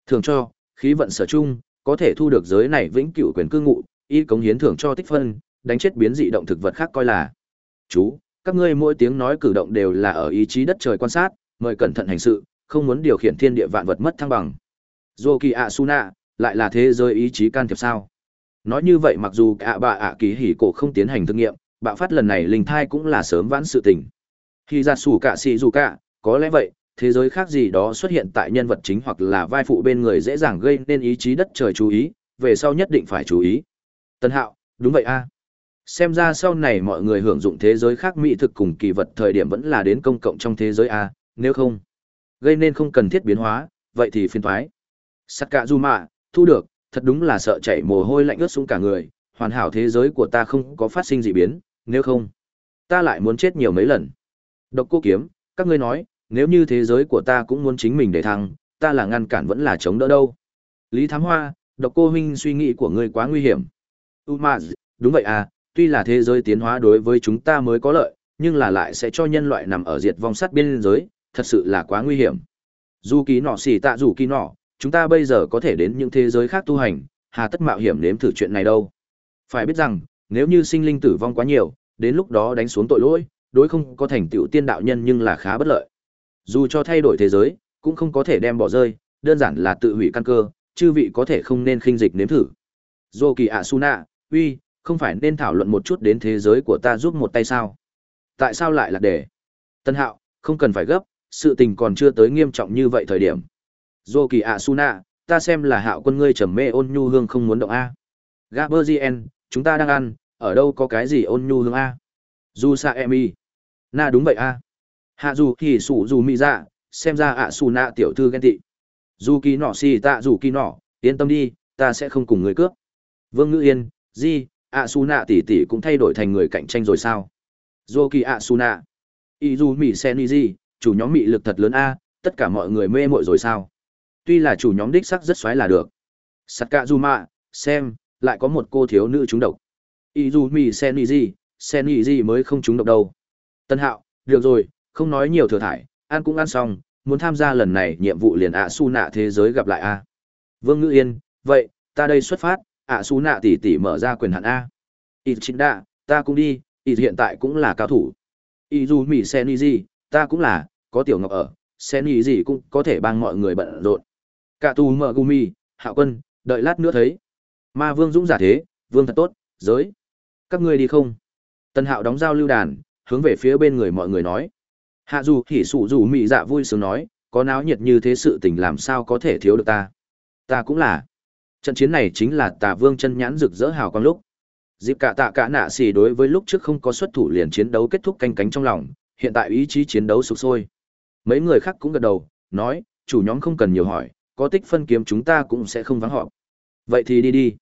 Thường cho, khí vận sở chung, có thể thu được giới này vĩnh cửu quyền cư ngụ, y cống hiến thưởng cho tích phân, đánh chết biến dị động thực vật khác coi là. Chú, các ngươi mỗi tiếng nói cử động đều là ở ý chí đất trời quan sát, mời cẩn thận hành sự, không muốn điều khiển thiên địa vạn vật mất thăng bằng. Zoki Asuna, lại là thế giới ý chí can thiệp sao? Nói như vậy mặc dù cả bà ạ kỳ hỉ cổ không tiến hành thử nghiệm, bạo phát lần này linh thai cũng là sớm vãn sự tình. Khi ra sủ cả xì dù cả, có lẽ vậy, thế giới khác gì đó xuất hiện tại nhân vật chính hoặc là vai phụ bên người dễ dàng gây nên ý chí đất trời chú ý, về sau nhất định phải chú ý. Tân Hạo, đúng vậy a. Xem ra sau này mọi người hưởng dụng thế giới khác mỹ thực cùng kỳ vật thời điểm vẫn là đến công cộng trong thế giới a, nếu không, gây nên không cần thiết biến hóa, vậy thì phiền toái. mạ thu được, thật đúng là sợ chảy mồ hôi lạnh ướt xuống cả người, hoàn hảo thế giới của ta không có phát sinh dị biến, nếu không, ta lại muốn chết nhiều mấy lần. Độc cô kiếm, các ngươi nói, nếu như thế giới của ta cũng muốn chính mình để thăng, ta là ngăn cản vẫn là chống đỡ đâu. Lý Thám Hoa, độc cô huynh suy nghĩ của ngươi quá nguy hiểm. Umaz, đúng vậy à, tuy là thế giới tiến hóa đối với chúng ta mới có lợi, nhưng là lại sẽ cho nhân loại nằm ở diệt vong sát biên giới, thật sự là quá nguy hiểm. Dù ký nọ xỉ tạ dù ký nọ, chúng ta bây giờ có thể đến những thế giới khác tu hành, hà tất mạo hiểm nếm thử chuyện này đâu. Phải biết rằng, nếu như sinh linh tử vong quá nhiều, đến lúc đó đánh xuống tội lỗi, đối không có thành tựu tiên đạo nhân nhưng là khá bất lợi. Dù cho thay đổi thế giới, cũng không có thể đem bỏ rơi, đơn giản là tự hủy căn cơ, chư vị có thể không nên khinh dịch nếm thử. Dô kỳ ạ Suna, uy, không phải nên thảo luận một chút đến thế giới của ta giúp một tay sao? Tại sao lại là để? Tân hạo, không cần phải gấp, sự tình còn chưa tới nghiêm trọng như vậy thời điểm. Dô kỳ ạ Suna, ta xem là hạo quân ngươi trầm mê ôn nhu hương không muốn động A. Gaberzien, chúng ta đang ăn, ở đâu có cái gì ôn nhu hương A. Du Sa Emi. Na đúng vậy A. Hạ dù thì sủ dù mỹ dạ, xem ra ạ xù nạ tiểu thư ghen tị. Dù kỳ nọ xì tạ dù kỳ nọ, yên tâm đi, ta sẽ không cùng người cướp. Vương Ngữ Yên, Di, ạ xù nạ tỷ tỷ cũng thay đổi thành người cạnh tranh rồi sao? Dô kỳ ạ xù nạ ý dù mỹ sen Di, chủ nhóm mỹ lực thật lớn A, tất cả mọi người mê mội rồi sao? Tuy là chủ nhóm đích sắc rất xoáy là được. Sakazuma, xem, lại có một cô thiếu nữ trúng độc. Izumi sen di mới không trúng độc đâu. Tân Hạo, được rồi, không nói nhiều thừa thải, ăn cũng ăn xong, muốn tham gia lần này nhiệm vụ liền ạ su nạ thế giới gặp lại a. Vương Ngữ Yên, vậy, ta đây xuất phát, ạ su nạ tỷ tỷ mở ra quyền hạn a. Ichinda, ta cũng đi, ít hiện tại cũng là cao thủ. Izumi gì ta cũng là, có tiểu ngọc ở, Seniji cũng có thể bằng mọi người bận rộn. Cả tù mở gumi, hạ quân, đợi lát nữa thấy. Ma vương dũng giả thế, vương thật tốt, giới. Các ngươi đi không? Tân hạo đóng giao lưu đàn, hướng về phía bên người mọi người nói. Hạ dù hỉ sụ dù mị dạ vui sướng nói, có náo nhiệt như thế sự tình làm sao có thể thiếu được ta. Ta cũng là. Trận chiến này chính là tà vương chân nhãn rực rỡ hào quang lúc. Dịp cả tạ cả nạ xì đối với lúc trước không có xuất thủ liền chiến đấu kết thúc canh cánh trong lòng, hiện tại ý chí chiến đấu sục sôi. Mấy người khác cũng gật đầu, nói, chủ nhóm không cần nhiều hỏi, có tích phân kiếm chúng ta cũng sẽ không vắng họp. Vậy thì đi đi.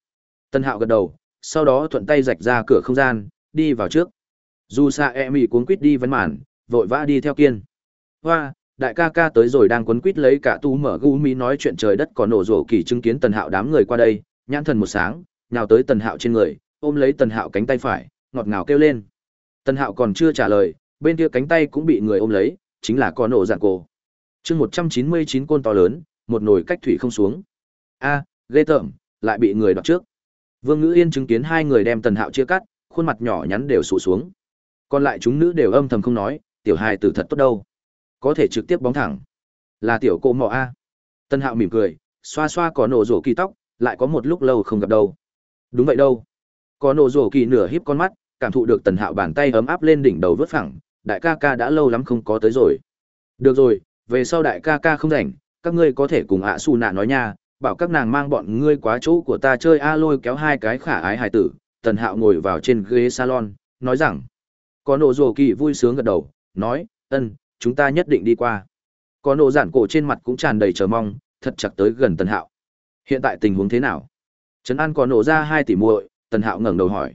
Tân Hạo gật đầu, sau đó thuận tay rạch ra cửa không gian, đi vào trước. Dù xa e mị cuốn quýt đi vấn màn, vội vã đi theo kiên. Hoa, đại ca ca tới rồi đang cuốn quít lấy cả tu mở gu mỹ nói chuyện trời đất còn nổ rổ kỳ chứng kiến Tần Hạo đám người qua đây, nhãn thần một sáng, nhào tới Tần Hạo trên người, ôm lấy Tần Hạo cánh tay phải, ngọt ngào kêu lên. Tần Hạo còn chưa trả lời, bên kia cánh tay cũng bị người ôm lấy, chính là con nổ dạng cổ. chương 199 côn to lớn, một nồi cách thủy không xuống. A, ghê tởm, lại bị người đoạt trước. Vương Ngữ Yên chứng kiến hai người đem Tần Hạo chia cắt, khuôn mặt nhỏ nhắn đều sụt xuống. Còn lại chúng nữ đều âm thầm không nói, tiểu hài tử thật tốt đâu. Có thể trực tiếp bóng thẳng. Là tiểu cô mọ A. Tần Hạo mỉm cười, xoa xoa có nổ rổ kỳ tóc, lại có một lúc lâu không gặp đâu. Đúng vậy đâu. Có nổ rổ kỳ nửa híp con mắt, cảm thụ được Tần Hạo bàn tay ấm áp lên đỉnh đầu vớt phẳng, đại ca ca đã lâu lắm không có tới rồi. Được rồi, về sau đại ca ca không rảnh, các ngươi có thể cùng ạ xù nạ nói nha, bảo các nàng mang bọn ngươi quá chỗ của ta chơi a lôi kéo hai cái khả ái hài tử tần hạo ngồi vào trên ghế salon nói rằng có nổ rồ kỳ vui sướng gật đầu nói ân chúng ta nhất định đi qua. Có nộ giản cổ trên mặt cũng tràn đầy chờ mong thật chặt tới gần tần hạo. Hiện tại tình huống thế nào? Trấn an có nổ ra hai tỷ muội tần hạo ngẩng đầu hỏi.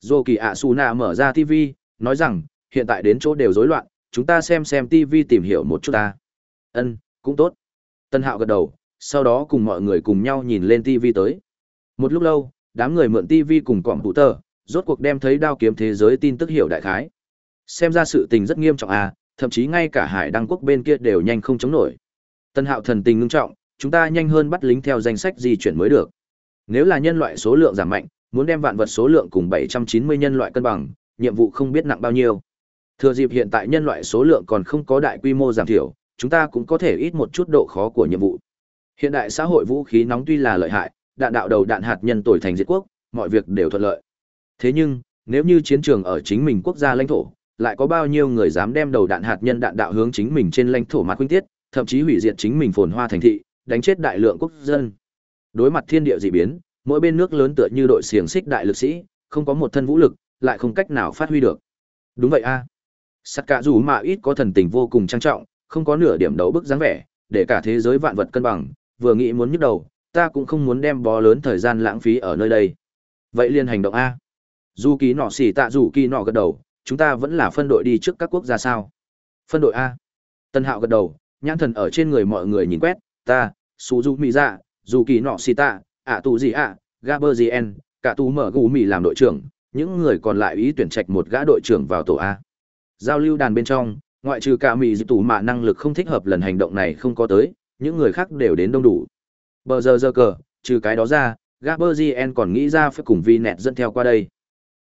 Dô kỳ ạ su nạ mở ra tv nói rằng hiện tại đến chỗ đều rối loạn chúng ta xem xem tv tìm hiểu một chút ta. Ân cũng tốt. Tần hạo gật đầu sau đó cùng mọi người cùng nhau nhìn lên TV tới. Một lúc lâu, đám người mượn TV cùng cọm phụ tờ, rốt cuộc đem thấy đao kiếm thế giới tin tức hiểu đại khái. Xem ra sự tình rất nghiêm trọng à, thậm chí ngay cả hải đăng quốc bên kia đều nhanh không chống nổi. Tân hạo thần tình ngưng trọng, chúng ta nhanh hơn bắt lính theo danh sách di chuyển mới được. Nếu là nhân loại số lượng giảm mạnh, muốn đem vạn vật số lượng cùng 790 nhân loại cân bằng, nhiệm vụ không biết nặng bao nhiêu. Thừa dịp hiện tại nhân loại số lượng còn không có đại quy mô giảm thiểu, chúng ta cũng có thể ít một chút độ khó của nhiệm vụ. Hiện đại xã hội vũ khí nóng tuy là lợi hại, đạn đạo đầu đạn hạt nhân tồi thành diệt quốc, mọi việc đều thuận lợi. Thế nhưng, nếu như chiến trường ở chính mình quốc gia lãnh thổ, lại có bao nhiêu người dám đem đầu đạn hạt nhân đạn đạo hướng chính mình trên lãnh thổ mặt khuynh tiết, thậm chí hủy diệt chính mình phồn hoa thành thị, đánh chết đại lượng quốc dân. Đối mặt thiên địa dị biến, mỗi bên nước lớn tựa như đội xiềng xích đại lực sĩ, không có một thân vũ lực, lại không cách nào phát huy được. Đúng vậy a. À. Sắt cả dù mà ít có thần tình vô cùng trang trọng, không có nửa điểm đấu bức dáng vẻ, để cả thế giới vạn vật cân bằng, vừa nghĩ muốn nhức đầu, ta cũng không muốn đem bó lớn thời gian lãng phí ở nơi đây. Vậy liên hành động A. Dù kỳ nọ xỉ tạ dù kỳ nọ gật đầu, chúng ta vẫn là phân đội đi trước các quốc gia sao. Phân đội A. Tân hạo gật đầu, nhãn thần ở trên người mọi người nhìn quét, ta, su du mỹ dạ, dù kỳ nọ Xì tạ, ạ tù gì ạ, Gaberzien, cả tù mở gù mỹ làm đội trưởng, những người còn lại ý tuyển trạch một gã đội trưởng vào tổ A. Giao lưu đàn bên trong, ngoại trừ cả mỹ dịp tù mạ năng lực không thích hợp lần hành động này không có tới những người khác đều đến đông đủ bờ giờ giờ cờ trừ cái đó ra Gaberzien còn nghĩ ra phải cùng Vi nẹt dẫn theo qua đây.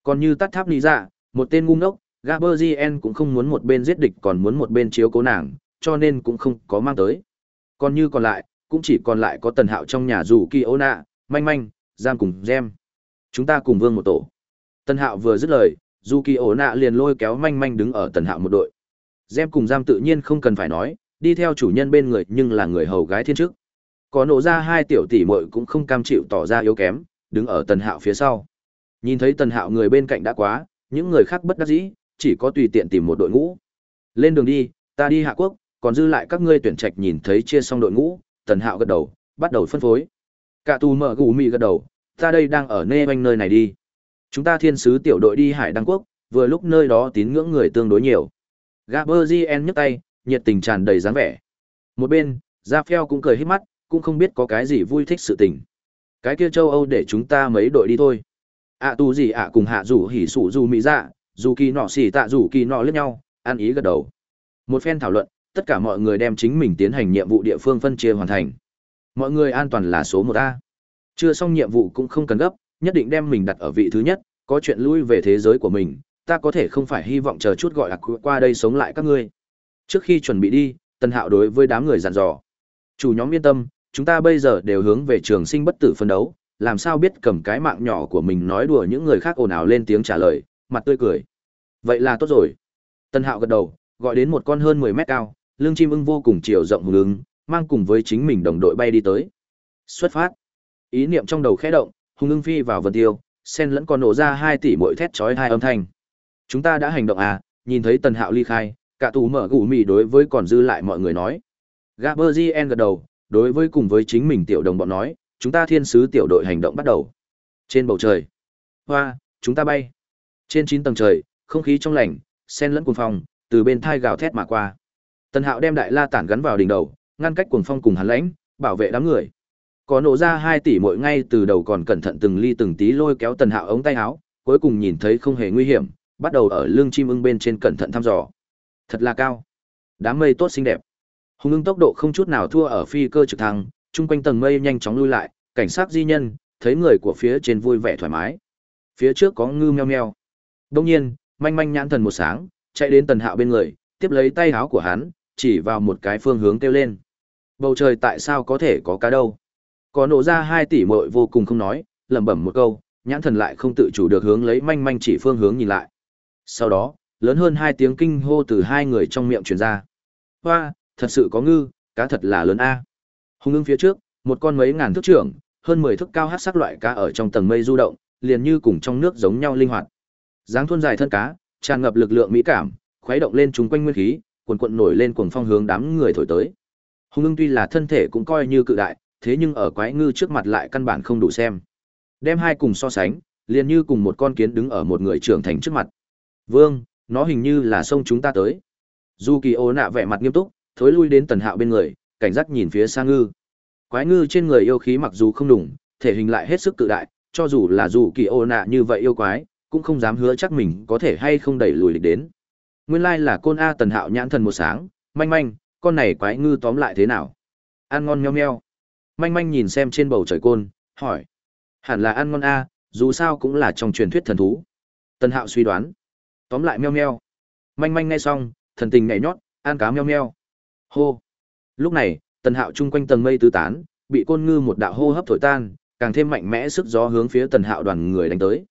Còn như tắt tháp lý dạ, một tên ngu ngốc, Gaberzien cũng không muốn một bên giết địch còn muốn một bên chiếu cố nàng, cho nên cũng không có mang tới. Còn như còn lại, cũng chỉ còn lại có tần hạo trong nhà dù kỳ ô nạ, manh manh, giam cùng gem. Chúng ta cùng vương một tổ. Tần hạo vừa dứt lời, dù kỳ ô nạ liền lôi kéo manh manh đứng ở tần hạo một đội. Gem cùng giam tự nhiên không cần phải nói, đi theo chủ nhân bên người nhưng là người hầu gái thiên chức. Có nổ ra hai tiểu tỷ muội cũng không cam chịu tỏ ra yếu kém, đứng ở tần hạo phía sau. Nhìn thấy tần hạo người bên cạnh đã quá, những người khác bất đắc dĩ, chỉ có tùy tiện tìm một đội ngũ. Lên đường đi, ta đi hạ quốc, còn dư lại các ngươi tuyển trạch nhìn thấy chia xong đội ngũ, tần hạo gật đầu, bắt đầu phân phối. Cả tù mở gù mì gật đầu, ta đây đang ở nê banh nơi này đi. Chúng ta thiên sứ tiểu đội đi hải đăng quốc, vừa lúc nơi đó tín ngưỡng người tương đối nhiều. Gaberzien nhấc tay, nhiệt tình tràn đầy dáng vẻ. Một bên, Raphael cũng cười hết mắt, cũng không biết có cái gì vui thích sự tình. Cái kia châu Âu để chúng ta mấy đội đi thôi ạ tu gì ạ cùng hạ rủ hỉ sủ dù mỹ dạ, dù kỳ nọ xỉ tạ rủ kỳ nọ lẫn nhau, ăn ý gật đầu. Một phen thảo luận, tất cả mọi người đem chính mình tiến hành nhiệm vụ địa phương phân chia hoàn thành. Mọi người an toàn là số một a. Chưa xong nhiệm vụ cũng không cần gấp, nhất định đem mình đặt ở vị thứ nhất, có chuyện lui về thế giới của mình, ta có thể không phải hy vọng chờ chút gọi là qua đây sống lại các ngươi. Trước khi chuẩn bị đi, Tân Hạo đối với đám người dặn dò. Chủ nhóm yên tâm, chúng ta bây giờ đều hướng về trường sinh bất tử phân đấu, làm sao biết cầm cái mạng nhỏ của mình nói đùa những người khác ồn ào lên tiếng trả lời, mặt tươi cười. Vậy là tốt rồi. Tân Hạo gật đầu, gọi đến một con hơn 10 mét cao, lưng chim ưng vô cùng chiều rộng hùng ứng, mang cùng với chính mình đồng đội bay đi tới. Xuất phát. Ý niệm trong đầu khẽ động, hùng ưng phi vào vân tiêu, sen lẫn còn nổ ra hai tỷ mỗi thét chói hai âm thanh. Chúng ta đã hành động à, nhìn thấy Tần Hạo ly khai, cả tù mở gù mì đối với còn dư lại mọi người nói. Gaberzien gật đầu, đối với cùng với chính mình tiểu đồng bọn nói, chúng ta thiên sứ tiểu đội hành động bắt đầu. Trên bầu trời, hoa, chúng ta bay. Trên chín tầng trời, không khí trong lành, sen lẫn cuồng phong, từ bên thai gào thét mà qua. Tần Hạo đem đại la tản gắn vào đỉnh đầu, ngăn cách cuồng phong cùng hắn lãnh, bảo vệ đám người. Có nổ ra hai tỷ mỗi ngay từ đầu còn cẩn thận từng ly từng tí lôi kéo Tần Hạo ống tay áo, cuối cùng nhìn thấy không hề nguy hiểm, bắt đầu ở lưng chim ưng bên trên cẩn thận thăm dò. Thật là cao. Đám mây tốt xinh đẹp. Hùng ưng tốc độ không chút nào thua ở phi cơ trực thăng, chung quanh tầng mây nhanh chóng lui lại, cảnh sát di nhân, thấy người của phía trên vui vẻ thoải mái. Phía trước có ngư meo meo. Đông nhiên, manh manh nhãn thần một sáng, chạy đến tần hạo bên người, tiếp lấy tay áo của hắn, chỉ vào một cái phương hướng kêu lên. Bầu trời tại sao có thể có cá đâu? Có nổ ra hai tỷ muội vô cùng không nói, lẩm bẩm một câu, nhãn thần lại không tự chủ được hướng lấy manh manh chỉ phương hướng nhìn lại. Sau đó, lớn hơn hai tiếng kinh hô từ hai người trong miệng truyền ra. Hoa, thật sự có ngư, cá thật là lớn a. Hùng ưng phía trước, một con mấy ngàn thước trưởng, hơn mười thước cao hát sắc loại cá ở trong tầng mây du động, liền như cùng trong nước giống nhau linh hoạt. Dáng thuôn dài thân cá, tràn ngập lực lượng mỹ cảm, khuấy động lên chúng quanh nguyên khí, cuồn cuộn nổi lên cuồng phong hướng đám người thổi tới. Hùng ưng tuy là thân thể cũng coi như cự đại, thế nhưng ở quái ngư trước mặt lại căn bản không đủ xem. Đem hai cùng so sánh, liền như cùng một con kiến đứng ở một người trưởng thành trước mặt. Vương, nó hình như là sông chúng ta tới. Du Kỳ Ô nạ vẻ mặt nghiêm túc, thối lui đến Tần Hạo bên người, cảnh giác nhìn phía xa ngư. Quái ngư trên người yêu khí mặc dù không đủng, thể hình lại hết sức cự đại, cho dù là dù Kỳ Ô nạ như vậy yêu quái, cũng không dám hứa chắc mình có thể hay không đẩy lùi địch đến. Nguyên lai là côn A Tần Hạo nhãn thần một sáng, manh manh, con này quái ngư tóm lại thế nào? Ăn ngon nheo nheo. Manh manh nhìn xem trên bầu trời côn, hỏi. Hẳn là ăn ngon A, dù sao cũng là trong truyền thuyết thần thú. Tần Hạo suy đoán. Tóm lại meo meo. Manh manh nghe xong, thần tình nhảy nhót, ăn cá meo meo. Hô. Lúc này, Tần Hạo chung quanh tầng mây tứ tán, bị côn ngư một đạo hô hấp thổi tan, càng thêm mạnh mẽ sức gió hướng phía Tần Hạo đoàn người đánh tới.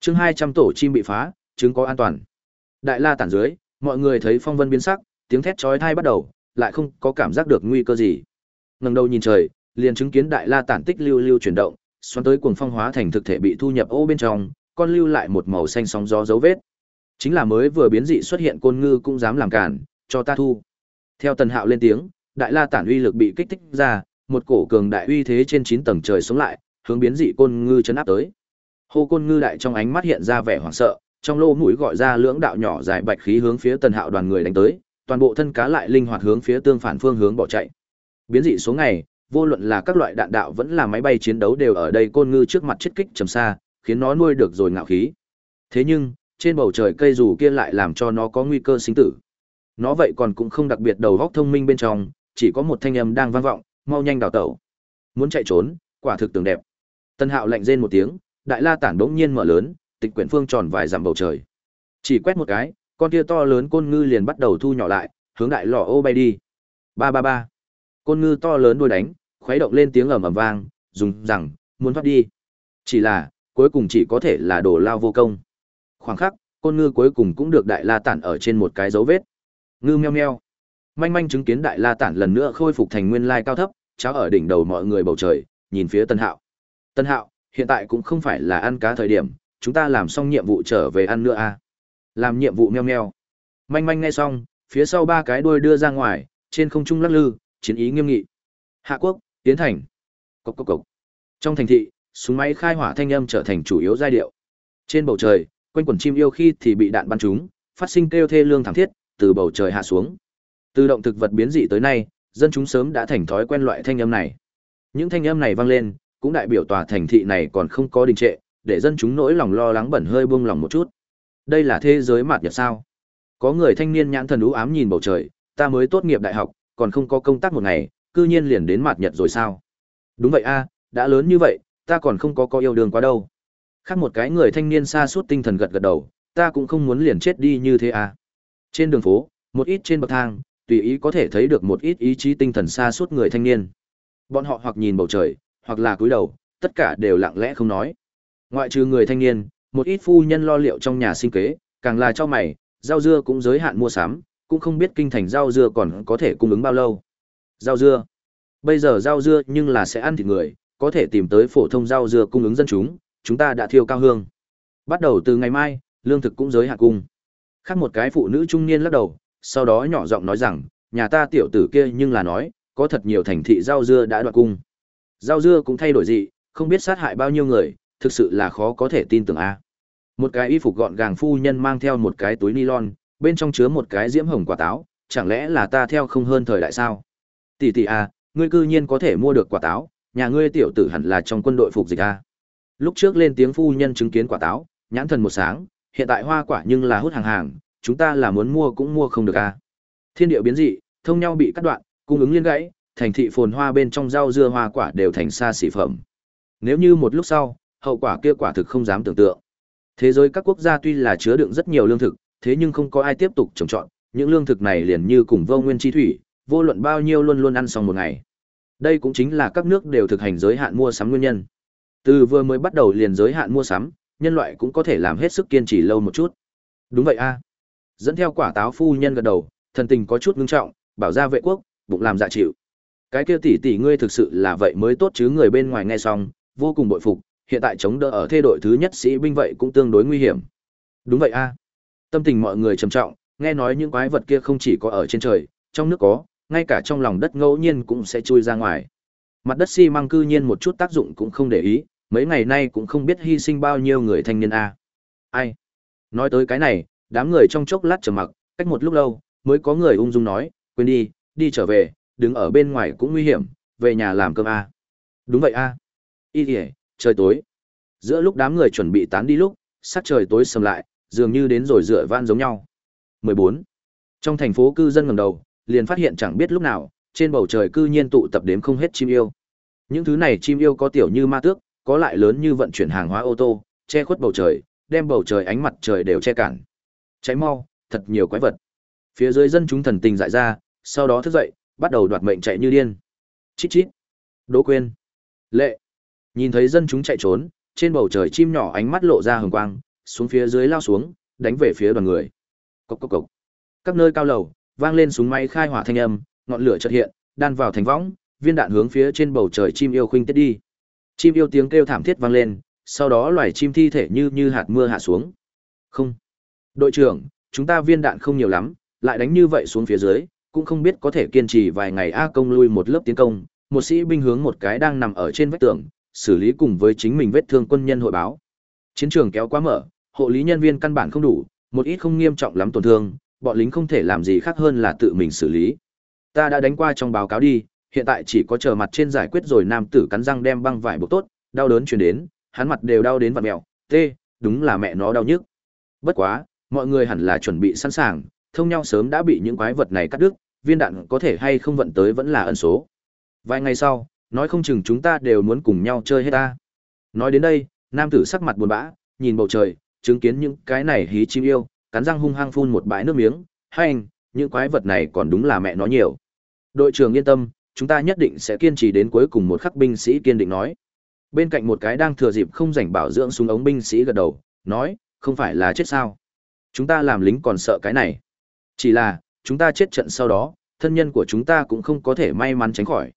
Chương hai trăm tổ chim bị phá, chứng có an toàn. Đại la tản dưới, mọi người thấy phong vân biến sắc, tiếng thét chói tai bắt đầu, lại không có cảm giác được nguy cơ gì. Ngẩng đầu nhìn trời, liền chứng kiến đại la tản tích lưu lưu chuyển động, xoắn tới cuồng phong hóa thành thực thể bị thu nhập ô bên trong, con lưu lại một màu xanh sóng gió dấu vết. Chính là mới vừa biến dị xuất hiện côn ngư cũng dám làm cản, cho ta thu. Theo Tần Hạo lên tiếng, đại la tản uy lực bị kích thích ra, một cổ cường đại uy thế trên 9 tầng trời xuống lại, hướng biến dị côn ngư chấn áp tới. Hô côn ngư đại trong ánh mắt hiện ra vẻ hoảng sợ, trong lô mũi gọi ra lưỡng đạo nhỏ dài bạch khí hướng phía Tần Hạo đoàn người đánh tới, toàn bộ thân cá lại linh hoạt hướng phía tương phản phương hướng bỏ chạy. Biến dị số ngày, vô luận là các loại đạn đạo vẫn là máy bay chiến đấu đều ở đây côn ngư trước mặt chết kích trầm xa, khiến nó nuôi được rồi ngạo khí. Thế nhưng, trên bầu trời cây dù kia lại làm cho nó có nguy cơ sinh tử. Nó vậy còn cũng không đặc biệt đầu góc thông minh bên trong, chỉ có một thanh âm đang vang vọng, mau nhanh đào tẩu. Muốn chạy trốn, quả thực tưởng đẹp. Tân Hạo lạnh rên một tiếng, đại la tản bỗng nhiên mở lớn, tịch quyển phương tròn vài dặm bầu trời. Chỉ quét một cái, con kia to lớn côn ngư liền bắt đầu thu nhỏ lại, hướng đại lò ô bay đi. Ba ba ba. Côn ngư to lớn đuôi đánh, khuấy động lên tiếng ầm ầm vang, dùng rằng muốn thoát đi. Chỉ là, cuối cùng chỉ có thể là đổ lao vô công. Khoảng khắc, côn ngư cuối cùng cũng được đại la tản ở trên một cái dấu vết. Ngư meo meo. Manh manh chứng kiến đại la tản lần nữa khôi phục thành nguyên lai cao thấp, cháo ở đỉnh đầu mọi người bầu trời, nhìn phía Tân Hạo. Tân Hạo, hiện tại cũng không phải là ăn cá thời điểm, chúng ta làm xong nhiệm vụ trở về ăn nữa a. À? Làm nhiệm vụ meo meo. Manh manh nghe xong, phía sau ba cái đuôi đưa ra ngoài, trên không trung lắc lư, chiến ý nghiêm nghị. Hạ quốc, tiến thành. Cốc cốc cốc. Trong thành thị, súng máy khai hỏa thanh âm trở thành chủ yếu giai điệu. Trên bầu trời, quanh quần chim yêu khi thì bị đạn bắn trúng, phát sinh kêu thê lương thảm thiết, từ bầu trời hạ xuống. Từ động thực vật biến dị tới nay, dân chúng sớm đã thành thói quen loại thanh âm này. Những thanh âm này vang lên, cũng đại biểu tòa thành thị này còn không có đình trệ, để dân chúng nỗi lòng lo lắng bẩn hơi buông lòng một chút. Đây là thế giới mạt nhật sao? Có người thanh niên nhãn thần ú ám nhìn bầu trời, ta mới tốt nghiệp đại học, còn không có công tác một ngày, cư nhiên liền đến mạt nhật rồi sao? Đúng vậy a, đã lớn như vậy, ta còn không có có yêu đương quá đâu. Khác một cái người thanh niên xa suốt tinh thần gật gật đầu, ta cũng không muốn liền chết đi như thế a. Trên đường phố, một ít trên bậc thang, tùy ý có thể thấy được một ít ý chí tinh thần xa suốt người thanh niên. Bọn họ hoặc nhìn bầu trời, hoặc là cúi đầu, tất cả đều lặng lẽ không nói. Ngoại trừ người thanh niên, một ít phu nhân lo liệu trong nhà sinh kế, càng là cho mày, rau dưa cũng giới hạn mua sắm, cũng không biết kinh thành rau dưa còn có thể cung ứng bao lâu. Rau dưa. Bây giờ rau dưa nhưng là sẽ ăn thịt người, có thể tìm tới phổ thông rau dưa cung ứng dân chúng, chúng ta đã thiêu cao hương. Bắt đầu từ ngày mai, lương thực cũng giới hạn cung. Khác một cái phụ nữ trung niên lắc đầu, sau đó nhỏ giọng nói rằng, nhà ta tiểu tử kia nhưng là nói, có thật nhiều thành thị rau dưa đã đoạt cung. Rau dưa cũng thay đổi dị, không biết sát hại bao nhiêu người, thực sự là khó có thể tin tưởng a. Một cái y phục gọn gàng phu nhân mang theo một cái túi nylon, bên trong chứa một cái diễm hồng quả táo, chẳng lẽ là ta theo không hơn thời đại sao? Tỷ tỷ a, ngươi cư nhiên có thể mua được quả táo, nhà ngươi tiểu tử hẳn là trong quân đội phục dịch a. Lúc trước lên tiếng phu nhân chứng kiến quả táo, nhãn thần một sáng, hiện tại hoa quả nhưng là hút hàng hàng, chúng ta là muốn mua cũng mua không được a. Thiên địa biến dị, thông nhau bị cắt đoạn, cung ứng liên gãy, thành thị phồn hoa bên trong rau dưa hoa quả đều thành xa xỉ phẩm. Nếu như một lúc sau, hậu quả kia quả thực không dám tưởng tượng. Thế giới các quốc gia tuy là chứa đựng rất nhiều lương thực, thế nhưng không có ai tiếp tục trồng trọt, những lương thực này liền như cùng vô nguyên chi thủy, vô luận bao nhiêu luôn luôn ăn xong một ngày. Đây cũng chính là các nước đều thực hành giới hạn mua sắm nguyên nhân. Từ vừa mới bắt đầu liền giới hạn mua sắm, nhân loại cũng có thể làm hết sức kiên trì lâu một chút. Đúng vậy a. Dẫn theo quả táo phu nhân gật đầu, thần tình có chút ngưng trọng, bảo ra vệ quốc, bụng làm dạ chịu. Cái kia tỷ tỷ ngươi thực sự là vậy mới tốt chứ người bên ngoài nghe xong, vô cùng bội phục, hiện tại chống đỡ ở thê đội thứ nhất sĩ binh vậy cũng tương đối nguy hiểm. Đúng vậy a. Tâm tình mọi người trầm trọng, nghe nói những quái vật kia không chỉ có ở trên trời, trong nước có, ngay cả trong lòng đất ngẫu nhiên cũng sẽ chui ra ngoài. Mặt đất xi măng cư nhiên một chút tác dụng cũng không để ý, mấy ngày nay cũng không biết hy sinh bao nhiêu người thanh niên a. Ai? Nói tới cái này, đám người trong chốc lát trầm mặc, cách một lúc lâu, mới có người ung dung nói, quên đi, đi trở về, đứng ở bên ngoài cũng nguy hiểm, về nhà làm cơm a. Đúng vậy a. Y kìa, trời tối. Giữa lúc đám người chuẩn bị tán đi lúc, sắc trời tối sầm lại, dường như đến rồi rửa van giống nhau. 14. Trong thành phố cư dân ngẩng đầu, liền phát hiện chẳng biết lúc nào, trên bầu trời cư nhiên tụ tập đến không hết chim yêu. Những thứ này chim yêu có tiểu như ma tước, có lại lớn như vận chuyển hàng hóa ô tô, che khuất bầu trời, đem bầu trời ánh mặt trời đều che cản. Cháy mau, thật nhiều quái vật. Phía dưới dân chúng thần tình dại ra, sau đó thức dậy, bắt đầu đoạt mệnh chạy như điên. Chít chít. Đỗ quên. Lệ. Nhìn thấy dân chúng chạy trốn, trên bầu trời chim nhỏ ánh mắt lộ ra hừng quang, xuống phía dưới lao xuống, đánh về phía đoàn người. Cốc cốc cốc. Các nơi cao lầu, vang lên súng máy khai hỏa thanh âm, ngọn lửa chợt hiện, đan vào thành võng, viên đạn hướng phía trên bầu trời chim yêu khuynh tiết đi. Chim yêu tiếng kêu thảm thiết vang lên, sau đó loài chim thi thể như như hạt mưa hạ xuống. Không. Đội trưởng, chúng ta viên đạn không nhiều lắm, lại đánh như vậy xuống phía dưới, cũng không biết có thể kiên trì vài ngày a công lui một lớp tiến công, một sĩ binh hướng một cái đang nằm ở trên vách tường, xử lý cùng với chính mình vết thương quân nhân hội báo. Chiến trường kéo quá mở, hộ lý nhân viên căn bản không đủ, một ít không nghiêm trọng lắm tổn thương, bọn lính không thể làm gì khác hơn là tự mình xử lý. Ta đã đánh qua trong báo cáo đi, hiện tại chỉ có chờ mặt trên giải quyết rồi nam tử cắn răng đem băng vải buộc tốt, đau đớn truyền đến, hắn mặt đều đau đến vặn mẹo tê, đúng là mẹ nó đau nhức. Bất quá, mọi người hẳn là chuẩn bị sẵn sàng, thông nhau sớm đã bị những quái vật này cắt đứt, viên đạn có thể hay không vận tới vẫn là ẩn số. Vài ngày sau, nói không chừng chúng ta đều muốn cùng nhau chơi hết ta. Nói đến đây, nam tử sắc mặt buồn bã, nhìn bầu trời, chứng kiến những cái này hí chim yêu, cắn răng hung hăng phun một bãi nước miếng, hành, những quái vật này còn đúng là mẹ nó nhiều. Đội trưởng yên tâm, chúng ta nhất định sẽ kiên trì đến cuối cùng một khắc binh sĩ kiên định nói. Bên cạnh một cái đang thừa dịp không rảnh bảo dưỡng súng ống binh sĩ gật đầu, nói, không phải là chết sao. Chúng ta làm lính còn sợ cái này. Chỉ là, chúng ta chết trận sau đó, thân nhân của chúng ta cũng không có thể may mắn tránh khỏi.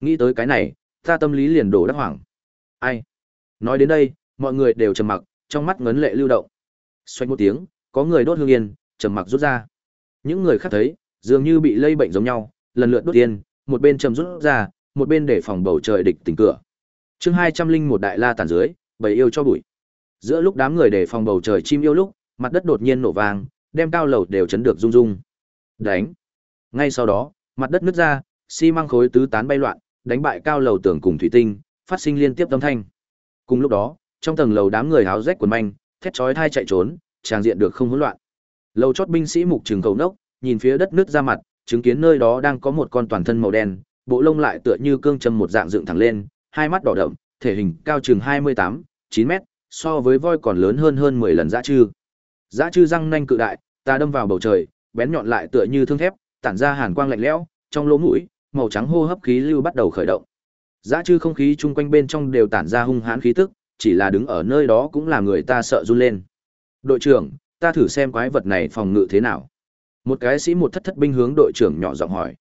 Nghĩ tới cái này, ta tâm lý liền đổ đắc hoảng. Ai? Nói đến đây, mọi người đều trầm mặc, trong mắt ngấn lệ lưu động. Xoay một tiếng, có người đốt hương yên, trầm mặc rút ra. Những người khác thấy, dường như bị lây bệnh giống nhau, lần lượt đốt yên, một bên trầm rút ra, một bên để phòng bầu trời địch tỉnh cửa. Chương hai trăm linh một đại la tàn dưới, bầy yêu cho bụi. Giữa lúc đám người để phòng bầu trời chim yêu lúc, mặt đất đột nhiên nổ vang, đem cao lầu đều chấn được rung rung. Đánh. Ngay sau đó, mặt đất nứt ra, xi măng khối tứ tán bay loạn, đánh bại cao lầu tường cùng thủy tinh, phát sinh liên tiếp âm thanh. Cùng lúc đó, trong tầng lầu đám người háo rách quần manh, thét chói thai chạy trốn, tràng diện được không hỗn loạn. Lầu chót binh sĩ mục trường cầu nốc, nhìn phía đất nứt ra mặt, chứng kiến nơi đó đang có một con toàn thân màu đen, bộ lông lại tựa như cương châm một dạng dựng thẳng lên, hai mắt đỏ đậm, thể hình cao chừng 28, 9 mét, so với voi còn lớn hơn hơn 10 lần dã chư. Dã chư răng nanh cự đại, ta đâm vào bầu trời, bén nhọn lại tựa như thương thép, tản ra hàn quang lạnh lẽo, trong lỗ mũi, màu trắng hô hấp khí lưu bắt đầu khởi động. Dã chư không khí chung quanh bên trong đều tản ra hung hãn khí tức, chỉ là đứng ở nơi đó cũng làm người ta sợ run lên. Đội trưởng, ta thử xem quái vật này phòng ngự thế nào. Một cái sĩ một thất thất binh hướng đội trưởng nhỏ giọng hỏi.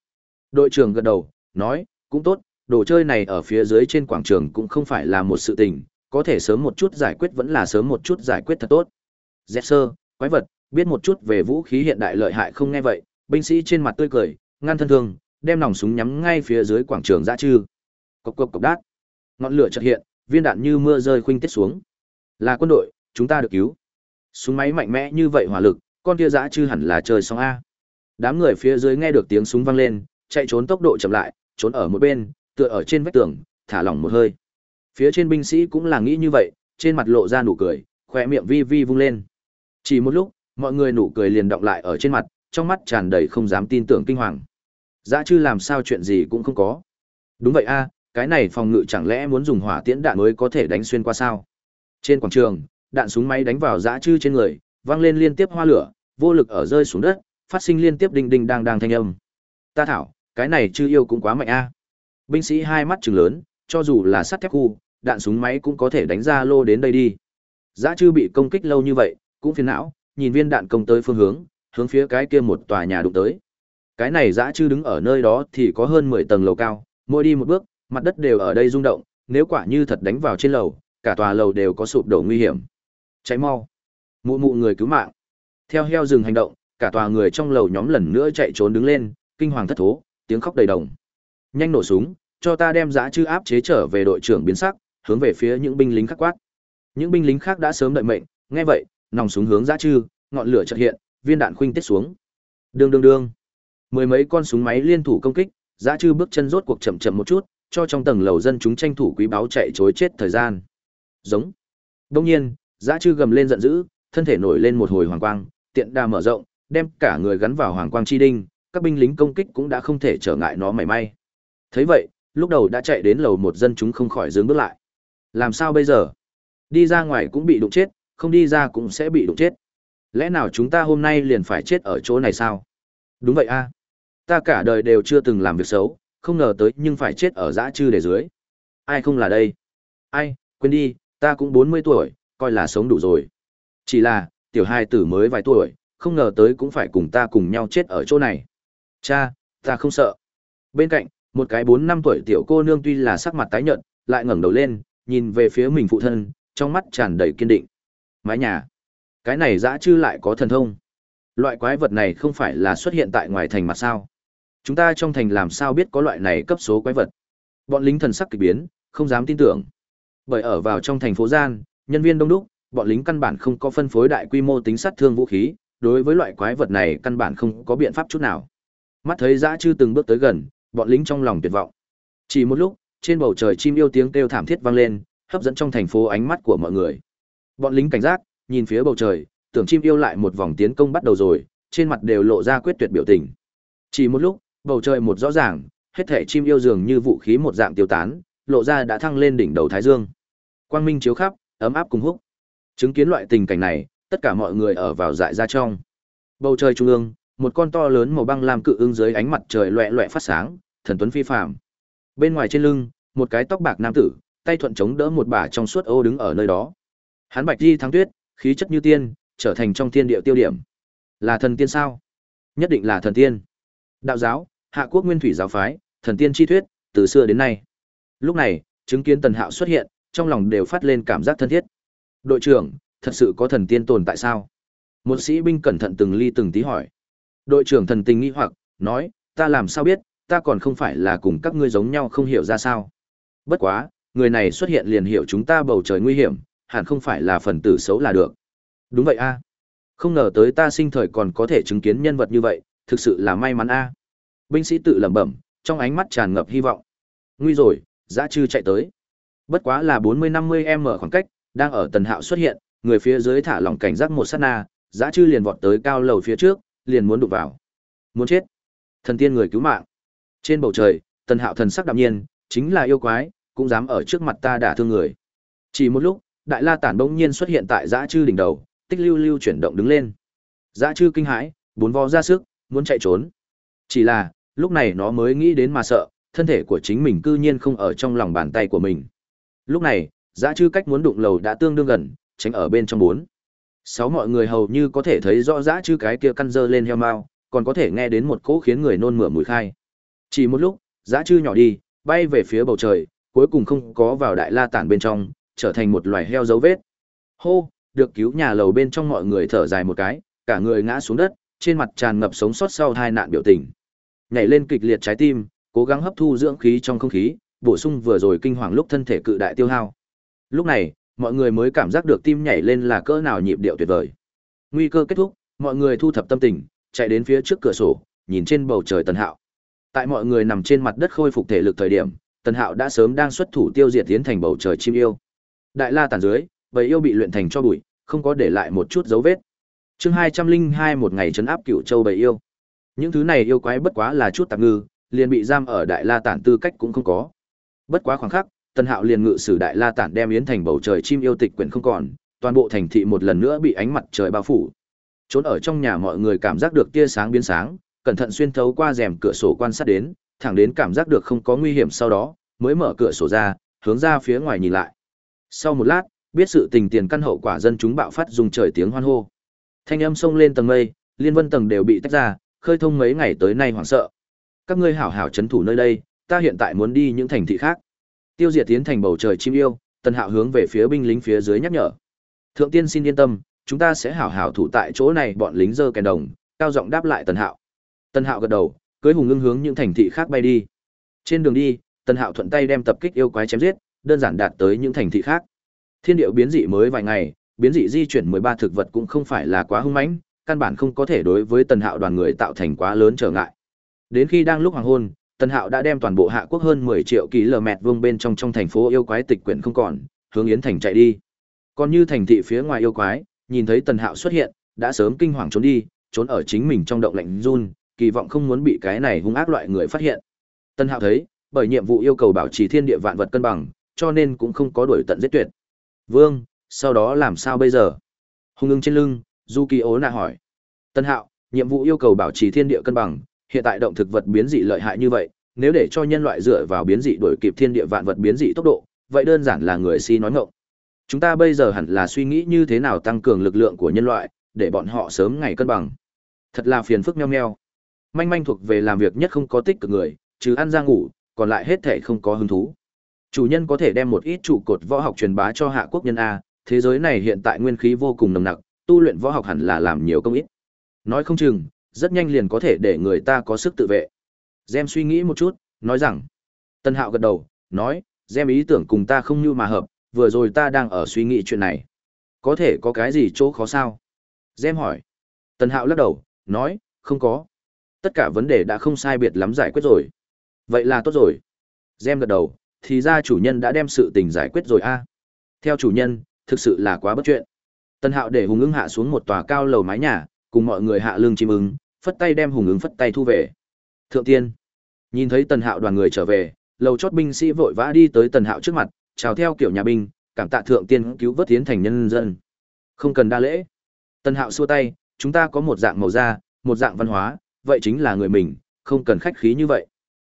Đội trưởng gật đầu, nói, cũng tốt, đồ chơi này ở phía dưới trên quảng trường cũng không phải là một sự tình, có thể sớm một chút giải quyết vẫn là sớm một chút giải quyết thật tốt. Dẹt sơ, quái vật, biết một chút về vũ khí hiện đại lợi hại không nghe vậy, binh sĩ trên mặt tươi cười, ngăn thân thương, đem nòng súng nhắm ngay phía dưới quảng trường dã trư. Cộc cộc cộc đát. Ngọn lửa chợt hiện, viên đạn như mưa rơi khuynh tiết xuống. Là quân đội, chúng ta được cứu. Súng máy mạnh mẽ như vậy hỏa lực, con kia dã chư hẳn là trời xong a. Đám người phía dưới nghe được tiếng súng vang lên, chạy trốn tốc độ chậm lại, trốn ở một bên, tựa ở trên vách tường, thả lỏng một hơi. Phía trên binh sĩ cũng là nghĩ như vậy, trên mặt lộ ra nụ cười, khóe miệng vi vi vung lên. Chỉ một lúc, mọi người nụ cười liền động lại ở trên mặt, trong mắt tràn đầy không dám tin tưởng kinh hoàng. Dã chư làm sao chuyện gì cũng không có. Đúng vậy a, cái này phòng ngự chẳng lẽ muốn dùng hỏa tiễn đạn mới có thể đánh xuyên qua sao? Trên quảng trường, đạn súng máy đánh vào dã chư trên người, vang lên liên tiếp hoa lửa, vô lực ở rơi xuống đất, phát sinh liên tiếp đinh đinh đang đang thanh âm. Ta thảo, cái này chư yêu cũng quá mạnh a. Binh sĩ hai mắt trừng lớn, cho dù là sắt thép khu, đạn súng máy cũng có thể đánh ra lô đến đây đi. Dã chư bị công kích lâu như vậy, cũng phiền não, nhìn viên đạn công tới phương hướng, hướng phía cái kia một tòa nhà đụng tới. Cái này dã chư đứng ở nơi đó thì có hơn 10 tầng lầu cao, mỗi đi một bước, mặt đất đều ở đây rung động, nếu quả như thật đánh vào trên lầu, cả tòa lầu đều có sụp đổ nguy hiểm. Cháy mau. Mụ mụ người cứu mạng. Theo heo rừng hành động, cả tòa người trong lầu nhóm lần nữa chạy trốn đứng lên, kinh hoàng thất thố, tiếng khóc đầy đồng. Nhanh nổ súng, cho ta đem dã chư áp chế trở về đội trưởng biến sắc, hướng về phía những binh lính khác quát. Những binh lính khác đã sớm đợi mệnh, nghe vậy, nòng súng hướng dã chư, ngọn lửa chợt hiện, viên đạn khuynh tiết xuống. Đương đương đương. Mười mấy con súng máy liên thủ công kích, dã chư bước chân rốt cuộc chậm chậm một chút, cho trong tầng lầu dân chúng tranh thủ quý báo chạy chối chết thời gian. Giống. Đông nhiên, dã chư gầm lên giận dữ, thân thể nổi lên một hồi hoàng quang, tiện đà mở rộng, đem cả người gắn vào hoàng quang chi đinh, các binh lính công kích cũng đã không thể trở ngại nó mảy may. Thấy vậy, lúc đầu đã chạy đến lầu một dân chúng không khỏi dừng bước lại. Làm sao bây giờ? Đi ra ngoài cũng bị đụng chết, không đi ra cũng sẽ bị đụng chết. Lẽ nào chúng ta hôm nay liền phải chết ở chỗ này sao? Đúng vậy a. Ta cả đời đều chưa từng làm việc xấu, không ngờ tới nhưng phải chết ở dã chư để dưới. Ai không là đây? Ai, quên đi, ta cũng 40 tuổi, coi là sống đủ rồi. Chỉ là, tiểu hai tử mới vài tuổi, không ngờ tới cũng phải cùng ta cùng nhau chết ở chỗ này. Cha, ta không sợ. Bên cạnh, một cái 4 năm tuổi tiểu cô nương tuy là sắc mặt tái nhợt, lại ngẩng đầu lên, nhìn về phía mình phụ thân, trong mắt tràn đầy kiên định. Mái nhà. Cái này dã chư lại có thần thông. Loại quái vật này không phải là xuất hiện tại ngoài thành mà sao? Chúng ta trong thành làm sao biết có loại này cấp số quái vật? Bọn lính thần sắc kỳ biến, không dám tin tưởng. Bởi ở vào trong thành phố gian, nhân viên đông đúc, bọn lính căn bản không có phân phối đại quy mô tính sát thương vũ khí, đối với loại quái vật này căn bản không có biện pháp chút nào. Mắt thấy dã chư từng bước tới gần, bọn lính trong lòng tuyệt vọng. Chỉ một lúc, trên bầu trời chim yêu tiếng kêu thảm thiết vang lên, hấp dẫn trong thành phố ánh mắt của mọi người. Bọn lính cảnh giác, nhìn phía bầu trời, tưởng chim yêu lại một vòng tiến công bắt đầu rồi, trên mặt đều lộ ra quyết tuyệt biểu tình. Chỉ một lúc, bầu trời một rõ ràng, hết thảy chim yêu dường như vũ khí một dạng tiêu tán, lộ ra đã thăng lên đỉnh đầu thái dương. Quang minh chiếu khắp, ấm áp cùng húc. Chứng kiến loại tình cảnh này, tất cả mọi người ở vào dại ra trong. Bầu trời trung ương, một con to lớn màu băng làm cự ưng dưới ánh mặt trời loẹt loẹt phát sáng, thần tuấn phi phàm. Bên ngoài trên lưng, một cái tóc bạc nam tử, tay thuận chống đỡ một bả trong suốt ô đứng ở nơi đó. Hắn bạch di thắng tuyết, khí chất như tiên, trở thành trong thiên địa tiêu điểm. Là thần tiên sao? Nhất định là thần tiên. Đạo giáo, Hạ Quốc Nguyên Thủy giáo phái, thần tiên chi thuyết, từ xưa đến nay. Lúc này, chứng kiến Tần Hạo xuất hiện, trong lòng đều phát lên cảm giác thân thiết. Đội trưởng, thật sự có thần tiên tồn tại sao? Một sĩ binh cẩn thận từng ly từng tí hỏi. Đội trưởng thần tình nghi hoặc, nói, ta làm sao biết, ta còn không phải là cùng các ngươi giống nhau không hiểu ra sao. Bất quá, người này xuất hiện liền hiểu chúng ta bầu trời nguy hiểm, hẳn không phải là phần tử xấu là được. Đúng vậy a. Không ngờ tới ta sinh thời còn có thể chứng kiến nhân vật như vậy, thực sự là may mắn a. Binh sĩ tự lẩm bẩm, trong ánh mắt tràn ngập hy vọng. Nguy rồi, dã chư chạy tới. Bất quá là 40-50 m khoảng cách, đang ở tần hạo xuất hiện, người phía dưới thả lỏng cảnh giác một sát na, dã chư liền vọt tới cao lầu phía trước, liền muốn đụng vào. Muốn chết. Thần tiên người cứu mạng. Trên bầu trời, tần hạo thần sắc đạm nhiên, chính là yêu quái, cũng dám ở trước mặt ta đả thương người. Chỉ một lúc, đại la tản bỗng nhiên xuất hiện tại dã chư đỉnh đầu, tích lưu lưu chuyển động đứng lên. Dã chư kinh hãi, bốn vó ra sức, muốn chạy trốn. Chỉ là, lúc này nó mới nghĩ đến mà sợ, thân thể của chính mình cư nhiên không ở trong lòng bàn tay của mình. Lúc này, dã chư cách muốn đụng lầu đã tương đương gần, tránh ở bên trong bốn. Sáu mọi người hầu như có thể thấy rõ dã chư cái kia căn dơ lên heo mao, còn có thể nghe đến một cỗ khiến người nôn mửa mùi khai. Chỉ một lúc, dã chư nhỏ đi, bay về phía bầu trời, cuối cùng không có vào đại la tản bên trong, trở thành một loài heo dấu vết. Hô, được cứu nhà lầu bên trong mọi người thở dài một cái, cả người ngã xuống đất, trên mặt tràn ngập sống sót sau hai nạn biểu tình. Nhảy lên kịch liệt trái tim, cố gắng hấp thu dưỡng khí trong không khí, bổ sung vừa rồi kinh hoàng lúc thân thể cự đại tiêu hao. Lúc này, mọi người mới cảm giác được tim nhảy lên là cỡ nào nhịp điệu tuyệt vời. Nguy cơ kết thúc, mọi người thu thập tâm tình, chạy đến phía trước cửa sổ, nhìn trên bầu trời Tần Hạo. Tại mọi người nằm trên mặt đất khôi phục thể lực thời điểm, Tần Hạo đã sớm đang xuất thủ tiêu diệt tiến thành bầu trời chim yêu. Đại La tàn dưới, bầy yêu bị luyện thành cho bụi, không có để lại một chút dấu vết. Chương hai trăm linh hai một ngày chấn áp cựu Châu bầy yêu. Những thứ này yêu quái bất quá là chút tạp ngư, liền bị giam ở Đại La tản tư cách cũng không có. Bất quá khoảng khắc, Tần Hạo liền ngự sử Đại La tản đem yến thành bầu trời chim yêu tịch quyển không còn, toàn bộ thành thị một lần nữa bị ánh mặt trời bao phủ. Trốn ở trong nhà mọi người cảm giác được tia sáng biến sáng, cẩn thận xuyên thấu qua rèm cửa sổ quan sát đến, thẳng đến cảm giác được không có nguy hiểm sau đó, mới mở cửa sổ ra, hướng ra phía ngoài nhìn lại. Sau một lát, biết sự tình tiền căn hậu quả dân chúng bạo phát dùng trời tiếng hoan hô. Thanh âm sông lên tầng mây, liên vân tầng đều bị tách ra, khơi thông mấy ngày tới nay hoảng sợ. Các ngươi hảo hảo chấn thủ nơi đây, ta hiện tại muốn đi những thành thị khác. Tiêu diệt tiến thành bầu trời chim yêu, Tần Hạo hướng về phía binh lính phía dưới nhắc nhở. Thượng tiên xin yên tâm, chúng ta sẽ hảo hảo thủ tại chỗ này, bọn lính dơ kèn đồng, cao giọng đáp lại Tần Hạo. Tần Hạo gật đầu, cưới hùng ngưng hướng những thành thị khác bay đi. Trên đường đi, Tần Hạo thuận tay đem tập kích yêu quái chém giết, đơn giản đạt tới những thành thị khác. Thiên điệu biến dị mới vài ngày, biến dị di chuyển 13 thực vật cũng không phải là quá hung mãnh, căn bản không có thể đối với Tần Hạo đoàn người tạo thành quá lớn trở ngại. Đến khi đang lúc hoàng hôn, Tần Hạo đã đem toàn bộ Hạ Quốc hơn 10 triệu km vuông bên trong trong thành phố yêu quái tịch quyển không còn, hướng Yến thành chạy đi. Còn như thành thị phía ngoài yêu quái, nhìn thấy Tần Hạo xuất hiện, đã sớm kinh hoàng trốn đi, trốn ở chính mình trong động lạnh run, kỳ vọng không muốn bị cái này hung ác loại người phát hiện. Tần Hạo thấy, bởi nhiệm vụ yêu cầu bảo trì thiên địa vạn vật cân bằng, cho nên cũng không có đuổi tận giết tuyệt. Vương, sau đó làm sao bây giờ? Hung ưng trên lưng, Du Kỳ ố nạ hỏi. Tân Hạo, nhiệm vụ yêu cầu bảo trì thiên địa cân bằng, hiện tại động thực vật biến dị lợi hại như vậy, nếu để cho nhân loại dựa vào biến dị đuổi kịp thiên địa vạn vật biến dị tốc độ, vậy đơn giản là người si nói ngọng. Chúng ta bây giờ hẳn là suy nghĩ như thế nào tăng cường lực lượng của nhân loại, để bọn họ sớm ngày cân bằng. Thật là phiền phức meo meo. Manh manh thuộc về làm việc nhất không có tích cực người, trừ ăn ra ngủ, còn lại hết thể không có hứng thú. Chủ nhân có thể đem một ít trụ cột võ học truyền bá cho hạ quốc nhân A, thế giới này hiện tại nguyên khí vô cùng nồng nặc, tu luyện võ học hẳn là làm nhiều công ít. Nói không chừng, rất nhanh liền có thể để người ta có sức tự vệ. Gem suy nghĩ một chút, nói rằng. Tân Hạo gật đầu, nói, Gem ý tưởng cùng ta không như mà hợp, vừa rồi ta đang ở suy nghĩ chuyện này. Có thể có cái gì chỗ khó sao? Gem hỏi. Tân Hạo lắc đầu, nói, không có. Tất cả vấn đề đã không sai biệt lắm giải quyết rồi. Vậy là tốt rồi. Gem gật đầu, thì ra chủ nhân đã đem sự tình giải quyết rồi a. Theo chủ nhân, thực sự là quá bất chuyện. Tân Hạo để Hùng ứng hạ xuống một tòa cao lầu mái nhà, cùng mọi người hạ lương chim ứng, phất tay đem Hùng ứng phất tay thu về. Thượng tiên, nhìn thấy Tần Hạo đoàn người trở về, lầu chót binh sĩ vội vã đi tới Tần Hạo trước mặt, chào theo kiểu nhà binh, cảm tạ thượng tiên cứu vớt tiến thành nhân dân. Không cần đa lễ. tần Hạo xua tay, chúng ta có một dạng màu da, một dạng văn hóa, vậy chính là người mình, không cần khách khí như vậy.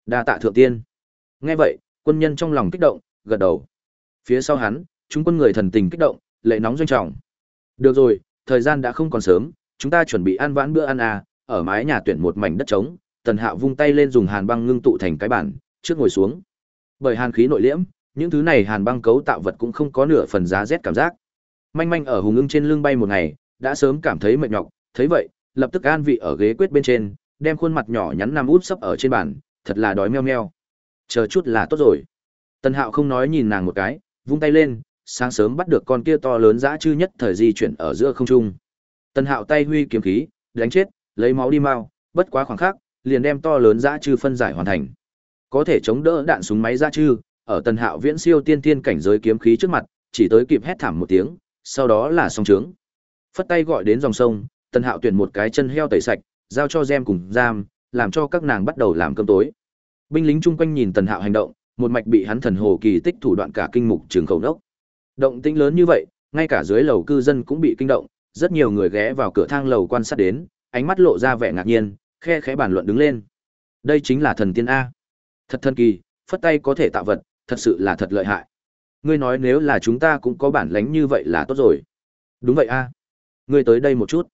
Đa tạ thượng tiên. Nghe vậy, quân nhân trong lòng kích động, gật đầu. Phía sau hắn, chúng quân người thần tình kích động, lệ nóng doanh trọng. Được rồi, thời gian đã không còn sớm, chúng ta chuẩn bị ăn vãn bữa ăn à, ở mái nhà tuyển một mảnh đất trống, Tần Hạo vung tay lên dùng hàn băng ngưng tụ thành cái bản, trước ngồi xuống. Bởi hàn khí nội liễm, những thứ này hàn băng cấu tạo vật cũng không có nửa phần giá rét cảm giác. Manh manh ở hùng ưng trên lưng bay một ngày, đã sớm cảm thấy mệt nhọc, thấy vậy, lập tức an vị ở ghế quyết bên trên, đem khuôn mặt nhỏ nhắn nằm út sấp ở trên bàn, thật là đói meo meo. Chờ chút là tốt rồi. Tần Hạo không nói nhìn nàng một cái, vung tay lên, sáng sớm bắt được con kia to lớn dã chư nhất thời di chuyển ở giữa không trung. Tần Hạo tay huy kiếm khí, đánh chết, lấy máu đi mau, bất quá khoảng khắc, liền đem to lớn dã chư phân giải hoàn thành. Có thể chống đỡ đạn súng máy dã chư, ở Tần Hạo viễn siêu tiên tiên cảnh giới kiếm khí trước mặt, chỉ tới kịp hét thảm một tiếng, sau đó là song trướng. Phất tay gọi đến dòng sông, Tần Hạo tuyển một cái chân heo tẩy sạch, giao cho Gem cùng Giam, làm cho các nàng bắt đầu làm cơm tối. Binh lính chung quanh nhìn Tần Hạo hành động, một mạch bị hắn thần hồ kỳ tích thủ đoạn cả kinh mục trường khẩu đốc. Động tĩnh lớn như vậy, ngay cả dưới lầu cư dân cũng bị kinh động, rất nhiều người ghé vào cửa thang lầu quan sát đến, ánh mắt lộ ra vẻ ngạc nhiên, khe khẽ bàn luận đứng lên. Đây chính là thần tiên a. Thật thần kỳ, phất tay có thể tạo vật, thật sự là thật lợi hại. Ngươi nói nếu là chúng ta cũng có bản lĩnh như vậy là tốt rồi. Đúng vậy a. Ngươi tới đây một chút.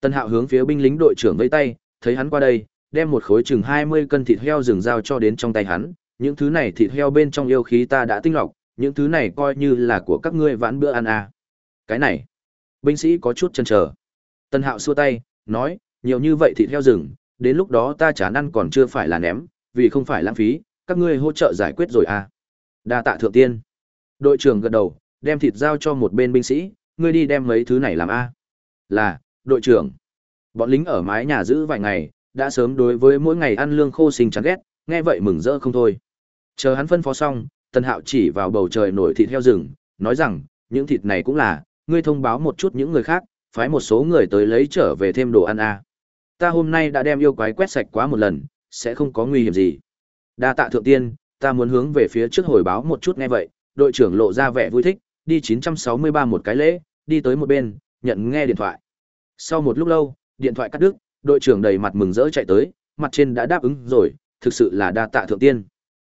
Tân Hạo hướng phía binh lính đội trưởng vẫy tay, thấy hắn qua đây, đem một khối chừng 20 cân thịt heo rừng giao cho đến trong tay hắn, những thứ này thịt heo bên trong yêu khí ta đã tinh lọc, những thứ này coi như là của các ngươi vãn bữa ăn à. Cái này, binh sĩ có chút chần chờ. Tân Hạo xua tay, nói, nhiều như vậy thịt heo rừng, đến lúc đó ta chán ăn còn chưa phải là ném, vì không phải lãng phí, các ngươi hỗ trợ giải quyết rồi à. Đa tạ thượng tiên. Đội trưởng gật đầu, đem thịt giao cho một bên binh sĩ, ngươi đi đem mấy thứ này làm a. Là, đội trưởng. Bọn lính ở mái nhà giữ vài ngày, đã sớm đối với mỗi ngày ăn lương khô sinh chán ghét, nghe vậy mừng rỡ không thôi. Chờ hắn phân phó xong, Tần Hạo chỉ vào bầu trời nổi thịt heo rừng, nói rằng, những thịt này cũng là, ngươi thông báo một chút những người khác, phái một số người tới lấy trở về thêm đồ ăn a. Ta hôm nay đã đem yêu quái quét sạch quá một lần, sẽ không có nguy hiểm gì. Đa tạ thượng tiên, ta muốn hướng về phía trước hồi báo một chút nghe vậy, đội trưởng lộ ra vẻ vui thích, đi 963 một cái lễ, đi tới một bên, nhận nghe điện thoại. Sau một lúc lâu, điện thoại cắt đứt, đội trưởng đầy mặt mừng rỡ chạy tới, mặt trên đã đáp ứng rồi, thực sự là đa tạ thượng tiên.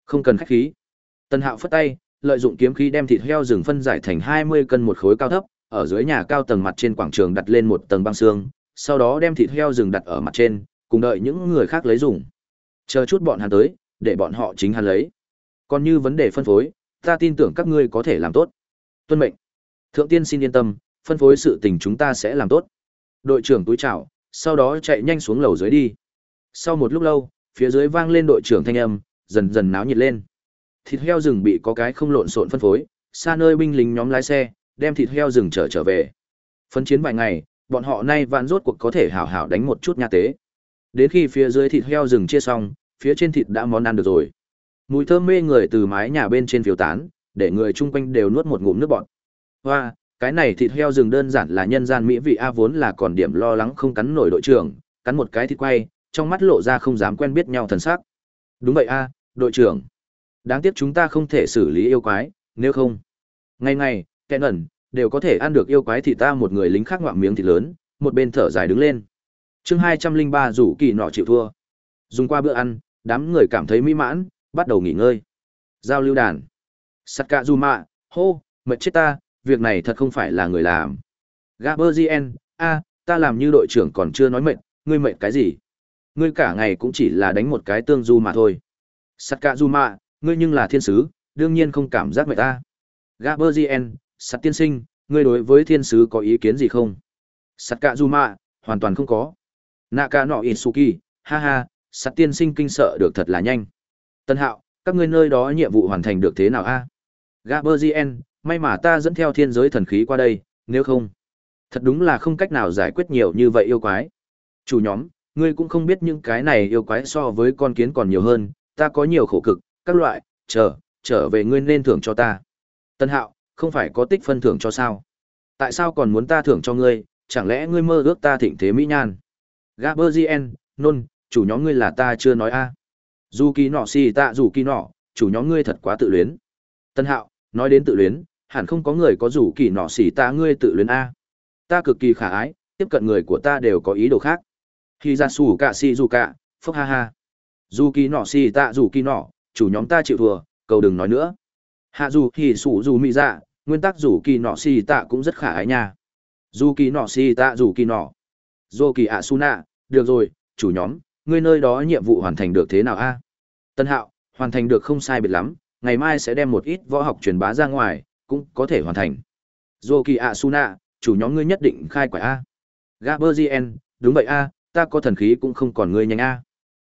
Không cần khách khí. Tân Hạo phất tay, lợi dụng kiếm khí đem thịt heo rừng phân giải thành 20 cân một khối cao thấp, ở dưới nhà cao tầng mặt trên quảng trường đặt lên một tầng băng xương, sau đó đem thịt heo rừng đặt ở mặt trên, cùng đợi những người khác lấy dùng. Chờ chút bọn hắn tới, để bọn họ chính hắn lấy. Còn như vấn đề phân phối, ta tin tưởng các ngươi có thể làm tốt. Tuân mệnh. Thượng tiên xin yên tâm, phân phối sự tình chúng ta sẽ làm tốt. Đội trưởng túi chào, sau đó chạy nhanh xuống lầu dưới đi. Sau một lúc lâu, phía dưới vang lên đội trưởng thanh âm, dần dần náo nhiệt lên. Thịt heo rừng bị có cái không lộn xộn phân phối, xa nơi binh lính nhóm lái xe, đem thịt heo rừng trở trở về. phấn chiến vài ngày, bọn họ nay vạn rốt cuộc có thể hảo hảo đánh một chút nha tế. Đến khi phía dưới thịt heo rừng chia xong, phía trên thịt đã món ăn được rồi. Mùi thơm mê người từ mái nhà bên trên phiêu tán, để người chung quanh đều nuốt một ngụm nước bọt. Hoa, cái này thịt heo rừng đơn giản là nhân gian mỹ vị a vốn là còn điểm lo lắng không cắn nổi đội trưởng, cắn một cái thịt quay, trong mắt lộ ra không dám quen biết nhau thần sắc. Đúng vậy a, đội trưởng. Đáng tiếc chúng ta không thể xử lý yêu quái, nếu không. Ngày ngày, kẻ ẩn, đều có thể ăn được yêu quái thì ta một người lính khác ngoạm miếng thịt lớn, một bên thở dài đứng lên. chương hai trăm linh ba rủ kỳ nọ chịu thua. Dùng qua bữa ăn, đám người cảm thấy mỹ mãn, bắt đầu nghỉ ngơi. Giao lưu đàn. Sakazuma, hô, mệt chết ta, việc này thật không phải là người làm. Gaberzien, a, ta làm như đội trưởng còn chưa nói mệt, ngươi mệt cái gì? Ngươi cả ngày cũng chỉ là đánh một cái tương du mà thôi. Sakazuma, ngươi nhưng là thiên sứ, đương nhiên không cảm giác mệt ta. Gaberzien, Sắt tiên sinh, ngươi đối với thiên sứ có ý kiến gì không? Sakazuma, hoàn toàn không có. Naka no Itsuki, ha ha, Sắt tiên sinh kinh sợ được thật là nhanh. Tân Hạo, các ngươi nơi đó nhiệm vụ hoàn thành được thế nào a? À? Gaberzien, may mà ta dẫn theo thiên giới thần khí qua đây, nếu không, thật đúng là không cách nào giải quyết nhiều như vậy yêu quái. Chủ nhóm, ngươi cũng không biết những cái này yêu quái so với con kiến còn nhiều hơn, ta có nhiều khổ cực, các loại, chờ, trở về ngươi nên thưởng cho ta. Tân Hạo, không phải có tích phân thưởng cho sao? Tại sao còn muốn ta thưởng cho ngươi, chẳng lẽ ngươi mơ ước ta thịnh thế mỹ nhan? Gaberzien, nôn, chủ nhóm ngươi là ta chưa nói a. Dù kỳ nọ xì tạ dù kỳ nọ, chủ nhóm ngươi thật quá tự luyến. Tân Hạo, nói đến tự luyến, hẳn không có người có rủ kỳ nọ xỉ ta ngươi tự luyến a. Ta cực kỳ khả ái, tiếp cận người của ta đều có ý đồ khác. Khi ra xù cạ xì dù cạ phốc ha ha. Dù kỳ nọ xì tạ dù kỳ nọ, chủ nhóm ta chịu thua, cầu đừng nói nữa. Hạ dù thì sủ dù mỹ dạ nguyên tắc dù kỳ nọ xì tạ cũng rất khả ái nha. Dù kỳ nọ xì tạ dù kỳ nọ. Dù kỳ ạ su nạ được rồi, chủ nhóm, ngươi nơi đó nhiệm vụ hoàn thành được thế nào a? Tân hạo, hoàn thành được không sai biệt lắm, ngày mai sẽ đem một ít võ học truyền bá ra ngoài cũng có thể hoàn thành. Dô kỳ ạ su nạ chủ nhóm ngươi nhất định khai quả a. Gaberzien đúng vậy a, ta có thần khí cũng không còn ngươi nhanh a.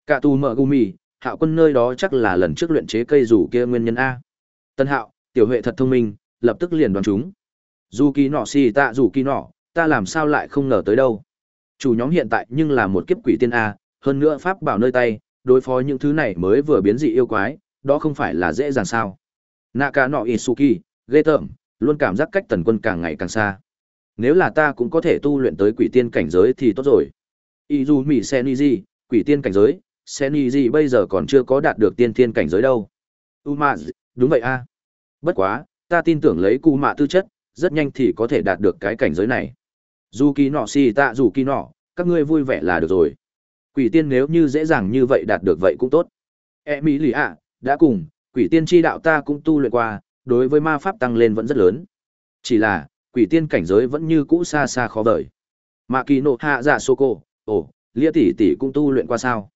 Cả tu mở gumi hạo quân nơi đó chắc là lần trước luyện chế cây rủ kia nguyên nhân a. Tân hạo, tiểu huệ thật thông minh, lập tức liền đoán chúng. Dù kỳ nọ xì tạ dù kỳ nọ ta làm sao lại không ngờ tới đâu. Chủ nhóm hiện tại nhưng là một kiếp quỷ tiên a, hơn nữa pháp bảo nơi tay, đối phó những thứ này mới vừa biến dị yêu quái, đó không phải là dễ dàng sao. Naka nọ isuki ghê tởm luôn cảm giác cách tần quân càng ngày càng xa. Nếu là ta cũng có thể tu luyện tới quỷ tiên cảnh giới thì tốt rồi. Izu mỹ seniji quỷ tiên cảnh giới seniji bây giờ còn chưa có đạt được tiên thiên cảnh giới đâu. Umaz, đúng vậy a. Bất quá ta tin tưởng lấy cụ mạ tư chất rất nhanh thì có thể đạt được cái cảnh giới này. Dù kỳ nọ xì tạ dù kỳ nọ các ngươi vui vẻ là được rồi. Quỷ tiên nếu như dễ dàng như vậy đạt được vậy cũng tốt. E mỹ lì ạ đã cùng quỷ tiên chi đạo ta cũng tu luyện qua đối với ma pháp tăng lên vẫn rất lớn. Chỉ là, quỷ tiên cảnh giới vẫn như cũ xa xa khó vời. Mạ kỳ nộ hạ dạ sô cô ồ, lia tỷ tỷ cũng tu luyện qua sao?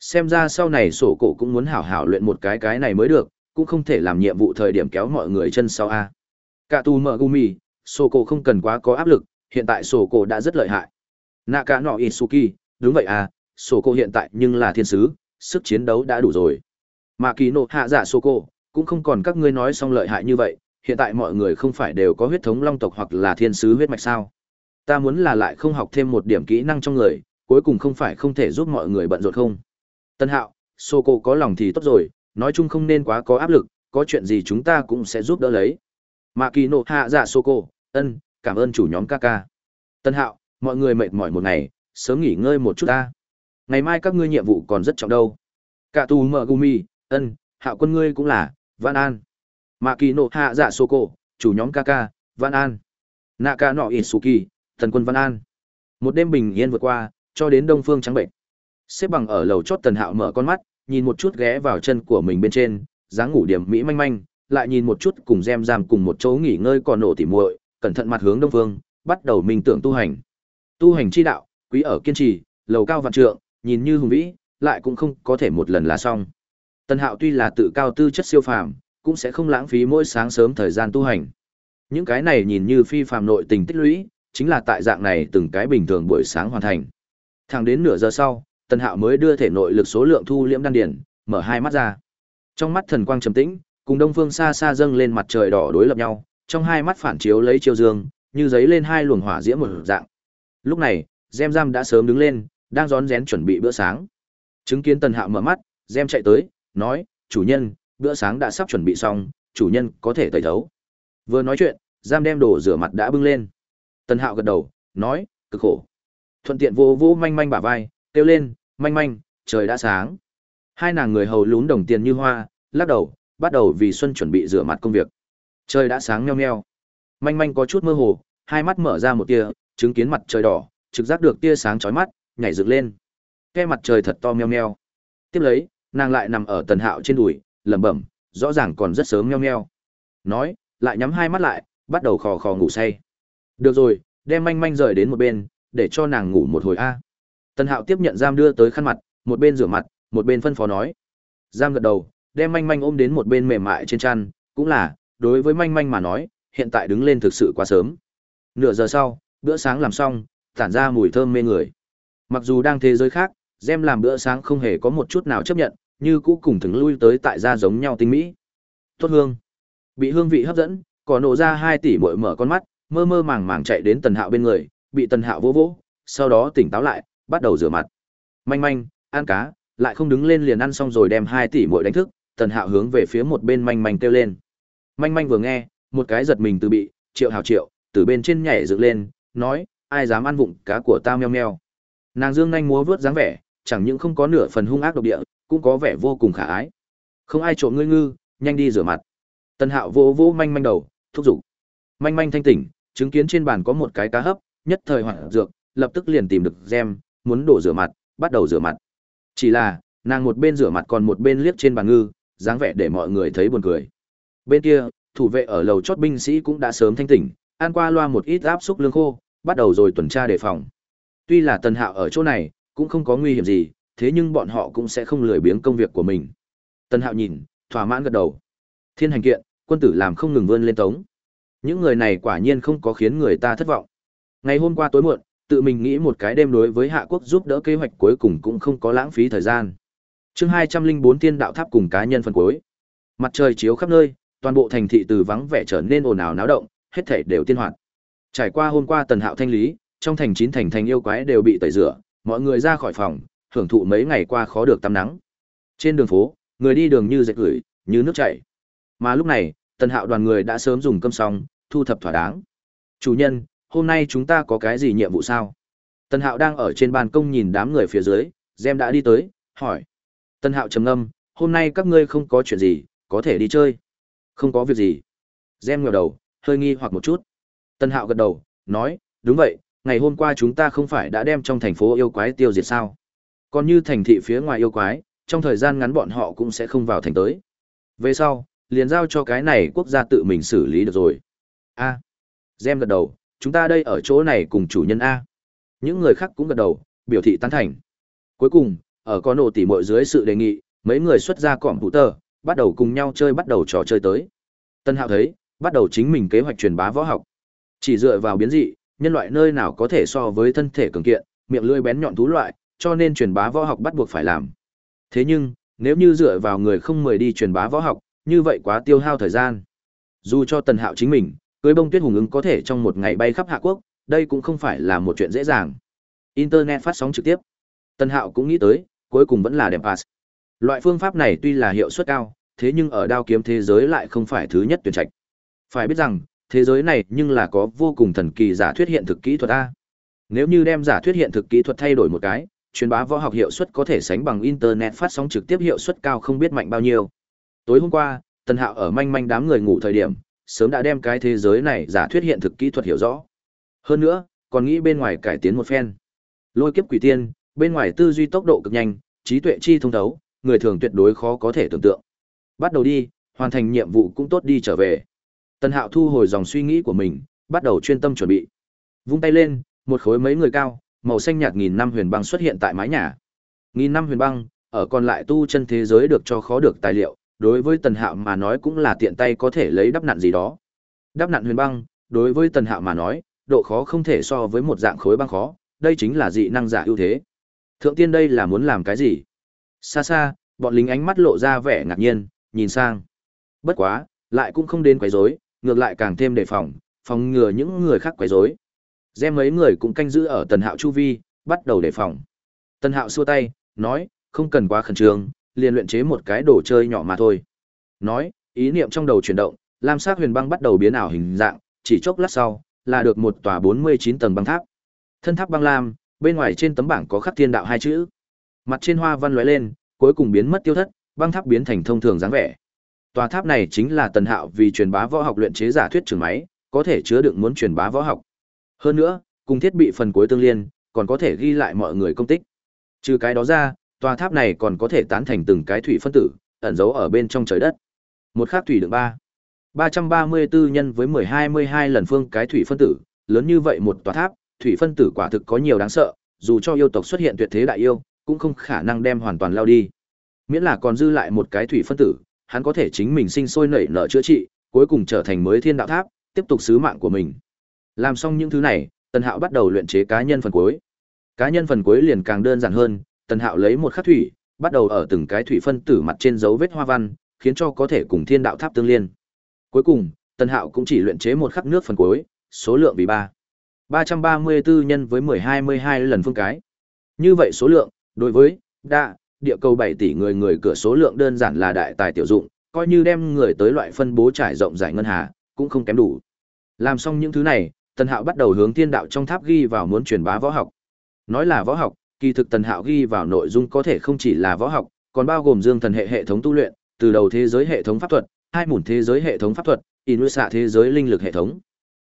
Xem ra sau này sổ cổ cũng muốn hảo hảo luyện một cái cái này mới được, cũng không thể làm nhiệm vụ thời điểm kéo mọi người chân sau a. Cả tu mở gumi sổ cổ không cần quá có áp lực, hiện tại sổ cổ đã rất lợi hại. Nạ cả nọ isuki, đúng vậy à sổ cổ hiện tại nhưng là thiên sứ, sức chiến đấu đã đủ rồi. Mà kỳ nộ hạ dạ sổ cổ cũng không còn các ngươi nói xong lợi hại như vậy, hiện tại mọi người không phải đều có huyết thống long tộc hoặc là thiên sứ huyết mạch sao? Ta muốn là lại không học thêm một điểm kỹ năng trong người, cuối cùng không phải không thể giúp mọi người bận rộn không? Tân hạo sô cô có lòng thì tốt rồi, nói chung không nên quá có áp lực, có chuyện gì chúng ta cũng sẽ giúp đỡ lấy. Mạ kỳ nộ hạ dạ sô cô ân, cảm ơn chủ nhóm ca ca. Tân hạo, mọi người mệt mỏi một ngày, sớm nghỉ ngơi một chút ta. Ngày mai các ngươi nhiệm vụ còn rất trọng đâu. Cả tù mở gumi ân, hạo quân ngươi cũng là văn an. Mạ kỳ nộ hạ dạ sô Cổ, chủ nhóm Kaka, văn an. Naka nọ isuki thần quân văn an. Một đêm bình yên vượt qua cho đến đông phương trắng bệnh. Xếp bằng ở lầu chót tần hạo mở con mắt nhìn một chút ghé vào chân của mình bên trên dáng ngủ điểm mỹ manh manh lại nhìn một chút cùng gem giam cùng một chỗ nghỉ ngơi còn nổ tỉ muội cẩn thận mặt hướng đông phương bắt đầu minh tưởng tu hành. Tu hành chi đạo quý ở kiên trì lầu cao vạn trượng nhìn như hùng vĩ lại cũng không có thể một lần là xong tần hạo tuy là tự cao tư chất siêu phàm, cũng sẽ không lãng phí mỗi sáng sớm thời gian tu hành. Những cái này nhìn như phi phàm nội tình tích lũy, chính là tại dạng này từng cái bình thường buổi sáng hoàn thành. Thẳng đến nửa giờ sau, tần hạo mới đưa thể nội lực số lượng thu liễm đan điển mở hai mắt ra. Trong mắt thần quang trầm tĩnh, cùng đông phương xa xa dâng lên mặt trời đỏ đối lập nhau, trong hai mắt phản chiếu lấy chiều dương, như giấy lên hai luồng hỏa diễm một dạng. Lúc này, gem giam đã sớm đứng lên, đang rón rén chuẩn bị bữa sáng. Chứng kiến tần hạo mở mắt, gem chạy tới nói, chủ nhân, bữa sáng đã sắp chuẩn bị xong, chủ nhân có thể tẩy thấu. Vừa nói chuyện, giam đem đồ rửa mặt đã bưng lên. Tần hạo gật đầu, nói, cực khổ. Thuận tiện vô vô manh manh bả vai, kêu lên, manh manh, trời đã sáng. Hai nàng người hầu lún đồng tiền như hoa, lắc đầu, bắt đầu vì xuân chuẩn bị rửa mặt công việc. Trời đã sáng nheo nheo. Manh manh có chút mơ hồ, hai mắt mở ra một tia, chứng kiến mặt trời đỏ, trực giác được tia sáng chói mắt, nhảy dựng lên. Ke mặt trời thật to meo meo. Tiếp lấy nàng lại nằm ở tần hạo trên đùi, lẩm bẩm, rõ ràng còn rất sớm meo meo. Nói, lại nhắm hai mắt lại, bắt đầu khò khò ngủ say. Được rồi, đem manh manh rời đến một bên, để cho nàng ngủ một hồi a. Tần hạo tiếp nhận giam đưa tới khăn mặt, một bên rửa mặt, một bên phân phó nói. Giam gật đầu, đem manh manh ôm đến một bên mềm mại trên chăn, cũng là, đối với manh manh mà nói, hiện tại đứng lên thực sự quá sớm. Nửa giờ sau, bữa sáng làm xong, tản ra mùi thơm mê người. Mặc dù đang thế giới khác gem làm bữa sáng không hề có một chút nào chấp nhận như cũ cùng thường lui tới tại gia giống nhau tinh mỹ. Tốt hương. Bị hương vị hấp dẫn, cỏ nổ ra hai tỷ muội mở con mắt, mơ mơ màng màng chạy đến tần hạo bên người, bị tần hạo vỗ vỗ, sau đó tỉnh táo lại, bắt đầu rửa mặt. Manh manh, ăn cá, lại không đứng lên liền ăn xong rồi đem hai tỷ muội đánh thức, tần hạo hướng về phía một bên manh manh kêu lên. Manh manh vừa nghe, một cái giật mình từ bị, triệu hào triệu, từ bên trên nhảy dựng lên, nói, ai dám ăn vụng cá của ta meo meo? Nàng dương nhanh múa vớt dáng vẻ, chẳng những không có nửa phần hung ác độc địa cũng có vẻ vô cùng khả ái không ai trộm ngươi ngư nhanh đi rửa mặt tần hạo vô vô manh manh đầu thúc giục. Manh manh thanh tỉnh, chứng kiến trên bàn có một cái cá hấp, nhất thời hoảng, dược, lập tức liền tìm được gem, muốn đổ rửa mặt, bắt đầu rửa mặt. Chỉ là, nàng một bên rửa mặt còn một bên liếc trên bàn ngư, dáng vẻ để mọi người thấy buồn cười. Bên kia, thủ vệ ở lầu chót binh sĩ cũng đã sớm thanh tỉnh, ăn qua loa một ít áp xúc lương khô, bắt đầu rồi tuần tra đề phòng. Tuy là Tần Hạo ở chỗ này, cũng không có nguy hiểm gì, thế nhưng bọn họ cũng sẽ không lười biếng công việc của mình. Tần Hạo nhìn, thỏa mãn gật đầu. Thiên hành kiện, quân tử làm không ngừng vươn lên tống. Những người này quả nhiên không có khiến người ta thất vọng. Ngày hôm qua tối muộn, tự mình nghĩ một cái đêm đối với Hạ Quốc giúp đỡ kế hoạch cuối cùng cũng không có lãng phí thời gian. chương hai trăm linh bốn Đạo Tháp cùng cá nhân phân cuối. Mặt trời chiếu khắp nơi, toàn bộ thành thị từ vắng vẻ trở nên ồn ào náo động, hết thảy đều tiên hoạt. Trải qua hôm qua Tần Hạo thanh lý, trong thành chín thành thành yêu quái đều bị tẩy rửa, mọi người ra khỏi phòng, hưởng thụ mấy ngày qua khó được tắm nắng. Trên đường phố, người đi đường như dệt gửi, như nước chảy. Mà lúc này, Tần Hạo đoàn người đã sớm dùng cơm xong, thu thập thỏa đáng. Chủ nhân, hôm nay chúng ta có cái gì nhiệm vụ sao? Tần Hạo đang ở trên ban công nhìn đám người phía dưới, Gem đã đi tới, hỏi. Tần Hạo trầm ngâm, hôm nay các ngươi không có chuyện gì, có thể đi chơi. Không có việc gì. Gem ngẩng đầu, hơi nghi hoặc một chút. Tần Hạo gật đầu, nói, đúng vậy, ngày hôm qua chúng ta không phải đã đem trong thành phố yêu quái tiêu diệt sao? Còn như thành thị phía ngoài yêu quái, trong thời gian ngắn bọn họ cũng sẽ không vào thành tới. Về sau, liền giao cho cái này quốc gia tự mình xử lý được rồi. A. Gem gật đầu, chúng ta đây ở chỗ này cùng chủ nhân A. Những người khác cũng gật đầu, biểu thị tán thành. Cuối cùng, ở con nổ tỉ mội dưới sự đề nghị, mấy người xuất ra cỏm thủ tờ, bắt đầu cùng nhau chơi bắt đầu trò chơi tới. Tân Hạo thấy, bắt đầu chính mình kế hoạch truyền bá võ học. Chỉ dựa vào biến dị, nhân loại nơi nào có thể so với thân thể cường kiện, miệng lưỡi bén nhọn thú loại, cho nên truyền bá võ học bắt buộc phải làm. Thế nhưng, nếu như dựa vào người không mời đi truyền bá võ học, như vậy quá tiêu hao thời gian. Dù cho Tần Hạo chính mình, cưới bông tuyết hùng ứng có thể trong một ngày bay khắp Hạ Quốc, đây cũng không phải là một chuyện dễ dàng. Internet phát sóng trực tiếp. Tần Hạo cũng nghĩ tới, cuối cùng vẫn là đẹp pass. Loại phương pháp này tuy là hiệu suất cao, thế nhưng ở đao kiếm thế giới lại không phải thứ nhất tuyển trạch. Phải biết rằng, thế giới này nhưng là có vô cùng thần kỳ giả thuyết hiện thực kỹ thuật A. Nếu như đem giả thuyết hiện thực kỹ thuật thay đổi một cái, truyền bá võ học hiệu suất có thể sánh bằng internet phát sóng trực tiếp hiệu suất cao không biết mạnh bao nhiêu. Tối hôm qua, Tần Hạo ở manh manh đám người ngủ thời điểm, sớm đã đem cái thế giới này giả thuyết hiện thực kỹ thuật hiểu rõ. Hơn nữa, còn nghĩ bên ngoài cải tiến một phen. Lôi kiếp quỷ tiên, bên ngoài tư duy tốc độ cực nhanh, trí tuệ chi thông thấu, người thường tuyệt đối khó có thể tưởng tượng. Bắt đầu đi, hoàn thành nhiệm vụ cũng tốt đi trở về. Tần Hạo thu hồi dòng suy nghĩ của mình, bắt đầu chuyên tâm chuẩn bị. Vung tay lên, một khối mấy người cao, màu xanh nhạt nghìn năm huyền băng xuất hiện tại mái nhà. Nghìn năm huyền băng, ở còn lại tu chân thế giới được cho khó được tài liệu, đối với Tần Hạo mà nói cũng là tiện tay có thể lấy đắp nặn gì đó. Đắp nặn huyền băng, đối với Tần Hạo mà nói, độ khó không thể so với một dạng khối băng khó, đây chính là dị năng giả ưu thế. Thượng tiên đây là muốn làm cái gì? Xa xa, bọn lính ánh mắt lộ ra vẻ ngạc nhiên, nhìn sang. Bất quá, lại cũng không đến quấy rối, ngược lại càng thêm đề phòng, phòng ngừa những người khác quấy rối. Gem mấy người cũng canh giữ ở Tần Hạo chu vi, bắt đầu đề phòng. Tần Hạo xua tay, nói, không cần quá khẩn trương, liền luyện chế một cái đồ chơi nhỏ mà thôi. Nói, ý niệm trong đầu chuyển động, lam sắc huyền băng bắt đầu biến ảo hình dạng, chỉ chốc lát sau, là được một tòa 49 tầng băng tháp. Thân tháp băng lam, bên ngoài trên tấm bảng có khắc thiên đạo hai chữ. Mặt trên hoa văn lóe lên, cuối cùng biến mất tiêu thất, băng tháp biến thành thông thường dáng vẻ. Tòa tháp này chính là Tần Hạo vì truyền bá võ học luyện chế giả thuyết trường máy, có thể chứa đựng muốn truyền bá võ học. Hơn nữa, cùng thiết bị phần cuối tương liên, còn có thể ghi lại mọi người công tích. Trừ cái đó ra, tòa tháp này còn có thể tán thành từng cái thủy phân tử, ẩn giấu ở bên trong trời đất. Một khắc thủy đường ba. 334 nhân với 1022 lần phương cái thủy phân tử, lớn như vậy một tòa tháp, thủy phân tử quả thực có nhiều đáng sợ, dù cho yêu tộc xuất hiện tuyệt thế đại yêu, cũng không khả năng đem hoàn toàn lao đi. Miễn là còn dư lại một cái thủy phân tử, hắn có thể chính mình sinh sôi nảy nở chữa trị, cuối cùng trở thành mới thiên đạo tháp, tiếp tục sứ mạng của mình. Làm xong những thứ này, Tần Hạo bắt đầu luyện chế cá nhân phần cuối. Cá nhân phần cuối liền càng đơn giản hơn, Tần Hạo lấy một khắc thủy, bắt đầu ở từng cái thủy phân tử mặt trên dấu vết hoa văn, khiến cho có thể cùng thiên đạo tháp tương liên. Cuối cùng, Tần Hạo cũng chỉ luyện chế một khắc nước phần cuối, số lượng vì 3. 334 nhân với 1022 lần phương cái. Như vậy số lượng, đối với đa, địa cầu 7 tỷ người người cửa số lượng đơn giản là đại tài tiểu dụng, coi như đem người tới loại phân bố trải rộng giải ngân hà, cũng không kém đủ. Làm xong những thứ này, Tần Hạo bắt đầu hướng thiên đạo trong tháp ghi vào muốn truyền bá võ học. Nói là võ học, kỳ thực Tần Hạo ghi vào nội dung có thể không chỉ là võ học, còn bao gồm dương thần hệ hệ thống tu luyện, từ đầu thế giới hệ thống pháp thuật, hai mủn thế giới hệ thống pháp thuật, Inusa thế giới linh lực hệ thống.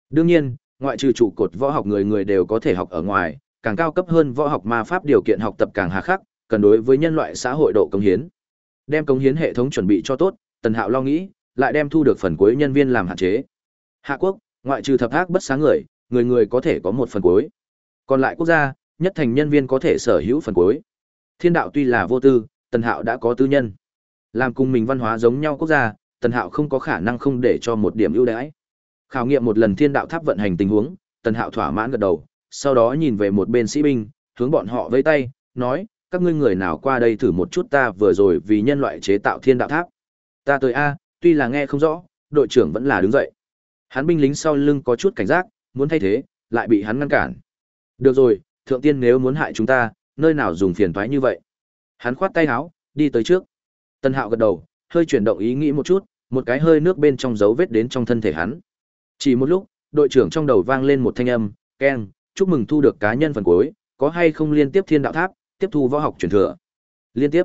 Đương nhiên, ngoại trừ trụ cột võ học người người đều có thể học ở ngoài, càng cao cấp hơn võ học ma pháp điều kiện học tập càng hà khắc, cần đối với nhân loại xã hội độ công hiến. Đem công hiến hệ thống chuẩn bị cho tốt, Tần Hạo lo nghĩ, lại đem thu được phần cuối nhân viên làm hạn chế. Hạ quốc, ngoại trừ thập ác bất sáng người, người người có thể có một phần cuối. Còn lại quốc gia, nhất thành nhân viên có thể sở hữu phần cuối. Thiên đạo tuy là vô tư, Tần Hạo đã có tư nhân. Làm cùng mình văn hóa giống nhau quốc gia, Tần Hạo không có khả năng không để cho một điểm ưu đãi. Khảo nghiệm một lần thiên đạo tháp vận hành tình huống, Tần Hạo thỏa mãn gật đầu, sau đó nhìn về một bên sĩ binh, hướng bọn họ vẫy tay, nói, các ngươi người nào qua đây thử một chút ta vừa rồi vì nhân loại chế tạo thiên đạo tháp. Ta tới A, tuy là nghe không rõ, đội trưởng vẫn là đứng dậy. Hắn binh lính sau lưng có chút cảnh giác, muốn thay thế, lại bị hắn ngăn cản. Được rồi, thượng tiên nếu muốn hại chúng ta, nơi nào dùng phiền toái như vậy. Hắn khoát tay áo, đi tới trước. Tân Hạo gật đầu, hơi chuyển động ý nghĩ một chút, một cái hơi nước bên trong dấu vết đến trong thân thể hắn. Chỉ một lúc, đội trưởng trong đầu vang lên một thanh âm, "Keng, chúc mừng thu được cá nhân phần cuối, có hay không liên tiếp thiên đạo tháp, tiếp thu võ học truyền thừa?" Liên tiếp.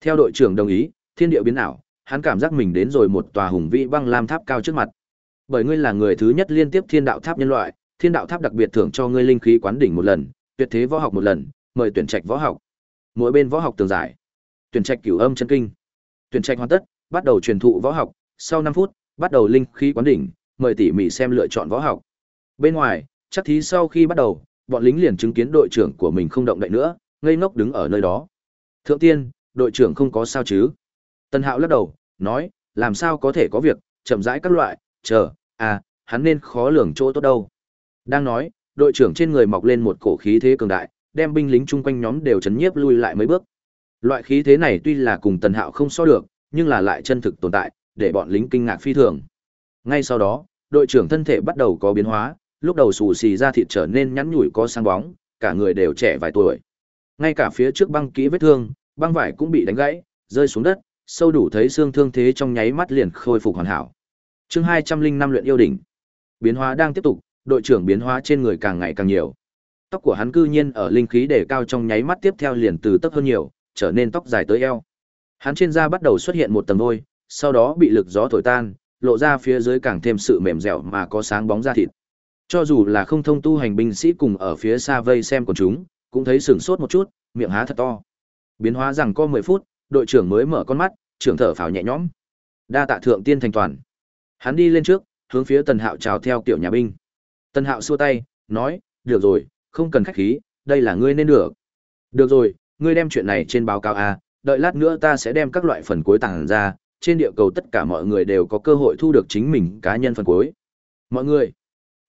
Theo đội trưởng đồng ý, thiên địa biến ảo, hắn cảm giác mình đến rồi một tòa hùng vĩ băng lam tháp cao trước mặt. Bởi ngươi là người thứ nhất liên tiếp thiên đạo tháp nhân loại, thiên đạo tháp đặc biệt thưởng cho ngươi linh khí quán đỉnh một lần, tuyệt thế võ học một lần, mời tuyển trạch võ học. Mỗi bên võ học tường giải. Tuyển trạch cửu âm chân kinh. Tuyển trạch hoàn tất, bắt đầu truyền thụ võ học, sau năm phút, bắt đầu linh khí quán đỉnh, mời tỉ mỉ xem lựa chọn võ học. Bên ngoài, chắc thí sau khi bắt đầu, bọn lính liền chứng kiến đội trưởng của mình không động đậy nữa, ngây ngốc đứng ở nơi đó. Thượng tiên, đội trưởng không có sao chứ? Tân Hạo lắc đầu, nói, làm sao có thể có việc, chậm rãi các loại, chờ, à, hắn nên khó lường chỗ tốt đâu. Đang nói, đội trưởng trên người mọc lên một cổ khí thế cường đại, đem binh lính chung quanh nhóm đều chấn nhiếp lui lại mấy bước. Loại khí thế này tuy là cùng Tần Hạo không so được, nhưng là lại chân thực tồn tại, để bọn lính kinh ngạc phi thường. Ngay sau đó, đội trưởng thân thể bắt đầu có biến hóa, lúc đầu xù xì ra thịt trở nên nhắn nhủi có sáng bóng, cả người đều trẻ vài tuổi. Ngay cả phía trước băng kỹ vết thương, băng vải cũng bị đánh gãy, rơi xuống đất, sâu đủ thấy xương thương thế trong nháy mắt liền khôi phục hoàn hảo. Chương hai trăm linh năm luyện yêu đỉnh. Biến hóa đang tiếp tục, đội trưởng biến hóa trên người càng ngày càng nhiều. Tóc của hắn cư nhiên ở linh khí để cao trong nháy mắt tiếp theo liền từ tấp hơn nhiều, trở nên tóc dài tới eo. Hắn trên da bắt đầu xuất hiện một tầng vôi, sau đó bị lực gió thổi tan, lộ ra phía dưới càng thêm sự mềm dẻo mà có sáng bóng da thịt. Cho dù là không thông tu hành binh sĩ cùng ở phía xa vây xem của chúng, cũng thấy sửng sốt một chút, miệng há thật to. Biến hóa rằng có 10 phút, đội trưởng mới mở con mắt, trưởng thở phào nhẹ nhõm. Đa tạ thượng tiên thành toàn. Hắn đi lên trước, hướng phía Tần Hạo chào theo kiểu nhà binh. Tần Hạo xua tay, nói, được rồi, không cần khách khí, đây là ngươi nên được. Được rồi, ngươi đem chuyện này trên báo cáo A, đợi lát nữa ta sẽ đem các loại phần cuối tàng ra, trên địa cầu tất cả mọi người đều có cơ hội thu được chính mình cá nhân phần cuối. Mọi người,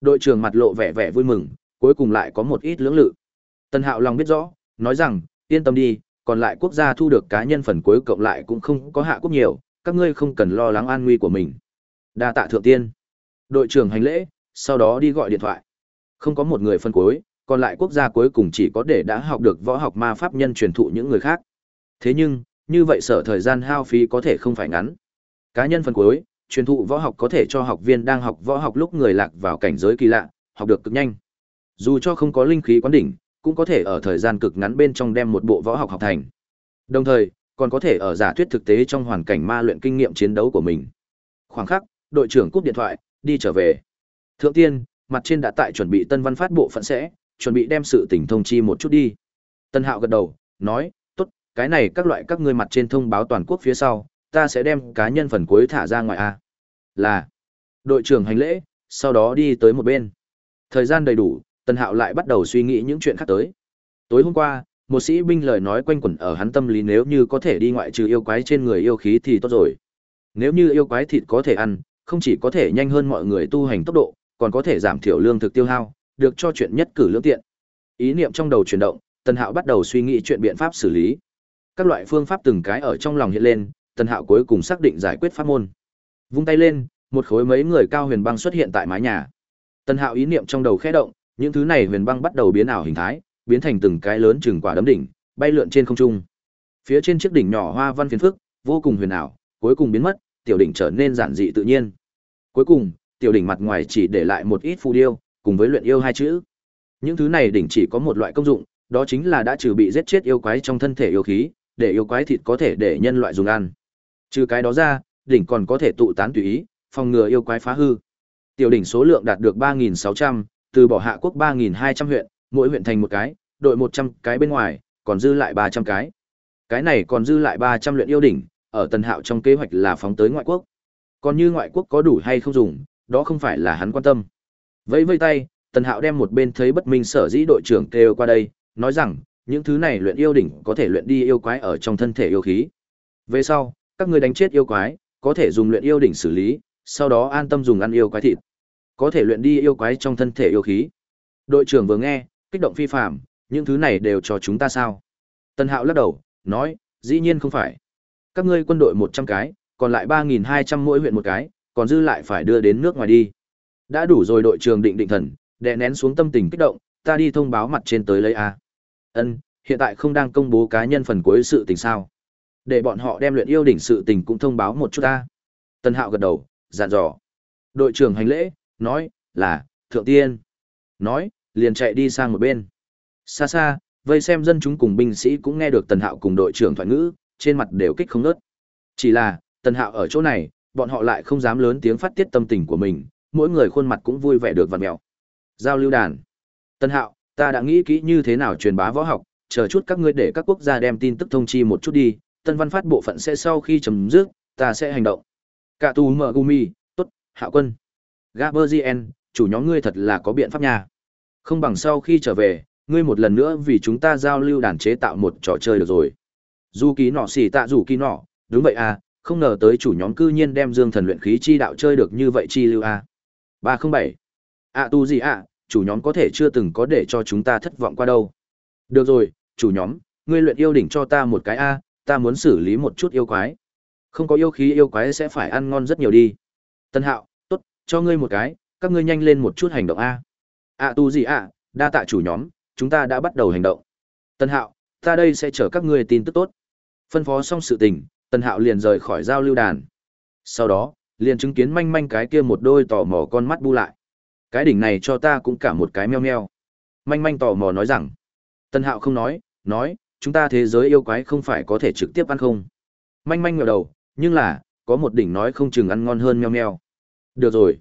đội trưởng mặt lộ vẻ vẻ vui mừng, cuối cùng lại có một ít lưỡng lự. Tần Hạo lòng biết rõ, nói rằng, yên tâm đi, còn lại quốc gia thu được cá nhân phần cuối cộng lại cũng không có hạ quốc nhiều, các ngươi không cần lo lắng an nguy của mình. Đa tạ thượng tiên. Đội trưởng hành lễ, sau đó đi gọi điện thoại. Không có một người phân cuối, còn lại quốc gia cuối cùng chỉ có để đã học được võ học ma pháp nhân truyền thụ những người khác. Thế nhưng, như vậy sở thời gian hao phí có thể không phải ngắn. Cá nhân phân cuối, truyền thụ võ học có thể cho học viên đang học võ học lúc người lạc vào cảnh giới kỳ lạ, học được cực nhanh. Dù cho không có linh khí quán đỉnh, cũng có thể ở thời gian cực ngắn bên trong đem một bộ võ học học thành. Đồng thời, còn có thể ở giả thuyết thực tế trong hoàn cảnh ma luyện kinh nghiệm chiến đấu của mình. Khoảng khắc, đội trưởng cúp điện thoại, đi trở về. Thượng tiên, mặt trên đã tại chuẩn bị tân văn phát bộ phận sẽ, chuẩn bị đem sự tình thông chi một chút đi. Tân Hạo gật đầu, nói, tốt, cái này các loại các ngươi mặt trên thông báo toàn quốc phía sau, ta sẽ đem cá nhân phần cuối thả ra ngoài A. Là, đội trưởng hành lễ, sau đó đi tới một bên. Thời gian đầy đủ, Tân Hạo lại bắt đầu suy nghĩ những chuyện khác tới. Tối hôm qua, một sĩ binh lời nói quanh quẩn ở hắn tâm lý nếu như có thể đi ngoại trừ yêu quái trên người yêu khí thì tốt rồi. Nếu như yêu quái thịt có thể ăn, không chỉ có thể nhanh hơn mọi người tu hành tốc độ, còn có thể giảm thiểu lương thực tiêu hao, được cho chuyện nhất cử lưỡng tiện. Ý niệm trong đầu chuyển động, Tần Hạo bắt đầu suy nghĩ chuyện biện pháp xử lý. Các loại phương pháp từng cái ở trong lòng hiện lên, Tần Hạo cuối cùng xác định giải quyết pháp môn. Vung tay lên, một khối mấy người cao huyền băng xuất hiện tại mái nhà. Tần Hạo ý niệm trong đầu khẽ động, những thứ này huyền băng bắt đầu biến ảo hình thái, biến thành từng cái lớn chừng quả đấm đỉnh, bay lượn trên không trung. Phía trên chiếc đỉnh nhỏ hoa văn phiến phức, vô cùng huyền ảo, cuối cùng biến mất, tiểu đỉnh trở nên giản dị tự nhiên. Cuối cùng, tiểu đỉnh mặt ngoài chỉ để lại một ít phù điêu, cùng với luyện yêu hai chữ. Những thứ này đỉnh chỉ có một loại công dụng, đó chính là đã trừ bị giết chết yêu quái trong thân thể yêu khí, để yêu quái thịt có thể để nhân loại dùng ăn. Trừ cái đó ra, đỉnh còn có thể tụ tán tùy ý, phòng ngừa yêu quái phá hư. Tiểu đỉnh số lượng đạt được 3600, từ bỏ hạ quốc 3200 huyện, mỗi huyện thành một cái, đội 100 cái bên ngoài, còn dư lại 300 cái. Cái này còn dư lại 300 luyện yêu đỉnh, ở Tần Hạo trong kế hoạch là phóng tới ngoại quốc. Còn như ngoại quốc có đủ hay không dùng, đó không phải là hắn quan tâm. Vẫy vây tay, Tần Hạo đem một bên thấy bất minh sở dĩ đội trưởng kêu qua đây, nói rằng, những thứ này luyện yêu đỉnh có thể luyện đi yêu quái ở trong thân thể yêu khí. Về sau, các ngươi đánh chết yêu quái, có thể dùng luyện yêu đỉnh xử lý, sau đó an tâm dùng ăn yêu quái thịt. Có thể luyện đi yêu quái trong thân thể yêu khí. Đội trưởng vừa nghe, kích động phi phàm, những thứ này đều cho chúng ta sao? Tần Hạo lắc đầu, nói, dĩ nhiên không phải. Các ngươi quân đội 100 cái, còn lại 3.200 mỗi huyện một cái, còn dư lại phải đưa đến nước ngoài đi. Đã đủ rồi đội trưởng định định thần, đè nén xuống tâm tình kích động, ta đi thông báo mặt trên tới lấy A. Ân, hiện tại không đang công bố cá nhân phần cuối sự tình sao. Để bọn họ đem luyện yêu đỉnh sự tình cũng thông báo một chút ta. Tân Hạo gật đầu, dặn dò. Đội trưởng hành lễ, nói, là, thượng tiên. Nói, liền chạy đi sang một bên. Xa xa, vây xem dân chúng cùng binh sĩ cũng nghe được Tần Hạo cùng đội trưởng thoại ngữ, trên mặt đều kích không ngớt. Chỉ là, Tần Hạo ở chỗ này, bọn họ lại không dám lớn tiếng phát tiết tâm tình của mình, mỗi người khuôn mặt cũng vui vẻ được vặn mèo. Giao lưu đàn. Tần Hạo, ta đã nghĩ kỹ như thế nào truyền bá võ học, chờ chút các ngươi để các quốc gia đem tin tức thông chi một chút đi, tân văn phát bộ phận sẽ sau khi chấm dứt, ta sẽ hành động. Cả tù mở gumi, tốt, Hạo quân. Gaberzien, chủ nhóm ngươi thật là có biện pháp nha. Không bằng sau khi trở về, ngươi một lần nữa vì chúng ta giao lưu đàn chế tạo một trò chơi được rồi. Dù ký nọ xỉ tạ rủ ký nọ, đúng vậy à, không ngờ tới chủ nhóm cư nhiên đem dương thần luyện khí chi đạo chơi được như vậy chi lưu à. 307. À tu gì à, chủ nhóm có thể chưa từng có để cho chúng ta thất vọng qua đâu. Được rồi, chủ nhóm, ngươi luyện yêu đỉnh cho ta một cái A, ta muốn xử lý một chút yêu quái. Không có yêu khí yêu quái sẽ phải ăn ngon rất nhiều đi. Tân hạo, tốt, cho ngươi một cái, các ngươi nhanh lên một chút hành động A. a tu gì ạ, đa tạ chủ nhóm, chúng ta đã bắt đầu hành động. Tân hạo, ta đây sẽ chở các ngươi tin tức tốt. Phân phó xong sự tình, Tần hạo liền rời khỏi giao lưu đàn. Sau đó, liền chứng kiến manh manh cái kia một đôi tò mò con mắt bu lại. Cái đỉnh này cho ta cũng cả một cái meo meo. Manh manh tò mò nói rằng. Tần hạo không nói, nói, chúng ta thế giới yêu quái không phải có thể trực tiếp ăn không. Manh manh ngẩng đầu, nhưng là, có một đỉnh nói không chừng ăn ngon hơn meo meo. Được rồi.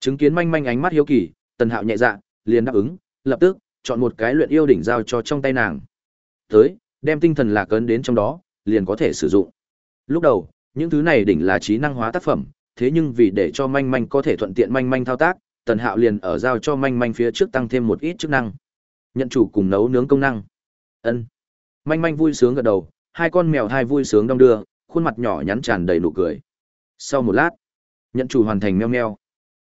Chứng kiến manh manh ánh mắt hiếu kỳ, Tần Hạo nhẹ dạ, liền đáp ứng, lập tức chọn một cái luyện yêu đỉnh giao cho trong tay nàng. Tới, đem tinh thần lạc ấn đến trong đó, liền có thể sử dụng. Lúc đầu, những thứ này đỉnh là trí năng hóa tác phẩm, thế nhưng vì để cho manh manh có thể thuận tiện manh manh thao tác, Tần Hạo liền ở giao cho manh manh phía trước tăng thêm một ít chức năng. Nhận chủ cùng nấu nướng công năng. Ân. Manh manh vui sướng gật đầu, hai con mèo hai vui sướng đong đưa, khuôn mặt nhỏ nhắn tràn đầy nụ cười. Sau một lát, nhận chủ hoàn thành meo meo.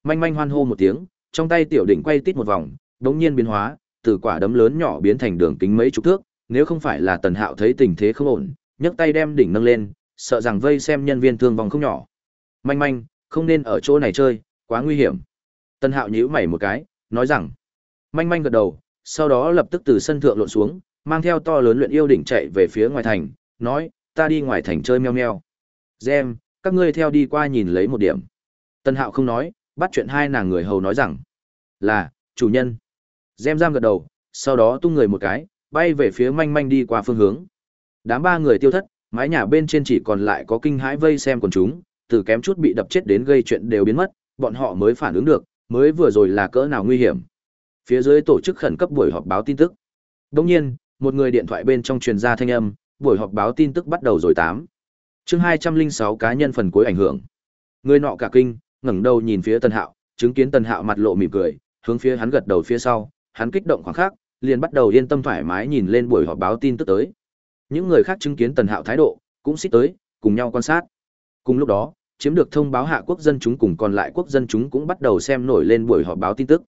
Manh manh hoan hô một tiếng, trong tay tiểu đỉnh quay tít một vòng, đống nhiên biến hóa, từ quả đấm lớn nhỏ biến thành đường kính mấy chục thước, nếu không phải là Tần Hạo thấy tình thế không ổn, nhấc tay đem đỉnh nâng lên, sợ rằng vây xem nhân viên thương vong không nhỏ. Manh manh, không nên ở chỗ này chơi, quá nguy hiểm. Tần Hạo nhíu mày một cái, nói rằng. Manh manh gật đầu, sau đó lập tức từ sân thượng lộn xuống, mang theo to lớn luyện yêu đỉnh chạy về phía ngoài thành, nói, ta đi ngoài thành chơi meo meo. Gem, các ngươi theo đi qua nhìn lấy một điểm. Tân Hạo không nói, bắt chuyện hai nàng người hầu nói rằng, là, chủ nhân. Gem giam gật đầu, sau đó tung người một cái, bay về phía manh manh đi qua phương hướng. Đám ba người tiêu thất, mái nhà bên trên chỉ còn lại có kinh hãi vây xem quần chúng, từ kém chút bị đập chết đến gây chuyện đều biến mất, bọn họ mới phản ứng được, mới vừa rồi là cỡ nào nguy hiểm. Phía dưới tổ chức khẩn cấp buổi họp báo tin tức. Đồng nhiên, một người điện thoại bên trong truyền ra thanh âm, buổi họp báo tin tức bắt đầu rồi tám. Chương hai trăm linh sáu cá nhân phần cuối ảnh hưởng. Người nọ cả kinh, ngẩng đầu nhìn phía Tần Hạo, chứng kiến Tần Hạo mặt lộ mỉm cười, hướng phía hắn gật đầu phía sau, hắn kích động khoảng khắc, liền bắt đầu yên tâm thoải mái nhìn lên buổi họp báo tin tức tới. Những người khác chứng kiến Tần Hạo thái độ, cũng xích tới, cùng nhau quan sát. Cùng lúc đó, chiếm được thông báo hạ quốc dân chúng cùng còn lại quốc dân chúng cũng bắt đầu xem nổi lên buổi họp báo tin tức.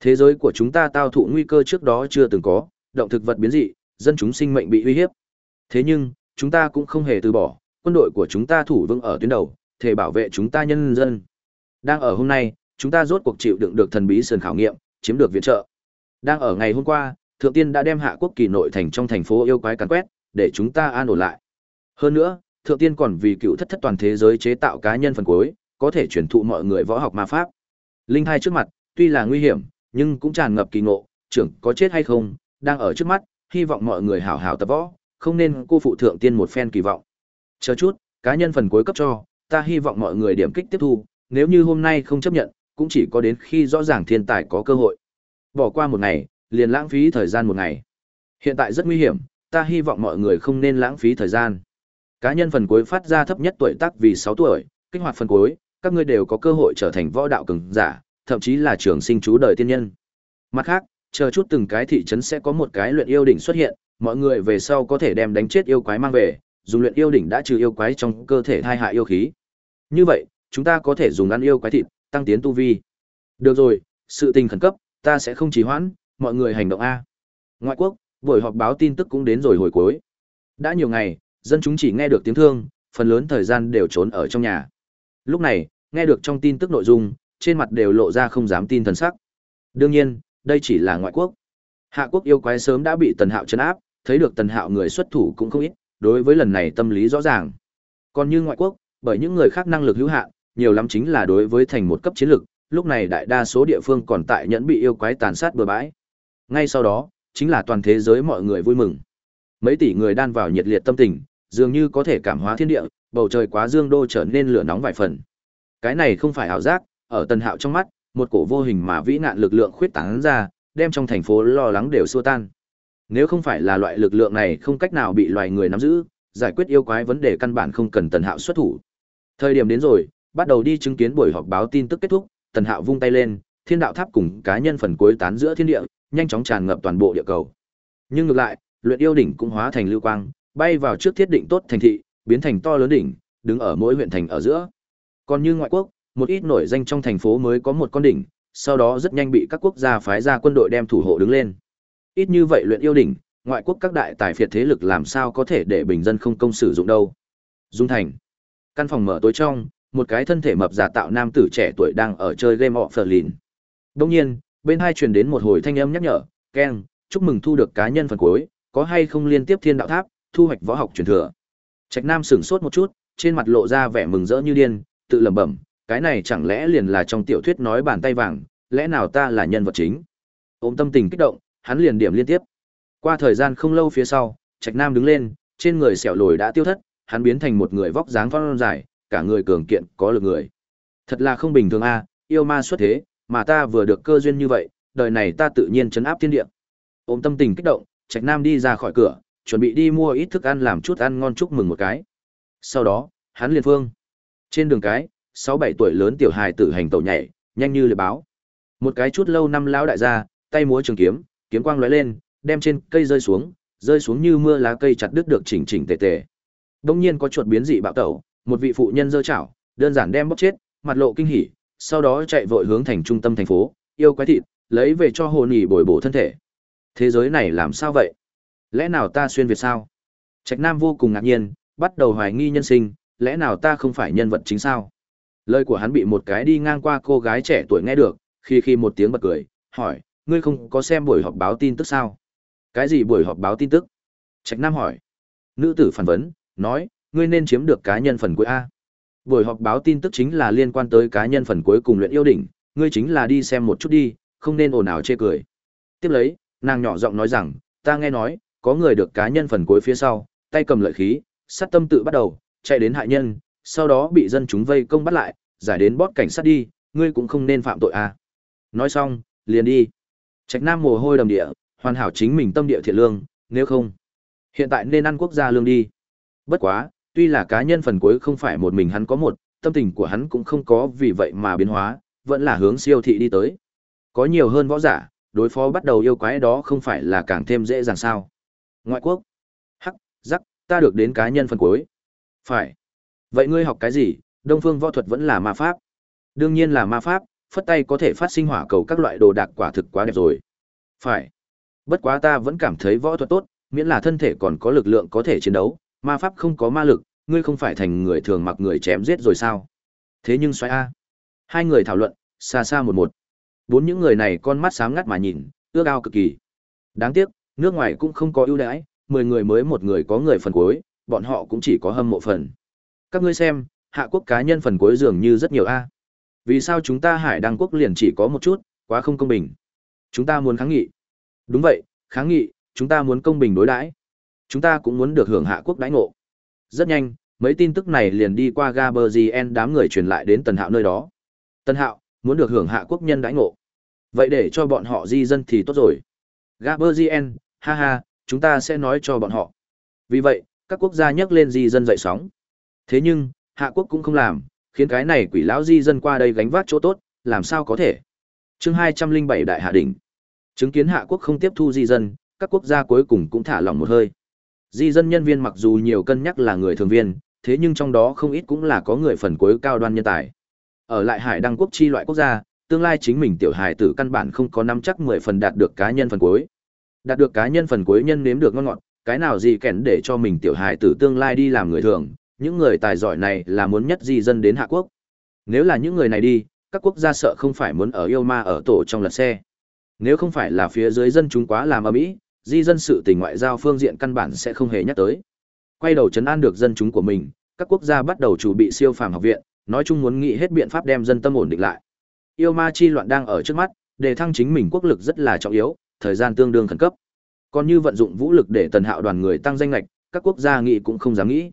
Thế giới của chúng ta tao thụ nguy cơ trước đó chưa từng có, động thực vật biến dị, dân chúng sinh mệnh bị uy hiếp. Thế nhưng, chúng ta cũng không hề từ bỏ, quân đội của chúng ta thủ vững ở tuyến đầu, thể bảo vệ chúng ta nhân dân. Đang ở hôm nay, chúng ta rốt cuộc chịu đựng được thần bí sườn khảo nghiệm, chiếm được viện trợ. Đang ở ngày hôm qua, thượng tiên đã đem hạ quốc kỳ nội thành trong thành phố yêu quái càn quét, để chúng ta an ổn lại. Hơn nữa, thượng tiên còn vì cựu thất thất toàn thế giới chế tạo cá nhân phần cuối, có thể truyền thụ mọi người võ học ma pháp. Linh hai trước mặt, tuy là nguy hiểm, nhưng cũng tràn ngập kỳ ngộ, trưởng có chết hay không, đang ở trước mắt, hy vọng mọi người hảo hảo tập võ, không nên cô phụ thượng tiên một phen kỳ vọng. Chờ chút, cá nhân phần cuối cấp cho, ta hy vọng mọi người điểm kích tiếp thu, nếu như hôm nay không chấp nhận, cũng chỉ có đến khi rõ ràng thiên tài có cơ hội. Bỏ qua một ngày, liền lãng phí thời gian một ngày. Hiện tại rất nguy hiểm, ta hy vọng mọi người không nên lãng phí thời gian. Cá nhân phần cuối phát ra thấp nhất tuổi tác vì 6 tuổi, kích hoạt phần cuối, các ngươi đều có cơ hội trở thành võ đạo cường giả, thậm chí là trường sinh chú đời tiên nhân. Mặt khác, chờ chút từng cái thị trấn sẽ có một cái luyện yêu đỉnh xuất hiện, mọi người về sau có thể đem đánh chết yêu quái mang về, dùng luyện yêu đỉnh đã trừ yêu quái trong cơ thể thai hại yêu khí. Như vậy, chúng ta có thể dùng ăn yêu quái thịt, tăng tiến tu vi. Được rồi, sự tình khẩn cấp, ta sẽ không trì hoãn, mọi người hành động a. Ngoại quốc, buổi họp báo tin tức cũng đến rồi hồi cuối. Đã nhiều ngày, dân chúng chỉ nghe được tiếng thương, phần lớn thời gian đều trốn ở trong nhà. Lúc này, nghe được trong tin tức nội dung, trên mặt đều lộ ra không dám tin thần sắc. Đương nhiên, đây chỉ là ngoại quốc. Hạ quốc yêu quái sớm đã bị Tần Hạo trấn áp, thấy được Tần Hạo người xuất thủ cũng không ít, đối với lần này tâm lý rõ ràng. Còn như ngoại quốc, bởi những người khác năng lực hữu hạn, nhiều lắm chính là đối với thành một cấp chiến lực, lúc này đại đa số địa phương còn tại nhẫn bị yêu quái tàn sát bừa bãi. Ngay sau đó, chính là toàn thế giới mọi người vui mừng. Mấy tỷ người đan vào nhiệt liệt tâm tình, dường như có thể cảm hóa thiên địa, bầu trời quá dương đô trở nên lửa nóng vài phần. Cái này không phải ảo giác, ở Tần Hạo trong mắt, một cổ vô hình mà vĩ nạn lực lượng khuyết tán ra, đem trong thành phố lo lắng đều xua tan. Nếu không phải là loại lực lượng này không cách nào bị loài người nắm giữ, giải quyết yêu quái vấn đề căn bản không cần Tần Hạo xuất thủ. Thời điểm đến rồi, bắt đầu đi chứng kiến buổi họp báo tin tức kết thúc, Tần Hạo vung tay lên, Thiên Đạo Tháp cùng cá nhân phần cuối tán giữa thiên địa, nhanh chóng tràn ngập toàn bộ địa cầu. Nhưng ngược lại, luyện yêu đỉnh cũng hóa thành lưu quang, bay vào trước thiết định tốt thành thị, biến thành to lớn đỉnh, đứng ở mỗi huyện thành ở giữa. Còn như ngoại quốc, một ít nổi danh trong thành phố mới có một con đỉnh, sau đó rất nhanh bị các quốc gia phái ra quân đội đem thủ hộ đứng lên. Ít như vậy luyện yêu đỉnh, ngoại quốc các đại tài phiệt thế lực làm sao có thể để bình dân không công sử dụng đâu. Dung thành. Căn phòng mở tối trong, một cái thân thể mập giả tạo nam tử trẻ tuổi đang ở chơi game of Berlin. Đồng nhiên, bên hai truyền đến một hồi thanh âm nhắc nhở, keng, chúc mừng thu được cá nhân phần cuối, có hay không liên tiếp thiên đạo tháp, thu hoạch võ học truyền thừa." Trạch Nam sửng sốt một chút, trên mặt lộ ra vẻ mừng rỡ như điên, tự lẩm bẩm, cái này chẳng lẽ liền là trong tiểu thuyết nói bàn tay vàng, lẽ nào ta là nhân vật chính? Ôm tâm tình kích động, hắn liền điểm liên tiếp. Qua thời gian không lâu phía sau, Trạch Nam đứng lên, trên người sẹo lồi đã tiêu thất, hắn biến thành một người vóc dáng phong dài, cả người cường kiện, có lực người. Thật là không bình thường a, yêu ma xuất thế, mà ta vừa được cơ duyên như vậy, đời này ta tự nhiên chấn áp thiên địa. Ôm tâm tình kích động, Trạch Nam đi ra khỏi cửa, chuẩn bị đi mua ít thức ăn làm chút ăn ngon chúc mừng một cái. Sau đó, hắn liền phương. Trên đường cái, sáu bảy tuổi lớn tiểu hài tử hành tẩu nhảy, nhanh như lưỡi báo. Một cái chút lâu năm lão đại gia, tay múa trường kiếm, kiếm quang lóe lên, đem trên cây rơi xuống, rơi xuống như mưa lá cây chặt đứt được chỉnh chỉnh tề tề. Đông nhiên có chuột biến dị bạo tẩu, một vị phụ nhân giơ chảo, đơn giản đem bóc chết, mặt lộ kinh hỉ, sau đó chạy vội hướng thành trung tâm thành phố, yêu quái thịt, lấy về cho hồ nhỉ bồi bổ thân thể. Thế giới này làm sao vậy? Lẽ nào ta xuyên việt sao? Trạch Nam vô cùng ngạc nhiên, bắt đầu hoài nghi nhân sinh, lẽ nào ta không phải nhân vật chính sao? Lời của hắn bị một cái đi ngang qua cô gái trẻ tuổi nghe được, khi khi một tiếng bật cười, hỏi, ngươi không có xem buổi họp báo tin tức sao? Cái gì buổi họp báo tin tức? Trạch Nam hỏi. Nữ tử phản vấn, nói, ngươi nên chiếm được cá nhân phần cuối A. Buổi họp báo tin tức chính là liên quan tới cá nhân phần cuối cùng luyện yêu đỉnh, ngươi chính là đi xem một chút đi, không nên ồn ào chê cười. Tiếp lấy, nàng nhỏ giọng nói rằng, ta nghe nói, có người được cá nhân phần cuối phía sau, tay cầm lợi khí, sát tâm tự bắt đầu, chạy đến hại nhân, sau đó bị dân chúng vây công bắt lại, giải đến bót cảnh sát đi, ngươi cũng không nên phạm tội à. Nói xong, liền đi. Trạch Nam mồ hôi đầm địa, hoàn hảo chính mình tâm địa thiện lương, nếu không, hiện tại nên ăn quốc gia lương đi. Bất quá, tuy là cá nhân phần cuối không phải một mình hắn có một, tâm tình của hắn cũng không có vì vậy mà biến hóa, vẫn là hướng siêu thị đi tới. Có nhiều hơn võ giả, đối phó bắt đầu yêu quái đó không phải là càng thêm dễ dàng sao. Ngoại quốc. Hắc, rắc, ta được đến cá nhân phần cuối. Phải. Vậy ngươi học cái gì, đông phương võ thuật vẫn là ma pháp? Đương nhiên là ma pháp, phất tay có thể phát sinh hỏa cầu các loại đồ đạc quả thực quá đẹp rồi. Phải. Bất quá ta vẫn cảm thấy võ thuật tốt, miễn là thân thể còn có lực lượng có thể chiến đấu, ma pháp không có ma lực, ngươi không phải thành người thường mặc người chém giết rồi sao? Thế nhưng xoay A. Hai người thảo luận, xa xa một một. Bốn những người này con mắt sáng ngắt mà nhìn, ước ao cực kỳ. Đáng tiếc, nước ngoài cũng không có ưu đãi, mười người mới một người có người phần cuối, bọn họ cũng chỉ có hâm mộ phần. Các ngươi xem, hạ quốc cá nhân phần cuối dường như rất nhiều a. Vì sao chúng ta Hải Đăng quốc liền chỉ có một chút, quá không công bình. Chúng ta muốn kháng nghị. Đúng vậy, kháng nghị, chúng ta muốn công bình đối đãi. Chúng ta cũng muốn được hưởng hạ quốc đãi ngộ. Rất nhanh, mấy tin tức này liền đi qua Gaberzien đám người truyền lại đến Tần Hạo nơi đó, tần Hạo, muốn được hưởng hạ quốc nhân đãi ngộ. Vậy để cho bọn họ di dân thì tốt rồi. Gaberzien, ha ha, chúng ta sẽ nói cho bọn họ. Vì vậy, các quốc gia nhắc lên di dân dậy sóng. Thế nhưng, hạ quốc cũng không làm, khiến cái này quỷ lão di dân qua đây gánh vác chỗ tốt, làm sao có thể. chương 207 Đại Hạ Đỉnh. Chứng kiến hạ quốc không tiếp thu di dân, các quốc gia cuối cùng cũng thả lỏng một hơi. Di dân nhân viên mặc dù nhiều cân nhắc là người thường viên, thế nhưng trong đó không ít cũng là có người phần cuối cao đoan nhân tài. Ở lại hải đăng quốc chi loại quốc gia, tương lai chính mình tiểu hài tử căn bản không có nắm chắc 10 phần đạt được cá nhân phần cuối. Đạt được cá nhân phần cuối nhân nếm được ngon ngọt, cái nào gì kèn để cho mình tiểu hài tử tương lai đi làm người thường, những người tài giỏi này là muốn nhất di dân đến Hạ Quốc. Nếu là những người này đi, các quốc gia sợ không phải muốn ở yêu ma ở tổ trong lật xe. Nếu không phải là phía dưới dân chúng quá làm ở mỹ, di dân sự tình ngoại giao phương diện căn bản sẽ không hề nhắc tới. Quay đầu chấn an được dân chúng của mình, các quốc gia bắt đầu chuẩn bị siêu phàm học viện, nói chung muốn nghĩ hết biện pháp đem dân tâm ổn định lại. Yêu ma chi loạn đang ở trước mắt, để thăng chính mình quốc lực rất là trọng yếu, thời gian tương đương khẩn cấp. Còn như vận dụng vũ lực để tần hạo đoàn người tăng danh lệch, các quốc gia nghĩ cũng không dám nghĩ.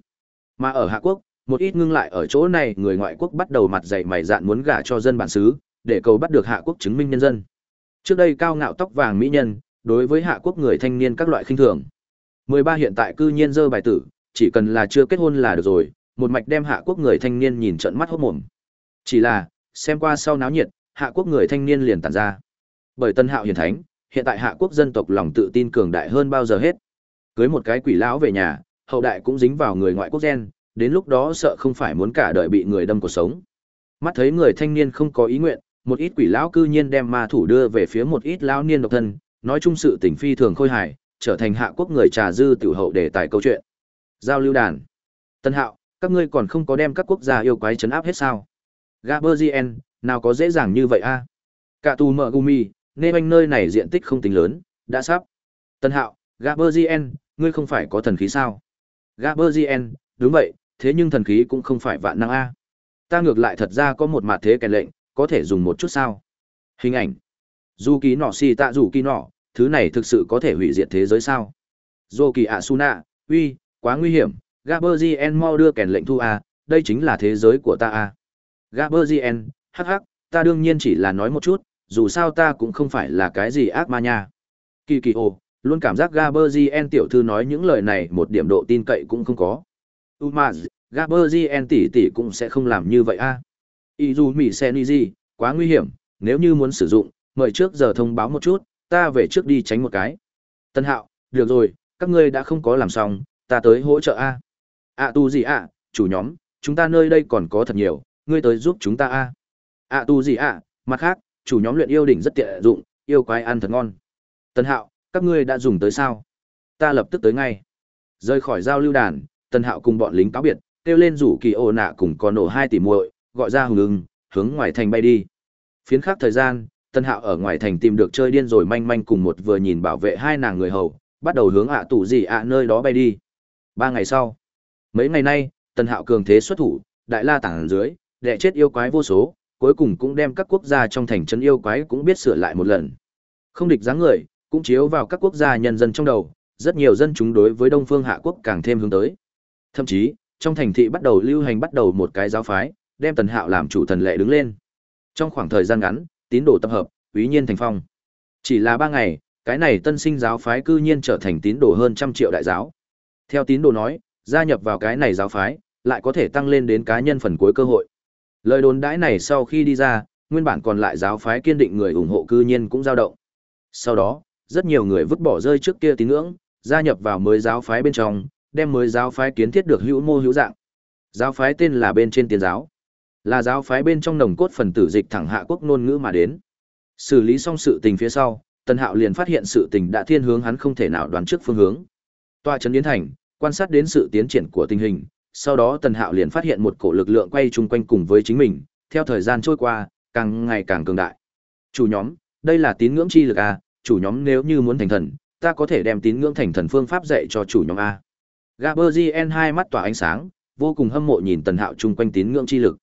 Mà ở Hạ Quốc, một ít ngưng lại ở chỗ này người ngoại quốc bắt đầu mặt dày mày dạn muốn gả cho dân bản xứ, để cầu bắt được Hạ Quốc chứng minh nhân dân. Trước đây cao ngạo tóc vàng mỹ nhân, đối với Hạ Quốc người thanh niên các loại khinh thường. 13 hiện tại cư nhiên dơ bài tử, chỉ cần là chưa kết hôn là được rồi, một mạch đem Hạ Quốc người thanh niên nhìn trận mắt hốt mồm. Chỉ là, xem qua sau náo nhiệt, Hạ Quốc người thanh niên liền tản ra. Bởi Tân Hạo hiền thánh, hiện tại Hạ Quốc dân tộc lòng tự tin cường đại hơn bao giờ hết. Cưới một cái quỷ lão về nhà, hậu đại cũng dính vào người ngoại quốc gen, đến lúc đó sợ không phải muốn cả đời bị người đâm cuộc sống. Mắt thấy người thanh niên không có ý nguyện, một ít quỷ lão cư nhiên đem ma thủ đưa về phía một ít lão niên độc thân, nói chung sự tình phi thường khôi hài, trở thành hạ quốc người trà dư tiểu hậu để tài câu chuyện. Giao lưu đàn. Tân Hạo, các ngươi còn không có đem các quốc gia yêu quái chấn áp hết sao? Gaberzien, nào có dễ dàng như vậy a? Cả tù mở gumi, nên anh nơi này diện tích không tính lớn, đã sắp. Tân Hạo, Gaberzien, ngươi không phải có thần khí sao? Gaberzien, đúng vậy, thế nhưng thần khí cũng không phải vạn năng a. Ta ngược lại thật ra có một mặt thế kèn lệnh, có thể dùng một chút sao? Hình ảnh. Dù kỳ nọ xì tạ dù kỳ nọ, thứ này thực sự có thể hủy diệt thế giới sao? dù kỳ ạ Suna, uy, quá nguy hiểm, Gaberzien mau đưa kèn lệnh thu a, đây chính là thế giới của ta a. Gaberzien, hắc hắc, ta đương nhiên chỉ là nói một chút, dù sao ta cũng không phải là cái gì ác ma nha. Kỳ kỳ ồ, luôn cảm giác Gaberzien tiểu thư nói những lời này một điểm độ tin cậy cũng không có. Umaz, Gaberzien tỷ tỷ cũng sẽ không làm như vậy a. À. y gì quá nguy hiểm, nếu như muốn sử dụng, mời trước giờ thông báo một chút, ta về trước đi tránh một cái. Tân Hạo, được rồi, các ngươi đã không có làm xong, ta tới hỗ trợ a. À tu gì ạ, chủ nhóm, chúng ta nơi đây còn có thật nhiều, ngươi tới giúp chúng ta a. a tu gì ạ, mặt khác, chủ nhóm luyện yêu đỉnh rất tiện dụng, yêu quái ăn thật ngon. Tân Hạo, các ngươi đã dùng tới sao? Ta lập tức tới ngay. Rời khỏi giao lưu đàn, Tân Hạo cùng bọn lính cáo biệt, kêu lên rủ kỳ ổ nạ cùng con nổ hai tỷ muội, gọi ra hùng ưng, hướng ngoài thành bay đi. Phiến khắc thời gian, Tân Hạo ở ngoài thành tìm được chơi điên rồi manh manh cùng một vừa nhìn bảo vệ hai nàng người hầu, bắt đầu hướng ạ tủ gì ạ nơi đó bay đi. Ba ngày sau, mấy ngày nay, Tân Hạo cường thế xuất thủ, đại la tảng dưới, đẻ chết yêu quái vô số, cuối cùng cũng đem các quốc gia trong thành trấn yêu quái cũng biết sửa lại một lần. Không địch dáng người, cũng chiếu vào các quốc gia nhân dân trong đầu, rất nhiều dân chúng đối với Đông Phương Hạ quốc càng thêm hướng tới. Thậm chí, trong thành thị bắt đầu lưu hành bắt đầu một cái giáo phái, đem Tần Hạo làm chủ thần lệ đứng lên. Trong khoảng thời gian ngắn, tín đồ tập hợp, quý nhiên thành phong. Chỉ là ba ngày, cái này tân sinh giáo phái cư nhiên trở thành tín đồ hơn trăm triệu đại giáo. Theo tín đồ nói, gia nhập vào cái này giáo phái, lại có thể tăng lên đến cá nhân phần cuối cơ hội. Lời đồn đãi này sau khi đi ra, nguyên bản còn lại giáo phái kiên định người ủng hộ cư nhiên cũng dao động. Sau đó, rất nhiều người vứt bỏ rơi trước kia tín ngưỡng, gia nhập vào mới giáo phái bên trong, đem mới giáo phái kiến thiết được hữu mô hữu dạng. Giáo phái tên là bên trên tiền giáo, là giáo phái bên trong nồng cốt phần tử dịch thẳng hạ quốc ngôn ngữ mà đến. Xử lý xong sự tình phía sau, Tần Hạo liền phát hiện sự tình đã thiên hướng hắn không thể nào đoán trước phương hướng. Tòa trấn Yến Thành, quan sát đến sự tiến triển của tình hình, sau đó Tần Hạo liền phát hiện một cổ lực lượng quay chung quanh cùng với chính mình, theo thời gian trôi qua, càng ngày càng cường đại. Chủ nhóm, đây là tín ngưỡng chi lực a, chủ nhóm nếu như muốn thành thần, ta có thể đem tín ngưỡng thành thần phương pháp dạy cho chủ nhóm a. Gaberzien hai mắt tỏa ánh sáng, vô cùng hâm mộ nhìn Tần Hạo chung quanh tín ngưỡng chi lực.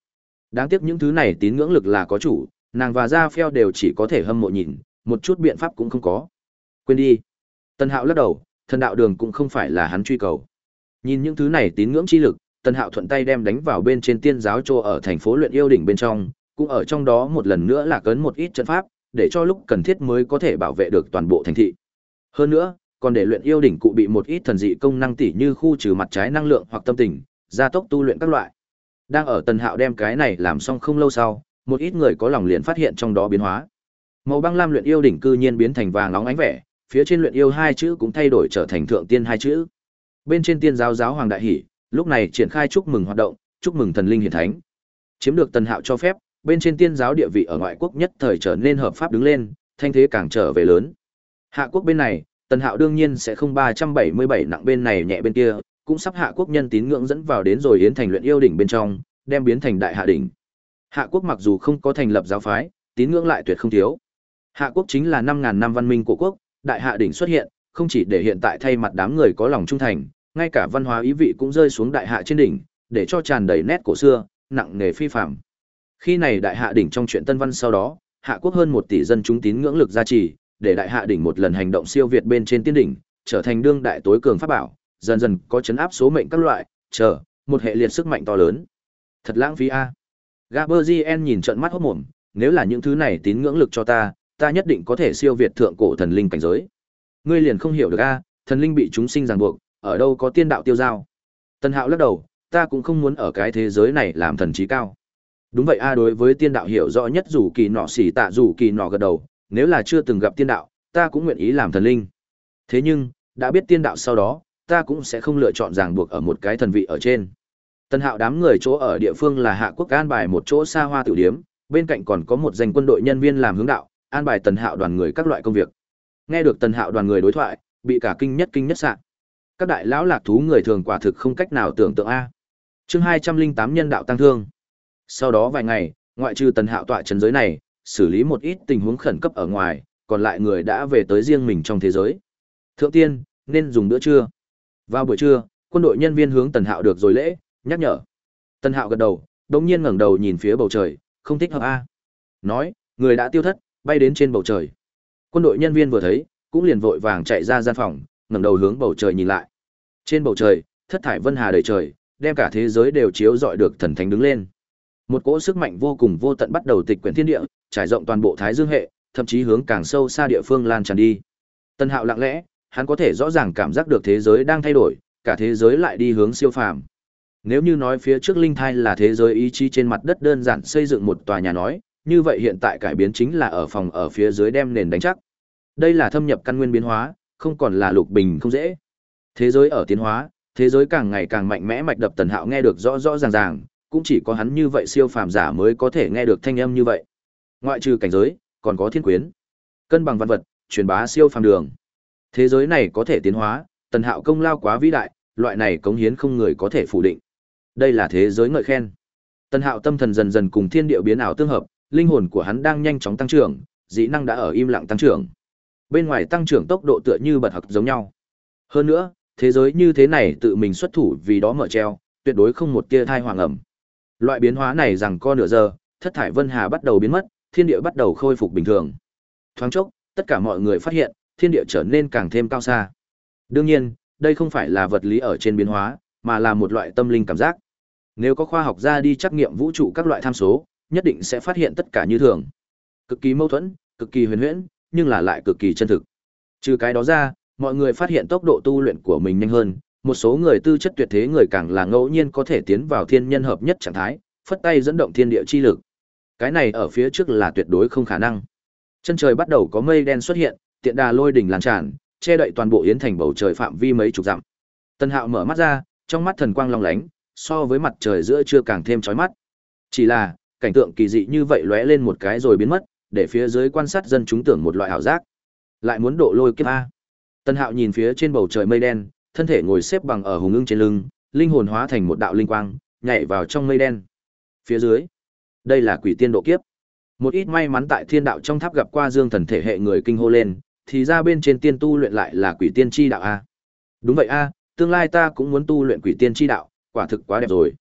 Đáng tiếc những thứ này tín ngưỡng lực là có chủ, nàng và Gia Phèo đều chỉ có thể hâm mộ nhìn, một chút biện pháp cũng không có. Quên đi. Tần Hạo lắc đầu, thần đạo đường cũng không phải là hắn truy cầu. Nhìn những thứ này tín ngưỡng chi lực, Tần Hạo thuận tay đem đánh vào bên trên tiên giáo trô ở thành phố luyện yêu đỉnh bên trong, cũng ở trong đó một lần nữa là cấn một ít trận pháp, để cho lúc cần thiết mới có thể bảo vệ được toàn bộ thành thị. Hơn nữa, còn để luyện yêu đỉnh cụ bị một ít thần dị công năng tỉ như khu trừ mặt trái năng lượng hoặc tâm tình, gia tốc tu luyện các loại. Đang ở Tần Hạo đem cái này làm xong không lâu sau, một ít người có lòng liền phát hiện trong đó biến hóa. Màu băng lam luyện yêu đỉnh cư nhiên biến thành vàng nóng ánh vẻ, phía trên luyện yêu hai chữ cũng thay đổi trở thành thượng tiên hai chữ. Bên trên tiên giáo giáo hoàng đại hỷ, lúc này triển khai chúc mừng hoạt động, chúc mừng thần linh hiển thánh. Chiếm được Tần Hạo cho phép, bên trên tiên giáo địa vị ở ngoại quốc nhất thời trở nên hợp pháp đứng lên, thanh thế càng trở về lớn. Hạ quốc bên này, Tần Hạo đương nhiên sẽ không 377 nặng bên này nhẹ bên kia, cũng sắp hạ quốc nhân tín ngưỡng dẫn vào đến rồi yến thành luyện yêu đỉnh bên trong, đem biến thành đại hạ đỉnh. Hạ quốc mặc dù không có thành lập giáo phái, tín ngưỡng lại tuyệt không thiếu. Hạ quốc chính là 5000 năm văn minh của quốc, đại hạ đỉnh xuất hiện, không chỉ để hiện tại thay mặt đám người có lòng trung thành, ngay cả văn hóa ý vị cũng rơi xuống đại hạ trên đỉnh, để cho tràn đầy nét cổ xưa, nặng nghề phi phàm. Khi này đại hạ đỉnh trong chuyện tân văn sau đó, hạ quốc hơn 1 tỷ dân chúng tín ngưỡng lực gia trì, để đại hạ đỉnh một lần hành động siêu việt bên trên tiên đỉnh, trở thành đương đại tối cường pháp bảo, dần dần có chấn áp số mệnh các loại, chờ, một hệ liệt sức mạnh to lớn. Thật lãng phí a. Gaberzien nhìn trận mắt hốt mồm, nếu là những thứ này tín ngưỡng lực cho ta, ta nhất định có thể siêu việt thượng cổ thần linh cảnh giới. Ngươi liền không hiểu được a, thần linh bị chúng sinh ràng buộc, ở đâu có tiên đạo tiêu giao. Tân Hạo lắc đầu, ta cũng không muốn ở cái thế giới này làm thần trí cao. Đúng vậy a đối với tiên đạo hiểu rõ nhất dù kỳ nọ xỉ tạ dù kỳ nọ gật đầu, nếu là chưa từng gặp tiên đạo, ta cũng nguyện ý làm thần linh. Thế nhưng, đã biết tiên đạo sau đó, ta cũng sẽ không lựa chọn ràng buộc ở một cái thần vị ở trên. Tân Hạo đám người chỗ ở địa phương là Hạ Quốc an bài một chỗ xa hoa tử điếm, bên cạnh còn có một danh quân đội nhân viên làm hướng đạo, an bài Tần Hạo đoàn người các loại công việc. Nghe được Tần Hạo đoàn người đối thoại, bị cả kinh nhất kinh nhất sạng. Các đại lão lạc thú người thường quả thực không cách nào tưởng tượng a. Chương 208 nhân đạo tăng thương. Sau đó vài ngày, ngoại trừ Tần Hạo tọa trấn giới này, xử lý một ít tình huống khẩn cấp ở ngoài, còn lại người đã về tới riêng mình trong thế giới. Thượng tiên, nên dùng bữa trưa. Vào buổi trưa, quân đội nhân viên hướng Tần Hạo được rồi lễ, nhắc nhở. Tần Hạo gật đầu, đống nhiên ngẩng đầu nhìn phía bầu trời, không thích hợp a. Nói, người đã tiêu thất, bay đến trên bầu trời. Quân đội nhân viên vừa thấy, cũng liền vội vàng chạy ra gian phòng, ngẩng đầu hướng bầu trời nhìn lại. Trên bầu trời, thất thải vân hà đầy trời, đem cả thế giới đều chiếu rọi được thần thánh đứng lên. Một cỗ sức mạnh vô cùng vô tận bắt đầu tịch quyển thiên địa, trải rộng toàn bộ Thái Dương hệ, thậm chí hướng càng sâu xa địa phương lan tràn đi. Tân Hạo lặng lẽ, hắn có thể rõ ràng cảm giác được thế giới đang thay đổi, cả thế giới lại đi hướng siêu phàm. Nếu như nói phía trước linh thai là thế giới ý chí trên mặt đất đơn giản xây dựng một tòa nhà nói, như vậy hiện tại cải biến chính là ở phòng ở phía dưới đem nền đánh chắc. Đây là thâm nhập căn nguyên biến hóa, không còn là lục bình không dễ. Thế giới ở tiến hóa, thế giới càng ngày càng mạnh mẽ mạch đập Tần Hạo nghe được rõ rõ ràng ràng, cũng chỉ có hắn như vậy siêu phàm giả mới có thể nghe được thanh âm như vậy. Ngoại trừ cảnh giới, còn có thiên quyến. Cân bằng văn vật, truyền bá siêu phàm đường. Thế giới này có thể tiến hóa, Tần Hạo công lao quá vĩ đại, loại này cống hiến không người có thể phủ định. Đây là thế giới ngợi khen. Tần Hạo tâm thần dần dần cùng thiên địa biến ảo tương hợp, linh hồn của hắn đang nhanh chóng tăng trưởng, dĩ năng đã ở im lặng tăng trưởng. Bên ngoài tăng trưởng tốc độ tựa như bật học giống nhau. Hơn nữa, thế giới như thế này tự mình xuất thủ vì đó mở treo, tuyệt đối không một tia thai hoàng ẩm. Loại biến hóa này rằng co nửa giờ, thất thải vân hà bắt đầu biến mất, thiên địa bắt đầu khôi phục bình thường. Thoáng chốc, tất cả mọi người phát hiện, thiên địa trở nên càng thêm cao xa. Đương nhiên, đây không phải là vật lý ở trên biến hóa, mà là một loại tâm linh cảm giác. Nếu có khoa học gia đi trắc nghiệm vũ trụ các loại tham số, nhất định sẽ phát hiện tất cả như thường. Cực kỳ mâu thuẫn, cực kỳ huyền huyễn, nhưng là lại cực kỳ chân thực. Trừ cái đó ra, mọi người phát hiện tốc độ tu luyện của mình nhanh hơn, một số người tư chất tuyệt thế người càng là ngẫu nhiên có thể tiến vào thiên nhân hợp nhất trạng thái, phất tay dẫn động thiên địa chi lực. Cái này ở phía trước là tuyệt đối không khả năng. Chân trời bắt đầu có mây đen xuất hiện, tiện đà lôi đỉnh lan tràn, che đậy toàn bộ yến thành bầu trời phạm vi mấy chục dặm. Tân Hạo mở mắt ra, trong mắt thần quang long lánh, so với mặt trời giữa trưa càng thêm chói mắt. Chỉ là, cảnh tượng kỳ dị như vậy lóe lên một cái rồi biến mất, để phía dưới quan sát dân chúng tưởng một loại ảo giác. Lại muốn độ lôi kiếp a. Tân Hạo nhìn phía trên bầu trời mây đen, thân thể ngồi xếp bằng ở hùng ưng trên lưng, linh hồn hóa thành một đạo linh quang, nhảy vào trong mây đen. Phía dưới, đây là quỷ tiên độ kiếp. Một ít may mắn tại thiên đạo trong tháp gặp qua dương thần thể hệ người kinh hô lên, thì ra bên trên tiên tu luyện lại là quỷ tiên chi đạo a. Đúng vậy a, tương lai ta cũng muốn tu luyện quỷ tiên chi đạo, quả thực quá đẹp rồi.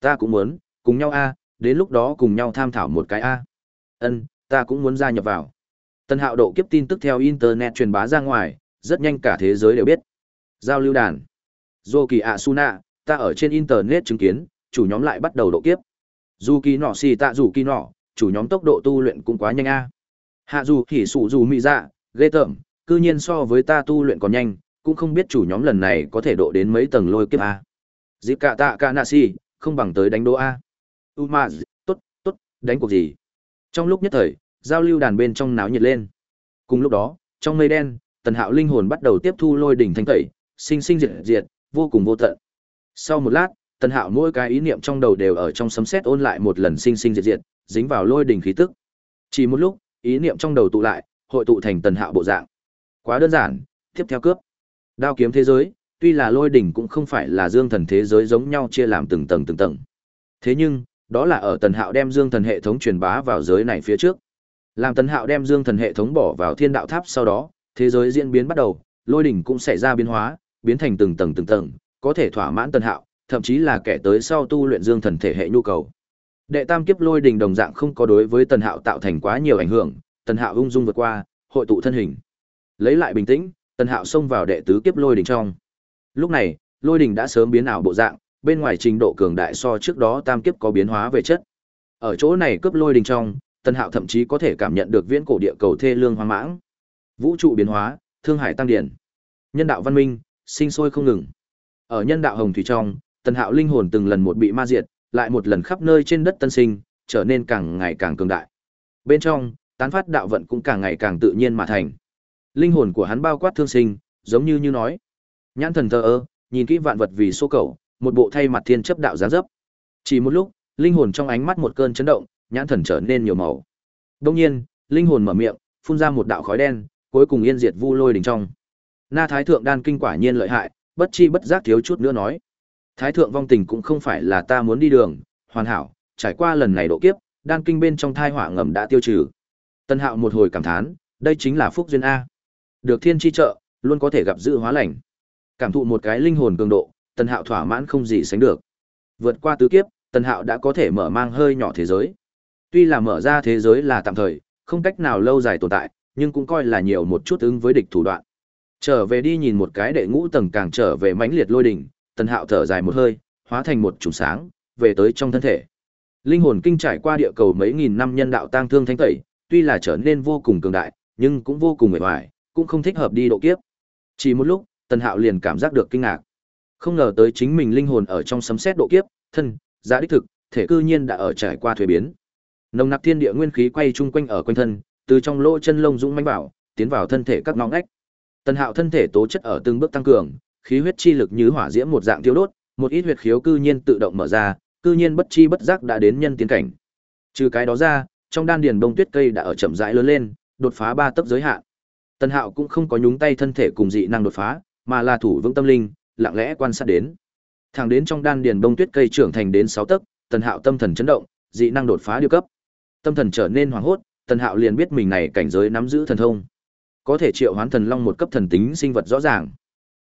Ta cũng muốn, cùng nhau a, đến lúc đó cùng nhau tham thảo một cái a. Ân, ta cũng muốn gia nhập vào. Tân Hạo độ kiếp tin tức theo internet truyền bá ra ngoài, rất nhanh cả thế giới đều biết. Giao lưu đàn. Dô kỳ ạ Suna, ta ở trên internet chứng kiến, chủ nhóm lại bắt đầu độ kiếp. Dù kỳ nọ xì tạ dù kỳ nọ, chủ nhóm tốc độ tu luyện cũng quá nhanh a hạ dù thì sụ dù mị dạ ghê tởm, cư nhiên so với ta tu luyện còn nhanh, cũng không biết chủ nhóm lần này có thể độ đến mấy tầng lôi kiếp a. Dịp cả tạ cả nạ si, không bằng tới đánh đố a. U ma tốt tốt, đánh cuộc gì? Trong lúc nhất thời, giao lưu đàn bên trong náo nhiệt lên. Cùng lúc đó, trong mây đen, tần hạo linh hồn bắt đầu tiếp thu lôi đỉnh thanh tẩy, sinh sinh diệt diệt, vô cùng vô tận. Sau một lát, tần hạo mỗi cái ý niệm trong đầu đều ở trong sấm xét ôn lại một lần sinh sinh diệt diệt, dính vào lôi đỉnh khí tức. Chỉ một lúc, ý niệm trong đầu tụ lại hội tụ thành tần hạo bộ dạng. Quá đơn giản, tiếp theo cướp. Đao kiếm thế giới, tuy là lôi đỉnh cũng không phải là dương thần thế giới giống nhau chia làm từng tầng từng tầng. Thế nhưng, đó là ở tần hạo đem dương thần hệ thống truyền bá vào giới này phía trước. Làm tần hạo đem dương thần hệ thống bỏ vào thiên đạo tháp sau đó, thế giới diễn biến bắt đầu, lôi đỉnh cũng xảy ra biến hóa, biến thành từng tầng từng tầng, có thể thỏa mãn tần hạo, thậm chí là kẻ tới sau tu luyện dương thần thể hệ nhu cầu. Đệ tam kiếp lôi đỉnh đồng dạng không có đối với tần hạo tạo thành quá nhiều ảnh hưởng tần hạo ung dung vượt qua, hội tụ thân hình. Lấy lại bình tĩnh, tần hạo xông vào đệ tứ kiếp lôi đình trong. Lúc này, lôi đình đã sớm biến ảo bộ dạng, bên ngoài trình độ cường đại so trước đó tam kiếp có biến hóa về chất. Ở chỗ này cướp lôi đình trong, tần hạo thậm chí có thể cảm nhận được viễn cổ địa cầu thê lương hoang mãng. Vũ trụ biến hóa, thương hải tăng điển. Nhân đạo văn minh, sinh sôi không ngừng. Ở nhân đạo hồng thủy trong, tần hạo linh hồn từng lần một bị ma diệt, lại một lần khắp nơi trên đất tân sinh, trở nên càng ngày càng cường đại. Bên trong tán phát đạo vận cũng càng ngày càng tự nhiên mà thành. Linh hồn của hắn bao quát thương sinh, giống như như nói. Nhãn thần thờ ơ, nhìn kỹ vạn vật vì số cầu, một bộ thay mặt thiên chấp đạo giá dấp. Chỉ một lúc, linh hồn trong ánh mắt một cơn chấn động, nhãn thần trở nên nhiều màu. Đông nhiên, linh hồn mở miệng, phun ra một đạo khói đen, cuối cùng yên diệt vu lôi đỉnh trong. Na thái thượng đan kinh quả nhiên lợi hại, bất chi bất giác thiếu chút nữa nói. Thái thượng vong tình cũng không phải là ta muốn đi đường, hoàn hảo, trải qua lần này độ kiếp, đan kinh bên trong thai hỏa ngầm đã tiêu trừ tân hạo một hồi cảm thán, đây chính là phúc duyên a. Được thiên chi trợ, luôn có thể gặp dự hóa lành. Cảm thụ một cái linh hồn cường độ tân hạo thỏa mãn không gì sánh được. Vượt qua tứ kiếp tân hạo đã có thể mở mang hơi nhỏ thế giới. Tuy là mở ra thế giới là tạm thời, không cách nào lâu dài tồn tại, nhưng cũng coi là nhiều một chút ứng với địch thủ đoạn. Trở về đi nhìn một cái đệ ngũ tầng càng trở về mãnh liệt lôi đỉnh, tần hạo thở dài một hơi, hóa thành một chùm sáng, về tới trong thân thể. Linh hồn kinh trải qua địa cầu mấy nghìn năm nhân đạo tang thương thánh tẩy tuy là trở nên vô cùng cường đại, nhưng cũng vô cùng mệt mỏi cũng không thích hợp đi độ kiếp. Chỉ một lúc, tần hạo liền cảm giác được kinh ngạc. Không ngờ tới chính mình linh hồn ở trong sấm xét độ kiếp, thân, giá đích thực, thể cư nhiên đã ở trải qua thuế biến. Nồng nặc thiên địa nguyên khí quay chung quanh ở quanh thân, từ trong lỗ chân lông dũng mãnh bảo tiến vào thân thể các ngõ ngách. Tần hạo thân thể tố chất ở từng bước tăng cường, khí huyết chi lực như hỏa diễm một dạng tiêu đốt, một ít huyệt khiếu cư nhiên tự động mở ra, cư nhiên bất chi bất giác đã đến nhân tiến cảnh. Trừ cái đó ra trong đan điền đông tuyết cây đã ở chậm rãi lớn lên, đột phá ba tấc giới hạn. Tần hạo cũng không có nhúng tay thân thể cùng dị năng đột phá, mà là thủ vững tâm linh, lặng lẽ quan sát đến. Thẳng đến trong đan điền đông tuyết cây trưởng thành đến sáu tấc, tần hạo tâm thần chấn động, dị năng đột phá điều cấp. Tâm thần trở nên hoảng hốt, tần hạo liền biết mình này cảnh giới nắm giữ thần thông. Có thể triệu hoán thần long một cấp thần tính sinh vật rõ ràng.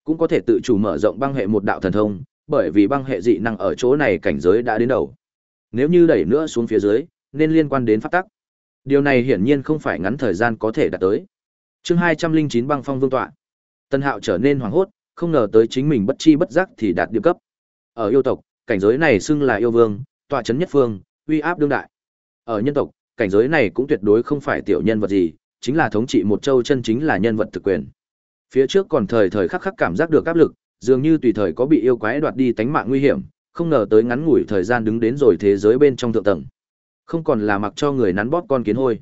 Cũng có thể tự chủ mở rộng băng hệ một đạo thần thông, bởi vì băng hệ dị năng ở chỗ này cảnh giới đã đến đầu. Nếu như đẩy nữa xuống phía dưới nên liên quan đến pháp tắc. Điều này hiển nhiên không phải ngắn thời gian có thể đạt tới. Chương hai trăm linh chín băng phong vương tọa. Tân hạo trở nên hoảng hốt, không ngờ tới chính mình bất chi bất giác thì đạt địa cấp. Ở yêu tộc, cảnh giới này xưng là yêu vương, tọa trấn nhất phương, uy áp đương đại. Ở nhân tộc, cảnh giới này cũng tuyệt đối không phải tiểu nhân vật gì, chính là thống trị một châu chân chính là nhân vật thực quyền. Phía trước còn thời thời khắc khắc cảm giác được áp lực, dường như tùy thời có bị yêu quái đoạt đi tánh mạng nguy hiểm, không ngờ tới ngắn ngủi thời gian đứng đến rồi thế giới bên trong thượng tầng không còn là mặc cho người nắn bóp con kiến hôi.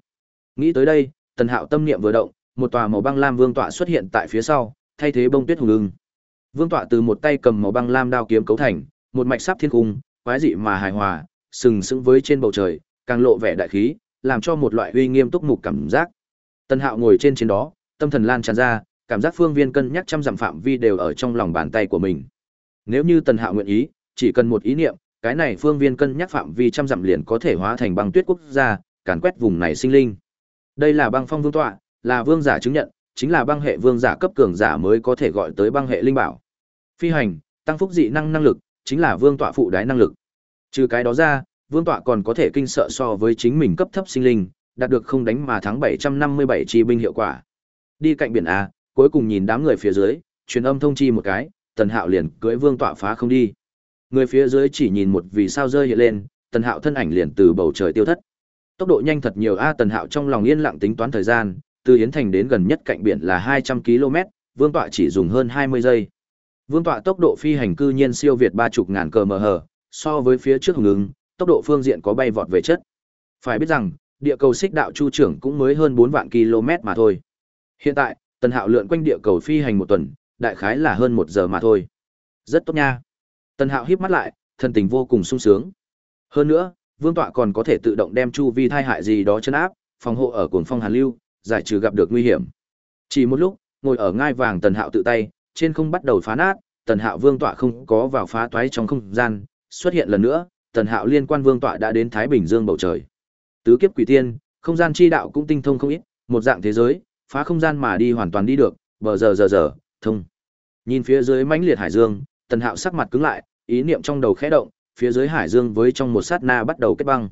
Nghĩ tới đây, tần hạo tâm niệm vừa động, một tòa màu băng lam vương tọa xuất hiện tại phía sau, thay thế bông tuyết hùng lưng. vương tọa từ một tay cầm màu băng lam đao kiếm cấu thành, một mạch sắp thiên cung, quái dị mà hài hòa, sừng sững với trên bầu trời, càng lộ vẻ đại khí, làm cho một loại uy nghiêm túc mục cảm giác. Tần hạo ngồi trên trên đó, tâm thần lan tràn ra, cảm giác phương viên cân nhắc trăm dặm phạm vi đều ở trong lòng bàn tay của mình. Nếu như tần hạo nguyện ý, chỉ cần một ý niệm cái này phương viên cân nhắc phạm vi trăm dặm liền có thể hóa thành băng tuyết quốc gia, càn quét vùng này sinh linh. Đây là băng phong vương tọa, là vương giả chứng nhận, chính là băng hệ vương giả cấp cường giả mới có thể gọi tới băng hệ linh bảo. Phi hành, tăng phúc dị năng năng lực, chính là vương tọa phụ đái năng lực. Trừ cái đó ra, vương tọa còn có thể kinh sợ so với chính mình cấp thấp sinh linh, đạt được không đánh mà thắng 757 chi binh hiệu quả. Đi cạnh biển a, cuối cùng nhìn đám người phía dưới, truyền âm thông chi một cái, tần hạo liền cưỡi vương tọa phá không đi người phía dưới chỉ nhìn một vì sao rơi hiện lên tần hạo thân ảnh liền từ bầu trời tiêu thất Tốc độ nhanh thật nhiều a Tần Hạo trong lòng yên lặng tính toán thời gian, từ Hiến Thành đến gần nhất cạnh biển là 200 km, Vương Tọa chỉ dùng hơn 20 giây. Vương Tọa tốc độ phi hành cư nhiên siêu việt 30 ngàn km/h, so với phía trước hưởng ứng, tốc độ phương diện có bay vọt về chất. Phải biết rằng, địa cầu xích đạo chu trưởng cũng mới hơn bốn vạn km mà thôi. Hiện tại, Tần Hạo lượn quanh địa cầu phi hành một tuần, đại khái là hơn một giờ mà thôi. Rất tốt nha. Tần Hạo híp mắt lại, thân tình vô cùng sung sướng. Hơn nữa, vương tọa còn có thể tự động đem chu vi thai hại gì đó chấn áp, phòng hộ ở cuồng phong hàn lưu, giải trừ gặp được nguy hiểm. Chỉ một lúc, ngồi ở ngai vàng Tần Hạo tự tay, trên không bắt đầu phá nát, Tần Hạo vương tọa không có vào phá toái trong không gian, xuất hiện lần nữa, Tần Hạo liên quan vương tọa đã đến Thái Bình Dương bầu trời. Tứ kiếp quỷ tiên, không gian chi đạo cũng tinh thông không ít, một dạng thế giới, phá không gian mà đi hoàn toàn đi được, bờ giờ giờ giờ, thông. Nhìn phía dưới mãnh liệt hải dương, Tần Hạo sắc mặt cứng lại, ý niệm trong đầu khẽ động, phía dưới hải dương với trong một sát na bắt đầu kết băng.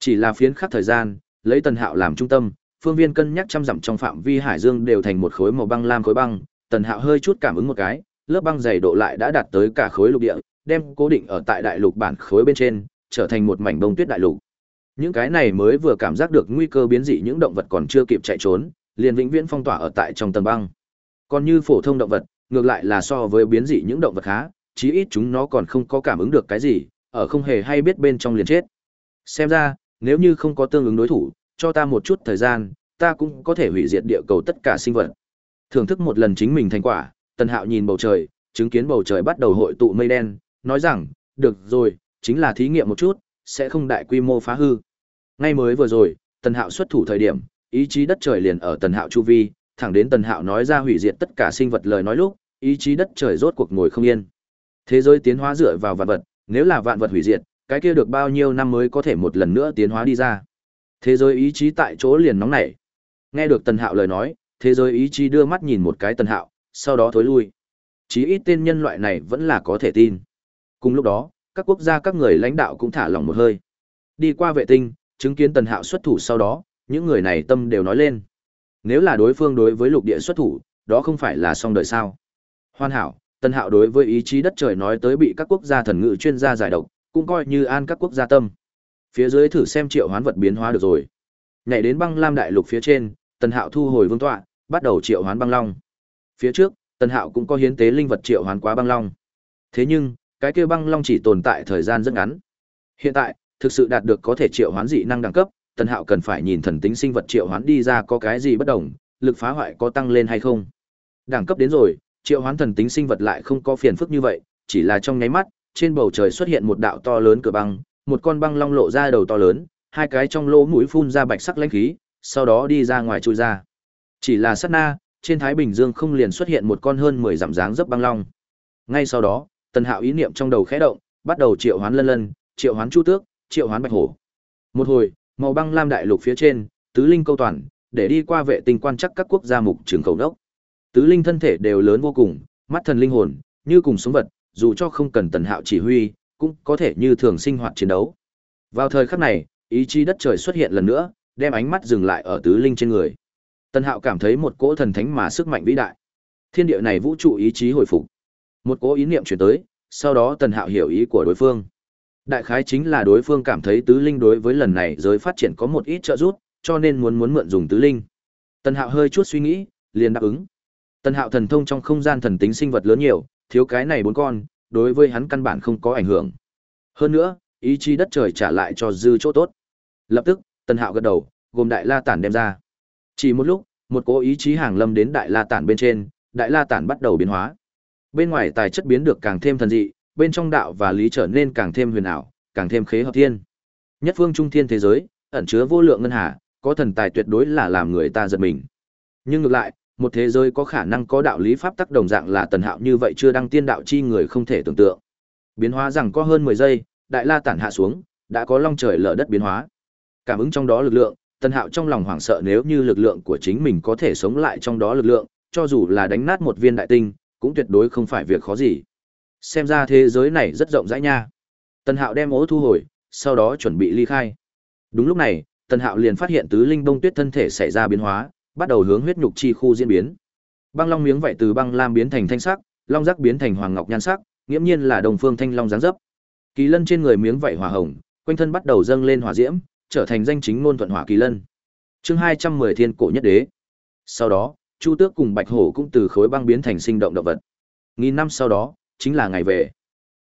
Chỉ là phiến khắc thời gian, lấy Tần Hạo làm trung tâm, phương viên cân nhắc trăm dặm trong phạm vi hải dương đều thành một khối màu băng lam khối băng, Tần Hạo hơi chút cảm ứng một cái, lớp băng dày độ lại đã đạt tới cả khối lục địa, đem cố định ở tại đại lục bản khối bên trên, trở thành một mảnh bông tuyết đại lục. Những cái này mới vừa cảm giác được nguy cơ biến dị những động vật còn chưa kịp chạy trốn, liền vĩnh viễn phong tỏa ở tại trong tầng băng. Còn như phổ thông động vật, ngược lại là so với biến dị những động vật khá, chí ít chúng nó còn không có cảm ứng được cái gì, ở không hề hay biết bên trong liền chết. Xem ra, nếu như không có tương ứng đối thủ, cho ta một chút thời gian, ta cũng có thể hủy diệt địa cầu tất cả sinh vật. Thưởng thức một lần chính mình thành quả, Tần Hạo nhìn bầu trời, chứng kiến bầu trời bắt đầu hội tụ mây đen, nói rằng, được rồi, chính là thí nghiệm một chút, sẽ không đại quy mô phá hư. Ngay mới vừa rồi, Tần Hạo xuất thủ thời điểm, ý chí đất trời liền ở Tần Hạo chu vi, thẳng đến Tần Hạo nói ra hủy diệt tất cả sinh vật lời nói lúc, ý chí đất trời rốt cuộc ngồi không yên. Thế giới tiến hóa dựa vào vạn vật, nếu là vạn vật hủy diệt, cái kia được bao nhiêu năm mới có thể một lần nữa tiến hóa đi ra. Thế giới ý chí tại chỗ liền nóng nảy. Nghe được Tần Hạo lời nói, thế giới ý chí đưa mắt nhìn một cái Tần Hạo, sau đó thối lui. Chí ít tên nhân loại này vẫn là có thể tin. Cùng lúc đó, các quốc gia các người lãnh đạo cũng thả lỏng một hơi. Đi qua vệ tinh, chứng kiến Tần Hạo xuất thủ sau đó, những người này tâm đều nói lên. Nếu là đối phương đối với lục địa xuất thủ, đó không phải là xong đời sao. Hoàn hảo, Tần Hạo đối với ý chí đất trời nói tới bị các quốc gia thần ngữ chuyên gia giải độc, cũng coi như an các quốc gia tâm. Phía dưới thử xem triệu hoán vật biến hóa được rồi. Nhảy đến băng lam đại lục phía trên, Tần Hạo thu hồi vương tọa, bắt đầu triệu hoán băng long. Phía trước, Tần Hạo cũng có hiến tế linh vật triệu hoán quá băng long. Thế nhưng, cái kia băng long chỉ tồn tại thời gian rất ngắn. Hiện tại, thực sự đạt được có thể triệu hoán dị năng đẳng cấp, Tần Hạo cần phải nhìn thần tính sinh vật triệu hoán đi ra có cái gì bất đồng, lực phá hoại có tăng lên hay không. Đẳng cấp đến rồi, triệu hoán thần tính sinh vật lại không có phiền phức như vậy, chỉ là trong nháy mắt, trên bầu trời xuất hiện một đạo to lớn cửa băng, một con băng long lộ ra đầu to lớn, hai cái trong lỗ mũi phun ra bạch sắc lãnh khí, sau đó đi ra ngoài chui ra. Chỉ là sát na, trên Thái Bình Dương không liền xuất hiện một con hơn 10 dặm dáng dấp băng long. Ngay sau đó, Tần Hạo ý niệm trong đầu khẽ động, bắt đầu triệu hoán lân lân, triệu hoán chu tước, triệu hoán bạch hổ. Một hồi, màu băng lam đại lục phía trên, tứ linh câu toàn, để đi qua vệ tinh quan chắc các quốc gia mục trường cầu đốc. Tứ linh thân thể đều lớn vô cùng, mắt thần linh hồn, như cùng sống vật, dù cho không cần tần hạo chỉ huy, cũng có thể như thường sinh hoạt chiến đấu. Vào thời khắc này, ý chí đất trời xuất hiện lần nữa, đem ánh mắt dừng lại ở tứ linh trên người. Tần hạo cảm thấy một cỗ thần thánh mà sức mạnh vĩ đại. Thiên địa này vũ trụ ý chí hồi phục. Một cỗ ý niệm chuyển tới, sau đó tần hạo hiểu ý của đối phương. Đại khái chính là đối phương cảm thấy tứ linh đối với lần này giới phát triển có một ít trợ giúp, cho nên muốn muốn mượn dùng tứ linh. Tần hạo hơi chút suy nghĩ, liền đáp ứng. Tần Hạo thần thông trong không gian thần tính sinh vật lớn nhiều, thiếu cái này bốn con, đối với hắn căn bản không có ảnh hưởng. Hơn nữa, ý chí đất trời trả lại cho dư chỗ tốt. Lập tức, Tần Hạo gật đầu, gồm Đại La Tản đem ra. Chỉ một lúc, một cố ý chí hàng lâm đến Đại La Tản bên trên, Đại La Tản bắt đầu biến hóa. Bên ngoài tài chất biến được càng thêm thần dị, bên trong đạo và lý trở nên càng thêm huyền ảo, càng thêm khế hợp thiên. Nhất phương trung thiên thế giới, ẩn chứa vô lượng ngân hà, có thần tài tuyệt đối là làm người ta giật mình. Nhưng ngược lại, một thế giới có khả năng có đạo lý pháp tắc đồng dạng là tần hạo như vậy chưa đăng tiên đạo chi người không thể tưởng tượng. Biến hóa rằng có hơn 10 giây, đại la tản hạ xuống, đã có long trời lở đất biến hóa. Cảm ứng trong đó lực lượng, tần hạo trong lòng hoảng sợ nếu như lực lượng của chính mình có thể sống lại trong đó lực lượng, cho dù là đánh nát một viên đại tinh, cũng tuyệt đối không phải việc khó gì. Xem ra thế giới này rất rộng rãi nha. Tần hạo đem ố thu hồi, sau đó chuẩn bị ly khai. Đúng lúc này, tần hạo liền phát hiện tứ linh bông tuyết thân thể xảy ra biến hóa, bắt đầu hướng huyết nhục chi khu diễn biến. Băng long miếng vậy từ băng lam biến thành thanh sắc, long giác biến thành hoàng ngọc nhan sắc, nghiễm nhiên là đồng phương thanh long dáng dấp. Kỳ lân trên người miếng vậy hỏa hồng, quanh thân bắt đầu dâng lên hỏa diễm, trở thành danh chính ngôn thuận hỏa kỳ lân. Chương 210 Thiên cổ nhất đế. Sau đó, Chu Tước cùng Bạch Hổ cũng từ khối băng biến thành sinh động động vật. Nghìn năm sau đó, chính là ngày về.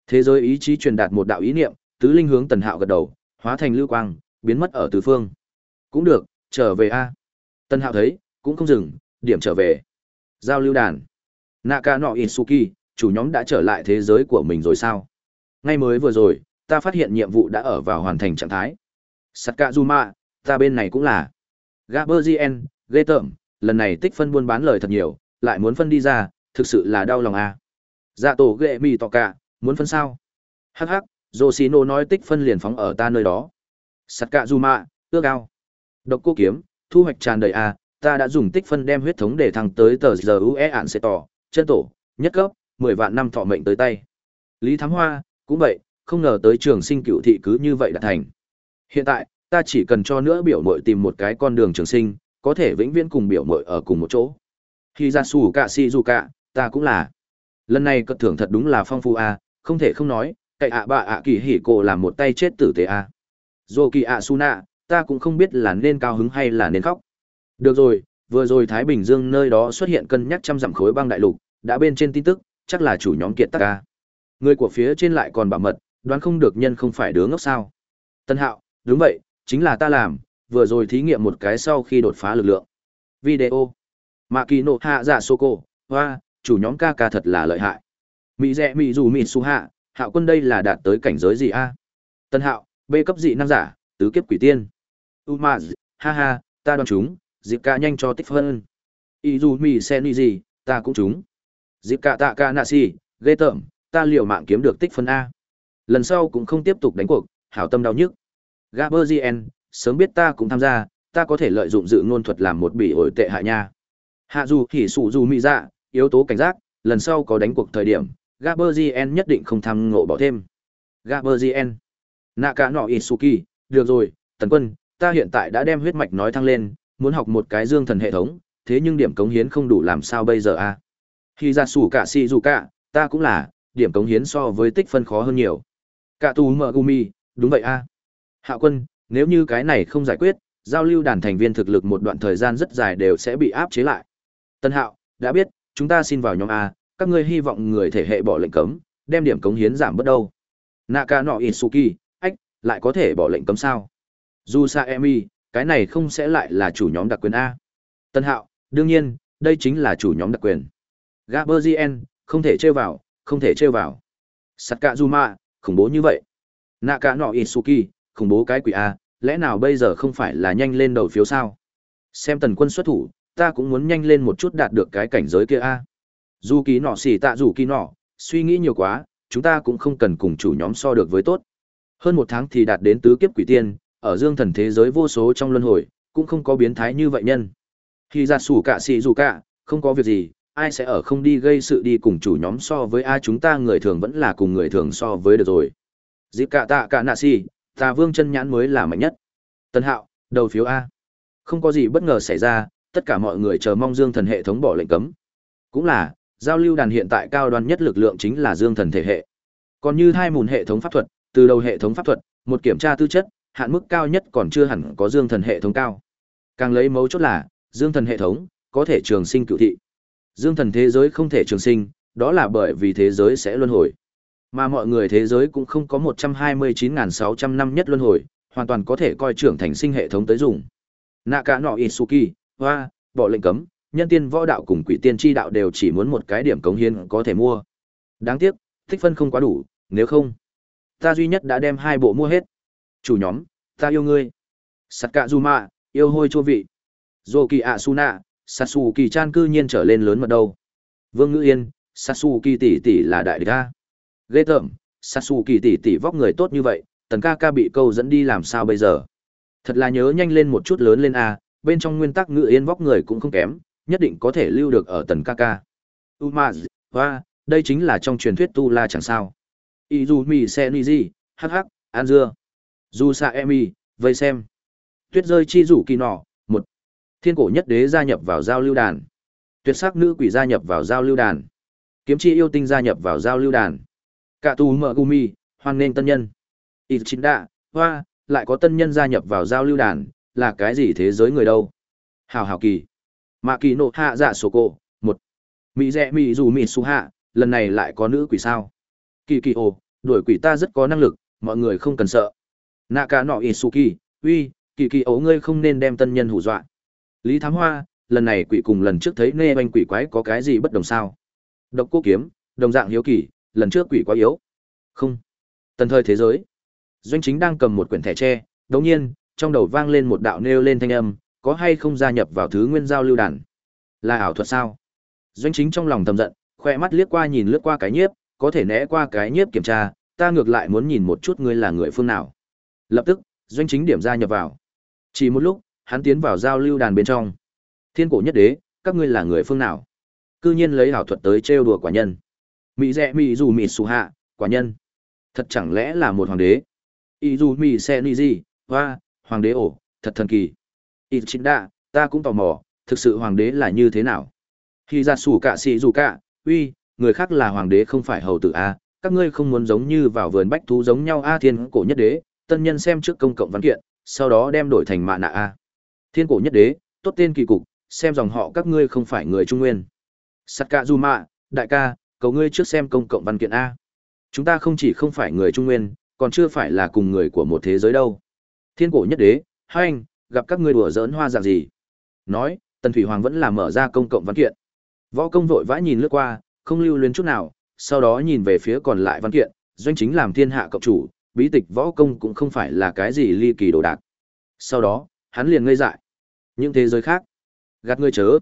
Thế giới ý chí truyền đạt một đạo ý niệm, tứ linh hướng Tần Hạo gật đầu, hóa thành lưu quang, biến mất ở tứ phương. Cũng được, trở về a. Tần Hạo thấy, cũng không dừng, điểm trở về. Giao lưu đàn. Naka no Isuki, chủ nhóm đã trở lại thế giới của mình rồi sao? Ngay mới vừa rồi, ta phát hiện nhiệm vụ đã ở vào hoàn thành trạng thái. Sakazuma, ta bên này cũng là. Gaberzien, ghê tởm, lần này tích phân buôn bán lời thật nhiều, lại muốn phân đi ra, thực sự là đau lòng à. Dạ tổ ghệ mì tỏ cả, muốn phân sao? Hắc hắc, nô nói tích phân liền phóng ở ta nơi đó. Sakazuma, ước ao. Độc cô kiếm, thu hoạch tràn đầy à, ta đã dùng tích phân đem huyết thống để thăng tới tờ giờ UE ạn sẽ tỏ, chân tổ, nhất cấp, 10 vạn năm thọ mệnh tới tay. Lý Thám Hoa, cũng vậy, không ngờ tới trường sinh cựu thị cứ như vậy đã thành. Hiện tại, ta chỉ cần cho nữa biểu mội tìm một cái con đường trường sinh, có thể vĩnh viễn cùng biểu mội ở cùng một chỗ. Khi ra xù cạ si dù cạ ta cũng là. Lần này cất thưởng thật đúng là phong phú a, không thể không nói, cậy ạ bạ ạ kỳ hỉ cổ làm một tay chết tử tế a. dù kỳ ạ su nạ, ta cũng không biết là nên cao hứng hay là nên khóc. Được rồi, vừa rồi Thái Bình Dương nơi đó xuất hiện cân nhắc trăm dặm khối băng đại lục, đã bên trên tin tức, chắc là chủ nhóm kiệt tắc ca. Người của phía trên lại còn bảo mật, đoán không được nhân không phải đứa ngốc sao. Tân Hạo, đúng vậy, chính là ta làm, vừa rồi thí nghiệm một cái sau khi đột phá lực lượng. Video. Mạ kỳ nộ hạ dạ sô cô, hoa, chủ nhóm ca ca thật là lợi hại. Mỹ rẽ mỹ dù mỹ su hạ, hạo quân đây là đạt tới cảnh giới gì a? Tân Hạo, B cấp dị năng giả, tứ kiếp quỷ tiên. Umaz, ha ha, ta đoán chúng, dịp ca nhanh cho tích phân. Ý dù mỹ sen đi gì, ta cũng chúng. Dịp ca tạ ca nạ si, ghê tởm, ta liều mạng kiếm được tích phân A. Lần sau cũng không tiếp tục đánh cuộc, hảo tâm đau nhức. Gaberzien, sớm biết ta cũng tham gia, ta có thể lợi dụng dự ngôn thuật làm một bỉ ổi tệ hại nha. Hạ dù thì sụ dù mỹ dạ, yếu tố cảnh giác, lần sau có đánh cuộc thời điểm, Gaberzien nhất định không tham ngộ bỏ thêm. Gaberzien. Naka no Isuki, được rồi, tần quân, ta hiện tại đã đem huyết mạch nói thăng lên, muốn học một cái dương thần hệ thống, thế nhưng điểm cống hiến không đủ làm sao bây giờ a? Khi ra sủ cả si dù cả, ta cũng là, điểm cống hiến so với tích phân khó hơn nhiều. Cả tù mở gumi, đúng vậy a. Hạ quân, nếu như cái này không giải quyết, giao lưu đàn thành viên thực lực một đoạn thời gian rất dài đều sẽ bị áp chế lại. Tân Hạo, đã biết, chúng ta xin vào nhóm A, các ngươi hy vọng người thể hệ bỏ lệnh cấm, đem điểm cống hiến giảm bớt đâu. Naka no Isuki, ách, lại có thể bỏ lệnh cấm sao? Jusa Emi, cái này không sẽ lại là chủ nhóm đặc quyền A. Tân Hạo, đương nhiên, đây chính là chủ nhóm đặc quyền. Gaberzien, không thể chơi vào, không thể chơi vào. Sakazuma, khủng bố như vậy. Naka no Isuki, khủng bố cái quỷ A, lẽ nào bây giờ không phải là nhanh lên đầu phiếu sao? Xem tần quân xuất thủ, ta cũng muốn nhanh lên một chút đạt được cái cảnh giới kia A. Dù kỳ nọ xỉ tạ dù kỳ nọ, suy nghĩ nhiều quá, chúng ta cũng không cần cùng chủ nhóm so được với tốt. Hơn một tháng thì đạt đến tứ kiếp quỷ tiên, ở dương thần thế giới vô số trong luân hồi, cũng không có biến thái như vậy nhân. Khi ra sủ cả xì dù cả, không có việc gì, ai sẽ ở không đi gây sự đi cùng chủ nhóm so với ai chúng ta người thường vẫn là cùng người thường so với được rồi. Dịp cả tạ cả nạ xì ta vương chân nhãn mới là mạnh nhất. Tân hạo, đầu phiếu A. Không có gì bất ngờ xảy ra, tất cả mọi người chờ mong dương thần hệ thống bỏ lệnh cấm. Cũng là, giao lưu đàn hiện tại cao đoan nhất lực lượng chính là dương thần thể hệ. Còn như hai mùn hệ thống pháp thuật, từ đầu hệ thống pháp thuật, một kiểm tra tư chất, hạn mức cao nhất còn chưa hẳn có dương thần hệ thống cao. Càng lấy mấu chốt là, dương thần hệ thống, có thể trường sinh cựu thị. Dương thần thế giới không thể trường sinh, đó là bởi vì thế giới sẽ luân hồi. Mà mọi người thế giới cũng không có 129.600 năm nhất luân hồi, hoàn toàn có thể coi trưởng thành sinh hệ thống tới dùng. nạ cả nọ Isuki, hoa, bỏ lệnh cấm, nhân tiên võ đạo cùng quỷ tiên chi đạo đều chỉ muốn một cái điểm cống hiến có thể mua. Đáng tiếc, thích phân không quá đủ, nếu không, ta duy nhất đã đem hai bộ mua hết. Chủ nhóm, ta yêu ngươi. Sakazuma, yêu hôi chua vị. Zoki Asuna, kỳ chan cư nhiên trở lên lớn mật đâu. Vương Ngữ Yên, Satsuki tỷ tỷ là đại địch a. Ghê tởm, kỳ tỷ tỷ vóc người tốt như vậy, tần ca ca bị câu dẫn đi làm sao bây giờ? Thật là nhớ nhanh lên một chút lớn lên a, bên trong nguyên tắc Ngữ Yên vóc người cũng không kém, nhất định có thể lưu được ở tần ca ca. Umaz, hoa, đây chính là trong truyền thuyết tu la chẳng sao. Izumi Seniji, hắc hắc, an dưa. Jusa Emi, vây xem. Tuyết rơi chi rủ kỳ nọ, Thiên cổ nhất đế gia nhập vào giao lưu đàn. Tuyệt sắc nữ quỷ gia nhập vào giao lưu đàn. Kiếm chi yêu tinh gia nhập vào giao lưu đàn. Cả tù mở gumi, hoan nên tân nhân. Ichinda, hoa, lại có tân nhân gia nhập vào giao lưu đàn, là cái gì thế giới người đâu? Hào hào kỳ. Mạ kỳ nộ hạ dạ sổ cổ, một. Mỹ rẻ mỹ dù mỹ su hạ, lần này lại có nữ quỷ sao? Kỳ kỳ ồ, đuổi quỷ ta rất có năng lực, mọi người không cần sợ. Nạ cả nọ Isuki, uy, kỳ kỳ ấu ngươi không nên đem tân nhân hù dọa. Lý Thám Hoa, lần này quỷ cùng lần trước thấy nê oanh quỷ quái có cái gì bất đồng sao? Độc cô kiếm, đồng dạng hiếu kỳ, lần trước quỷ quá yếu. Không. Tần thời thế giới. Doanh chính đang cầm một quyển thẻ tre, đồng nhiên, trong đầu vang lên một đạo nêu lên thanh âm, có hay không gia nhập vào thứ nguyên giao lưu đàn? Là ảo thuật sao? Doanh chính trong lòng thầm giận, khoe mắt liếc qua nhìn lướt qua cái nhiếp, có thể né qua cái nhiếp kiểm tra, ta ngược lại muốn nhìn một chút ngươi là người phương nào. Lập tức, doanh chính điểm gia nhập vào. Chỉ một lúc, hắn tiến vào giao lưu đàn bên trong. Thiên cổ nhất đế, các ngươi là người phương nào? Cư nhiên lấy ảo thuật tới trêu đùa quả nhân. Mỹ rẻ mỹ dù mỹ sù hạ, quả nhân. Thật chẳng lẽ là một hoàng đế? Ý dù mỹ xe ni gì, hoa, hoàng đế ổ, thật thần kỳ. Ít chính đa, ta cũng tò mò, thực sự hoàng đế là như thế nào? Khi ra sủ cả xì dù cả, uy, người khác là hoàng đế không phải hầu tử A, các ngươi không muốn giống như vào vườn bách thú giống nhau A thiên cổ nhất đế, tân nhân xem trước công cộng văn kiện, sau đó đem đổi thành mạ nạ A. Thiên cổ nhất đế, tốt tên kỳ cục, xem dòng họ các ngươi không phải người Trung Nguyên. Sakazuma, đại ca, cầu ngươi trước xem công cộng văn kiện A. Chúng ta không chỉ không phải người Trung Nguyên, còn chưa phải là cùng người của một thế giới đâu. Thiên cổ nhất đế, hai anh, gặp các ngươi đùa giỡn hoa dạng gì. Nói, Tần Thủy Hoàng vẫn là mở ra công cộng văn kiện. Võ công vội vã nhìn lướt qua, không lưu luyến chút nào, sau đó nhìn về phía còn lại văn kiện, doanh chính làm thiên hạ cộng chủ, bí tịch võ công cũng không phải là cái gì ly kỳ đồ đạc. Sau đó, hắn liền ngây dại. Những thế giới khác, gạt ngươi chớ.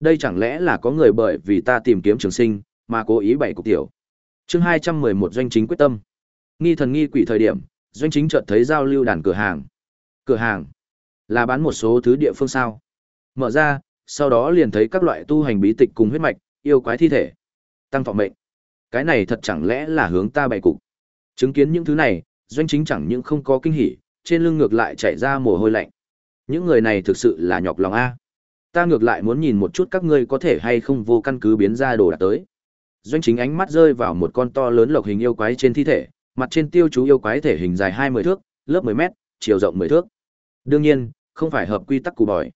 Đây chẳng lẽ là có người bởi vì ta tìm kiếm trường sinh, mà cố ý bày cục tiểu. Chương 211 doanh chính quyết tâm. Nghi thần nghi quỷ thời điểm, doanh chính chợt thấy giao lưu đàn cửa hàng. Cửa hàng là bán một số thứ địa phương sao? Mở ra, sau đó liền thấy các loại tu hành bí tịch cùng huyết mạch, yêu quái thi thể, tăng thọ mệnh. Cái này thật chẳng lẽ là hướng ta bày cục. Chứng kiến những thứ này, doanh chính chẳng những không có kinh hỉ, trên lưng ngược lại chảy ra mồ hôi lạnh. Những người này thực sự là nhọc lòng a. Ta ngược lại muốn nhìn một chút các ngươi có thể hay không vô căn cứ biến ra đồ đạc tới. Doanh chính ánh mắt rơi vào một con to lớn lộc hình yêu quái trên thi thể, mặt trên tiêu chú yêu quái thể hình dài hai mươi thước, lớp mười mét, chiều rộng mười thước. Đương nhiên, không phải hợp quy tắc cù bòi.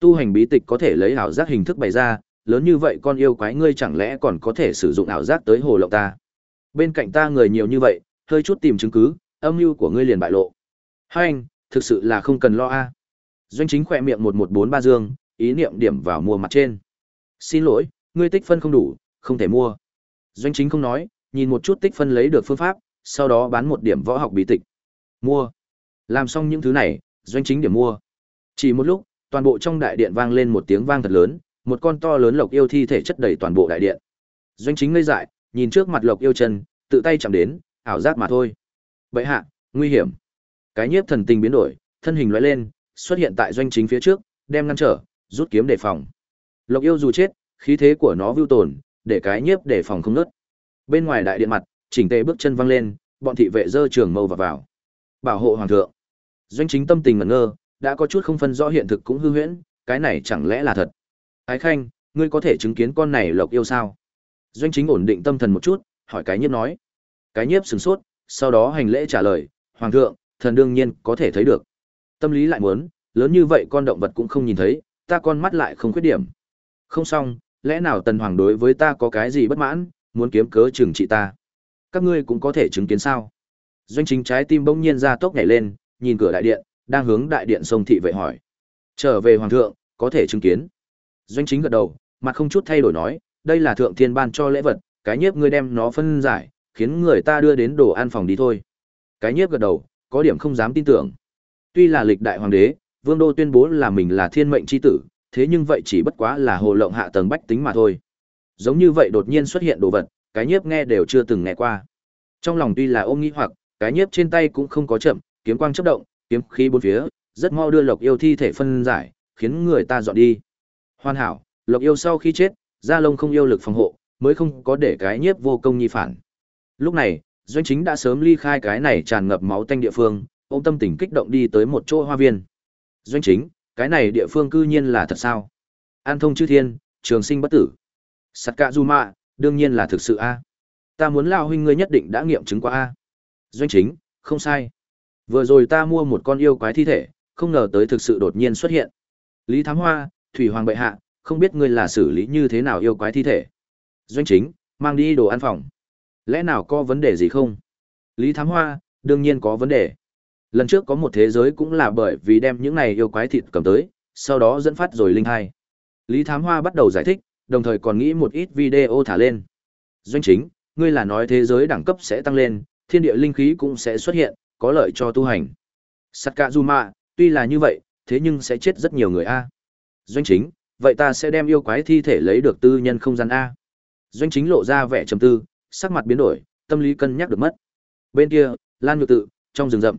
Tu hành bí tịch có thể lấy ảo giác hình thức bày ra, lớn như vậy con yêu quái ngươi chẳng lẽ còn có thể sử dụng ảo giác tới hồ lộng ta. Bên cạnh ta người nhiều như vậy, hơi chút tìm chứng cứ, âm mưu của ngươi liền bại lộ. Hai anh, thực sự là không cần lo a. Doanh chính khỏe miệng một một bốn ba dương, ý niệm điểm vào mua mặt trên. Xin lỗi, ngươi tích phân không đủ, không thể mua. Doanh chính không nói, nhìn một chút tích phân lấy được phương pháp, sau đó bán một điểm võ học bí tịch. Mua. Làm xong những thứ này, doanh chính điểm mua. Chỉ một lúc, toàn bộ trong đại điện vang lên một tiếng vang thật lớn, một con to lớn lộc yêu thi thể chất đầy toàn bộ đại điện. Doanh chính ngây dại, nhìn trước mặt lộc yêu chân, tự tay chạm đến, ảo giác mà thôi. Bệ hạ, nguy hiểm. Cái nhiếp thần tình biến đổi, thân hình lóe lên, xuất hiện tại doanh chính phía trước, đem ngăn trở, rút kiếm đề phòng. Lộc yêu dù chết, khí thế của nó vưu tồn, để cái nhiếp đề phòng không nứt. Bên ngoài đại điện mặt, chỉnh tề bước chân văng lên, bọn thị vệ dơ trường mâu vào vào. Bảo hộ hoàng thượng. Doanh chính tâm tình ngẩn ngơ, đã có chút không phân rõ hiện thực cũng hư huyễn, cái này chẳng lẽ là thật. Ái Khanh, ngươi có thể chứng kiến con này lộc yêu sao? Doanh chính ổn định tâm thần một chút, hỏi cái nhiếp nói. Cái nhiếp sửng sốt, sau đó hành lễ trả lời, Hoàng thượng, thần đương nhiên có thể thấy được. Tâm lý lại muốn, lớn như vậy con động vật cũng không nhìn thấy, ta con mắt lại không khuyết điểm. Không xong, lẽ nào tần hoàng đối với ta có cái gì bất mãn, muốn kiếm cớ trừng trị ta. Các ngươi cũng có thể chứng kiến sao. Doanh chính trái tim bỗng nhiên ra tốc nhảy lên, nhìn cửa đại điện, đang hướng đại điện sông thị vệ hỏi. Trở về hoàng thượng, có thể chứng kiến. Doanh chính gật đầu, mặt không chút thay đổi nói, đây là thượng thiên ban cho lễ vật, cái nhiếp ngươi đem nó phân giải, khiến người ta đưa đến đồ ăn phòng đi thôi. Cái nhiếp gật đầu, có điểm không dám tin tưởng. Tuy là lịch đại hoàng đế, vương đô tuyên bố là mình là thiên mệnh chi tử, thế nhưng vậy chỉ bất quá là hồ lộng hạ tầng bách tính mà thôi. Giống như vậy đột nhiên xuất hiện đồ vật, cái nhiếp nghe đều chưa từng nghe qua. Trong lòng tuy là ôm nghĩ hoặc, cái nhiếp trên tay cũng không có chậm, kiếm quang chớp động, kiếm khí bốn phía, rất mau đưa Lộc Yêu thi thể phân giải, khiến người ta dọn đi. Hoàn hảo, Lộc Yêu sau khi chết, Gia Long không yêu lực phòng hộ, mới không có để cái nhiếp vô công nhi phản. Lúc này, doanh chính đã sớm ly khai cái này tràn ngập máu tanh địa phương, ôm tâm tình kích động đi tới một chỗ hoa viên. Doanh chính, cái này địa phương cư nhiên là thật sao? An thông chư thiên, trường sinh bất tử. sạt cạ du mạ, đương nhiên là thực sự a. Ta muốn lao huynh ngươi nhất định đã nghiệm chứng qua a. Doanh chính, không sai. Vừa rồi ta mua một con yêu quái thi thể, không ngờ tới thực sự đột nhiên xuất hiện. Lý Thám Hoa, Thủy Hoàng bệ hạ, không biết ngươi là xử lý như thế nào yêu quái thi thể. Doanh chính, mang đi đồ ăn phòng. Lẽ nào có vấn đề gì không? Lý Thám Hoa, đương nhiên có vấn đề. Lần trước có một thế giới cũng là bởi vì đem những này yêu quái thịt cầm tới, sau đó dẫn phát rồi linh hai. Lý Thám Hoa bắt đầu giải thích, đồng thời còn nghĩ một ít video thả lên. Doanh chính, ngươi là nói thế giới đẳng cấp sẽ tăng lên, thiên địa linh khí cũng sẽ xuất hiện, có lợi cho tu hành. Sakazuma, tuy là như vậy, thế nhưng sẽ chết rất nhiều người a. Doanh chính, vậy ta sẽ đem yêu quái thi thể lấy được tư nhân không gian a. Doanh chính lộ ra vẻ trầm tư, sắc mặt biến đổi, tâm lý cân nhắc được mất. Bên kia, Lan Nhược Tự, trong rừng rậm.